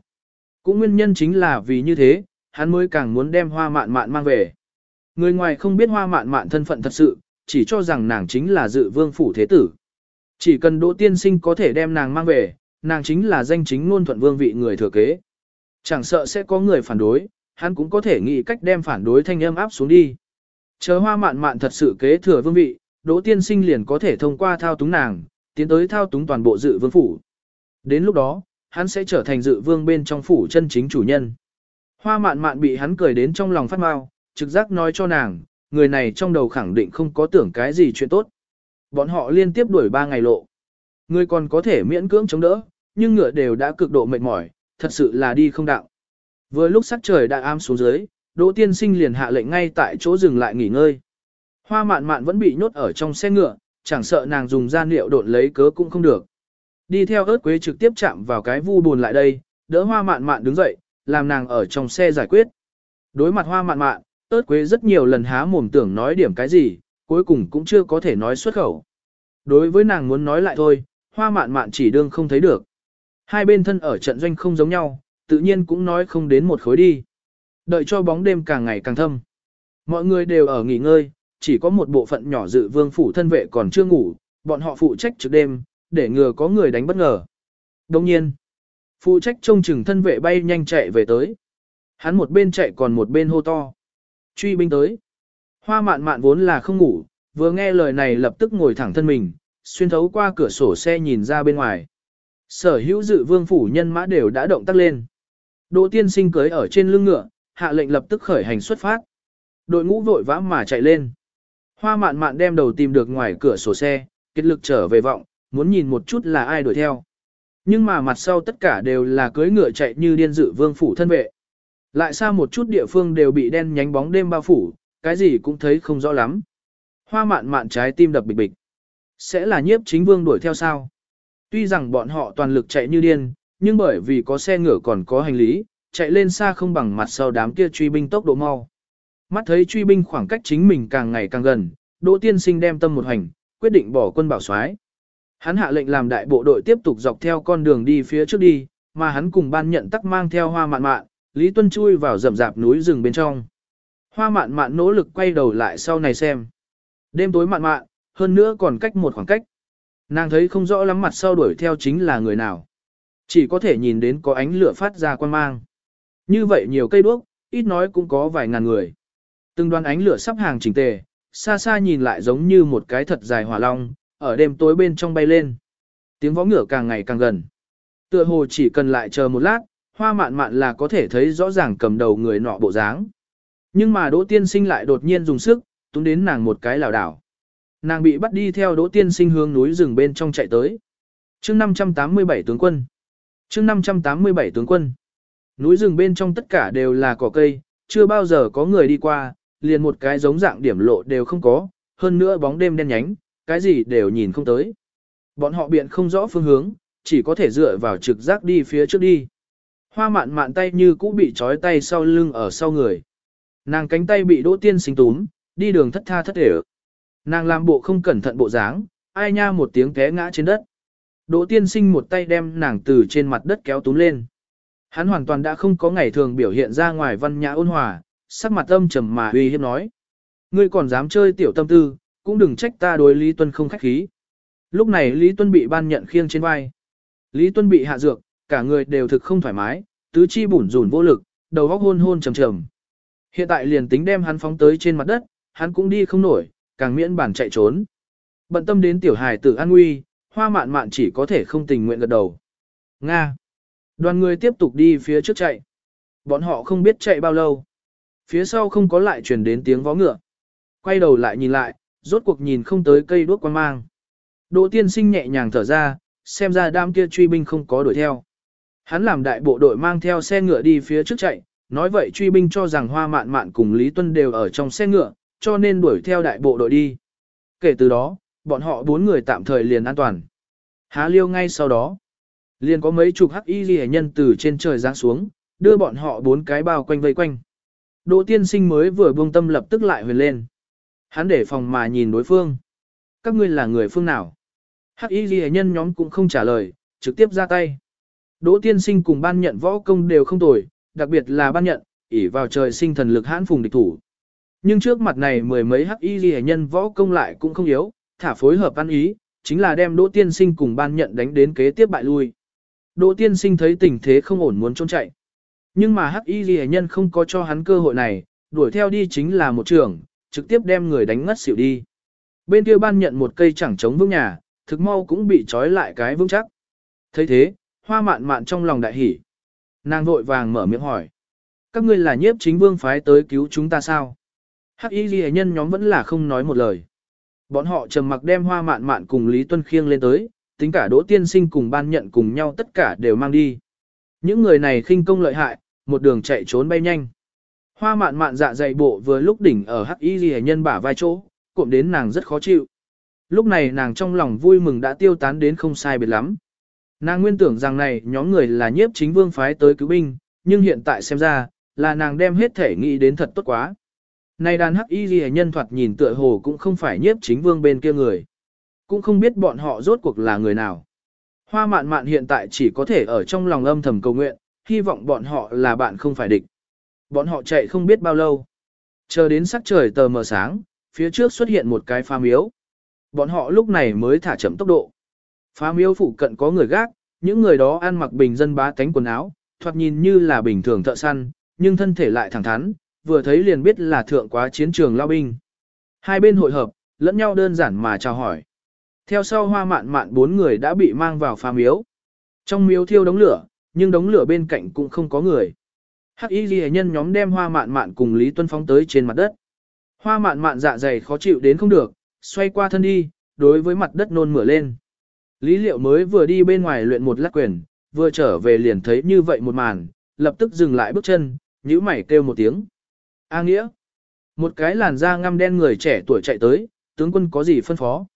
Cũng nguyên nhân chính là vì như thế, hắn mới càng muốn đem hoa mạn mạn mang về. Người ngoài không biết hoa mạn mạn thân phận thật sự, chỉ cho rằng nàng chính là dự vương phủ thế tử. Chỉ cần đỗ tiên sinh có thể đem nàng mang về, nàng chính là danh chính ngôn thuận vương vị người thừa kế. Chẳng sợ sẽ có người phản đối, hắn cũng có thể nghĩ cách đem phản đối thanh âm áp xuống đi. Chờ hoa mạn mạn thật sự kế thừa vương vị, đỗ tiên sinh liền có thể thông qua thao túng nàng, tiến tới thao túng toàn bộ dự vương phủ. Đến lúc đó, hắn sẽ trở thành dự vương bên trong phủ chân chính chủ nhân. Hoa mạn mạn bị hắn cười đến trong lòng phát mau, trực giác nói cho nàng, người này trong đầu khẳng định không có tưởng cái gì chuyện tốt. Bọn họ liên tiếp đuổi ba ngày lộ. Người còn có thể miễn cưỡng chống đỡ, nhưng ngựa đều đã cực độ mệt mỏi, thật sự là đi không đạo. Vừa lúc sắc trời đã am xuống dưới, Đỗ Tiên Sinh liền hạ lệnh ngay tại chỗ dừng lại nghỉ ngơi. Hoa mạn mạn vẫn bị nhốt ở trong xe ngựa, chẳng sợ nàng dùng gian liệu độn lấy cớ cũng không được. Đi theo ớt quế trực tiếp chạm vào cái vu buồn lại đây, đỡ hoa mạn mạn đứng dậy, làm nàng ở trong xe giải quyết. Đối mặt hoa mạn mạn, ớt quế rất nhiều lần há mồm tưởng nói điểm cái gì, cuối cùng cũng chưa có thể nói xuất khẩu. Đối với nàng muốn nói lại thôi, hoa mạn mạn chỉ đương không thấy được. Hai bên thân ở trận doanh không giống nhau, tự nhiên cũng nói không đến một khối đi. Đợi cho bóng đêm càng ngày càng thâm. Mọi người đều ở nghỉ ngơi, chỉ có một bộ phận nhỏ dự vương phủ thân vệ còn chưa ngủ, bọn họ phụ trách trực đêm, để ngừa có người đánh bất ngờ. Đồng nhiên, phụ trách trông chừng thân vệ bay nhanh chạy về tới. Hắn một bên chạy còn một bên hô to. Truy binh tới. Hoa mạn mạn vốn là không ngủ, vừa nghe lời này lập tức ngồi thẳng thân mình, xuyên thấu qua cửa sổ xe nhìn ra bên ngoài. Sở hữu dự vương phủ nhân mã đều đã động tác lên. Đỗ tiên sinh cưới ở trên lưng ngựa, hạ lệnh lập tức khởi hành xuất phát. Đội ngũ vội vã mà chạy lên. Hoa mạn mạn đem đầu tìm được ngoài cửa sổ xe, kết lực trở về vọng, muốn nhìn một chút là ai đuổi theo. Nhưng mà mặt sau tất cả đều là cưới ngựa chạy như điên dự vương phủ thân vệ. Lại xa một chút địa phương đều bị đen nhánh bóng đêm bao phủ, cái gì cũng thấy không rõ lắm. Hoa mạn mạn trái tim đập bịch bịch. Sẽ là nhiếp chính vương đuổi theo sao? Tuy rằng bọn họ toàn lực chạy như điên, nhưng bởi vì có xe ngựa còn có hành lý, chạy lên xa không bằng mặt sau đám kia truy binh tốc độ mau. Mắt thấy truy binh khoảng cách chính mình càng ngày càng gần, Đỗ Tiên Sinh đem tâm một hành, quyết định bỏ quân bảo soái. Hắn hạ lệnh làm đại bộ đội tiếp tục dọc theo con đường đi phía trước đi, mà hắn cùng ban nhận tắc mang theo hoa mạn mạn, Lý Tuân chui vào rậm rạp núi rừng bên trong. Hoa mạn mạn nỗ lực quay đầu lại sau này xem. Đêm tối mạn mạn, hơn nữa còn cách một khoảng cách. Nàng thấy không rõ lắm mặt sau đuổi theo chính là người nào. Chỉ có thể nhìn đến có ánh lửa phát ra quan mang. Như vậy nhiều cây đuốc, ít nói cũng có vài ngàn người. Từng đoàn ánh lửa sắp hàng chỉnh tề, xa xa nhìn lại giống như một cái thật dài hỏa long, ở đêm tối bên trong bay lên. Tiếng võ ngựa càng ngày càng gần. Tựa hồ chỉ cần lại chờ một lát, hoa mạn mạn là có thể thấy rõ ràng cầm đầu người nọ bộ dáng. Nhưng mà Đỗ Tiên Sinh lại đột nhiên dùng sức, túm đến nàng một cái lảo đảo. Nàng bị bắt đi theo Đỗ Tiên Sinh hướng núi rừng bên trong chạy tới. Chương 587 tướng quân. Chương 587 tướng quân. Núi rừng bên trong tất cả đều là cỏ cây, chưa bao giờ có người đi qua, liền một cái giống dạng điểm lộ đều không có, hơn nữa bóng đêm đen nhánh, cái gì đều nhìn không tới. Bọn họ biện không rõ phương hướng, chỉ có thể dựa vào trực giác đi phía trước đi. Hoa mạn mạn tay như cũ bị trói tay sau lưng ở sau người. Nàng cánh tay bị đỗ tiên sinh túm, đi đường thất tha thất để Nàng làm bộ không cẩn thận bộ dáng, ai nha một tiếng té ngã trên đất. Đỗ tiên sinh một tay đem nàng từ trên mặt đất kéo túm lên. Hắn hoàn toàn đã không có ngày thường biểu hiện ra ngoài văn nhã ôn hòa, sắc mặt âm trầm mà uy hiếp nói. Ngươi còn dám chơi tiểu tâm tư, cũng đừng trách ta đối Lý Tuân không khách khí. Lúc này Lý Tuân bị ban nhận khiêng trên vai. Lý Tuân bị hạ dược, cả người đều thực không thoải mái, tứ chi bủn rủn vô lực, đầu óc hôn hôn trầm trầm. Hiện tại liền tính đem hắn phóng tới trên mặt đất, hắn cũng đi không nổi, càng miễn bản chạy trốn. Bận tâm đến tiểu hài tử an nguy, hoa mạn mạn chỉ có thể không tình nguyện gật đầu. Nga. Đoàn người tiếp tục đi phía trước chạy. Bọn họ không biết chạy bao lâu. Phía sau không có lại truyền đến tiếng vó ngựa. Quay đầu lại nhìn lại, rốt cuộc nhìn không tới cây đuốc quan mang. Đỗ tiên sinh nhẹ nhàng thở ra, xem ra đám kia truy binh không có đuổi theo. Hắn làm đại bộ đội mang theo xe ngựa đi phía trước chạy, nói vậy truy binh cho rằng hoa mạn mạn cùng Lý Tuân đều ở trong xe ngựa, cho nên đuổi theo đại bộ đội đi. Kể từ đó, bọn họ bốn người tạm thời liền an toàn. Há liêu ngay sau đó, liền có mấy chục hắc y ghi nhân từ trên trời giáng xuống, đưa bọn họ bốn cái bao quanh vây quanh. Đỗ tiên sinh mới vừa buông tâm lập tức lại huyền lên. Hắn để phòng mà nhìn đối phương. Các ngươi là người phương nào? Hắc y ghi nhân nhóm cũng không trả lời, trực tiếp ra tay. Đỗ tiên sinh cùng ban nhận võ công đều không tồi, đặc biệt là ban nhận, ỉ vào trời sinh thần lực hãn phùng địch thủ. Nhưng trước mặt này mười mấy hắc y ghi nhân võ công lại cũng không yếu, thả phối hợp ăn ý, chính là đem đỗ tiên sinh cùng ban nhận đánh đến kế tiếp bại lui. Đỗ tiên sinh thấy tình thế không ổn muốn trốn chạy. Nhưng mà hắc y ghi nhân không có cho hắn cơ hội này, đuổi theo đi chính là một trưởng, trực tiếp đem người đánh ngất xỉu đi. Bên kia ban nhận một cây chẳng chống vững nhà, thực mau cũng bị trói lại cái vững chắc. thấy thế, hoa mạn mạn trong lòng đại hỉ. Nàng vội vàng mở miệng hỏi. Các ngươi là nhiếp chính vương phái tới cứu chúng ta sao? Hắc y ghi nhân nhóm vẫn là không nói một lời. Bọn họ trầm mặc đem hoa mạn mạn cùng Lý Tuân Khiêng lên tới, tính cả đỗ tiên sinh cùng ban nhận cùng nhau tất cả đều mang đi. Những người này khinh công lợi hại, một đường chạy trốn bay nhanh. Hoa mạn mạn dạ dày bộ vừa lúc đỉnh ở hắc y ghi nhân bả vai chỗ, cộm đến nàng rất khó chịu. Lúc này nàng trong lòng vui mừng đã tiêu tán đến không sai biệt lắm. Nàng nguyên tưởng rằng này nhóm người là nhiếp chính vương phái tới cứu binh, nhưng hiện tại xem ra, là nàng đem hết thể nghĩ đến thật tốt quá. Này đàn hắc y ghi nhân thoạt nhìn tựa hồ cũng không phải nhiếp chính vương bên kia người. Cũng không biết bọn họ rốt cuộc là người nào. Hoa mạn mạn hiện tại chỉ có thể ở trong lòng âm thầm cầu nguyện, hy vọng bọn họ là bạn không phải địch. Bọn họ chạy không biết bao lâu. Chờ đến sắc trời tờ mờ sáng, phía trước xuất hiện một cái phá miếu. Bọn họ lúc này mới thả chậm tốc độ. Phá miếu phụ cận có người gác, những người đó ăn mặc bình dân bá tánh quần áo, thoạt nhìn như là bình thường thợ săn, nhưng thân thể lại thẳng thắn, vừa thấy liền biết là thượng quá chiến trường lao binh. Hai bên hội hợp, lẫn nhau đơn giản mà chào hỏi. Theo sau hoa mạn mạn bốn người đã bị mang vào phá miếu. Trong miếu thiêu đống lửa, nhưng đống lửa bên cạnh cũng không có người. Hắc y ghi nhân nhóm đem hoa mạn mạn cùng Lý Tuân phóng tới trên mặt đất. Hoa mạn mạn dạ dày khó chịu đến không được, xoay qua thân đi, đối với mặt đất nôn mửa lên. Lý liệu mới vừa đi bên ngoài luyện một lát quyền, vừa trở về liền thấy như vậy một màn, lập tức dừng lại bước chân, nhíu mày kêu một tiếng. A nghĩa. Một cái làn da ngăm đen người trẻ tuổi chạy tới, tướng quân có gì phân phó.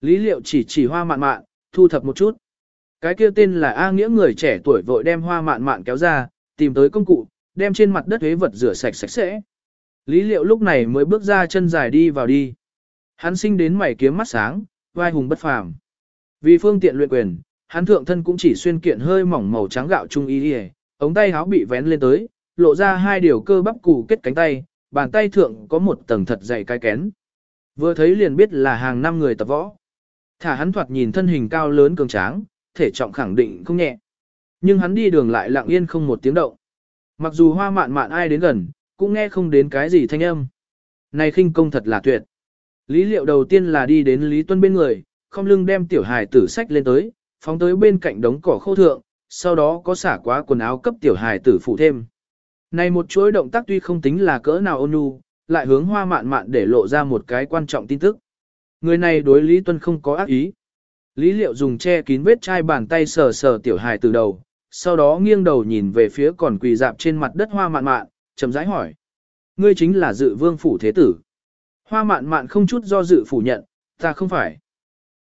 Lý liệu chỉ chỉ hoa mạn mạn, thu thập một chút. Cái kia tên là A nghĩa người trẻ tuổi vội đem hoa mạn mạn kéo ra, tìm tới công cụ, đem trên mặt đất huế vật rửa sạch sạch sẽ. Lý liệu lúc này mới bước ra chân dài đi vào đi. Hắn sinh đến mày kiếm mắt sáng, vai hùng bất phàm. Vì phương tiện luyện quyền, hắn thượng thân cũng chỉ xuyên kiện hơi mỏng màu trắng gạo trung y y, ống tay áo bị vén lên tới, lộ ra hai điều cơ bắp củ kết cánh tay, bàn tay thượng có một tầng thật dày cái kén. Vừa thấy liền biết là hàng năm người tập võ. Thả hắn thoạt nhìn thân hình cao lớn cường tráng, thể trọng khẳng định không nhẹ. Nhưng hắn đi đường lại lặng yên không một tiếng động. Mặc dù hoa mạn mạn ai đến gần, cũng nghe không đến cái gì thanh âm. Này khinh công thật là tuyệt. Lý liệu đầu tiên là đi đến Lý Tuân bên người, không lưng đem tiểu hài tử sách lên tới, phóng tới bên cạnh đống cỏ khô thượng, sau đó có xả quá quần áo cấp tiểu hài tử phụ thêm. Này một chuỗi động tác tuy không tính là cỡ nào ôn nhu, lại hướng hoa mạn mạn để lộ ra một cái quan trọng tin tức. Người này đối Lý Tuân không có ác ý. Lý liệu dùng che kín vết chai bàn tay sờ sờ tiểu hài từ đầu, sau đó nghiêng đầu nhìn về phía còn quỳ dạp trên mặt đất hoa mạn mạn, chậm rãi hỏi. Ngươi chính là dự vương phủ thế tử. Hoa mạn mạn không chút do dự phủ nhận, ta không phải.